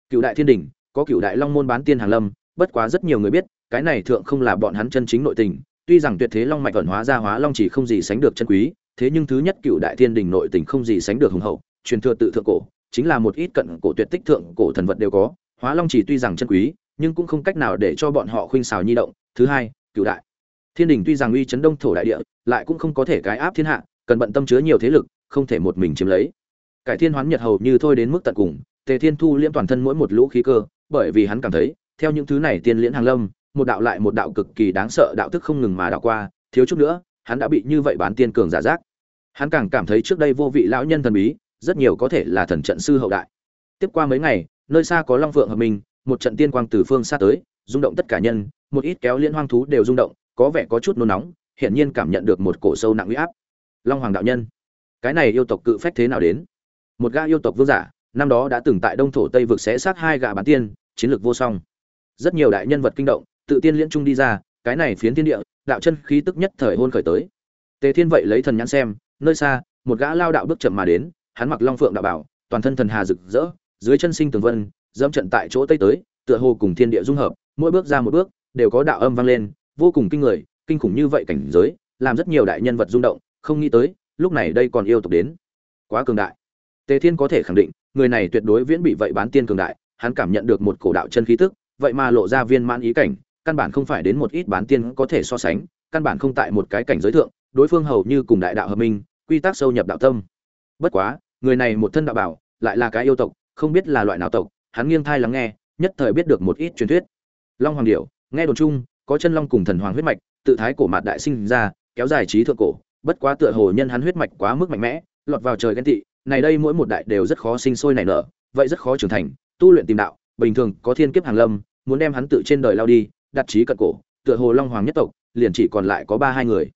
Cựu đại thiên Đình có cựu đại long môn bán tiên hàng lâm, bất quá rất nhiều người biết, cái này thượng không là bọn hắn chân chính nội tình, tuy rằng tuyệt thế long mạch vận hóa ra hóa long chỉ không gì sánh được chân quý, thế nhưng thứ nhất cựu đại thiên đình nội tình không gì sánh được hùng hậu, truyền thừa tự thượng cổ, chính là một ít cận cổ tuyệt tích thượng cổ thần vật đều có, hóa long chỉ tuy rằng chân quý, nhưng cũng không cách nào để cho bọn họ khuynh xào nhi động. Thứ hai, cựu đại thiên đình tuy rằng uy chấn đông thổ đại địa, lại cũng không có thể cái áp thiên hạ, cần bận tâm chứa nhiều thế lực, không thể một mình chiếm lấy. Cải thiên hoán nhật hầu như thôi đến mức tận cùng, tề thiên thu liễm toàn thân mỗi một lũ khí cơ, bởi vì hắn cảm thấy, theo những thứ này tiên liễn hàng lâm, một đạo lại một đạo cực kỳ đáng sợ đạo thức không ngừng mà đạo qua, thiếu chút nữa, hắn đã bị như vậy bán tiên cường giả giác. Hắn càng cảm thấy trước đây vô vị lão nhân thần bí, rất nhiều có thể là thần trận sư hậu đại. Tiếp qua mấy ngày, nơi xa có long phượng hợp minh, một trận tiên quang từ phương xa tới, rung động tất cả nhân, một ít kéo liên hoang thú đều rung động có vẻ có chút nôn nóng, hiển nhiên cảm nhận được một cổ sâu nặng uy áp. Long hoàng đạo nhân, cái này yêu tộc cự phách thế nào đến? Một gã yêu tộc vương giả, năm đó đã từng tại đông thổ tây vực xé sát hai gã bán tiên, chiến lược vô song. Rất nhiều đại nhân vật kinh động, tự tiên liễn trung đi ra, cái này phiến thiên địa, đạo chân khí tức nhất thời hôn khởi tới. Tề thiên vậy lấy thần nhãn xem, nơi xa, một gã lao đạo bước chậm mà đến, hắn mặc long phượng đạo bảo, toàn thân thần hà rực rỡ, dưới chân sinh tường vân, dẫm trận tại chỗ tây tới, tựa hồ cùng thiên địa dung hợp, mỗi bước ra một bước, đều có đạo âm vang lên vô cùng kinh người, kinh khủng như vậy cảnh giới, làm rất nhiều đại nhân vật rung động, không nghĩ tới, lúc này đây còn yêu tộc đến. Quá cường đại. Tề thiên có thể khẳng định, người này tuyệt đối viễn bị vậy bán tiên cường đại, hắn cảm nhận được một cổ đạo chân khí tức, vậy mà lộ ra viên mãn ý cảnh, căn bản không phải đến một ít bán tiên có thể so sánh, căn bản không tại một cái cảnh giới thượng, đối phương hầu như cùng đại đạo hợp minh, quy tắc sâu nhập đạo tâm. Bất quá, người này một thân đạo bảo, lại là cái yêu tộc, không biết là loại nào tộc, hắn nghiêng thai lắng nghe, nhất thời biết được một ít truyền thuyết. Long hoàng điểu, nghe đồn chung có chân long cùng thần hoàng huyết mạch, tự thái cổ mạt đại sinh ra, kéo dài trí thượng cổ, bất quá tựa hồ nhân hắn huyết mạch quá mức mạnh mẽ, lọt vào trời ghen tị, này đây mỗi một đại đều rất khó sinh sôi nảy nở, vậy rất khó trưởng thành, tu luyện tìm đạo, bình thường có thiên kiếp hàng lâm, muốn đem hắn tự trên đời lao đi, đặt trí cận cổ, tựa hồ long hoàng nhất tộc, liền chỉ còn lại có ba hai người.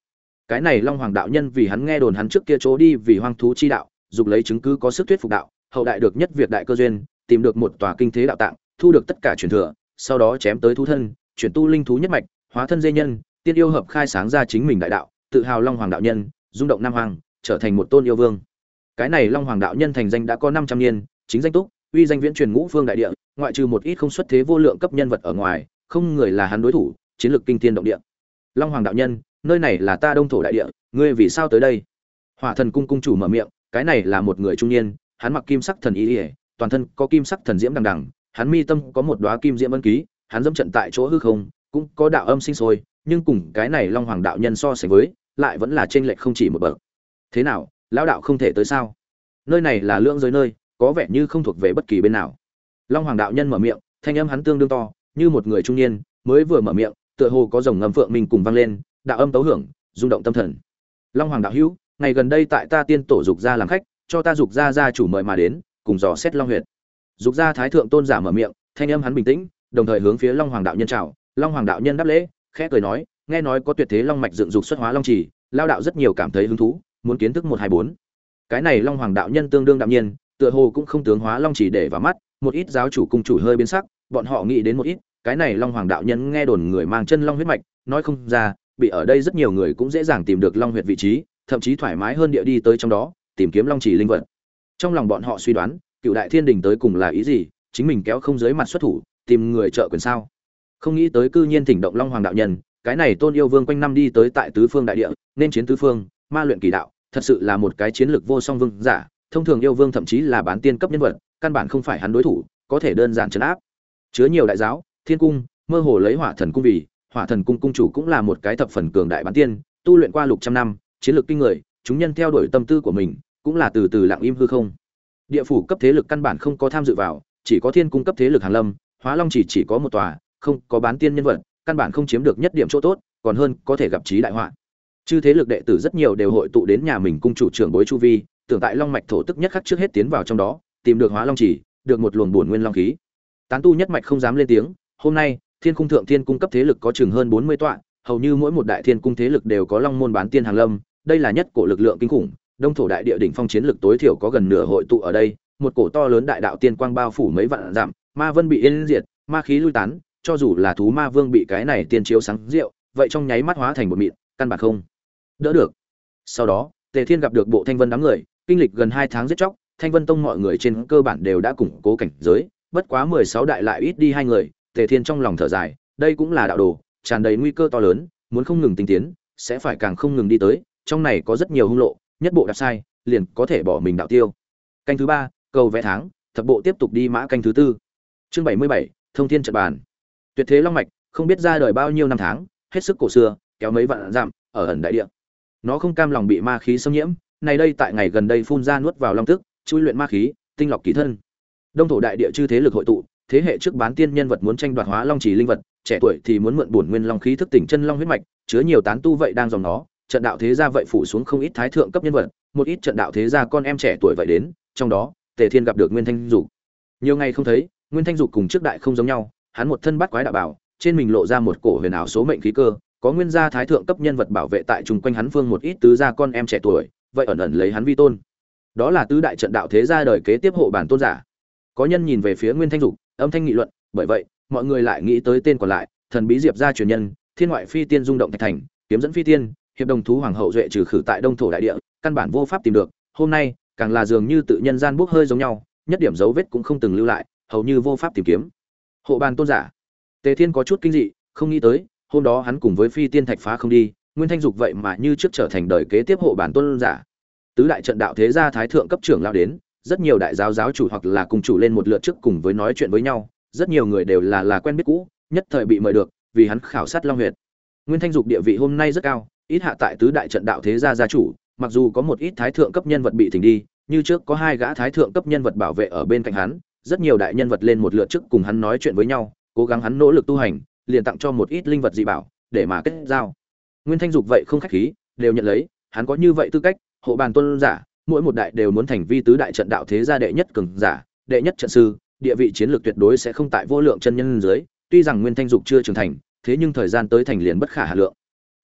Cái này long hoàng đạo nhân vì hắn nghe đồn hắn trước kia chỗ đi vì hoang thú chi đạo, dục lấy chứng cứ có sức thuyết phục đạo, hậu đại được nhất việc đại cơ duyên, tìm được một tòa kinh thế đạo tạng, thu được tất cả truyền thừa, sau đó chém tới thú thân chuyển tu linh thú nhất mạch, hóa thân dây nhân, tiên yêu hợp khai sáng ra chính mình đại đạo, tự hào long hoàng đạo nhân, rung động nam hoàng, trở thành một tôn yêu vương. Cái này long hoàng đạo nhân thành danh đã có năm trăm niên, chính danh túc, uy danh viễn truyền ngũ phương đại địa, ngoại trừ một ít không xuất thế vô lượng cấp nhân vật ở ngoài, không người là hắn đối thủ, chiến lược kinh thiên động địa. Long hoàng đạo nhân, nơi này là ta đông thổ đại địa, ngươi vì sao tới đây? Hỏa thần cung cung chủ mở miệng, cái này là một người trung niên, hắn mặc kim sắc thần y toàn thân có kim sắc thần diễm đằng đằng, hắn mi tâm có một đóa kim diễm ân ký hắn dẫm trận tại chỗ hư không, cũng có đạo âm sinh sôi, nhưng cùng cái này long hoàng đạo nhân so sánh với, lại vẫn là trên lệch không chỉ một bậc. Thế nào, lão đạo không thể tới sao? Nơi này là lượng giới nơi, có vẻ như không thuộc về bất kỳ bên nào. Long hoàng đạo nhân mở miệng, thanh âm hắn tương đương to, như một người trung niên, mới vừa mở miệng, tựa hồ có dòng ngầm phượng mình cùng vang lên, đạo âm tấu hưởng, rung động tâm thần. Long hoàng đạo hữu, ngày gần đây tại ta tiên tổ dục gia làm khách, cho ta dục gia gia chủ mời mà đến, cùng dò xét long huyệt. Dục gia thái thượng tôn giả mở miệng, thanh âm hắn bình tĩnh đồng thời hướng phía long hoàng đạo nhân chào. Long hoàng đạo nhân đáp lễ khẽ cười nói nghe nói có tuyệt thế long mạch dựng dục xuất hóa long Chỉ, lao đạo rất nhiều cảm thấy hứng thú muốn kiến thức một hai bốn. Cái này long hoàng đạo nhân tương đương đạm nhiên tựa hồ cũng không tướng hóa long chỉ để vào mắt một ít giáo chủ cung chủ hơi biến sắc bọn họ nghĩ đến một ít cái này long hoàng đạo nhân nghe đồn người mang chân long huyết mạch nói không ra bị ở đây rất nhiều người cũng dễ dàng tìm được long huyệt vị trí thậm chí thoải mái hơn địa đi tới trong đó tìm kiếm long chỉ linh vật. Trong lòng bọn họ suy đoán cựu đại thiên đình tới cùng là ý gì chính mình kéo không dưới mặt xuất thủ tìm người trợ quyền sao? Không nghĩ tới cư nhiên thỉnh động long hoàng đạo nhân, cái này tôn yêu vương quanh năm đi tới tại tứ phương đại địa, nên chiến tứ phương, ma luyện kỳ đạo, thật sự là một cái chiến lược vô song vương giả, thông thường yêu vương thậm chí là bán tiên cấp nhân vật, căn bản không phải hắn đối thủ, có thể đơn giản chấn áp. Chứa nhiều đại giáo, thiên cung, mơ hồ lấy hỏa thần cung vì, hỏa thần cung cung chủ cũng là một cái thập phần cường đại bán tiên, tu luyện qua lục trăm năm, chiến lược kinh người, chúng nhân theo đuổi tâm tư của mình, cũng là từ từ lặng im hư không. Địa phủ cấp thế lực căn bản không có tham dự vào, chỉ có thiên cung cấp thế lực hàn lâm hóa long chỉ chỉ có một tòa, không có bán tiên nhân vật, căn bản không chiếm được nhất điểm chỗ tốt, còn hơn có thể gặp trí đại họa. Chư thế lực đệ tử rất nhiều đều hội tụ đến nhà mình cung chủ trưởng bối chu vi, tưởng tại long mạch thổ tức nhất khắc trước hết tiến vào trong đó, tìm được hóa long chỉ, được một luồng buồn nguyên long khí. Tán tu nhất mạch không dám lên tiếng, hôm nay, thiên cung thượng thiên cung cấp thế lực có chừng hơn bốn mươi tọa, hầu như mỗi một đại thiên cung thế lực đều có long môn bán tiên hàng lâm, đây là nhất cổ lực lượng kinh khủng, đông thổ đại địa đỉnh phong chiến lực tối thiểu có gần nửa hội tụ ở đây, một cổ to lớn đại đạo tiên quang bao phủ mấy vạn dặm ma vân bị yên diệt, ma khí lui tán, cho dù là thú ma vương bị cái này tiên chiếu sáng rượu, vậy trong nháy mắt hóa thành một mịn, căn bản không đỡ được. Sau đó, tề thiên gặp được bộ thanh vân đám người, kinh lịch gần hai tháng giết chóc, thanh vân tông mọi người trên cơ bản đều đã củng cố cảnh giới, bất quá mười sáu đại lại ít đi hai người, tề thiên trong lòng thở dài, đây cũng là đạo đồ, tràn đầy nguy cơ to lớn, muốn không ngừng tinh tiến, sẽ phải càng không ngừng đi tới, trong này có rất nhiều hung lộ, nhất bộ đạp sai, liền có thể bỏ mình đạo tiêu. Canh thứ ba, cầu vẽ tháng, thập bộ tiếp tục đi mã canh thứ tư chương bảy mươi bảy, thông thiên trận bàn. Tuyệt thế long mạch, không biết ra đời bao nhiêu năm tháng, hết sức cổ xưa, kéo mấy vạn dặm, ở ẩn đại địa. Nó không cam lòng bị ma khí xâm nhiễm này đây tại ngày gần đây phun ra nuốt vào long tức, chui luyện ma khí, tinh lọc kỳ thân. Đông thổ đại địa chư thế lực hội tụ, thế hệ trước bán tiên nhân vật muốn tranh đoạt hóa long trì linh vật, trẻ tuổi thì muốn mượn bổn nguyên long khí thức tỉnh chân long huyết mạch, chứa nhiều tán tu vậy đang dòng nó. Trận đạo thế gia vậy phủ xuống không ít thái thượng cấp nhân vật, một ít trận đạo thế gia con em trẻ tuổi vậy đến, trong đó, tề thiên gặp được nguyên thanh dục. Nhiều ngày không thấy nguyên thanh dục cùng trước đại không giống nhau, hắn một thân bắt quái đạo bảo, trên mình lộ ra một cổ huyền ảo số mệnh khí cơ, có nguyên gia thái thượng cấp nhân vật bảo vệ tại chung quanh hắn phương một ít tứ gia con em trẻ tuổi, vậy ẩn ẩn lấy hắn vi tôn. Đó là tứ đại trận đạo thế gia đời kế tiếp hộ bản tôn giả. Có nhân nhìn về phía nguyên thanh dục, âm thanh nghị luận, bởi vậy, mọi người lại nghĩ tới tên còn lại, thần bí diệp gia truyền nhân, thiên ngoại phi tiên dung động thạch thành, kiếm dẫn phi tiên, hiệp đồng thú hoàng hậu duệ trừ khử tại đông thổ đại địa, căn bản vô pháp tìm được, hôm nay, càng là dường như tự nhân gian bốc hơi giống nhau, nhất điểm dấu vết cũng không từng lưu lại hầu như vô pháp tìm kiếm. Hộ bàn tôn giả. Tề thiên có chút kinh dị, không nghĩ tới, hôm đó hắn cùng với phi tiên thạch phá không đi, nguyên thanh dục vậy mà như trước trở thành đời kế tiếp hộ bản tôn giả. Tứ đại trận đạo thế gia thái thượng cấp trưởng lao đến, rất nhiều đại giáo giáo chủ hoặc là cùng chủ lên một lượt trước cùng với nói chuyện với nhau, rất nhiều người đều là là quen biết cũ, nhất thời bị mời được, vì hắn khảo sát long huyệt. Nguyên thanh dục địa vị hôm nay rất cao, ít hạ tại tứ đại trận đạo thế gia gia chủ, mặc dù có một ít thái thượng cấp nhân vật bị thỉnh đi, như trước có hai gã thái thượng cấp nhân vật bảo vệ ở bên cạnh hắn rất nhiều đại nhân vật lên một lượt trước cùng hắn nói chuyện với nhau, cố gắng hắn nỗ lực tu hành, liền tặng cho một ít linh vật dị bảo, để mà kết giao. Nguyên thanh dục vậy không khách khí, đều nhận lấy, hắn có như vậy tư cách, hộ bàn tôn giả, mỗi một đại đều muốn thành vi tứ đại trận đạo thế gia đệ nhất cường giả, đệ nhất trận sư, địa vị chiến lược tuyệt đối sẽ không tại vô lượng chân nhân dưới, tuy rằng nguyên thanh dục chưa trưởng thành, thế nhưng thời gian tới thành liền bất khả hà lượng.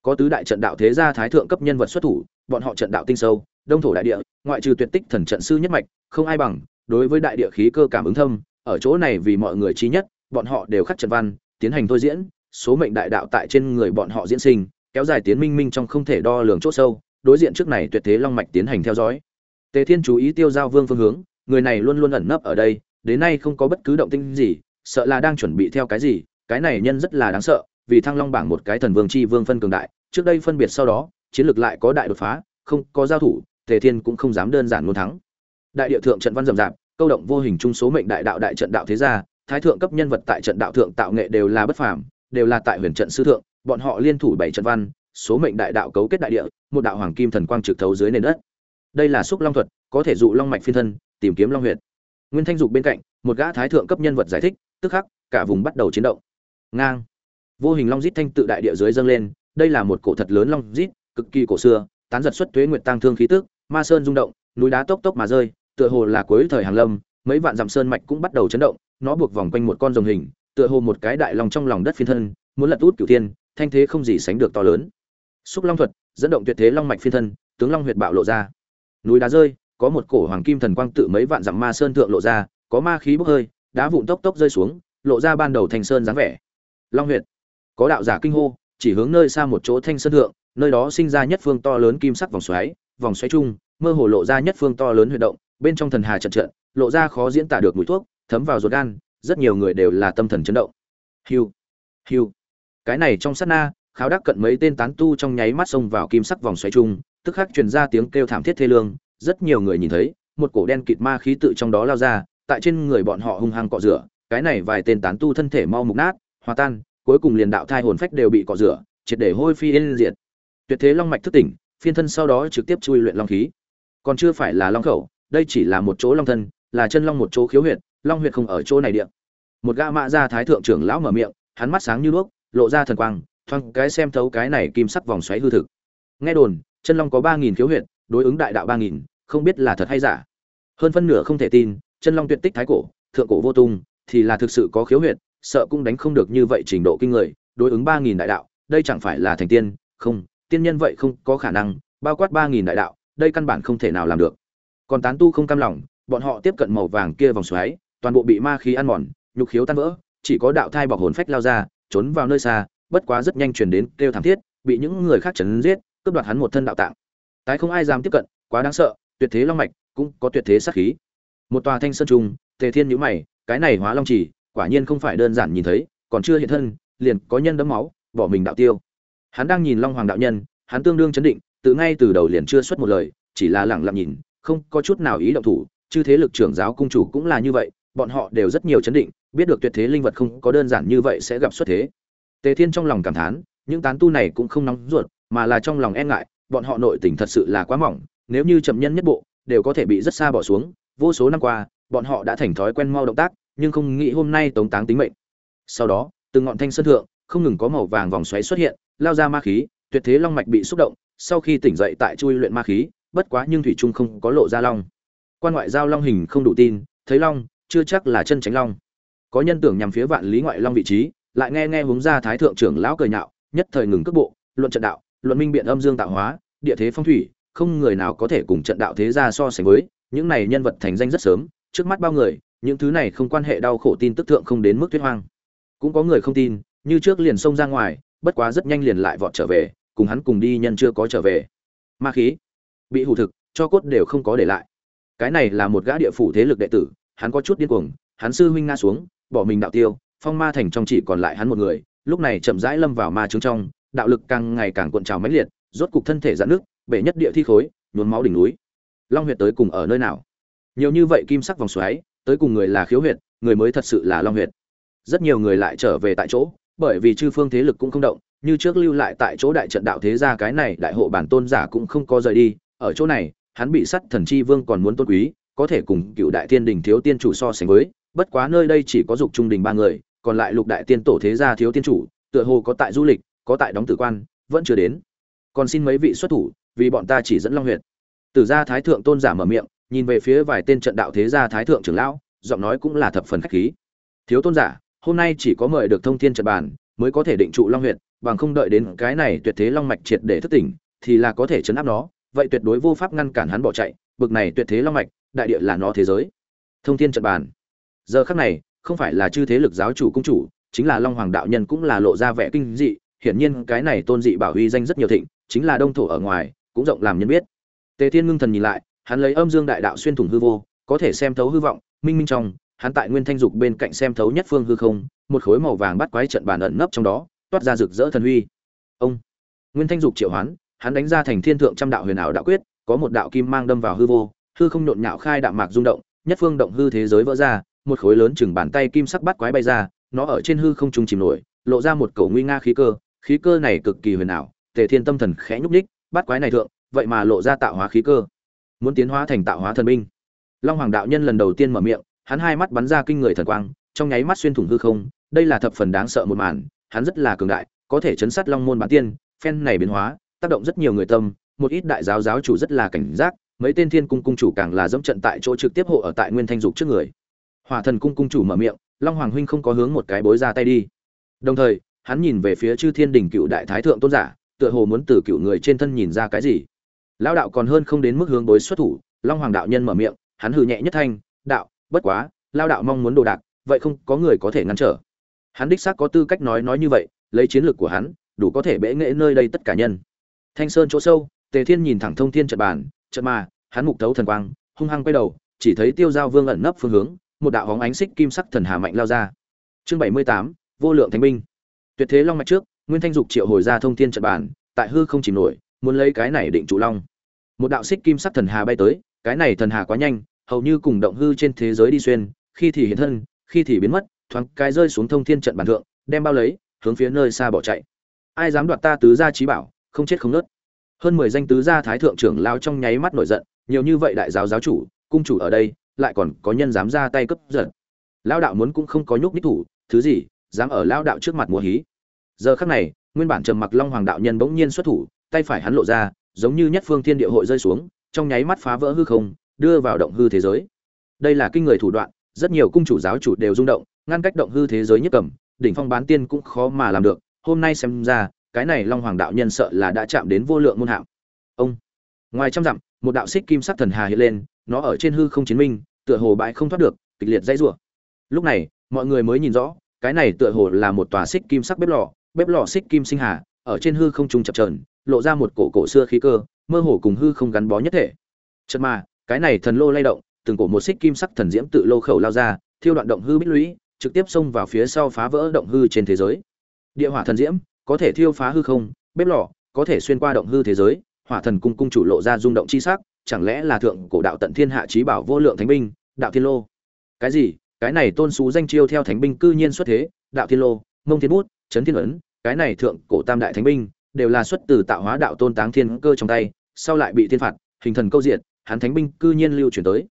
Có tứ đại trận đạo thế gia thái thượng cấp nhân vật xuất thủ, bọn họ trận đạo tinh sâu, đông thổ đại địa, ngoại trừ tuyệt tích thần trận sư nhất mạch, không ai bằng đối với đại địa khí cơ cảm ứng thâm, ở chỗ này vì mọi người trí nhất, bọn họ đều khắc trận văn, tiến hành thôi diễn, số mệnh đại đạo tại trên người bọn họ diễn sinh, kéo dài tiến minh minh trong không thể đo lường chỗ sâu, đối diện trước này tuyệt thế long mạch tiến hành theo dõi. Tề thiên chú ý tiêu giao vương phương hướng, người này luôn luôn ẩn nấp ở đây, đến nay không có bất cứ động tĩnh gì, sợ là đang chuẩn bị theo cái gì, cái này nhân rất là đáng sợ, vì thăng long bảng một cái thần vương chi vương phân cường đại, trước đây phân biệt sau đó, chiến lược lại có đại đột phá, không có giao thủ, tề thiên cũng không dám đơn giản luôn thắng đại địa thượng trận văn rầm rạp, câu động vô hình trung số mệnh đại đạo đại trận đạo thế gia, thái thượng cấp nhân vật tại trận đạo thượng tạo nghệ đều là bất phàm, đều là tại huyền trận sư thượng, bọn họ liên thủ bảy trận văn, số mệnh đại đạo cấu kết đại địa, một đạo hoàng kim thần quang trực thấu dưới nền đất. Đây là xúc long thuật, có thể dụ long mạch phiên thân, tìm kiếm long huyệt. Nguyên thanh dục bên cạnh, một gã thái thượng cấp nhân vật giải thích, tức khắc, cả vùng bắt đầu chiến động. Ngang. Vô hình long rít thanh tự đại địa dưới dâng lên, đây là một cổ thật lớn long rít cực kỳ cổ xưa, tán giật xuất thuế nguyệt tăng thương khí tức, ma sơn rung động, núi đá tốc tốc mà rơi tựa hồ là cuối thời hàng lâm, mấy vạn dặm sơn mạch cũng bắt đầu chấn động, nó buộc vòng quanh một con rồng hình, tựa hồ một cái đại long trong lòng đất phiên thân, muốn lật út cửu thiên, thanh thế không gì sánh được to lớn. Xúc long thuật dẫn động tuyệt thế long mạch phiên thân, tướng long huyệt bạo lộ ra. Núi đá rơi, có một cổ hoàng kim thần quang tự mấy vạn dặm ma sơn thượng lộ ra, có ma khí bốc hơi, đá vụn tốc tốc rơi xuống, lộ ra ban đầu thành sơn dáng vẻ. Long huyệt, có đạo giả kinh hô, chỉ hướng nơi xa một chỗ thanh sơn thượng, nơi đó sinh ra nhất phương to lớn kim sắc vòng xoáy vòng xoáy chung, mơ hồ lộ ra nhất phương to lớn huy động bên trong thần hà trận trận, lộ ra khó diễn tả được mùi thuốc, thấm vào ruột gan, rất nhiều người đều là tâm thần chấn động. Hiu hiu. Cái này trong sát na, kháo đắc cận mấy tên tán tu trong nháy mắt xông vào kim sắc vòng xoáy chung, tức khắc truyền ra tiếng kêu thảm thiết thê lương, rất nhiều người nhìn thấy, một cổ đen kịt ma khí tự trong đó lao ra, tại trên người bọn họ hung hăng cọ rửa, cái này vài tên tán tu thân thể mau mục nát, hòa tan, cuối cùng liền đạo thai hồn phách đều bị cọ rửa, triệt để hôi phi yên diệt. Tuyệt thế long mạch thức tỉnh, phiên thân sau đó trực tiếp chui luyện long khí. Còn chưa phải là long khẩu đây chỉ là một chỗ long thân, là chân long một chỗ khiếu huyệt, long huyệt không ở chỗ này địa. Một gã mạ gia thái thượng trưởng lão mở miệng, hắn mắt sáng như đuốc, lộ ra thần quang, thoáng cái xem thấu cái này kim sắc vòng xoáy hư thực. Nghe đồn, chân long có ba nghìn khiếu huyệt, đối ứng đại đạo ba nghìn, không biết là thật hay giả. Hơn phân nửa không thể tin, chân long tuyệt tích thái cổ, thượng cổ vô tung, thì là thực sự có khiếu huyệt, sợ cũng đánh không được như vậy trình độ kinh người, đối ứng ba nghìn đại đạo, đây chẳng phải là thành tiên? Không, tiên nhân vậy không có khả năng, bao quát ba nghìn đại đạo, đây căn bản không thể nào làm được còn tán tu không cam lòng, bọn họ tiếp cận màu vàng kia vòng xoáy, toàn bộ bị ma khí ăn mòn, nhục khiếu tan vỡ, chỉ có đạo thai bọc hồn phách lao ra, trốn vào nơi xa, bất quá rất nhanh truyền đến kêu thảm thiết, bị những người khác chấn giết, cướp đoạt hắn một thân đạo tạng. Tái không ai dám tiếp cận, quá đáng sợ, tuyệt thế long mạch, cũng có tuyệt thế sát khí. Một tòa thanh sơn trung, tề thiên nhíu mày, cái này hóa long chỉ quả nhiên không phải đơn giản nhìn thấy, còn chưa hiện thân, liền có nhân đấm máu, bỏ mình đạo tiêu. Hắn đang nhìn long hoàng đạo nhân, hắn tương đương chấn định từ ngay từ đầu liền chưa xuất một lời, chỉ là lẳng lặng nhìn không có chút nào ý động thủ, chư thế lực trưởng giáo cung chủ cũng là như vậy, bọn họ đều rất nhiều chấn định, biết được tuyệt thế linh vật không có đơn giản như vậy sẽ gặp xuất thế. Tề thiên trong lòng cảm thán, những tán tu này cũng không nóng ruột, mà là trong lòng e ngại, bọn họ nội tình thật sự là quá mỏng, nếu như chậm nhân nhất bộ, đều có thể bị rất xa bỏ xuống. Vô số năm qua, bọn họ đã thành thói quen mau động tác, nhưng không nghĩ hôm nay tống táng tính mệnh. Sau đó, từng ngọn thanh sơn thượng, không ngừng có màu vàng vòng xoáy xuất hiện, lao ra ma khí, tuyệt thế long mạch bị xúc động, sau khi tỉnh dậy tại chui luyện ma khí bất quá nhưng thủy trung không có lộ ra long. Quan ngoại giao long hình không đủ tin, thấy long, chưa chắc là chân tránh long. Có nhân tưởng nhằm phía vạn lý ngoại long vị trí, lại nghe nghe hướng ra thái thượng trưởng lão cười nhạo, nhất thời ngừng cước bộ, luận trận đạo, luận minh biện âm dương tạo hóa, địa thế phong thủy, không người nào có thể cùng trận đạo thế gia so sánh với, những này nhân vật thành danh rất sớm, trước mắt bao người, những thứ này không quan hệ đau khổ tin tức thượng không đến mức tuyết hoang. Cũng có người không tin, như trước liền xông ra ngoài, bất quá rất nhanh liền lại vọt trở về, cùng hắn cùng đi nhân chưa có trở về. Ma khí bị hủ thực, cho cốt đều không có để lại. Cái này là một gã địa phủ thế lực đệ tử, hắn có chút điên cuồng, hắn sư huynh nga xuống, bỏ mình đạo tiêu, phong ma thành trong chỉ còn lại hắn một người, lúc này chậm rãi lâm vào ma trướng trong, đạo lực càng ngày càng cuộn trào mãnh liệt, rốt cục thân thể giãn nước bể nhất địa thi khối, nhuốm máu đỉnh núi. Long huyệt tới cùng ở nơi nào? Nhiều như vậy kim sắc vòng xoáy, tới cùng người là khiếu huyệt, người mới thật sự là long huyệt. Rất nhiều người lại trở về tại chỗ, bởi vì chư phương thế lực cũng không động, như trước lưu lại tại chỗ đại trận đạo thế gia cái này đại hộ bản tôn giả cũng không có rời đi ở chỗ này, hắn bị sắt thần chi vương còn muốn tôn quý, có thể cùng cựu đại tiên đình thiếu tiên chủ so sánh với, bất quá nơi đây chỉ có dục trung đình ba người, còn lại lục đại tiên tổ thế gia thiếu tiên chủ, tựa hồ có tại du lịch, có tại đóng tử quan, vẫn chưa đến. Còn xin mấy vị xuất thủ, vì bọn ta chỉ dẫn long huyệt. Tử gia thái thượng tôn giả mở miệng, nhìn về phía vài tên trận đạo thế gia thái thượng trưởng lão, giọng nói cũng là thập phần khách khí. Thiếu tôn giả, hôm nay chỉ có mời được thông thiên trận bàn, mới có thể định trụ long huyệt, bằng không đợi đến cái này tuyệt thế long mạch triệt để thức tỉnh, thì là có thể chấn áp nó vậy tuyệt đối vô pháp ngăn cản hắn bỏ chạy, bực này tuyệt thế long mạch, đại địa là nó thế giới. Thông thiên trận bàn. Giờ khắc này, không phải là chư thế lực giáo chủ cung chủ, chính là long hoàng đạo nhân cũng là lộ ra vẻ kinh dị, hiển nhiên cái này tôn dị bảo huy danh rất nhiều thịnh, chính là đông thổ ở ngoài, cũng rộng làm nhân biết. Tề thiên ngưng thần nhìn lại, hắn lấy âm dương đại đạo xuyên thủng hư vô, có thể xem thấu hư vọng, minh minh trong, hắn tại nguyên thanh dục bên cạnh xem thấu nhất phương hư không, một khối màu vàng bắt quái trận bàn ẩn nấp trong đó, toát ra rực rỡ thần huy. Ông, nguyên thanh dục triệu hoán hắn đánh ra thành thiên thượng trăm đạo huyền ảo đạo quyết, có một đạo kim mang đâm vào hư vô, hư không nhộn nhạo khai đạo mạc rung động, nhất phương động hư thế giới vỡ ra, một khối lớn chừng bàn tay kim sắc bắt quái bay ra, nó ở trên hư không trung chìm nổi, lộ ra một cổ nguy nga khí cơ khí cơ này cực kỳ huyền ảo, tề thiên tâm thần khẽ nhúc nhích, bắt quái này thượng, vậy mà lộ ra tạo hóa khí cơ. Muốn tiến hóa thành tạo hóa thần binh. Long hoàng đạo nhân lần đầu tiên mở miệng, hắn hai mắt bắn ra kinh người thần quang, trong nháy mắt xuyên thủng hư không, đây là thập phần đáng sợ một màn, hắn rất là cường đại, có thể chấn sát long môn bản tiên, phen này biến hóa tác động rất nhiều người tâm, một ít đại giáo giáo chủ rất là cảnh giác, mấy tên thiên cung cung chủ càng là dẫm trận tại chỗ trực tiếp hộ ở tại nguyên thanh dục trước người. Hỏa thần cung cung chủ mở miệng, long hoàng huynh không có hướng một cái bối ra tay đi. Đồng thời, hắn nhìn về phía chư thiên đình cựu đại thái thượng tôn giả, tựa hồ muốn từ cựu người trên thân nhìn ra cái gì. Lão đạo còn hơn không đến mức hướng bối xuất thủ, long hoàng đạo nhân mở miệng, hắn hừ nhẹ nhất thanh, đạo, bất quá lao đạo mong muốn đồ đạc, vậy không có người có thể ngăn trở. Hắn đích xác có tư cách nói nói như vậy, lấy chiến lược của hắn, đủ có thể bẽ nghệ nơi đây tất cả nhân thanh sơn chỗ sâu, tề thiên nhìn thẳng thông thiên trận bàn, trận mà, hắn mục tấu thần quang, hung hăng quay đầu, chỉ thấy tiêu giao vương ẩn nấp phương hướng, một đạo hóng ánh xích kim sắc thần hà mạnh lao ra. Chương bảy mươi tám, vô lượng thánh binh. Tuyệt thế long mạch trước, nguyên thanh dục triệu hồi ra thông thiên trận bàn, tại hư không chìm nổi, muốn lấy cái này định trụ long. Một đạo xích kim sắc thần hà bay tới, cái này thần hà quá nhanh, hầu như cùng động hư trên thế giới đi xuyên, khi thì hiện thân, khi thì biến mất, thoáng cái rơi xuống thông thiên trận bàn thượng, đem bao lấy, hướng phía nơi xa bỏ chạy. Ai dám đoạt ta tứ gia trí bảo không chết không nớt. Hơn mười danh tứ gia thái thượng trưởng lao trong nháy mắt nổi giận, nhiều như vậy đại giáo giáo chủ, cung chủ ở đây, lại còn có nhân dám ra tay cấp giật lao đạo muốn cũng không có nhúc nhích thủ, thứ gì, dám ở lao đạo trước mặt mùa hí. Giờ khắc này, nguyên bản trầm mặc long hoàng đạo nhân bỗng nhiên xuất thủ, tay phải hắn lộ ra, giống như nhất phương thiên địa hội rơi xuống, trong nháy mắt phá vỡ hư không, đưa vào động hư thế giới. Đây là kinh người thủ đoạn, rất nhiều cung chủ giáo chủ đều rung động, ngăn cách động hư thế giới nhất cầm, đỉnh phong bán tiên cũng khó mà làm được, hôm nay xem ra cái này long hoàng đạo nhân sợ là đã chạm đến vô lượng môn hạng ông, ngoài trăm dặm, một đạo xích kim sắc thần hà hiện lên, nó ở trên hư không chiến minh, tựa hồ bãi không thoát được, kịch liệt dãy rủa. Lúc này, mọi người mới nhìn rõ, cái này tựa hồ là một tòa xích kim sắc bếp lò bếp lò xích kim sinh hà, ở trên hư không trung chập trờn lộ ra một cổ cổ xưa khí cơ, mơ hồ cùng hư không gắn bó nhất thể. Chật mà, cái này thần lô lay động, từng cổ một xích kim sắc thần diễm tự lô khẩu lao ra, thiêu đoạn động hư bích lũy, trực tiếp xông vào phía sau phá vỡ động hư trên thế giới. Địa hỏa thần diễm có thể thiêu phá hư không, bếp lò, có thể xuyên qua động hư thế giới, hỏa thần cung cung chủ lộ ra rung động chi sắc, chẳng lẽ là thượng cổ đạo tận thiên hạ trí bảo vô lượng thánh binh, đạo thiên lô? Cái gì? Cái này tôn xú danh chiêu theo thánh binh cư nhiên xuất thế, đạo thiên lô, mông thiên bút trấn thiên ấn, cái này thượng cổ tam đại thánh binh, đều là xuất từ tạo hóa đạo tôn táng thiên cơ trong tay, sau lại bị thiên phạt, hình thần câu diện hắn thánh binh cư nhiên lưu truyền tới.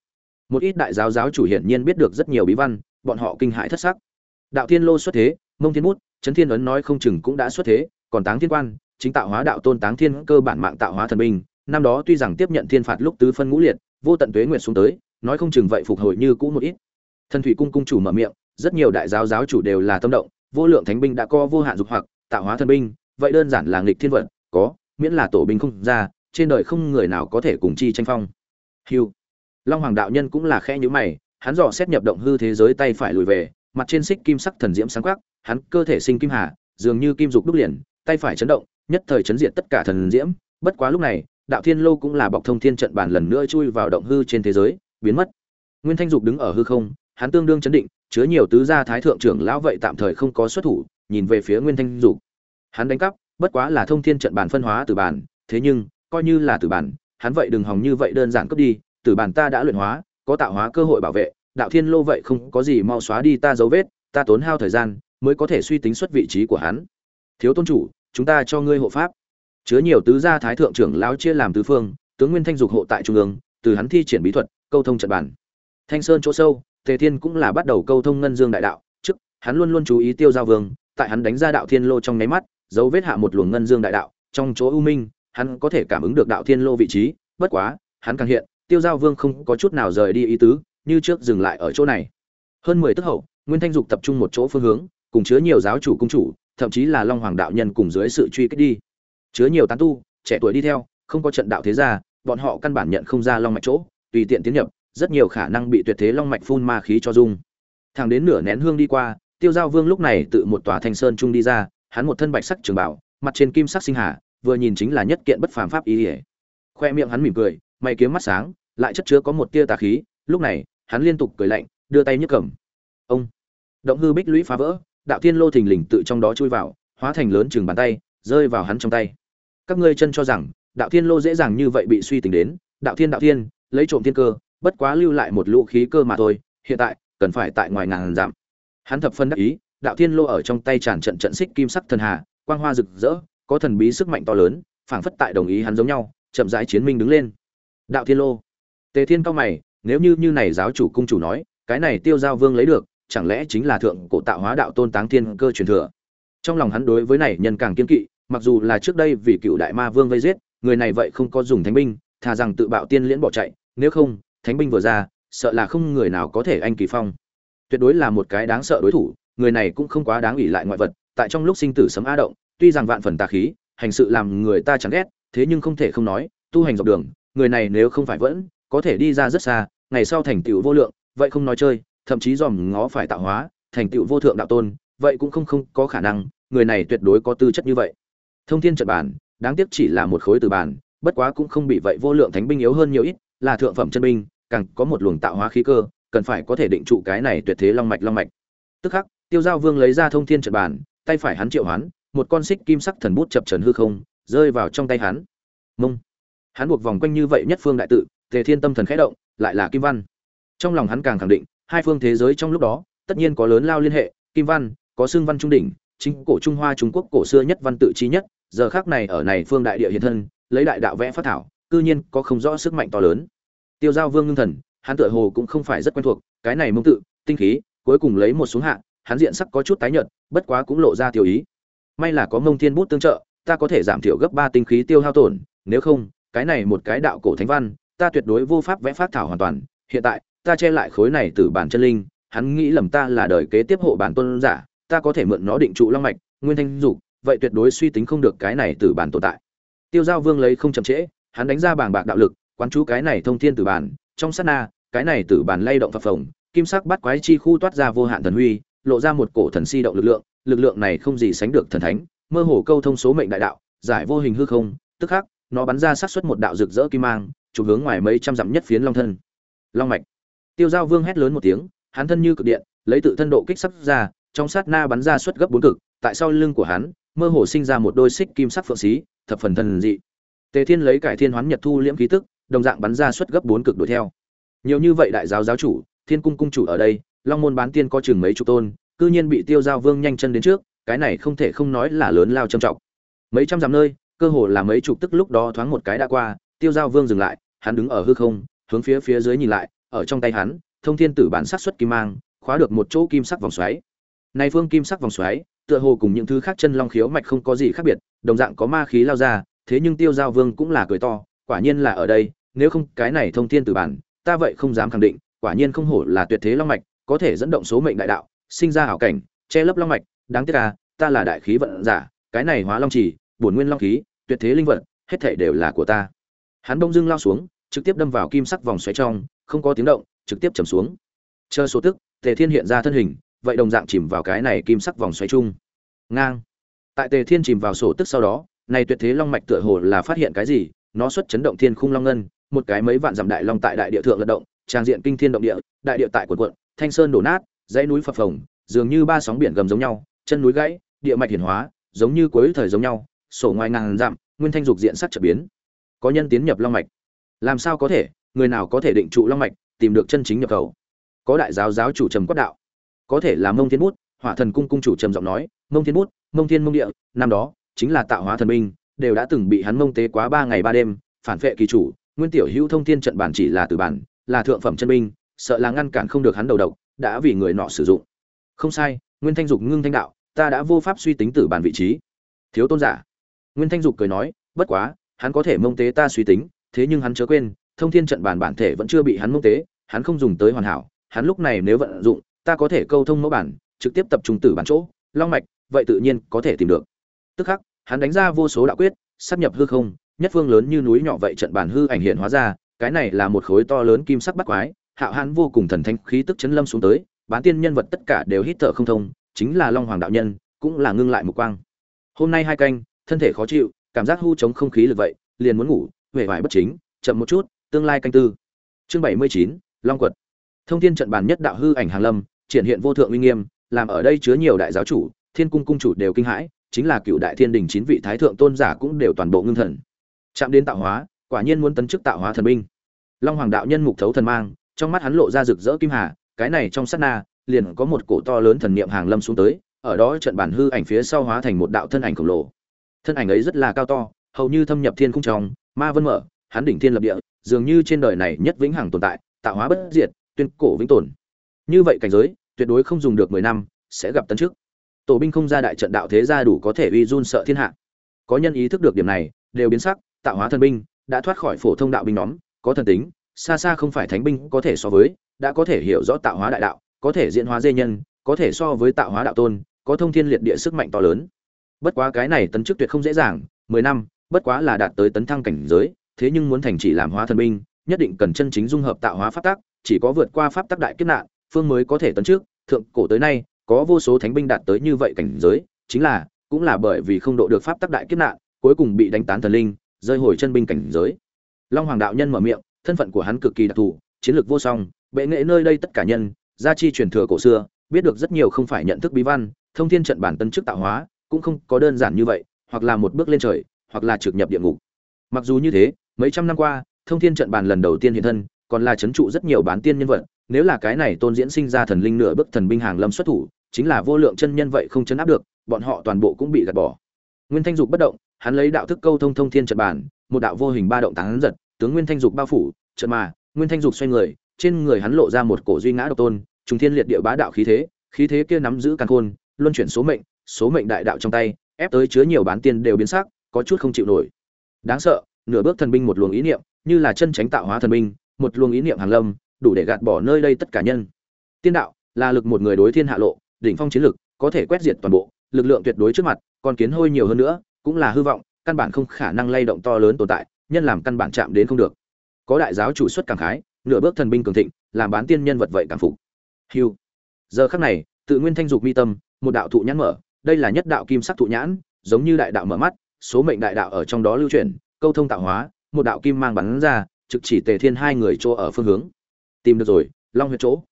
Một ít đại giáo giáo chủ hiển nhiên biết được rất nhiều bí văn, bọn họ kinh hãi thất sắc. Đạo thiên lô xuất thế, mông thiên bút Chấn thiên ấn nói không chừng cũng đã xuất thế, còn táng thiên quan, chính tạo hóa đạo tôn táng thiên cơ bản mạng tạo hóa thần binh, năm đó tuy rằng tiếp nhận thiên phạt lúc tứ phân ngũ liệt, vô tận tuế nguyện xuống tới, nói không chừng vậy phục hồi như cũ một ít. Thần thủy cung cung chủ mở miệng, rất nhiều đại giáo giáo chủ đều là tâm động, vô lượng thánh binh đã có vô hạn dục hoặc, tạo hóa thần binh, vậy đơn giản là nghịch thiên vận, có, miễn là tổ binh không ra, trên đời không người nào có thể cùng chi tranh phong. Hiu long hoàng đạo nhân cũng là khẽ nhíu mày, hắn dò xét nhập động hư thế giới tay phải lùi về, mặt trên xích kim sắc thần diễm sáng quắc hắn cơ thể sinh kim hà, dường như kim dục đúc liền, tay phải chấn động, nhất thời chấn diệt tất cả thần diễm. Bất quá lúc này, đạo thiên lô cũng là bọc thông thiên trận bản lần nữa chui vào động hư trên thế giới, biến mất. Nguyên thanh dục đứng ở hư không, hắn tương đương chấn định, chứa nhiều tứ gia thái thượng trưởng lão vậy tạm thời không có xuất thủ, nhìn về phía nguyên thanh dục. Hắn đánh cắp, bất quá là thông thiên trận bản phân hóa từ bản thế nhưng, coi như là từ bản hắn vậy đừng hòng như vậy đơn giản cướp đi từ bản ta đã luyện hóa, có tạo hóa cơ hội bảo vệ, đạo thiên lô vậy không có gì mau xóa đi ta dấu vết, ta tốn hao thời gian mới có thể suy tính xuất vị trí của hắn. Thiếu tôn chủ, chúng ta cho ngươi hộ pháp. Chứa nhiều tứ gia thái thượng trưởng lão chia làm tứ phương, tướng nguyên thanh dục hộ tại trung ương, từ hắn thi triển bí thuật, câu thông trận bản thanh sơn chỗ sâu, tề thiên cũng là bắt đầu câu thông ngân dương đại đạo, trước, hắn luôn luôn chú ý tiêu giao vương, tại hắn đánh ra đạo thiên lô trong nháy mắt, dấu vết hạ một luồng ngân dương đại đạo, trong chỗ ưu minh, hắn có thể cảm ứng được đạo thiên lô vị trí, bất quá, hắn càng hiện, tiêu giao vương không có chút nào rời đi ý tứ, như trước dừng lại ở chỗ này. Hơn mười tức hậu, nguyên thanh dục tập trung một chỗ phương hướng cùng chứa nhiều giáo chủ cung chủ, thậm chí là long hoàng đạo nhân cùng dưới sự truy kích đi. Chứa nhiều tán tu, trẻ tuổi đi theo, không có trận đạo thế gia, bọn họ căn bản nhận không ra long mạch chỗ, tùy tiện tiến nhập, rất nhiều khả năng bị tuyệt thế long mạch phun ma khí cho dung. Thẳng đến nửa nén hương đi qua, tiêu giao vương lúc này tự một tòa thanh sơn trung đi ra, hắn một thân bạch sắc trường bảo, mặt trên kim sắc sinh hà, vừa nhìn chính là nhất kiện bất phàm pháp ý ỉa khoe miệng hắn mỉm cười, mày kiếm mắt sáng, lại chất chứa có một tia tà khí, lúc này, hắn liên tục cười lạnh, đưa tay nhấc cầm. Ông. Động hư bích lũy phá vỡ đạo thiên lô thình lình tự trong đó chui vào, hóa thành lớn chừng bàn tay, rơi vào hắn trong tay. Các ngươi chân cho rằng, đạo thiên lô dễ dàng như vậy bị suy tính đến, đạo thiên đạo thiên, lấy trộm thiên cơ, bất quá lưu lại một lũ khí cơ mà thôi, hiện tại, cần phải tại ngoài ngàn giảm hắn thập phân đắc ý, đạo thiên lô ở trong tay tràn trận trận xích kim sắc thần hà, quang hoa rực rỡ, có thần bí sức mạnh to lớn, phảng phất tại đồng ý hắn giống nhau, chậm rãi chiến minh đứng lên. Đạo thiên lô. Tề thiên cao mày, nếu như như này giáo chủ cung chủ nói, cái này tiêu giao vương lấy được chẳng lẽ chính là thượng cổ tạo hóa đạo tôn táng thiên cơ truyền thừa? Trong lòng hắn đối với này nhân càng kiên kỵ, mặc dù là trước đây vì cựu đại ma vương vây giết, người này vậy không có dùng thánh binh, thà rằng tự bạo tiên liễn bỏ chạy, nếu không, thánh binh vừa ra, sợ là không người nào có thể anh kỳ phong. Tuyệt đối là một cái đáng sợ đối thủ, người này cũng không quá đáng ủy lại ngoại vật, tại trong lúc sinh tử sấm a động, tuy rằng vạn phần tà khí, hành sự làm người ta chẳng ghét, thế nhưng không thể không nói, tu hành dọc đường, người này nếu không phải vẫn, có thể đi ra rất xa, ngày sau thành tựu vô lượng, vậy không nói chơi thậm chí dòm ngó phải tạo hóa, thành tựu vô thượng đạo tôn, vậy cũng không không có khả năng, người này tuyệt đối có tư chất như vậy. Thông thiên trận bản đáng tiếc chỉ là một khối từ bản bất quá cũng không bị vậy vô lượng thánh binh yếu hơn nhiều ít, là thượng phẩm chân binh, càng có một luồng tạo hóa khí cơ, cần phải có thể định trụ cái này tuyệt thế long mạch long mạch. Tức khắc, tiêu giao vương lấy ra thông thiên trận bản tay phải hắn triệu hoán, một con xích kim sắc thần bút chập trần hư không, rơi vào trong tay hắn. Mông. Hắn buộc vòng quanh như vậy nhất phương đại tự, tề thiên tâm thần khẽ động, lại là kim văn. Trong lòng hắn càng khẳng định hai phương thế giới trong lúc đó, tất nhiên có lớn lao liên hệ, kim văn, có xương văn trung đỉnh, chính cổ trung hoa trung quốc cổ xưa nhất văn tự trí nhất, giờ khác này ở này phương đại địa hiện thân, lấy đại đạo vẽ phát thảo, cư nhiên có không rõ sức mạnh to lớn. Tiêu giao vương ngưng thần, hắn tựa hồ cũng không phải rất quen thuộc, cái này mông tự, tinh khí, cuối cùng lấy một xuống hạ, hắn diện sắc có chút tái nhợt, bất quá cũng lộ ra tiểu ý. May là có mông thiên bút tương trợ, ta có thể giảm thiểu gấp ba tinh khí tiêu hao tổn, nếu không, cái này một cái đạo cổ thánh văn, ta tuyệt đối vô pháp vẽ phát thảo hoàn toàn, hiện tại ta che lại khối này từ bản chân linh, hắn nghĩ lầm ta là đời kế tiếp hộ bản tôn giả, ta có thể mượn nó định trụ long mạch, nguyên thanh dục, vậy tuyệt đối suy tính không được cái này từ bản tồn tại. Tiêu giao vương lấy không chậm trễ, hắn đánh ra bảng bạc đạo lực, quán chú cái này thông thiên từ bản, trong sát na, cái này từ bản lay động phập phồng, kim sắc bắt quái chi khu toát ra vô hạn thần huy, lộ ra một cổ thần si động lực lượng lực lượng này không gì sánh được thần thánh, mơ hồ câu thông số mệnh đại đạo, giải vô hình hư không, tức khắc, nó bắn ra sát xuất một đạo rực rỡ kim mang, chụp hướng ngoài mấy trăm dặm nhất phiến long thân. Long mạch tiêu giao vương hét lớn một tiếng, hắn thân như cực điện, lấy tự thân độ kích sắp ra, trong sát na bắn ra suất gấp bốn cực, tại sau lưng của hắn, mơ hồ sinh ra một đôi xích kim sắc phượng xí, thập phần thần dị. Tề thiên lấy cải thiên hoán nhật thu liễm khí tức, đồng dạng bắn ra suất gấp bốn cực đuổi theo. Nhiều như vậy đại giáo giáo chủ, thiên cung cung chủ ở đây, long môn bán tiên có chừng mấy chục tôn, cư nhiên bị tiêu giao vương nhanh chân đến trước, cái này không thể không nói là lớn lao trầm trọng. Mấy trăm dặm nơi, cơ hồ là mấy chục tức lúc đó thoáng một cái đã qua, tiêu giao vương dừng lại, hắn đứng ở hư không, hướng phía phía dưới nhìn lại ở trong tay hắn, thông thiên tử bản sát xuất kim mang, khóa được một chỗ kim sắc vòng xoáy. Này phương kim sắc vòng xoáy, tựa hồ cùng những thứ khác chân long khiếu mạch không có gì khác biệt, đồng dạng có ma khí lao ra, thế nhưng tiêu giao vương cũng là cười to, quả nhiên là ở đây, nếu không cái này thông thiên tử bản, ta vậy không dám khẳng định, quả nhiên không hổ là tuyệt thế long mạch, có thể dẫn động số mệnh đại đạo, sinh ra hảo cảnh, che lấp long mạch, đáng tiếc là ta là đại khí vận giả, cái này hóa long chỉ bổn nguyên long khí, tuyệt thế linh vật hết thảy đều là của ta. Hắn bỗng dưng lao xuống, trực tiếp đâm vào kim sắc vòng xoáy trong không có tiếng động, trực tiếp chầm xuống. Chờ số tức, tề thiên hiện ra thân hình, vậy đồng dạng chìm vào cái này kim sắc vòng xoáy chung. Ngang. Tại tề thiên chìm vào sổ tức sau đó, này tuyệt thế long mạch tựa hồ là phát hiện cái gì, nó xuất chấn động thiên khung long ngân, một cái mấy vạn dặm đại long tại đại địa thượng lật động, trang diện kinh thiên động địa, đại địa tại quần quận thanh sơn đổ nát, dãy núi phập phồng, dường như ba sóng biển gầm giống nhau, chân núi gãy, địa mạch hiển hóa, giống như cuối thời giống nhau, sổ ngoài ngàn dặm, nguyên thanh dục diện sắc trở biến. Có nhân tiến nhập long mạch. Làm sao có thể? Người nào có thể định trụ long mạch, tìm được chân chính nhập khẩu? Có đại giáo giáo chủ trầm quát đạo. Có thể là mông thiên bút, hỏa thần cung cung chủ trầm giọng nói, mông thiên bút, mông thiên mông địa, năm đó chính là tạo hóa thần minh đều đã từng bị hắn mông tế quá ba ngày ba đêm, phản vệ kỳ chủ, nguyên tiểu hữu thông thiên trận bản chỉ là từ bản, là thượng phẩm chân binh, sợ là ngăn cản không được hắn đầu độc, đã vì người nọ sử dụng. Không sai, nguyên thanh dục ngưng thanh đạo, ta đã vô pháp suy tính tử bản vị trí. Thiếu tôn giả. Nguyên thanh dục cười nói, bất quá, hắn có thể mông tế ta suy tính, thế nhưng hắn chớ quên thông thiên trận bản bản thể vẫn chưa bị hắn mông tế, hắn không dùng tới hoàn hảo, hắn lúc này nếu vận dụng, ta có thể câu thông mẫu bản, trực tiếp tập trung tử bản chỗ, long mạch, vậy tự nhiên có thể tìm được. Tức khắc, hắn đánh ra vô số đạo quyết, sắp nhập hư không, nhất phương lớn như núi nhỏ vậy trận bản hư ảnh hiện hóa ra, cái này là một khối to lớn kim sắc bắt quái, hạo hắn vô cùng thần thanh khí tức chấn lâm xuống tới, bán tiên nhân vật tất cả đều hít thở không thông, chính là long hoàng đạo nhân, cũng là ngưng lại một quang. Hôm nay hai canh, thân thể khó chịu, cảm giác hư chống không khí lực vậy, liền muốn ngủ về vải bất chính, chậm một chút tương lai canh tư. Chương bảy mươi chín, long quật. Thông thiên trận bàn nhất đạo hư ảnh hàng lâm, triển hiện vô thượng uy nghiêm, làm ở đây chứa nhiều đại giáo chủ, thiên cung cung chủ đều kinh hãi, chính là cựu đại thiên đình chín vị thái thượng tôn giả cũng đều toàn bộ ngưng thần. Chạm đến tạo hóa, quả nhiên muốn tấn chức tạo hóa thần binh. Long hoàng đạo nhân mục thấu thần mang, trong mắt hắn lộ ra rực rỡ kim hà, cái này trong sát na, liền có một cổ to lớn thần niệm hàng lâm xuống tới, ở đó trận bản hư ảnh phía sau hóa thành một đạo thân ảnh khổng lồ. Thân ảnh ấy rất là cao to, hầu như thâm nhập thiên cung trong, ma vân mở, hắn đỉnh thiên lập địa dường như trên đời này nhất vĩnh hằng tồn tại, tạo hóa bất diệt, tuyên cổ vĩnh tồn. Như vậy cảnh giới, tuyệt đối không dùng được mười năm, sẽ gặp tấn trước tổ binh không ra đại trận đạo thế gia đủ có thể uy run sợ thiên hạ. Có nhân ý thức được điểm này, đều biến sắc, tạo hóa thần binh, đã thoát khỏi phổ thông đạo binh nhóm, có thần tính, xa xa không phải thánh binh có thể so với, đã có thể hiểu rõ tạo hóa đại đạo, có thể diễn hóa dê nhân, có thể so với tạo hóa đạo tôn, có thông thiên liệt địa sức mạnh to lớn. Bất quá cái này tấn chức tuyệt không dễ dàng, mười năm, bất quá là đạt tới tấn thăng cảnh giới thế nhưng muốn thành chỉ làm hóa thần binh, nhất định cần chân chính dung hợp tạo hóa pháp tắc, chỉ có vượt qua pháp tắc đại kiếp nạn, phương mới có thể tấn trước, thượng cổ tới nay, có vô số thánh binh đạt tới như vậy cảnh giới, chính là, cũng là bởi vì không độ được pháp tắc đại kiếp nạn, cuối cùng bị đánh tán thần linh, rơi hồi chân binh cảnh giới. Long hoàng đạo nhân mở miệng, thân phận của hắn cực kỳ đặc thù, chiến lược vô song, bệ nghệ nơi đây tất cả nhân, gia chi truyền thừa cổ xưa, biết được rất nhiều không phải nhận thức bí văn, thông thiên trận bản tân chức tạo hóa, cũng không có đơn giản như vậy, hoặc là một bước lên trời, hoặc là trực nhập địa ngục. Mặc dù như thế mấy trăm năm qua, thông thiên trận bàn lần đầu tiên hiện thân, còn là chấn trụ rất nhiều bán tiên nhân vật. Nếu là cái này tôn diễn sinh ra thần linh nửa bức thần binh hàng lâm xuất thủ, chính là vô lượng chân nhân vậy không chấn áp được, bọn họ toàn bộ cũng bị gạt bỏ. Nguyên thanh dục bất động, hắn lấy đạo thức câu thông thông thiên trận bàn, một đạo vô hình ba động tán giật, tướng nguyên thanh dục bao phủ, trận mà, nguyên thanh dục xoay người, trên người hắn lộ ra một cổ duy ngã độc tôn, trùng thiên liệt địa bá đạo khí thế khí thế kia nắm giữ căn khôn, luân chuyển số mệnh số mệnh đại đạo trong tay, ép tới chứa nhiều bán tiên đều biến sắc, có chút không chịu nổi. Đáng sợ nửa bước thần binh một luồng ý niệm, như là chân tránh tạo hóa thần binh, một luồng ý niệm hàng lâm, đủ để gạt bỏ nơi đây tất cả nhân. Tiên đạo, là lực một người đối thiên hạ lộ, đỉnh phong chiến lực, có thể quét diệt toàn bộ, lực lượng tuyệt đối trước mặt, còn kiến hôi nhiều hơn nữa, cũng là hư vọng, căn bản không khả năng lay động to lớn tồn tại, nhân làm căn bản chạm đến không được. Có đại giáo chủ xuất cảm khái, nửa bước thần binh cường thịnh, làm bán tiên nhân vật vậy cảm phục. Hiu giờ khắc này, tự nguyên thanh dục mi tâm, một đạo thụ nhãn mở, đây là nhất đạo kim sắc thụ nhãn, giống như đại đạo mở mắt, số mệnh đại đạo ở trong đó lưu chuyển câu thông tạo hóa, một đạo kim mang bắn ra, trực chỉ tề thiên hai người chỗ ở phương hướng. Tìm được rồi, long huyệt chỗ.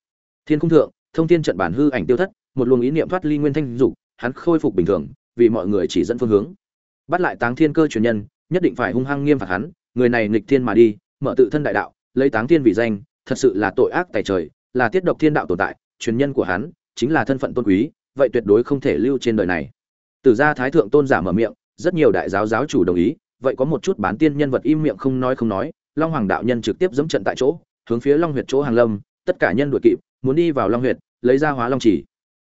Thiên cung thượng, thông thiên trận bản hư ảnh tiêu thất, một luồng ý niệm thoát ly nguyên thanh dục, hắn khôi phục bình thường, vì mọi người chỉ dẫn phương hướng. Bắt lại táng thiên cơ truyền nhân, nhất định phải hung hăng nghiêm phạt hắn, người này nghịch thiên mà đi, mở tự thân đại đạo, lấy táng thiên vì danh, thật sự là tội ác tại trời, là tiết độc thiên đạo tồn tại, truyền nhân của hắn, chính là thân phận tôn quý, vậy tuyệt đối không thể lưu trên đời này. Từ gia thái thượng tôn giả mở miệng, rất nhiều đại giáo giáo chủ đồng ý vậy có một chút bán tiên nhân vật im miệng không nói không nói, long hoàng đạo nhân trực tiếp dẫm trận tại chỗ, hướng phía long huyệt chỗ hàng lâm, tất cả nhân đuổi kịp, muốn đi vào long huyệt, lấy ra hóa long chỉ.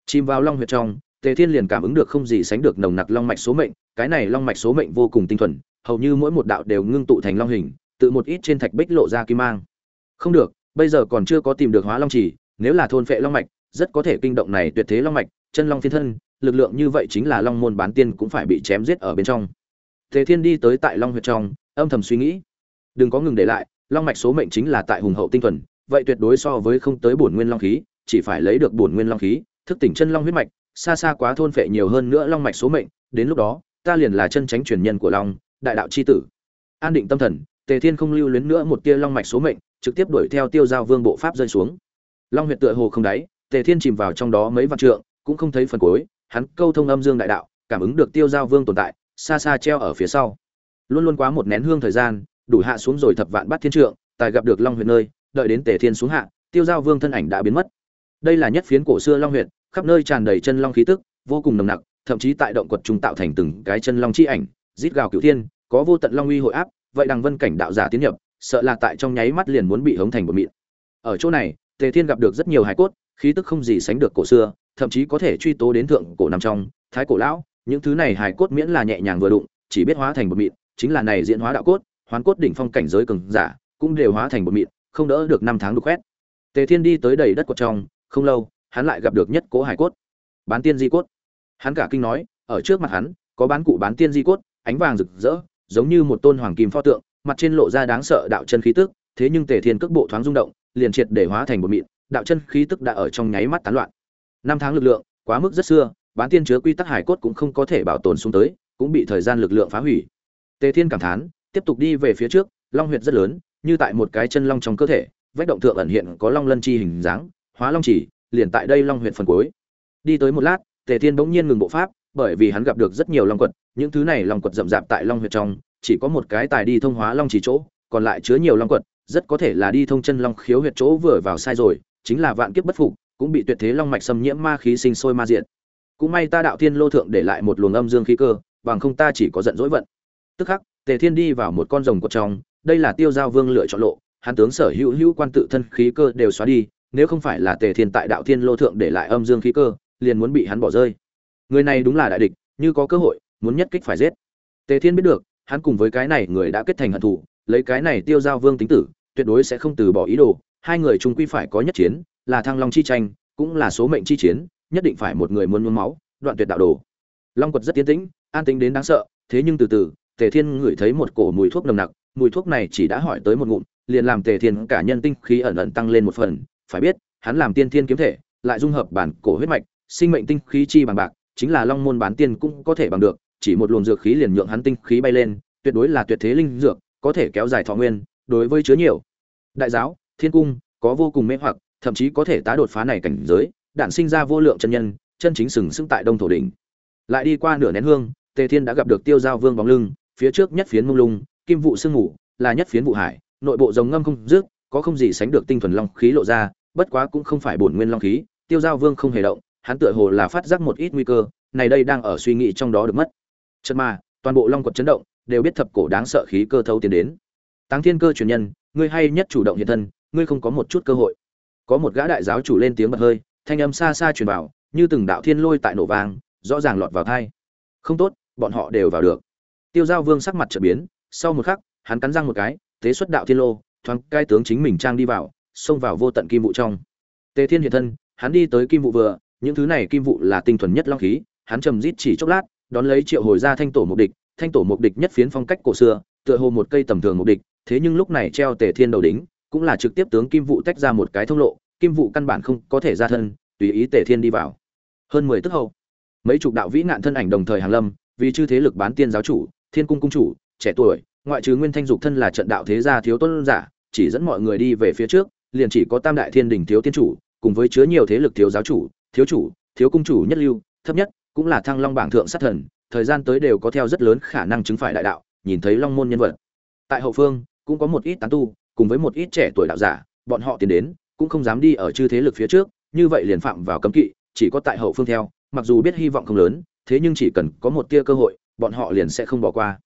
Chìm vào long huyệt trong, tề thiên liền cảm ứng được không gì sánh được nồng nặc long mạch số mệnh, cái này long mạch số mệnh vô cùng tinh thuần, hầu như mỗi một đạo đều ngưng tụ thành long hình, tự một ít trên thạch bích lộ ra kim mang. Không được, bây giờ còn chưa có tìm được hóa long chỉ, nếu là thôn phệ long mạch, rất có thể kinh động này tuyệt thế long mạch, chân long thiên thân, lực lượng như vậy chính là long môn bán tiên cũng phải bị chém giết ở bên trong. Thế thiên đi tới tại long huyệt trong, âm thầm suy nghĩ. Đừng có ngừng để lại, long mạch số mệnh chính là tại hùng hậu tinh thuần, vậy tuyệt đối so với không tới bổn nguyên long khí, chỉ phải lấy được bổn nguyên long khí, thức tỉnh chân long huyết mạch, xa xa quá thôn phệ nhiều hơn nữa long mạch số mệnh, đến lúc đó, ta liền là chân chánh truyền nhân của long, đại đạo chi tử. An định tâm thần, tề thiên không lưu luyến nữa một tia long mạch số mệnh, trực tiếp đuổi theo tiêu giao vương bộ pháp rơi xuống. Long huyệt tựa hồ không đáy, tề thiên chìm vào trong đó mấy vạn trượng, cũng không thấy phần cuối, hắn câu thông âm dương đại đạo, cảm ứng được tiêu giao vương tồn tại xa xa treo ở phía sau. Luôn luôn quá một nén hương thời gian, đủ hạ xuống rồi thập vạn bát thiên trượng, tài gặp được long huyện nơi, đợi đến tề thiên xuống hạ, tiêu giao vương thân ảnh đã biến mất. Đây là nhất phiến cổ xưa long huyện khắp nơi tràn đầy chân long khí tức, vô cùng nồng nặc, thậm chí tại động quật trung tạo thành từng cái chân long chi ảnh, rít gào cửu thiên, có vô tận long uy hội áp, vậy đằng vân cảnh đạo giả tiến nhập, sợ là tại trong nháy mắt liền muốn bị hống thành một mịn. Ở chỗ này, tề thiên gặp được rất nhiều hải cốt, khí tức không gì sánh được cổ xưa, thậm chí có thể truy tố đến thượng cổ nằm trong, thái cổ lão những thứ này hải cốt miễn là nhẹ nhàng vừa đụng, chỉ biết hóa thành một mịn, chính là này diễn hóa đạo cốt, hoán cốt đỉnh phong cảnh giới cường giả, cũng đều hóa thành một mịn, không đỡ được năm tháng đục khoét. Tề thiên đi tới đầy đất của trong, không lâu, hắn lại gặp được nhất cố hải cốt, bán tiên di cốt. Hắn cả kinh nói, ở trước mặt hắn, có bán cụ bán tiên di cốt, ánh vàng rực rỡ, giống như một tôn hoàng kim pho tượng, mặt trên lộ ra đáng sợ đạo chân khí tức, thế nhưng tề thiên cước bộ thoáng rung động, liền triệt để hóa thành một mịn, đạo chân khí tức đã ở trong nháy mắt tán loạn. Năm tháng lực lượng, quá mức rất xưa bán tiên chứa quy tắc hải cốt cũng không có thể bảo tồn xuống tới, cũng bị thời gian lực lượng phá hủy. Tề thiên cảm thán, tiếp tục đi về phía trước, long huyệt rất lớn, như tại một cái chân long trong cơ thể, vách động thượng ẩn hiện có long lân chi hình dáng, hóa long chỉ, liền tại đây long huyệt phần cuối. Đi tới một lát, tề thiên bỗng nhiên ngừng bộ pháp, bởi vì hắn gặp được rất nhiều long quật, những thứ này long quật rậm rạp tại long huyệt trong, chỉ có một cái tài đi thông hóa long chỉ chỗ, còn lại chứa nhiều long quật, rất có thể là đi thông chân long khiếu huyệt chỗ vừa vào sai rồi, chính là vạn kiếp bất phục, cũng bị tuyệt thế long mạch xâm nhiễm ma khí sinh sôi ma diện cũng may ta đạo thiên lô thượng để lại một luồng âm dương khí cơ, bằng không ta chỉ có giận dỗi vận. Tức khắc, tề thiên đi vào một con rồng cột trong, đây là tiêu giao vương lựa chọn lộ. Hắn tướng sở hữu hữu quan tự thân khí cơ đều xóa đi, nếu không phải là tề thiên tại đạo thiên lô thượng để lại âm dương khí cơ, liền muốn bị hắn bỏ rơi. Người này đúng là đại địch, như có cơ hội, muốn nhất kích phải giết. Tề thiên biết được, hắn cùng với cái này người đã kết thành hận thù, lấy cái này tiêu giao vương tính tử, tuyệt đối sẽ không từ bỏ ý đồ. Hai người chung quy phải có nhất chiến, là thăng long chi tranh, cũng là số mệnh chi chiến nhất định phải một người muốn muốn máu, đoạn tuyệt đạo đồ. Long quật rất tiến tĩnh, an tĩnh đến đáng sợ, thế nhưng từ từ, tề thiên ngửi thấy một cổ mùi thuốc nồng nặc, mùi thuốc này chỉ đã hỏi tới một ngụm, liền làm tề thiên cả nhân tinh khí ẩn ẩn tăng lên một phần, phải biết, hắn làm tiên thiên kiếm thể, lại dung hợp bản cổ huyết mạch, sinh mệnh tinh khí chi bằng bạc, chính là long môn bán tiên cũng có thể bằng được, chỉ một luồng dược khí liền nhượng hắn tinh khí bay lên, tuyệt đối là tuyệt thế linh dược, có thể kéo dài thọ nguyên, đối với chứa nhiều. Đại giáo, thiên cung, có vô cùng mê hoặc, thậm chí có thể tá đột phá này cảnh giới đạn sinh ra vô lượng chân nhân, chân chính sừng sững tại đông thổ đỉnh. Lại đi qua nửa nén hương, tề thiên đã gặp được tiêu giao vương bóng lưng, phía trước nhất phiến mông lung, kim vụ sương ngủ, là nhất phiến vụ hải, nội bộ giống ngâm không dứt, có không gì sánh được tinh thuần long khí lộ ra, bất quá cũng không phải bổn nguyên long khí, tiêu giao vương không hề động, hắn tựa hồ là phát giác một ít nguy cơ, này đây đang ở suy nghĩ trong đó được mất. Chợt mà, toàn bộ long quật chấn động, đều biết thập cổ đáng sợ khí cơ thấu tiến đến. Táng thiên cơ truyền nhân, ngươi hay nhất chủ động hiện thân, ngươi không có một chút cơ hội. Có một gã đại giáo chủ lên tiếng bật hơi thanh âm xa xa truyền vào như từng đạo thiên lôi tại nổ vang rõ ràng lọt vào tai. không tốt bọn họ đều vào được tiêu giao vương sắc mặt trở biến sau một khắc hắn cắn răng một cái tế xuất đạo thiên lô thoáng cai tướng chính mình trang đi vào xông vào vô tận kim vụ trong tề thiên hiện thân hắn đi tới kim vụ vừa những thứ này kim vụ là tinh thuần nhất long khí hắn trầm rít chỉ chốc lát đón lấy triệu hồi ra thanh tổ mục địch thanh tổ mục địch nhất phiến phong cách cổ xưa tựa hồ một cây tầm thường mục địch thế nhưng lúc này treo tề thiên đầu đỉnh, cũng là trực tiếp tướng kim vụ tách ra một cái thông lộ kim vụ căn bản không có thể ra thân, tùy ý tề thiên đi vào. Hơn mười tức hậu, mấy chục đạo vĩ nạn thân ảnh đồng thời hàng lâm, vì chư thế lực bán tiên giáo chủ, thiên cung cung chủ, trẻ tuổi, ngoại trừ nguyên thanh dục thân là trận đạo thế gia thiếu tôn giả, chỉ dẫn mọi người đi về phía trước, liền chỉ có tam đại thiên đình thiếu tiên chủ, cùng với chứa nhiều thế lực thiếu giáo chủ, thiếu chủ, thiếu cung chủ nhất lưu, thấp nhất cũng là thăng long bảng thượng sát thần, thời gian tới đều có theo rất lớn khả năng chứng phải đại đạo, nhìn thấy long môn nhân vật. Tại hậu phương, cũng có một ít tán tu, cùng với một ít trẻ tuổi đạo giả, bọn họ tiến đến cũng không dám đi ở chư thế lực phía trước, như vậy liền phạm vào cấm kỵ, chỉ có tại hậu phương theo, mặc dù biết hy vọng không lớn, thế nhưng chỉ cần có một tia cơ hội, bọn họ liền sẽ không bỏ qua.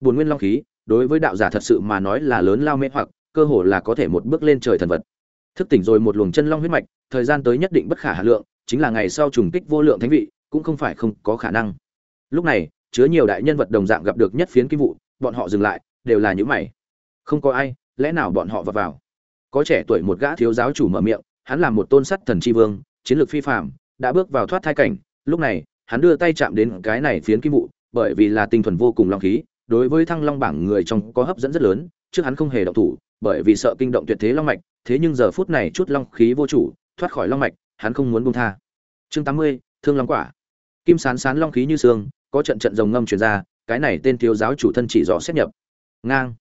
Buồn nguyên long khí, đối với đạo giả thật sự mà nói là lớn lao mê hoặc, cơ hồ là có thể một bước lên trời thần vật. Thức tỉnh rồi một luồng chân long huyết mạch, thời gian tới nhất định bất khả hà lượng, chính là ngày sau trùng kích vô lượng thánh vị, cũng không phải không có khả năng. Lúc này, chứa nhiều đại nhân vật đồng dạng gặp được nhất phiến kim vụ, bọn họ dừng lại, đều là những mày. Không có ai, lẽ nào bọn họ vào vào? Có trẻ tuổi một gã thiếu giáo chủ mở miệng, hắn là một tôn sắt thần tri vương, chiến lược phi phạm đã bước vào thoát thai cảnh. Lúc này, hắn đưa tay chạm đến cái này phiến kim vụ, bởi vì là tinh thuần vô cùng long khí, đối với thăng long bảng người trong có hấp dẫn rất lớn, trước hắn không hề động thủ, bởi vì sợ kinh động tuyệt thế long mạch, thế nhưng giờ phút này chút long khí vô chủ, thoát khỏi long mạch, hắn không muốn buông tha. Chương tám mươi, thương long quả. Kim sán sán long khí như xương, có trận trận rồng ngâm truyền ra, cái này tên thiếu giáo chủ thân chỉ rõ xét nhập. Ngang.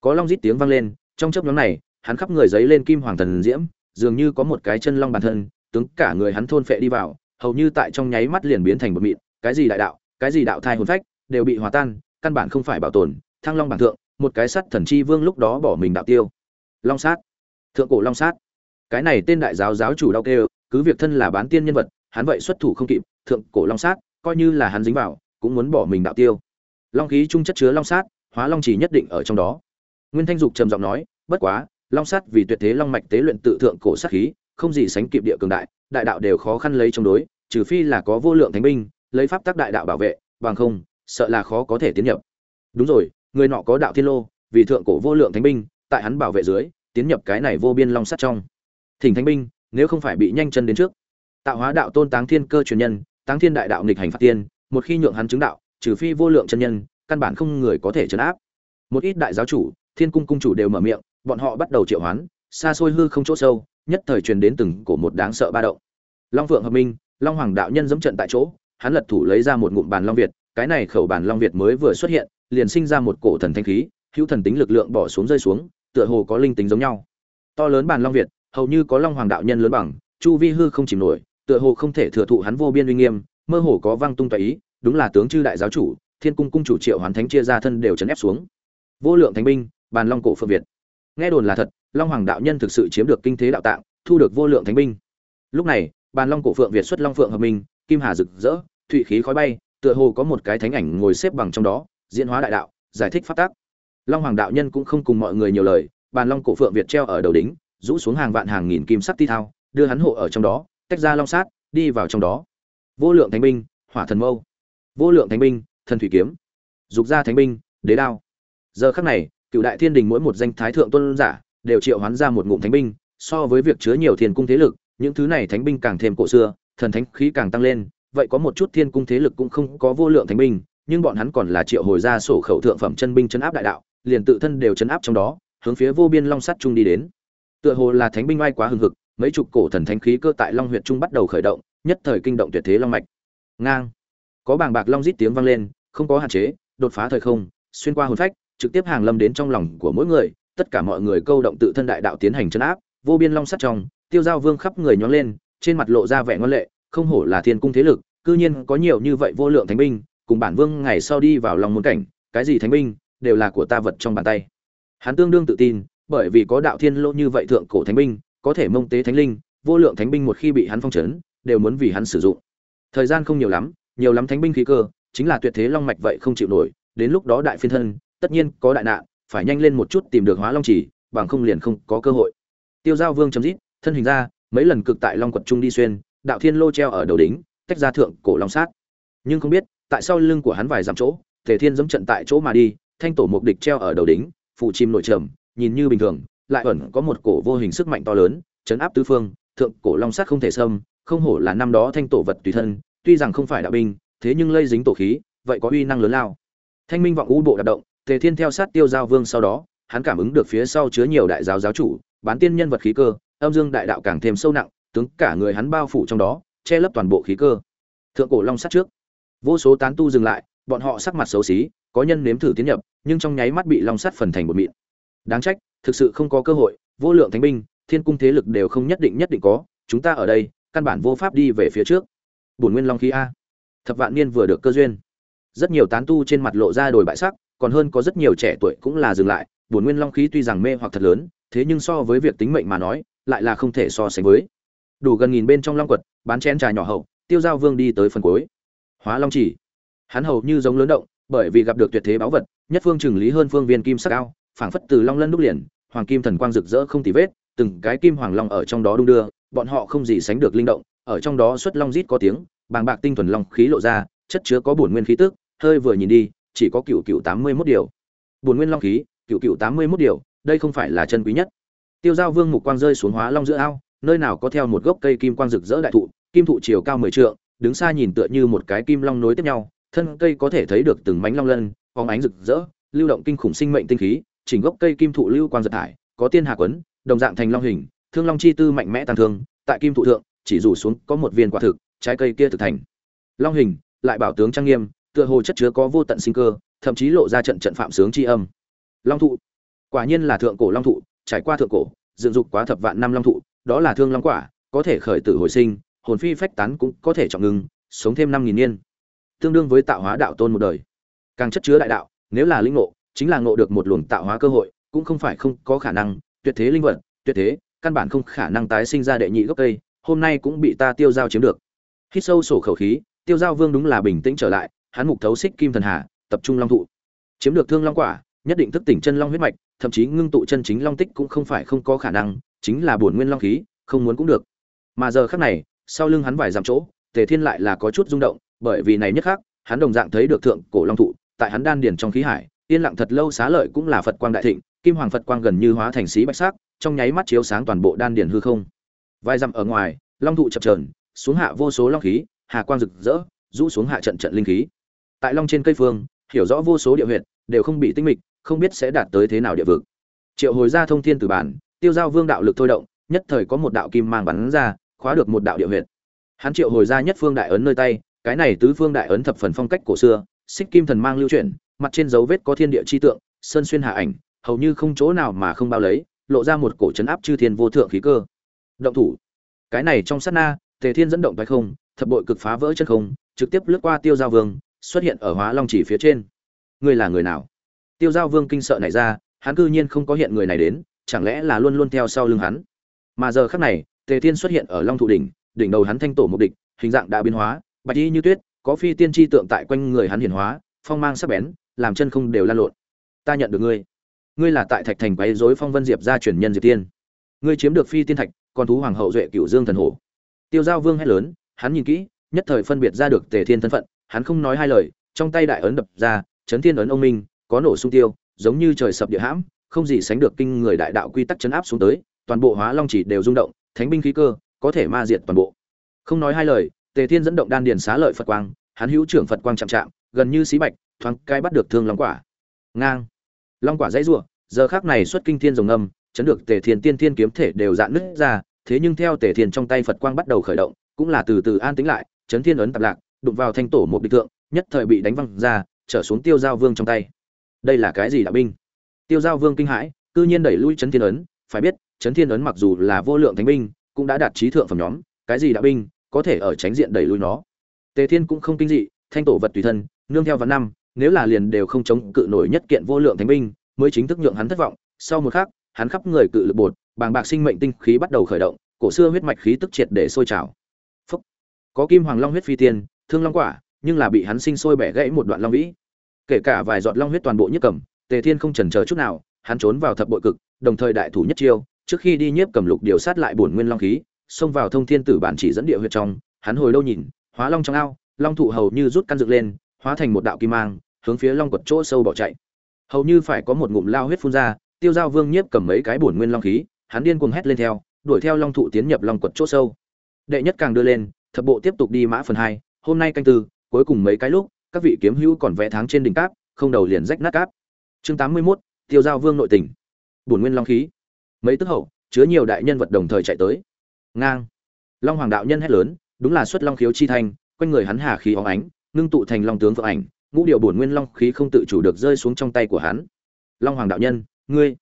Có long rít tiếng vang lên, trong chớp nhóm này hắn khắp người giấy lên kim hoàng thần diễm, dường như có một cái chân long bản thân, tướng cả người hắn thôn phệ đi vào, hầu như tại trong nháy mắt liền biến thành một mịn, cái gì đại đạo, cái gì đạo thai hồn phách, đều bị hòa tan, căn bản không phải bảo tồn, thăng long bản thượng, một cái sắt thần chi vương lúc đó bỏ mình đạo tiêu. Long sát. Thượng cổ long sát. Cái này tên đại giáo giáo chủ đau kêu, cứ việc thân là bán tiên nhân vật, hắn vậy xuất thủ không kịp, thượng cổ long sát, coi như là hắn dính vào, cũng muốn bỏ mình đạo tiêu. Long khí trung chất chứa long sát, hóa long chỉ nhất định ở trong đó. Nguyên thanh dục trầm giọng nói, bất quá long sát vì tuyệt thế long mạch tế luyện tự thượng cổ sát khí, không gì sánh kịp địa cường đại đại đạo đều khó khăn lấy chống đối, trừ phi là có vô lượng thánh binh, lấy pháp tác đại đạo bảo vệ, bằng không, sợ là khó có thể tiến nhập. Đúng rồi, người nọ có đạo thiên lô, vì thượng cổ vô lượng thánh binh, tại hắn bảo vệ dưới, tiến nhập cái này vô biên long sắt trong. Thỉnh thánh binh, nếu không phải bị nhanh chân đến trước. Tạo hóa đạo tôn táng thiên cơ truyền nhân, táng thiên đại đạo nghịch hành phạt tiên, một khi nhượng hắn chứng đạo, trừ phi vô lượng chân nhân, căn bản không người có thể chấn áp. Một ít đại giáo chủ, thiên cung cung chủ đều mở miệng bọn họ bắt đầu triệu hoán, xa xôi hư không chỗ sâu, nhất thời truyền đến từng cổ một đáng sợ ba động. Long vượng hợp minh, long hoàng đạo nhân dẫm trận tại chỗ, hắn lật thủ lấy ra một ngụm bàn long việt, cái này khẩu bàn long việt mới vừa xuất hiện, liền sinh ra một cổ thần thanh khí, hữu thần tính lực lượng bỏ xuống rơi xuống, tựa hồ có linh tính giống nhau. To lớn bàn long việt, hầu như có long hoàng đạo nhân lớn bằng, chu vi hư không chìm nổi, tựa hồ không thể thừa thụ hắn vô biên uy nghiêm, mơ hồ có vang tung tùy ý, đúng là tướng chư đại giáo chủ, thiên cung cung chủ triệu hoàn thánh chia ra thân đều chấn ép xuống. Vô lượng thánh binh, bàn long cổ phượng việt nghe đồn là thật, long hoàng đạo nhân thực sự chiếm được kinh thế đạo tạng, thu được vô lượng thánh binh. Lúc này, bàn long cổ phượng việt xuất long phượng hợp minh, kim hà rực rỡ, thụy khí khói bay, tựa hồ có một cái thánh ảnh ngồi xếp bằng trong đó, diễn hóa đại đạo, giải thích phát tác long hoàng đạo nhân cũng không cùng mọi người nhiều lời, bàn long cổ phượng việt treo ở đầu đính rũ xuống hàng vạn hàng nghìn kim sắc ti thao, đưa hắn hộ ở trong đó, tách ra long sát, đi vào trong đó. Vô lượng thánh binh, hỏa thần mâu. Vô lượng thánh binh, thần thủy kiếm. Dục gia thánh binh, đế đao. Giờ khắc này cựu đại thiên đình mỗi một danh thái thượng tôn giả đều triệu hoán ra một ngụm thánh binh, so với việc chứa nhiều thiên cung thế lực, những thứ này thánh binh càng thêm cổ xưa, thần thánh khí càng tăng lên, vậy có một chút thiên cung thế lực cũng không có vô lượng thánh binh, nhưng bọn hắn còn là triệu hồi ra sổ khẩu thượng phẩm chân binh chấn áp đại đạo, liền tự thân đều chấn áp trong đó, hướng phía vô biên long sắt trung đi đến. Tựa hồ là thánh binh oai quá hừng hực, mấy chục cổ thần thánh khí cơ tại long huyện trung bắt đầu khởi động, nhất thời kinh động tuyệt thế long mạch. Ngang! Có bảng bạc long rít tiếng vang lên, không có hạn chế, đột phá thời không, xuyên qua hồn phách trực tiếp hàng lâm đến trong lòng của mỗi người, tất cả mọi người câu động tự thân đại đạo tiến hành chấn áp, vô biên long sắt trong, tiêu giao vương khắp người nhón lên, trên mặt lộ ra vẻ ngoan lệ, không hổ là thiên cung thế lực, cư nhiên có nhiều như vậy vô lượng thánh binh, cùng bản vương ngày sau đi vào lòng môn cảnh, cái gì thánh binh, đều là của ta vật trong bàn tay. Hắn tương đương tự tin, bởi vì có đạo thiên lô như vậy thượng cổ thánh binh, có thể mông tế thánh linh, vô lượng thánh binh một khi bị hắn phong trấn đều muốn vì hắn sử dụng. Thời gian không nhiều lắm nhiều lắm thánh binh khí cơ, chính là tuyệt thế long mạch vậy không chịu nổi, đến lúc đó đại phiên thân tất nhiên có đại nạn, phải nhanh lên một chút tìm được hóa long chỉ, bằng không liền không có cơ hội. Tiêu giao vương chấm dít thân hình ra, mấy lần cực tại long quật trung đi xuyên, đạo thiên lô treo ở đầu đính tách ra thượng cổ long sát. Nhưng không biết, tại sao lưng của hắn vài dặm chỗ thể thiên giống trận tại chỗ mà đi, thanh tổ mục địch treo ở đầu đính phụ chim nội trầm, nhìn như bình thường, lại ẩn có một cổ vô hình sức mạnh to lớn, chấn áp tứ phương, thượng cổ long sát không thể xâm, không hổ là năm đó thanh tổ vật tùy thân, tuy rằng không phải đạo binh, thế nhưng lây dính tổ khí, vậy có uy năng lớn lao. Thanh minh vọng u bộ đạp động tề thiên theo sát tiêu giao vương sau đó, hắn cảm ứng được phía sau chứa nhiều đại giáo giáo chủ, bán tiên nhân vật khí cơ, âm dương đại đạo càng thêm sâu nặng, tướng cả người hắn bao phủ trong đó, che lấp toàn bộ khí cơ. Thượng cổ long sát trước. Vô số tán tu dừng lại, bọn họ sắc mặt xấu xí, có nhân nếm thử tiến nhập, nhưng trong nháy mắt bị long sắt phần thành một mịn. Đáng trách, thực sự không có cơ hội, vô lượng thánh binh, thiên cung thế lực đều không nhất định nhất định có, chúng ta ở đây, căn bản vô pháp đi về phía trước. Bổn nguyên long khí a. Thập vạn niên vừa được cơ duyên. Rất nhiều tán tu trên mặt lộ ra đổi bại sắc còn hơn có rất nhiều trẻ tuổi cũng là dừng lại bổn nguyên long khí tuy rằng mê hoặc thật lớn, thế nhưng so với việc tính mệnh mà nói, lại là không thể so sánh với. Đủ gần nghìn bên trong long quật, bán chén trà nhỏ hậu, tiêu giao vương đi tới phần cuối. Hóa long chỉ. Hắn hầu như giống lớn động, bởi vì gặp được tuyệt thế báu vật, nhất phương chừng lý hơn phương viên kim sắc cao phảng phất từ long lân đúc liền, hoàng kim thần quang rực rỡ không tì vết, từng cái kim hoàng long ở trong đó đung đưa, bọn họ không gì sánh được linh động, ở trong đó xuất long rít có tiếng, bàng bạc tinh thuần long khí lộ ra, chất chứa có bổn nguyên khí tức, hơi vừa nhìn đi chỉ có cựu cựu tám mươi mốt điều. Bồn nguyên long khí, cựu cựu tám mươi mốt điều, đây không phải là chân quý nhất. Tiêu giao vương mục quang rơi xuống hóa long giữa ao, nơi nào có theo một gốc cây kim quang rực rỡ đại thụ, kim thụ chiều cao mười trượng, đứng xa nhìn tựa như một cái kim long nối tiếp nhau, thân cây có thể thấy được từng mánh long lân, phóng ánh rực rỡ, lưu động kinh khủng sinh mệnh tinh khí, chỉnh gốc cây kim thụ lưu quang giật thải, có tiên hạ quấn, đồng dạng thành long hình, thương long chi tư mạnh mẽ tàn thương, tại kim thụ thượng, chỉ rủ xuống có một viên quả thực, trái cây kia thực thành. Long hình, lại bảo tướng trang nghiêm tựa hồ chất chứa có vô tận sinh cơ, thậm chí lộ ra trận trận phạm sướng chi âm. Long thụ. Quả nhiên là thượng cổ long thụ, trải qua thượng cổ, dựng dục quá thập vạn năm long thụ, đó là thương long quả, có thể khởi tử hồi sinh, hồn phi phách tán cũng có thể trọng ngừng sống thêm năm nghìn niên. Tương đương với tạo hóa đạo tôn một đời. Càng chất chứa đại đạo, nếu là linh ngộ, chính là ngộ được một luồng tạo hóa cơ hội, cũng không phải không có khả năng, tuyệt thế linh vật, tuyệt thế, căn bản không khả năng tái sinh ra đệ nhị gốc cây, hôm nay cũng bị ta tiêu giao chiếm được. Hít sâu sổ khẩu khí, tiêu giao vương đúng là bình tĩnh trở lại hắn mục thấu xích kim thần hà, tập trung long thụ. Chiếm được thương long quả, nhất định thức tỉnh chân long huyết mạch, thậm chí ngưng tụ chân chính long tích cũng không phải không có khả năng, chính là bổn nguyên long khí, không muốn cũng được. Mà giờ khắc này, sau lưng hắn vài dặm chỗ, tề thiên lại là có chút rung động, bởi vì này nhất khác hắn đồng dạng thấy được thượng cổ long thụ, tại hắn đan điền trong khí hải, yên lặng thật lâu xá lợi cũng là phật quang đại thịnh, kim hoàng phật quang gần như hóa thành xí bạch sắc, trong nháy mắt chiếu sáng toàn bộ đan điền hư không. Vài dặm ở ngoài, long thụ chập trờn xuống hạ vô số long khí, hà quang rực rỡ, rũ xuống hạ trận trận linh khí tại long trên cây phương, hiểu rõ vô số địa huyệt, đều không bị tinh mịch, không biết sẽ đạt tới thế nào địa vực. Triệu hồi ra thông thiên từ bản, tiêu giao vương đạo lực thôi động, nhất thời có một đạo kim mang bắn ra, khóa được một đạo địa huyệt. Hắn triệu hồi ra nhất phương đại ấn nơi tay, cái này tứ phương đại ấn thập phần phong cách cổ xưa, xích kim thần mang lưu chuyển, mặt trên dấu vết có thiên địa chi tượng, sơn xuyên hạ ảnh, hầu như không chỗ nào mà không bao lấy, lộ ra một cổ trấn áp chư thiên vô thượng khí cơ. Động thủ. Cái này trong sát na, tề thiên dẫn động tay không, thập bội cực phá vỡ chân không, trực tiếp lướt qua tiêu giao vương xuất hiện ở hóa long chỉ phía trên. Ngươi là người nào? Tiêu giao vương kinh sợ này ra, hắn cư nhiên không có hiện người này đến, chẳng lẽ là luôn luôn theo sau lưng hắn? Mà giờ khắc này, tề thiên xuất hiện ở long thụ đỉnh đỉnh đầu hắn thanh tổ mục địch, hình dạng đã biến hóa, bạch y như tuyết, có phi tiên tri tượng tại quanh người hắn hiển hóa, phong mang sắc bén, làm chân không đều lan lộn. Ta nhận được ngươi. Ngươi là tại thạch thành quấy rối phong vân diệp gia truyền nhân diệp tiên. Ngươi chiếm được phi tiên thạch, còn thú hoàng hậu duệ cửu dương thần hổ. Tiêu giao vương hét lớn, hắn nhìn kỹ, nhất thời phân biệt ra được tề thiên thân phận hắn không nói hai lời, trong tay đại ấn đập ra, chấn thiên ấn ông minh, có nổ sung tiêu, giống như trời sập địa hãm, không gì sánh được kinh người đại đạo quy tắc chấn áp xuống tới, toàn bộ hóa long chỉ đều rung động, thánh binh khí cơ, có thể ma diệt toàn bộ. Không nói hai lời, tề thiên dẫn động đan điền xá lợi phật quang, hắn hữu trưởng phật quang chạm chạm, gần như xí bạch, thoáng cai bắt được thương long quả. Ngang. Long quả dãy rủa, giờ khác này xuất kinh thiên rồng âm chấn được tề thiên tiên thiên kiếm thể đều dạn nứt ra, thế nhưng theo tề thiên trong tay phật quang bắt đầu khởi động, cũng là từ từ an tĩnh lại, chấn thiên ấn tập lạc đụng vào thanh tổ một địch tượng nhất thời bị đánh văng ra, trở xuống tiêu giao vương trong tay. Đây là cái gì đạo binh? Tiêu giao vương kinh hãi, cư nhiên đẩy lui chấn thiên ấn, phải biết, chấn thiên ấn mặc dù là vô lượng thánh binh, cũng đã đạt trí thượng phẩm nhóm, cái gì đạo binh có thể ở tránh diện đẩy lui nó? Tề thiên cũng không kinh dị, thanh tổ vật tùy thân, nương theo vạn năm, nếu là liền đều không chống cự nổi nhất kiện vô lượng thánh binh, mới chính thức nhượng hắn thất vọng. Sau một khắc, hắn khắp người cự lực bột, bàng bạc sinh mệnh tinh khí bắt đầu khởi động, cổ xưa huyết mạch khí tức triệt để sôi trào. Phúc. có kim hoàng long huyết phi tiên thương long quả, nhưng là bị hắn sinh sôi bẻ gãy một đoạn long vĩ. Kể cả vài giọt long huyết toàn bộ nhất cầm, tề thiên không chần chờ chút nào, hắn trốn vào thập bội cực, đồng thời đại thủ nhất chiêu, trước khi đi nhiếp cầm lục điều sát lại bổn nguyên long khí, xông vào thông thiên tử bản chỉ dẫn địa huyệt trong, hắn hồi lâu nhìn, hóa long trong ao, long thụ hầu như rút căn dựng lên, hóa thành một đạo kim mang, hướng phía long quật chỗ sâu bỏ chạy. Hầu như phải có một ngụm lao huyết phun ra, tiêu giao vương nhiếp cầm mấy cái bổn nguyên long khí, hắn điên cuồng hét lên theo, đuổi theo long thụ tiến nhập long quật chỗ sâu. Đệ nhất càng đưa lên, thập bộ tiếp tục đi mã phần hai hôm nay canh tư cuối cùng mấy cái lúc các vị kiếm hữu còn vẽ tháng trên đỉnh cáp không đầu liền rách nát cáp. Chương tám mươi 81, tiêu giao vương nội tình. Bổn nguyên long khí. Mấy tức hậu chứa nhiều đại nhân vật đồng thời chạy tới. Ngang. Long hoàng đạo nhân hét lớn đúng là xuất long khiếu chi thành, quanh người hắn hà khí óng ánh ngưng tụ thành long tướng vượng ảnh ngũ điều bổn nguyên long khí không tự chủ được rơi xuống trong tay của hắn. Long hoàng đạo nhân ngươi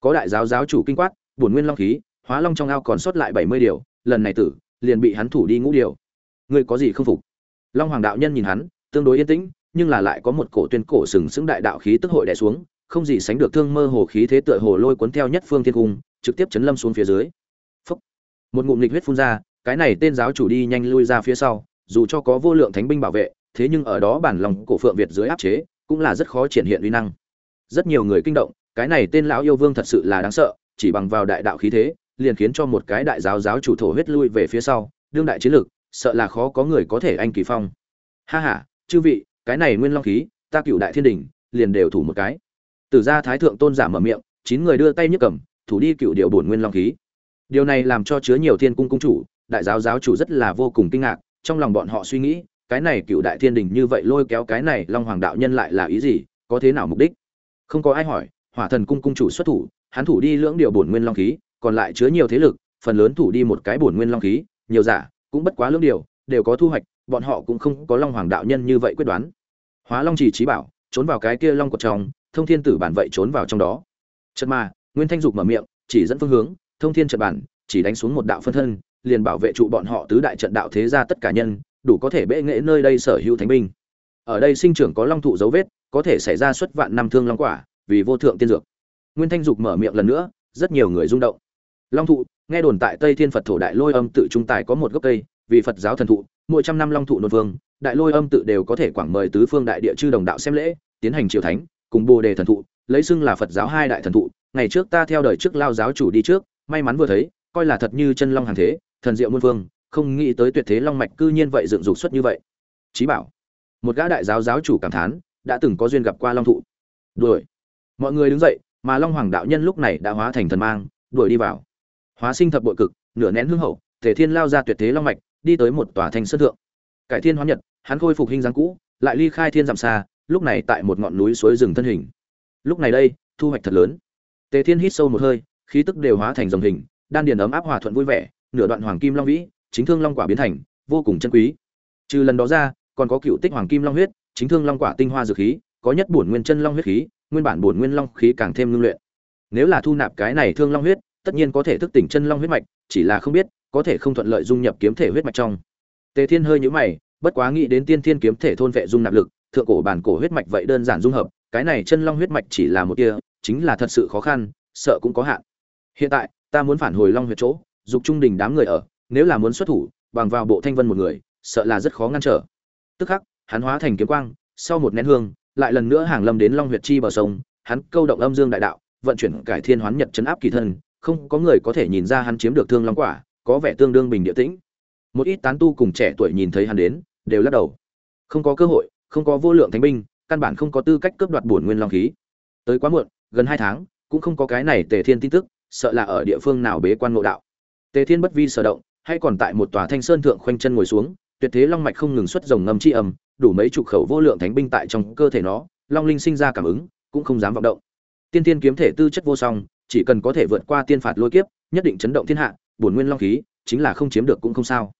có đại giáo giáo chủ kinh quát bổn nguyên long khí hóa long trong ao còn sót lại bảy mươi điều lần này tử liền bị hắn thủ đi ngũ điều ngươi có gì không phục? Long hoàng đạo nhân nhìn hắn, tương đối yên tĩnh, nhưng là lại có một cổ tuyên cổ sừng sững đại đạo khí tức hội đè xuống, không gì sánh được thương mơ hồ khí thế tựa hồ lôi cuốn theo nhất phương thiên cung, trực tiếp chấn lâm xuống phía dưới Phúc. một ngụm lịch huyết phun ra, cái này tên giáo chủ đi nhanh lui ra phía sau, dù cho có vô lượng thánh binh bảo vệ, thế nhưng ở đó bản lòng cổ phượng việt dưới áp chế, cũng là rất khó triển hiện uy năng rất nhiều người kinh động, cái này tên lão yêu vương thật sự là đáng sợ, chỉ bằng vào đại đạo khí thế, liền khiến cho một cái đại giáo giáo chủ thổ huyết lui về phía sau, đương đại chiến lực sợ là khó có người có thể anh kỳ phong. Ha ha, chư vị, cái này nguyên long khí, ta cựu đại thiên đình, liền đều thủ một cái. Từ ra thái thượng tôn giả mở miệng, chín người đưa tay nhấc cầm, thủ đi cựu điệu bổn nguyên long khí. Điều này làm cho chứa nhiều thiên cung cung chủ, đại giáo giáo chủ rất là vô cùng kinh ngạc, trong lòng bọn họ suy nghĩ, cái này cựu đại thiên đình như vậy lôi kéo cái này long hoàng đạo nhân lại là ý gì, có thế nào mục đích? Không có ai hỏi, hỏa thần cung cung chủ xuất thủ, hắn thủ đi lưỡng điều bổn nguyên long khí, còn lại chứa nhiều thế lực, phần lớn thủ đi một cái bổn nguyên long khí, nhiều giả cũng bất quá lưỡng điều, đều có thu hoạch, bọn họ cũng không có long hoàng đạo nhân như vậy quyết đoán. Hóa long chỉ trí bảo, trốn vào cái kia long của trong, thông thiên tử bản vậy trốn vào trong đó. Chật mà, nguyên thanh dục mở miệng, chỉ dẫn phương hướng, thông thiên trận bản, chỉ đánh xuống một đạo phân thân, liền bảo vệ trụ bọn họ tứ đại trận đạo thế gia tất cả nhân, đủ có thể bệ nghệ nơi đây sở hữu thánh binh. Ở đây sinh trưởng có long thụ dấu vết, có thể xảy ra xuất vạn năm thương long quả, vì vô thượng tiên dược. Nguyên thanh dục mở miệng lần nữa, rất nhiều người rung động long thụ, nghe đồn tại tây thiên phật thổ đại lôi âm tự trung tài có một gốc cây, vì phật giáo thần thụ, mỗi trăm năm long thụ nôn vương, đại lôi âm tự đều có thể quảng mời tứ phương đại địa chư đồng đạo xem lễ, tiến hành triều thánh, cùng bồ đề thần thụ, lấy xưng là phật giáo hai đại thần thụ. Ngày trước ta theo đời trước lao giáo chủ đi trước, may mắn vừa thấy, coi là thật như chân long hàng thế, thần diệu muôn vương, không nghĩ tới tuyệt thế long mạch cư nhiên vậy dựng dục xuất như vậy. Chí bảo. Một gã đại giáo giáo chủ cảm thán, đã từng có duyên gặp qua long thụ. Đuổi. Mọi người đứng dậy, mà long hoàng đạo nhân lúc này đã hóa thành thần mang, đuổi đi vào hóa sinh thập bội cực, nửa nén hương hậu thể thiên lao ra tuyệt thế long mạch, đi tới một tòa thành sơn thượng. Cải thiên hóa nhật, hắn khôi phục hình dáng cũ, lại ly khai thiên giảm xa, lúc này tại một ngọn núi suối rừng thân hình. Lúc này đây, thu hoạch thật lớn. Tề thiên hít sâu một hơi, khí tức đều hóa thành dòng hình, đan điền ấm áp hòa thuận vui vẻ, nửa đoạn hoàng kim long vĩ, chính thương long quả biến thành, vô cùng chân quý. Trừ lần đó ra, còn có cựu tích hoàng kim long huyết, chính thương long quả tinh hoa dược khí, có nhất bổn nguyên chân long huyết khí, nguyên bản bổn nguyên long khí càng thêm ngưng luyện. Nếu là thu nạp cái này thương long huyết tất nhiên có thể thức tỉnh chân long huyết mạch, chỉ là không biết, có thể không thuận lợi dung nhập kiếm thể huyết mạch trong. Tề thiên hơi nhũ mày, bất quá nghĩ đến tiên thiên kiếm thể thôn vệ dung nạp lực, thượng cổ bản cổ huyết mạch vậy đơn giản dung hợp, cái này chân long huyết mạch chỉ là một kia chính là thật sự khó khăn, sợ cũng có hạn. Hiện tại, ta muốn phản hồi long huyết chỗ, dục trung đình đám người ở, nếu là muốn xuất thủ, bằng vào bộ thanh vân một người, sợ là rất khó ngăn trở. Tức khắc, hắn hóa thành kiếm quang, sau một nén hương, lại lần nữa hàng lâm đến long huyệt chi bờ sông, hắn câu động âm dương đại đạo, vận chuyển cải thiên hoán nhật chấn áp kỳ thân không có người có thể nhìn ra hắn chiếm được thương long quả, có vẻ tương đương bình địa tĩnh. Một ít tán tu cùng trẻ tuổi nhìn thấy hắn đến, đều lắc đầu. Không có cơ hội, không có vô lượng thánh binh, căn bản không có tư cách cướp đoạt bổn nguyên long khí. Tới quá muộn, gần hai tháng, cũng không có cái này tề thiên tin tức, sợ là ở địa phương nào bế quan ngộ đạo. Tề thiên bất vi sở động, hay còn tại một tòa thanh sơn thượng khoanh chân ngồi xuống, tuyệt thế long mạch không ngừng xuất rồng ngầm chi âm, đủ mấy chục khẩu vô lượng thánh binh tại trong cơ thể nó, long linh sinh ra cảm ứng, cũng không dám vọng động. Tiên tiên kiếm thể tư chất vô song chỉ cần có thể vượt qua tiên phạt lôi kiếp, nhất định chấn động thiên hạ, bổn nguyên long khí, chính là không chiếm được cũng không sao.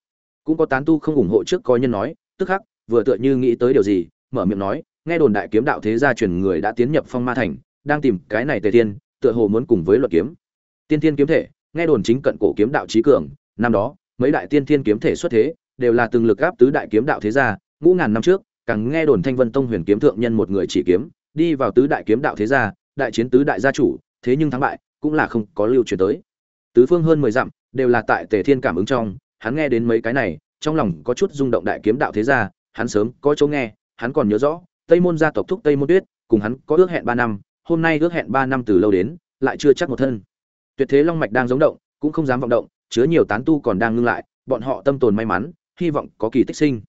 Cũng có tán tu không ủng hộ trước coi nhân nói, tức khắc, vừa tựa như nghĩ tới điều gì, mở miệng nói, nghe đồn đại kiếm đạo thế gia truyền người đã tiến nhập phong ma thành, đang tìm cái này tề tiên tựa hồ muốn cùng với luật kiếm. Tiên thiên kiếm thể, nghe đồn chính cận cổ kiếm đạo trí cường, năm đó, mấy đại tiên thiên kiếm thể xuất thế, đều là từng lực áp tứ đại kiếm đạo thế gia, ngũ ngàn năm trước, càng nghe đồn thanh vân tông huyền kiếm thượng nhân một người chỉ kiếm, đi vào tứ đại kiếm đạo thế gia, đại chiến tứ đại gia chủ thế nhưng thắng bại cũng là không có lưu truyền tới. Tứ phương hơn mười dặm đều là tại tề thiên cảm ứng trong, hắn nghe đến mấy cái này, trong lòng có chút rung động đại kiếm đạo thế gia, hắn sớm có chỗ nghe, hắn còn nhớ rõ, tây môn gia tộc thúc tây môn tuyết, cùng hắn có ước hẹn ba năm, hôm nay ước hẹn ba năm từ lâu đến, lại chưa chắc một thân. Tuyệt thế long mạch đang giống động, cũng không dám vọng động, chứa nhiều tán tu còn đang ngưng lại, bọn họ tâm tồn may mắn, hy vọng có kỳ tích sinh.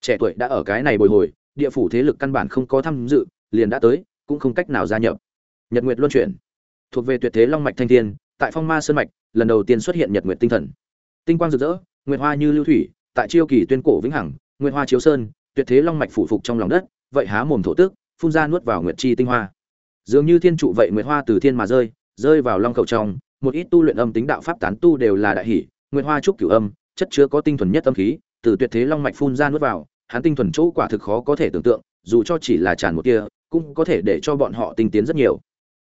Trẻ tuổi đã ở cái này bồi hồi, địa phủ thế lực căn bản không có tham dự, liền đã tới, cũng không cách nào gia nhập. Nhật nguyệt luân chuyển thuộc về tuyệt thế long mạch thanh thiên, tại phong ma sơn mạch, lần đầu tiên xuất hiện nhật nguyệt tinh thần. Tinh quang rực rỡ, nguyệt hoa như lưu thủy, tại chiêu kỳ tuyên cổ vĩnh hằng, nguyệt hoa chiếu sơn, tuyệt thế long mạch phủ phục trong lòng đất, vậy há mồm thổ tức, phun ra nuốt vào nguyệt chi tinh hoa. Dường như thiên trụ vậy nguyệt hoa từ thiên mà rơi rơi vào long khẩu trong, một ít tu luyện âm tính đạo pháp tán tu đều là đại hỷ, nguyệt hoa trúc cửu âm, chất chứa có tinh thuần nhất âm khí, từ tuyệt thế long mạch phun ra nuốt vào, hắn tinh thuần chỗ quả thực khó có thể tưởng tượng, dù cho chỉ là tràn một kia cũng có thể để cho bọn họ tinh tiến rất nhiều.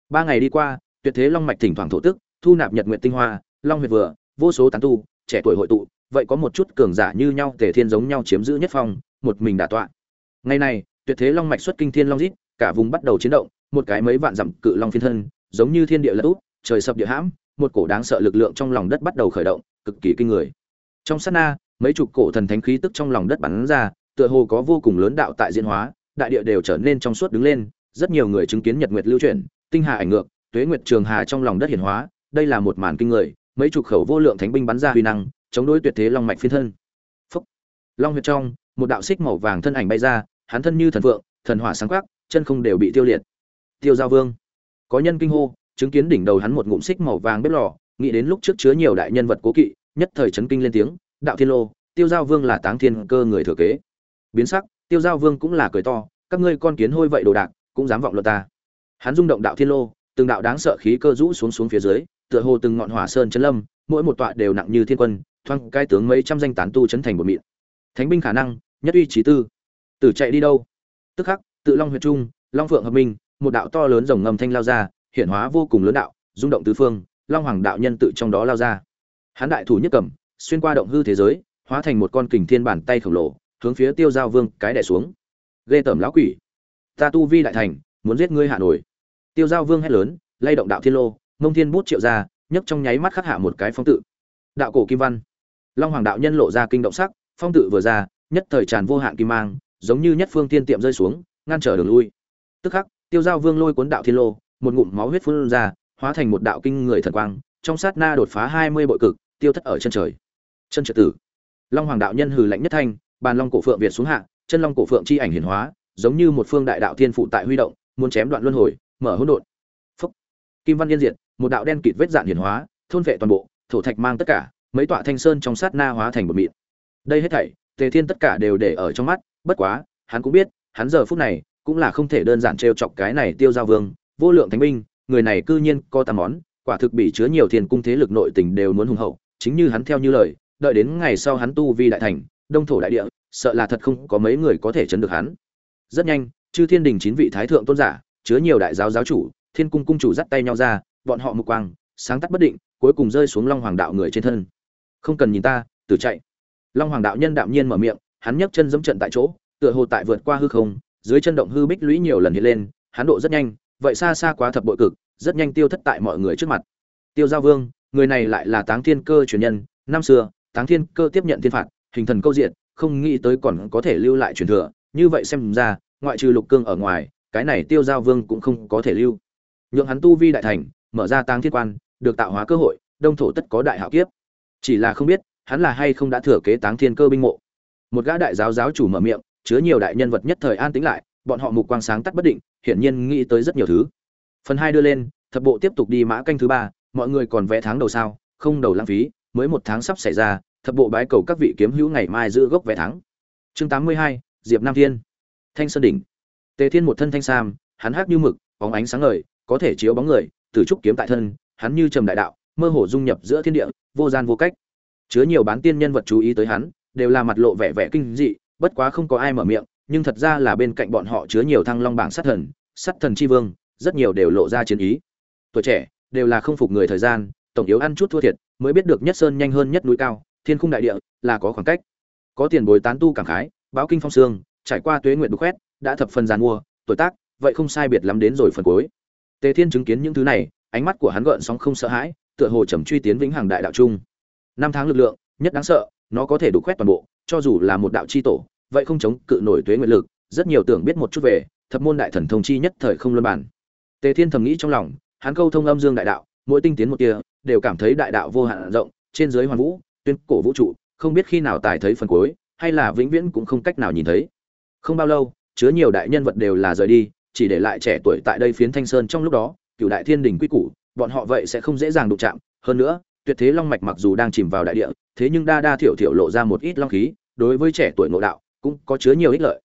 Ba ngày đi qua tuyệt thế long mạch thỉnh thoảng thổ tức, thu nạp nhật nguyện tinh hoa, long huyệt vừa, vô số tán tu, trẻ tuổi hội tụ, vậy có một chút cường giả như nhau tề thiên giống nhau chiếm giữ nhất phong, một mình đả tọa. Ngày này, tuyệt thế long mạch xuất kinh thiên long rít cả vùng bắt đầu chiến động, một cái mấy vạn dặm cự long phiên thân, giống như thiên địa lật úp, trời sập địa hãm, một cổ đáng sợ lực lượng trong lòng đất bắt đầu khởi động, cực kỳ kinh người. Trong sát na, mấy chục cổ thần thánh khí tức trong lòng đất bắn ra, tựa hồ có vô cùng lớn đạo tại diễn hóa, đại địa đều trở nên trong suốt đứng lên, rất nhiều người chứng kiến nhật nguyệt lưu chuyển, tinh hà ảnh ngược tuế nguyệt trường hà trong lòng đất hiển hóa đây là một màn kinh người mấy chục khẩu vô lượng thánh binh bắn ra huy năng chống đối tuyệt thế long mạch phiên thân. Phúc. long huyệt trong một đạo xích màu vàng thân ảnh bay ra hắn thân như thần vượng, thần hỏa sáng quắc chân không đều bị tiêu liệt. Tiêu giao vương. Có nhân kinh hô chứng kiến đỉnh đầu hắn một ngụm xích màu vàng bếp lò nghĩ đến lúc trước chứa nhiều đại nhân vật cố kỵ nhất thời chấn kinh lên tiếng đạo thiên lô tiêu giao vương là táng thiên cơ người thừa kế. Biến sắc tiêu giao vương cũng là cười to các ngươi con kiến hôi vậy đồ đạc cũng dám vọng luật ta. Hắn rung động đạo thiên lô từng đạo đáng sợ khí cơ rũ xuống xuống phía dưới, tựa hồ từng ngọn hỏa sơn chấn lâm, mỗi một tọa đều nặng như thiên quân thoang cai tướng mấy trăm danh tán tu chấn thành một mịn. Thánh binh khả năng, nhất uy trí tư. Tử chạy đi đâu? Tức khắc, tự long huyệt trung, long phượng hợp minh, một đạo to lớn rồng ngầm thanh lao ra, hiển hóa vô cùng lớn đạo, rung động tứ phương, long hoàng đạo nhân tự trong đó lao ra. Hắn đại thủ nhất cầm, xuyên qua động hư thế giới, hóa thành một con kình thiên bản tay khổng lồ, hướng phía tiêu giao vương cái đẻ xuống. Ghê tởm lão quỷ. Ta tu vi đại thành, muốn giết ngươi hạ nổi tiêu giao vương hét lớn, lay động đạo thiên lô mông thiên bút triệu ra, nhấc trong nháy mắt khắc hạ một cái phong tự. Đạo cổ kim văn. Long hoàng đạo nhân lộ ra kinh động sắc, phong tự vừa ra, nhất thời tràn vô hạn kim mang, giống như nhất phương tiên tiệm rơi xuống, ngăn trở đường lui. Tức khắc, tiêu giao vương lôi cuốn đạo thiên lô, một ngụm máu huyết phun ra, hóa thành một đạo kinh người thần quang, trong sát na đột phá hai mươi bội cực, tiêu thất ở chân trời. Chân trợ tử. Long hoàng đạo nhân hừ lạnh nhất thanh, bàn long cổ phượng việt xuống hạ, chân long cổ phượng chi ảnh hiển hóa, giống như một phương đại đạo thiên phụ tại huy động, muốn chém đoạn luân hồi mở hỗn độn. Phúc. Kim văn yên diệt, một đạo đen kịt vết dạn hiển hóa, thôn vệ toàn bộ, thổ thạch mang tất cả, mấy tọa thanh sơn trong sát na hóa thành một mịn. Đây hết thảy, tề thiên tất cả đều để ở trong mắt, bất quá, hắn cũng biết, hắn giờ phút này cũng là không thể đơn giản trêu chọc cái này tiêu giao vương, vô lượng thánh binh, người này cư nhiên có tam món, quả thực bị chứa nhiều thiên cung thế lực nội tình đều muốn hùng hậu, chính như hắn theo như lời, đợi đến ngày sau hắn tu vi đại thành, đông thổ đại địa, sợ là thật không có mấy người có thể chấn được hắn. Rất nhanh, chư thiên đình chín vị thái thượng tôn giả chứa nhiều đại giáo giáo chủ, thiên cung cung chủ dắt tay nhau ra, bọn họ mục quang, sáng tắt bất định, cuối cùng rơi xuống long hoàng đạo người trên thân. Không cần nhìn ta tự chạy. Long hoàng đạo nhân đạm nhiên mở miệng, hắn nhấc chân dẫm trận tại chỗ, tựa hồ tại vượt qua hư không, dưới chân động hư bích lũy nhiều lần hiện lên, hắn độ rất nhanh, vậy xa xa quá thập bội cực, rất nhanh tiêu thất tại mọi người trước mặt. Tiêu giao vương, người này lại là táng thiên cơ truyền nhân, năm xưa, táng thiên cơ tiếp nhận thiên phạt, hình thần câu diện không nghĩ tới còn có thể lưu lại truyền thừa, như vậy xem ra, ngoại trừ lục cương ở ngoài cái này tiêu giao vương cũng không có thể lưu. Nhượng hắn tu vi đại thành, mở ra tang thiên quan, được tạo hóa cơ hội, đông thổ tất có đại hạo kiếp. Chỉ là không biết, hắn là hay không đã thừa kế táng thiên cơ binh mộ. Một gã đại giáo giáo chủ mở miệng, chứa nhiều đại nhân vật nhất thời an tĩnh lại, bọn họ mục quang sáng tắt bất định, hiển nhiên nghĩ tới rất nhiều thứ. Phần hai đưa lên, thập bộ tiếp tục đi mã canh thứ ba, mọi người còn vẽ tháng đầu sao, không đầu lãng phí, mới một tháng sắp xảy ra, thập bộ bái cầu các vị kiếm hữu ngày mai giữ gốc vẽ thắng chương tám mươi hai, diệp nam thiên. Thanh sơn đỉnh tề thiên một thân thanh sam, hắn hắc như mực, bóng ánh sáng ngời, có thể chiếu bóng người, từ trúc kiếm tại thân, hắn như trầm đại đạo, mơ hồ dung nhập giữa thiên địa, vô gian vô cách. Chứa nhiều bán tiên nhân vật chú ý tới hắn, đều là mặt lộ vẻ vẻ kinh dị, bất quá không có ai mở miệng, nhưng thật ra là bên cạnh bọn họ chứa nhiều thăng long bảng sát thần sát thần chi vương, rất nhiều đều lộ ra chiến ý. Tuổi trẻ, đều là không phục người thời gian, tổng yếu ăn chút thua thiệt, mới biết được nhất sơn nhanh hơn nhất núi cao, thiên khung đại địa, là có khoảng cách. Có tiền bồi tán tu cảm khái, báo kinh phong sương, trải qua tuế nguyệt đục khoét đã thập phần giàn mua tuổi tác, vậy không sai biệt lắm đến rồi phần cuối. Tề thiên chứng kiến những thứ này, ánh mắt của hắn gợn sóng không sợ hãi, tựa hồ trầm truy tiến vĩnh hằng đại đạo trung. Năm tháng lực lượng, nhất đáng sợ, nó có thể đục khoét toàn bộ, cho dù là một đạo chi tổ, vậy không chống cự nổi tuế nguyện lực, rất nhiều tưởng biết một chút về, thập môn đại thần thông chi nhất thời không luân bản tề thiên thầm nghĩ trong lòng, hắn câu thông âm dương đại đạo, mỗi tinh tiến một kia đều cảm thấy đại đạo vô hạn rộng, trên dưới hoàn vũ, tuyên cổ vũ trụ, không biết khi nào tài thấy phần cuối, hay là vĩnh viễn cũng không cách nào nhìn thấy. Không bao lâu chứa nhiều đại nhân vật đều là rời đi, chỉ để lại trẻ tuổi tại đây phiến thanh sơn trong lúc đó, cựu đại thiên đình quy củ, bọn họ vậy sẽ không dễ dàng đụng chạm. Hơn nữa, tuyệt thế long mạch mặc dù đang chìm vào đại địa, thế nhưng đa đa thiểu thiểu lộ ra một ít long khí, đối với trẻ tuổi ngộ đạo cũng có chứa nhiều ích lợi.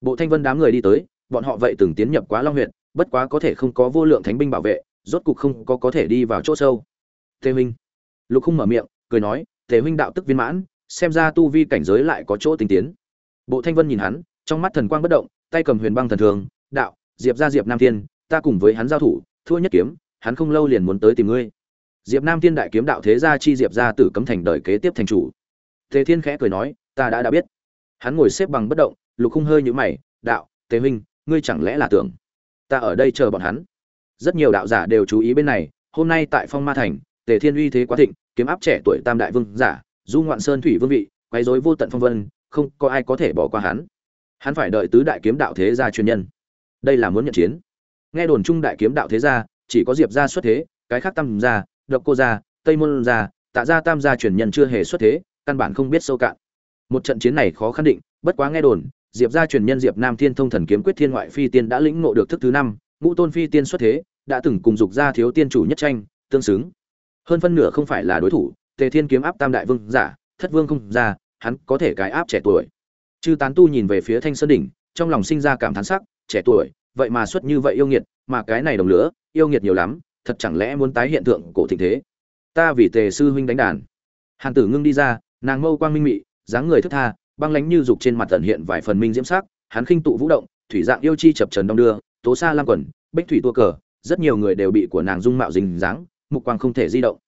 Bộ thanh vân đám người đi tới, bọn họ vậy từng tiến nhập quá long huyện, bất quá có thể không có vô lượng thánh binh bảo vệ, rốt cục không có có thể đi vào chỗ sâu. Tề huynh lục không mở miệng, cười nói, tề huynh đạo tức viên mãn, xem ra tu vi cảnh giới lại có chỗ tinh tiến. Bộ thanh vân nhìn hắn trong mắt thần quang bất động, tay cầm huyền băng thần thường, đạo, diệp gia diệp nam thiên, ta cùng với hắn giao thủ, thua nhất kiếm, hắn không lâu liền muốn tới tìm ngươi. Diệp nam thiên đại kiếm đạo thế gia chi diệp gia tử cấm thành đời kế tiếp thành chủ. Tề thiên khẽ cười nói, ta đã đã biết. Hắn ngồi xếp bằng bất động, lục khung hơi như mày, đạo, tề huynh, ngươi chẳng lẽ là tưởng ta ở đây chờ bọn hắn? Rất nhiều đạo giả đều chú ý bên này, hôm nay tại phong ma thành, tề thiên uy thế quá thịnh, kiếm áp trẻ tuổi tam đại vương giả, du ngoạn sơn thủy vương vị, quấy rối vô tận phong vân, không có ai có thể bỏ qua hắn hắn phải đợi tứ đại kiếm đạo thế gia truyền nhân. Đây là muốn nhận chiến. Nghe đồn trung đại kiếm đạo thế gia, chỉ có diệp gia xuất thế, cái khác tam gia, độc cô gia, tây môn gia, tạ gia, tam gia truyền nhân chưa hề xuất thế, căn bản không biết sâu cạn. Một trận chiến này khó khăn định, bất quá nghe đồn, diệp gia truyền nhân diệp nam thiên thông thần kiếm quyết thiên ngoại phi tiên đã lĩnh ngộ được thức thứ năm, ngũ tôn phi tiên xuất thế, đã từng cùng dục gia thiếu tiên chủ nhất tranh, tương xứng. Hơn phân nửa không phải là đối thủ, tề thiên kiếm áp tam đại vương giả, thất vương không ra hắn có thể cái áp trẻ tuổi chư tán tu nhìn về phía thanh sơn đỉnh, trong lòng sinh ra cảm thán sắc, trẻ tuổi, vậy mà xuất như vậy yêu nghiệt, mà cái này đồng lửa, yêu nghiệt nhiều lắm, thật chẳng lẽ muốn tái hiện tượng cổ thịnh thế? Ta vì tề sư huynh đánh đàn. Hàn tử ngưng đi ra, nàng mâu quang minh mị, dáng người thức tha, băng lánh như dục trên mặt tận hiện vài phần minh diễm sắc, hắn khinh tụ vũ động, thủy dạng yêu chi chập trần đông đưa, tố xa lam quần, bích thủy tua cờ, rất nhiều người đều bị của nàng dung mạo dình dáng, mục quang không thể di động.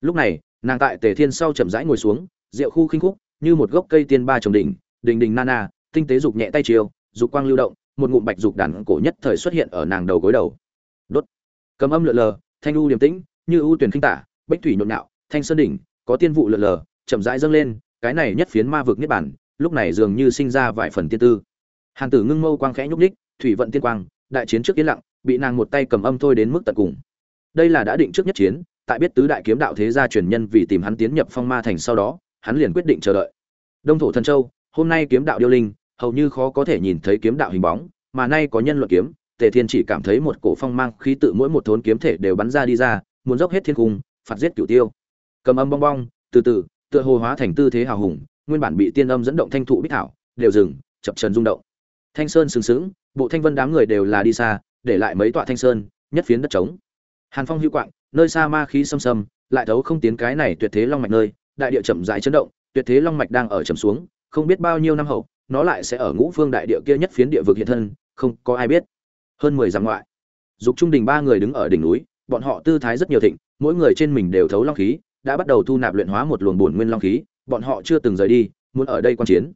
Lúc này, nàng tại tề thiên sau chậm rãi ngồi xuống, rượu khu khinh khúc, như một gốc cây tiên ba trồng đỉnh đình đình nana tinh tế dục nhẹ tay chiều, dục quang lưu động, một ngụm bạch dục đàn cổ nhất thời xuất hiện ở nàng đầu gối đầu. Đốt. Cầm âm lượn lờ, thanh u điềm tĩnh, như ưu tuyển khinh tả, bách thủy nhộn nhạo, thanh sơn đỉnh, có tiên vụ lượn lờ, chậm rãi dâng lên, cái này nhất phiến ma vực niết bản lúc này dường như sinh ra vài phần tiên tư. Hàn tử ngưng mâu quang khẽ nhúc ních thủy vận tiên quang, đại chiến trước yên lặng, bị nàng một tay cầm âm thôi đến mức tận cùng. Đây là đã định trước nhất chiến, tại biết tứ đại kiếm đạo thế gia truyền nhân vì tìm hắn tiến nhập phong ma thành sau đó, hắn liền quyết định chờ đợi. Đông thổ thần châu hôm nay kiếm đạo điêu linh, hầu như khó có thể nhìn thấy kiếm đạo hình bóng, mà nay có nhân luận kiếm, tề thiên chỉ cảm thấy một cổ phong mang khí tự mỗi một thốn kiếm thể đều bắn ra đi ra, muốn dốc hết thiên cung, phạt giết cửu tiêu. Cầm âm bong bong, từ từ, tựa hồ hóa thành tư thế hào hùng, nguyên bản bị tiên âm dẫn động thanh thụ bích thảo, đều dừng, chập trần rung động. Thanh sơn sừng sững, bộ thanh vân đám người đều là đi xa, để lại mấy tọa thanh sơn, nhất phiến đất trống. Hàn phong hữu quạng, nơi xa ma khí xâm xâm, lại thấu không tiến cái này tuyệt thế long mạch nơi, đại địa chậm rãi chấn động, tuyệt thế long mạch đang ở chậm xuống không biết bao nhiêu năm hậu, nó lại sẽ ở ngũ phương đại địa kia nhất phiến địa vực hiện thân, không có ai biết. Hơn mười dặm ngoại, dục trung đình ba người đứng ở đỉnh núi, bọn họ tư thái rất nhiều thịnh, mỗi người trên mình đều thấu long khí, đã bắt đầu thu nạp luyện hóa một luồng bổn nguyên long khí, bọn họ chưa từng rời đi, muốn ở đây quan chiến.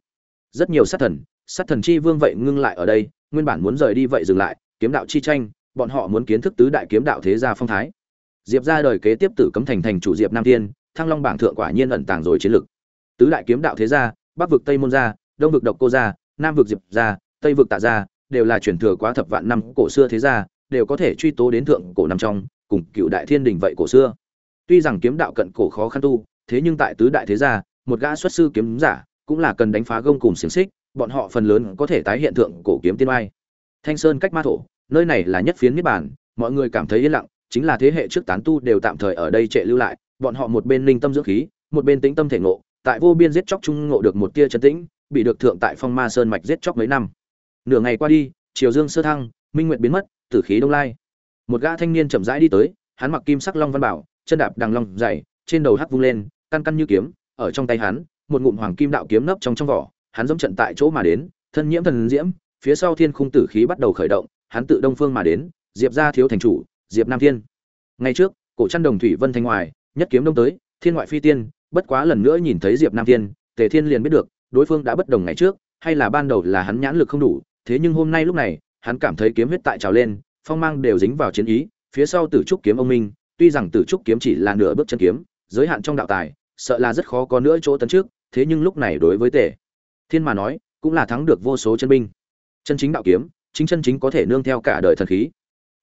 Rất nhiều sát thần sát thần chi vương vậy ngưng lại ở đây, nguyên bản muốn rời đi vậy dừng lại, kiếm đạo chi tranh, bọn họ muốn kiến thức tứ đại kiếm đạo thế gia phong thái. Diệp ra đời kế tiếp tử cấm thành thành chủ diệp nam tiên thăng long bảng thượng quả nhiên ẩn tàng rồi chiến lực. Tứ đại kiếm đạo thế gia bắc vực tây môn gia đông vực độc cô gia nam vực diệp gia tây vực tạ gia đều là truyền thừa quá thập vạn năm cổ xưa thế gia, đều có thể truy tố đến thượng cổ năm trong, cùng cựu đại thiên đình vậy cổ xưa. Tuy rằng kiếm đạo cận cổ khó khăn tu, thế nhưng tại tứ đại thế gia, một gã xuất sư kiếm giả cũng là cần đánh phá gông cùng xiềng xích, bọn họ phần lớn có thể tái hiện thượng cổ kiếm tiên oai. Thanh sơn cách ma thổ, nơi này là nhất phiến niết bàn, mọi người cảm thấy yên lặng, chính là thế hệ trước tán tu đều tạm thời ở đây trệ lưu lại, bọn họ một bên linh tâm dưỡng khí, một bên tĩnh tâm thể ngộ tại vô biên giết chóc trung ngộ được một tia chân tĩnh, bị được thượng tại phong ma sơn mạch giết chóc mấy năm. Nửa ngày qua đi, chiều dương sơ thăng, minh nguyệt biến mất, tử khí đông lai. Một gã thanh niên chậm rãi đi tới, hắn mặc kim sắc long văn bảo, chân đạp đằng long dày, trên đầu hắc vung lên, căn căn như kiếm, ở trong tay hắn, một ngụm hoàng kim đạo kiếm nấp trong trong vỏ, hắn giống trận tại chỗ mà đến, thân nhiễm thần diễm, phía sau thiên khung tử khí bắt đầu khởi động, hắn tự đông phương mà đến, diệp gia thiếu thành chủ, diệp nam thiên. Ngày trước, cổ chăn đồng thủy vân thanh ngoài nhất kiếm đông tới, thiên ngoại phi tiên bất quá lần nữa nhìn thấy diệp nam thiên, tề thiên liền biết được, đối phương đã bất đồng ngày trước, hay là ban đầu là hắn nhãn lực không đủ, thế nhưng hôm nay lúc này, hắn cảm thấy kiếm huyết tại trào lên, phong mang đều dính vào chiến ý, phía sau tử trúc kiếm ông minh, tuy rằng tử trúc kiếm chỉ là nửa bước chân kiếm, giới hạn trong đạo tài, sợ là rất khó có nữa chỗ tấn trước, thế nhưng lúc này đối với tề thiên mà nói, cũng là thắng được vô số chân binh. Chân chính đạo kiếm, chính chân chính có thể nương theo cả đời thần khí.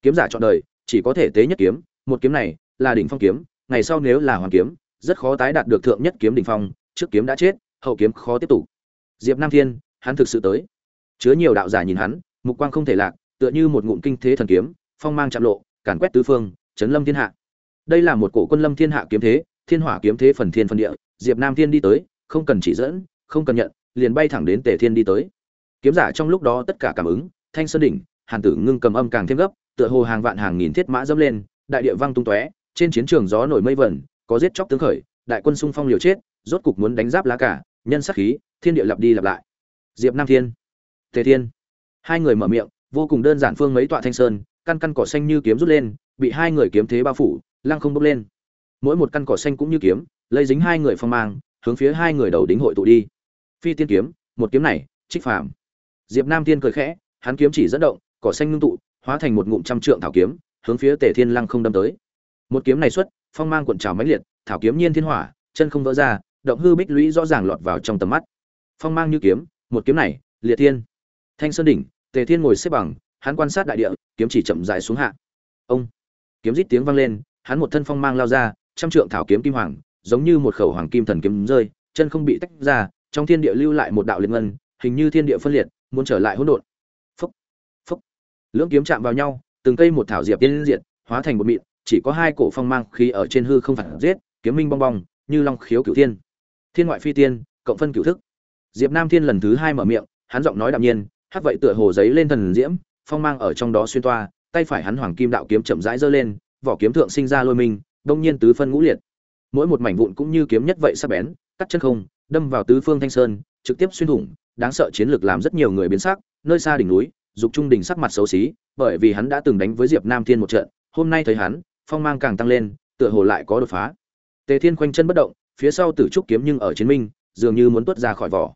Kiếm giả chọn đời, chỉ có thể tế nhất kiếm, một kiếm này là đỉnh phong kiếm, ngày sau nếu là hoàn kiếm rất khó tái đạt được thượng nhất kiếm đỉnh phong, trước kiếm đã chết, hậu kiếm khó tiếp tục. Diệp nam thiên, hắn thực sự tới. Chứa nhiều đạo giả nhìn hắn, mục quang không thể lạc, tựa như một ngụm kinh thế thần kiếm, phong mang chạm lộ, càn quét tứ phương, chấn lâm thiên hạ. Đây là một cổ quân lâm thiên hạ kiếm thế, thiên hỏa kiếm thế phần thiên phần địa, diệp nam thiên đi tới, không cần chỉ dẫn, không cần nhận, liền bay thẳng đến tề thiên đi tới. Kiếm giả trong lúc đó tất cả cảm ứng, thanh sơn đỉnh, hàn tử ngưng cầm âm càng thêm gấp, tựa hồ hàng vạn hàng nghìn thiết mã dẫm lên, đại địa vang tung tóe, trên chiến trường gió nổi mây vẩn có giết chóc tướng khởi, đại quân xung phong liều chết, rốt cục muốn đánh giáp lá cả nhân sắc khí, thiên địa lặp đi lặp lại. Diệp nam thiên, tề thiên. Hai người mở miệng, vô cùng đơn giản phương mấy tọa thanh sơn, căn căn cỏ xanh như kiếm rút lên, bị hai người kiếm thế bao phủ, lăng không bốc lên. Mỗi một căn cỏ xanh cũng như kiếm, lấy dính hai người phong mang, hướng phía hai người đầu đính hội tụ đi. Phi tiên kiếm, một kiếm này, trích phàm. Diệp nam tiên cười khẽ, hắn kiếm chỉ dẫn động, cỏ xanh ngưng tụ, hóa thành một ngụm trăm trượng thảo kiếm, hướng phía tề thiên lăng không đâm tới. Một kiếm này xuất phong mang cuộn trào mãnh liệt, thảo kiếm nhiên thiên hỏa, chân không vỡ ra, động hư bích lũy rõ ràng lọt vào trong tầm mắt. Phong mang như kiếm, một kiếm này, liệt thiên. Thanh sơn đỉnh, tề thiên ngồi xếp bằng, hắn quan sát đại địa, kiếm chỉ chậm rãi xuống hạ. Ông, kiếm rít tiếng vang lên, hắn một thân phong mang lao ra, trăm trượng thảo kiếm kim hoàng, giống như một khẩu hoàng kim thần kiếm rơi, chân không bị tách ra, trong thiên địa lưu lại một đạo liên ngân, hình như thiên địa phân liệt, muốn trở lại hỗn độn. Phúc phúc. Lưỡng kiếm chạm vào nhau, từng cây một thảo diệp tiên diệt, hóa thành một mịn chỉ có hai cổ phong mang khí ở trên hư không phản giết, kiếm minh bong bong, như long khiếu cửu thiên. Thiên ngoại phi tiên, cộng phân cửu thức. Diệp nam thiên lần thứ hai mở miệng, hắn giọng nói đạm nhiên, hát vậy tựa hồ giấy lên thần diễm, phong mang ở trong đó xuyên toa, tay phải hắn hoàng kim đạo kiếm chậm rãi giơ lên, vỏ kiếm thượng sinh ra lôi minh, đông nhiên tứ phân ngũ liệt. Mỗi một mảnh vụn cũng như kiếm nhất vậy sắc bén, cắt chân không, đâm vào tứ phương thanh sơn, trực tiếp xuyên thủng, đáng sợ chiến lược làm rất nhiều người biến sắc, nơi xa đỉnh núi, dục trung đỉnh sắc mặt xấu xí, bởi vì hắn đã từng đánh với diệp nam thiên một trận, hôm nay thấy hắn phong mang càng tăng lên, tựa hồ lại có đột phá. Tề thiên quanh chân bất động, phía sau tử trúc kiếm nhưng ở chiến minh, dường như muốn tuốt ra khỏi vỏ.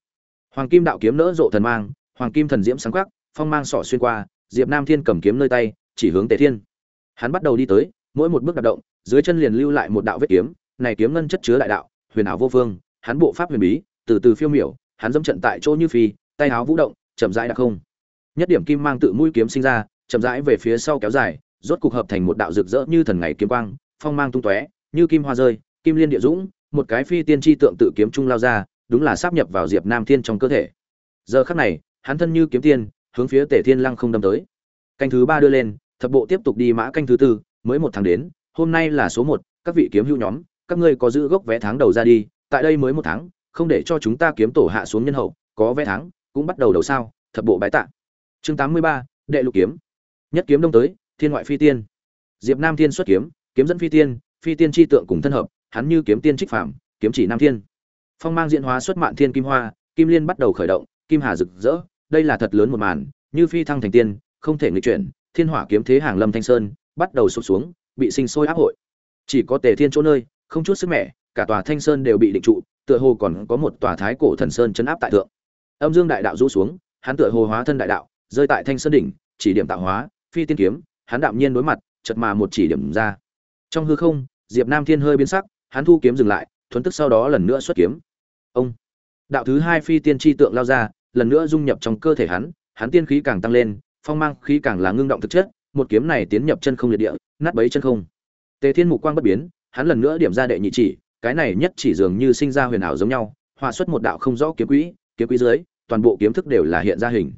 Hoàng kim đạo kiếm nỡ rộ thần mang, hoàng kim thần diễm sáng quắc, phong mang xỏ xuyên qua, diệp nam thiên cầm kiếm nơi tay, chỉ hướng tề thiên. Hắn bắt đầu đi tới, mỗi một bước đạp động, dưới chân liền lưu lại một đạo vết kiếm, này kiếm ngân chất chứa đại đạo, huyền ảo vô phương, hắn bộ pháp huyền bí, từ từ phiêu miểu, hắn dẫm trận tại chỗ như phi, tay áo vũ động, chậm rãi đạp không. Nhất điểm kim mang tự mũi kiếm sinh ra, chậm rãi về phía sau kéo dài rốt cục hợp thành một đạo rực rỡ như thần ngày kiếm quang, phong mang tung tóe, như kim hoa rơi, kim liên địa dũng, một cái phi tiên chi tượng tự kiếm trung lao ra, đúng là sáp nhập vào diệp nam thiên trong cơ thể. Giờ khắc này, hắn thân như kiếm tiên, hướng phía tể thiên lăng không đâm tới. Canh thứ ba đưa lên, thập bộ tiếp tục đi mã canh thứ tư, mới một tháng đến, hôm nay là số một, các vị kiếm hữu nhóm, các ngươi có giữ gốc vé tháng đầu ra đi, tại đây mới một tháng, không để cho chúng ta kiếm tổ hạ xuống nhân hậu, có vé tháng, cũng bắt đầu đầu sao, thập bộ bái tạ. Chương tám mươi ba, đệ lục kiếm. Nhất kiếm đông tới thiên ngoại phi tiên. Diệp nam thiên xuất kiếm kiếm dẫn phi tiên phi tiên tri tượng cùng thân hợp, hắn như kiếm tiên trích phạm kiếm chỉ nam thiên. Phong mang diễn hóa xuất mạn thiên kim hoa, kim liên bắt đầu khởi động, kim hà rực rỡ, đây là thật lớn một màn, như phi thăng thành tiên, không thể nghịch chuyển, thiên hỏa kiếm thế hàng lâm thanh sơn, bắt đầu sụp xuống, bị sinh sôi áp hội. Chỉ có tề thiên chỗ nơi, không chút sức mẻ, cả tòa thanh sơn đều bị định trụ, tựa hồ còn có một tòa thái cổ thần sơn chấn áp tại thượng. Âm dương đại đạo rũ xuống, hắn tựa hồ hóa thân đại đạo, rơi tại thanh sơn đỉnh, chỉ điểm tạo hóa, phi tiên kiếm hắn đạm nhiên đối mặt, chợt mà một chỉ điểm ra. Trong hư không, diệp nam thiên hơi biến sắc, hắn thu kiếm dừng lại thuần tức sau đó lần nữa xuất kiếm. Ông! Đạo thứ hai phi tiên chi tượng lao ra, lần nữa dung nhập trong cơ thể hắn hắn tiên khí càng tăng lên, phong mang khí càng là ngưng động thực chất, một kiếm này tiến nhập chân không liệt địa, nát bấy chân không. Tề thiên mục quang bất biến, hắn lần nữa điểm ra đệ nhị chỉ, cái này nhất chỉ dường như sinh ra huyền ảo giống nhau hòa xuất một đạo không rõ kiếm quỹ kiếm quỹ dưới, toàn bộ kiếm thức đều là hiện ra hình.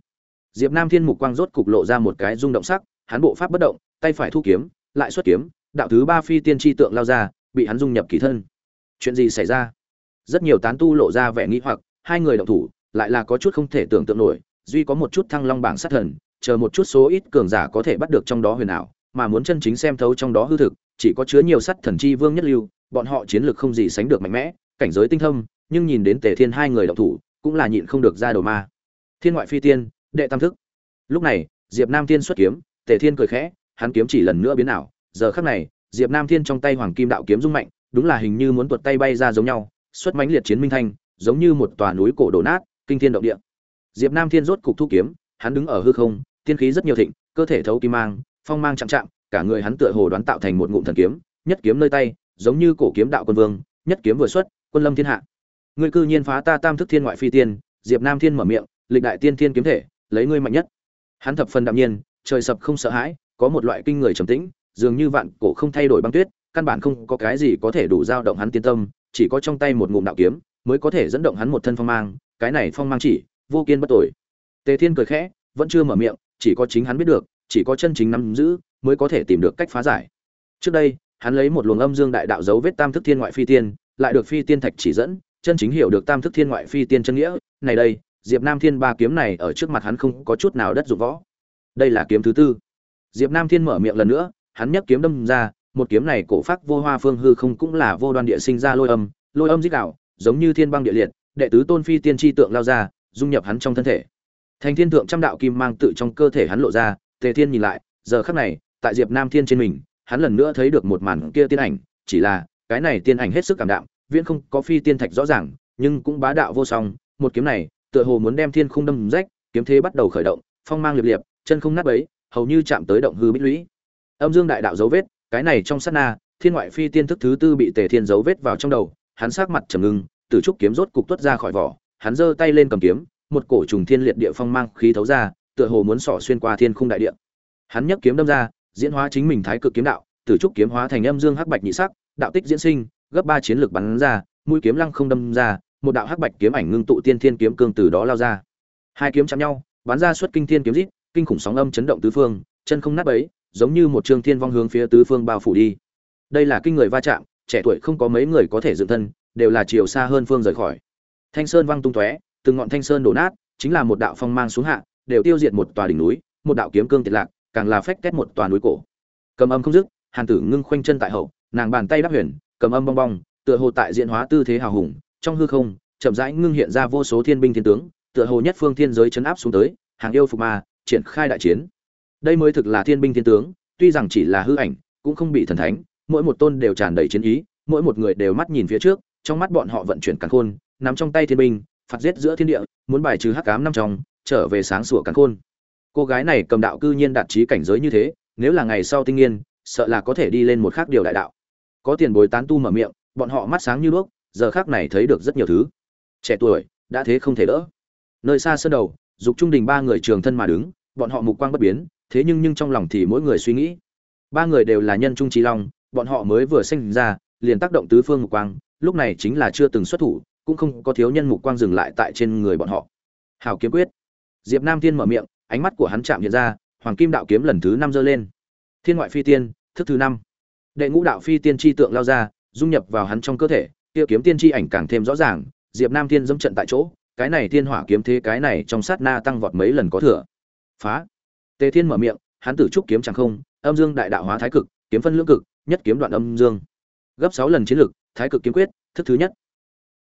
Diệp nam thiên mục quang rốt cục lộ ra một cái rung động sắc hắn bộ pháp bất động, tay phải thu kiếm, lại xuất kiếm, đạo thứ ba phi tiên tri tượng lao ra, bị hắn dung nhập kỳ thân. Chuyện gì xảy ra? Rất nhiều tán tu lộ ra vẻ nghĩ hoặc, hai người động thủ, lại là có chút không thể tưởng tượng nổi, duy có một chút thăng long bảng sát thần, chờ một chút số ít cường giả có thể bắt được trong đó huyền ảo, mà muốn chân chính xem thấu trong đó hư thực, chỉ có chứa nhiều sắt thần chi vương nhất lưu, bọn họ chiến lược không gì sánh được mạnh mẽ, cảnh giới tinh thâm, nhưng nhìn đến tề thiên hai người động thủ, cũng là nhịn không được ra đầu ma. Thiên ngoại phi tiên, đệ tam thức. Lúc này, diệp nam tiên xuất kiếm tề thiên cười khẽ, hắn kiếm chỉ lần nữa biến ảo. Giờ khắc này, diệp nam thiên trong tay hoàng kim đạo kiếm rung mạnh, đúng là hình như muốn tuột tay bay ra giống nhau, xuất mãnh liệt chiến minh thanh, giống như một tòa núi cổ đổ nát, kinh thiên động địa. Diệp nam thiên rốt cục thu kiếm, hắn đứng ở hư không, tiên khí rất nhiều thịnh, cơ thể thấu kim mang, phong mang chạm chạm, cả người hắn tựa hồ đoán tạo thành một ngụm thần kiếm, nhất kiếm nơi tay, giống như cổ kiếm đạo quân vương, nhất kiếm vừa xuất, quân lâm thiên hạ. Ngươi cư nhiên phá ta tam thức thiên ngoại phi tiên, diệp nam thiên mở miệng, lịch đại tiên thiên kiếm thể, lấy ngươi mạnh nhất. Hắn thập phần đạm nhiên trời sập không sợ hãi, có một loại kinh người trầm tĩnh, dường như vạn cổ không thay đổi băng tuyết, căn bản không có cái gì có thể đủ dao động hắn tiên tâm, chỉ có trong tay một ngụm đạo kiếm mới có thể dẫn động hắn một thân phong mang, cái này phong mang chỉ, vô kiên bất tội tề thiên cười khẽ, vẫn chưa mở miệng, chỉ có chính hắn biết được, chỉ có chân chính nắm giữ mới có thể tìm được cách phá giải. Trước đây, hắn lấy một luồng âm dương đại đạo dấu vết tam thức thiên ngoại phi tiên, lại được phi tiên thạch chỉ dẫn, chân chính hiểu được tam thức thiên ngoại phi tiên chân nghĩa. Này đây, diệp nam thiên ba kiếm này ở trước mặt hắn không có chút nào đất dụng võ đây là kiếm thứ tư. Diệp nam thiên mở miệng lần nữa, hắn nhấc kiếm đâm ra, một kiếm này cổ phát vô hoa phương hư không cũng là vô đoan địa sinh ra lôi âm lôi âm dích đạo, giống như thiên băng địa liệt, đệ tứ tôn phi tiên tri tượng lao ra, dung nhập hắn trong thân thể. Thành thiên thượng trăm đạo kim mang tự trong cơ thể hắn lộ ra, tề thiên nhìn lại, giờ khắc này, tại diệp nam thiên trên mình, hắn lần nữa thấy được một màn kia tiên ảnh, chỉ là, cái này tiên ảnh hết sức cảm đạm, viễn không có phi tiên thạch rõ ràng, nhưng cũng bá đạo vô song, một kiếm này, tựa hồ muốn đem thiên khung đâm rách, kiếm thế bắt đầu khởi động, phong mang liệp liệp chân không nát bấy, hầu như chạm tới động hư bích lũy. Âm dương đại đạo dấu vết, cái này trong sát na, thiên ngoại phi tiên thức thứ tư bị tề thiên dấu vết vào trong đầu, hắn sát mặt trầm ngưng tử trúc kiếm rốt cục tuốt ra khỏi vỏ, hắn giơ tay lên cầm kiếm, một cổ trùng thiên liệt địa phong mang khí thấu ra, tựa hồ muốn xỏ xuyên qua thiên khung đại địa. Hắn nhấc kiếm đâm ra, diễn hóa chính mình thái cực kiếm đạo tử trúc kiếm hóa thành âm dương hắc bạch nhị sắc, đạo tích diễn sinh, gấp ba chiến lược bắn ra, mũi kiếm lăng không đâm ra, một đạo hắc bạch kiếm ảnh ngưng tụ tiên thiên kiếm cương từ đó lao ra. Hai kiếm chạm nhau, bắn ra xuất kinh thiên kiếm rít kinh khủng sóng âm chấn động tứ phương, chân không nát bấy, giống như một trường thiên vong hướng phía tứ phương bao phủ đi. Đây là kinh người va chạm, trẻ tuổi không có mấy người có thể dựng thân, đều là chiều xa hơn phương rời khỏi. Thanh sơn văng tung tóe, từng ngọn thanh sơn đổ nát, chính là một đạo phong mang xuống hạ, đều tiêu diệt một tòa đỉnh núi, một đạo kiếm cương tiệt lạc, càng là phách kết một tòa núi cổ. Cầm âm không dứt, hàn tử ngưng khoanh chân tại hậu, nàng bàn tay đắp huyền, cầm âm bong bong, tựa hồ tại diễn hóa tư thế hào hùng, trong hư không, chậm rãi ngưng hiện ra vô số thiên binh thiên tướng, tựa hồ nhất phương thiên giới chấn áp xuống tới, hàng yêu phục ma triển khai đại chiến. Đây mới thực là thiên binh thiên tướng, tuy rằng chỉ là hư ảnh, cũng không bị thần thánh, mỗi một tôn đều tràn đầy chiến ý, mỗi một người đều mắt nhìn phía trước, trong mắt bọn họ vận chuyển càn khôn, nắm trong tay thiên binh, phạt giết giữa thiên địa, muốn bài trừ hắc ám năm trong, trở về sáng sủa càn khôn. Cô gái này cầm đạo cư nhiên đạt trí cảnh giới như thế, nếu là ngày sau tinh nghiên, sợ là có thể đi lên một khác điều đại đạo. Có tiền bối tán tu mở miệng, bọn họ mắt sáng như đuốc, giờ khác này thấy được rất nhiều thứ. Trẻ tuổi, đã thế không thể đỡ. Nơi xa sơn đầu, dục trung đình ba người trường thân mà đứng bọn họ mục quang bất biến, thế nhưng nhưng trong lòng thì mỗi người suy nghĩ. Ba người đều là nhân trung trí long, bọn họ mới vừa sinh ra, liền tác động tứ phương mục quang, lúc này chính là chưa từng xuất thủ, cũng không có thiếu nhân mục quang dừng lại tại trên người bọn họ. Hào kiếm quyết. Diệp nam thiên mở miệng, ánh mắt của hắn chạm hiện ra, hoàng kim đạo kiếm lần thứ năm giơ lên. Thiên ngoại phi tiên, thức thứ năm. Đệ ngũ đạo phi tiên tri tượng lao ra, dung nhập vào hắn trong cơ thể kia kiếm tiên tri ảnh càng thêm rõ ràng, diệp nam thiên dẫm trận tại chỗ, cái này thiên hỏa kiếm thế, cái này trong sát na tăng vọt mấy lần có thừa phá. Tề thiên mở miệng, hắn tử trúc kiếm chẳng không, âm dương đại đạo hóa thái cực, kiếm phân lưỡng cực, nhất kiếm đoạn âm dương. Gấp sáu lần chiến lực, thái cực kiếm quyết, thức thứ nhất.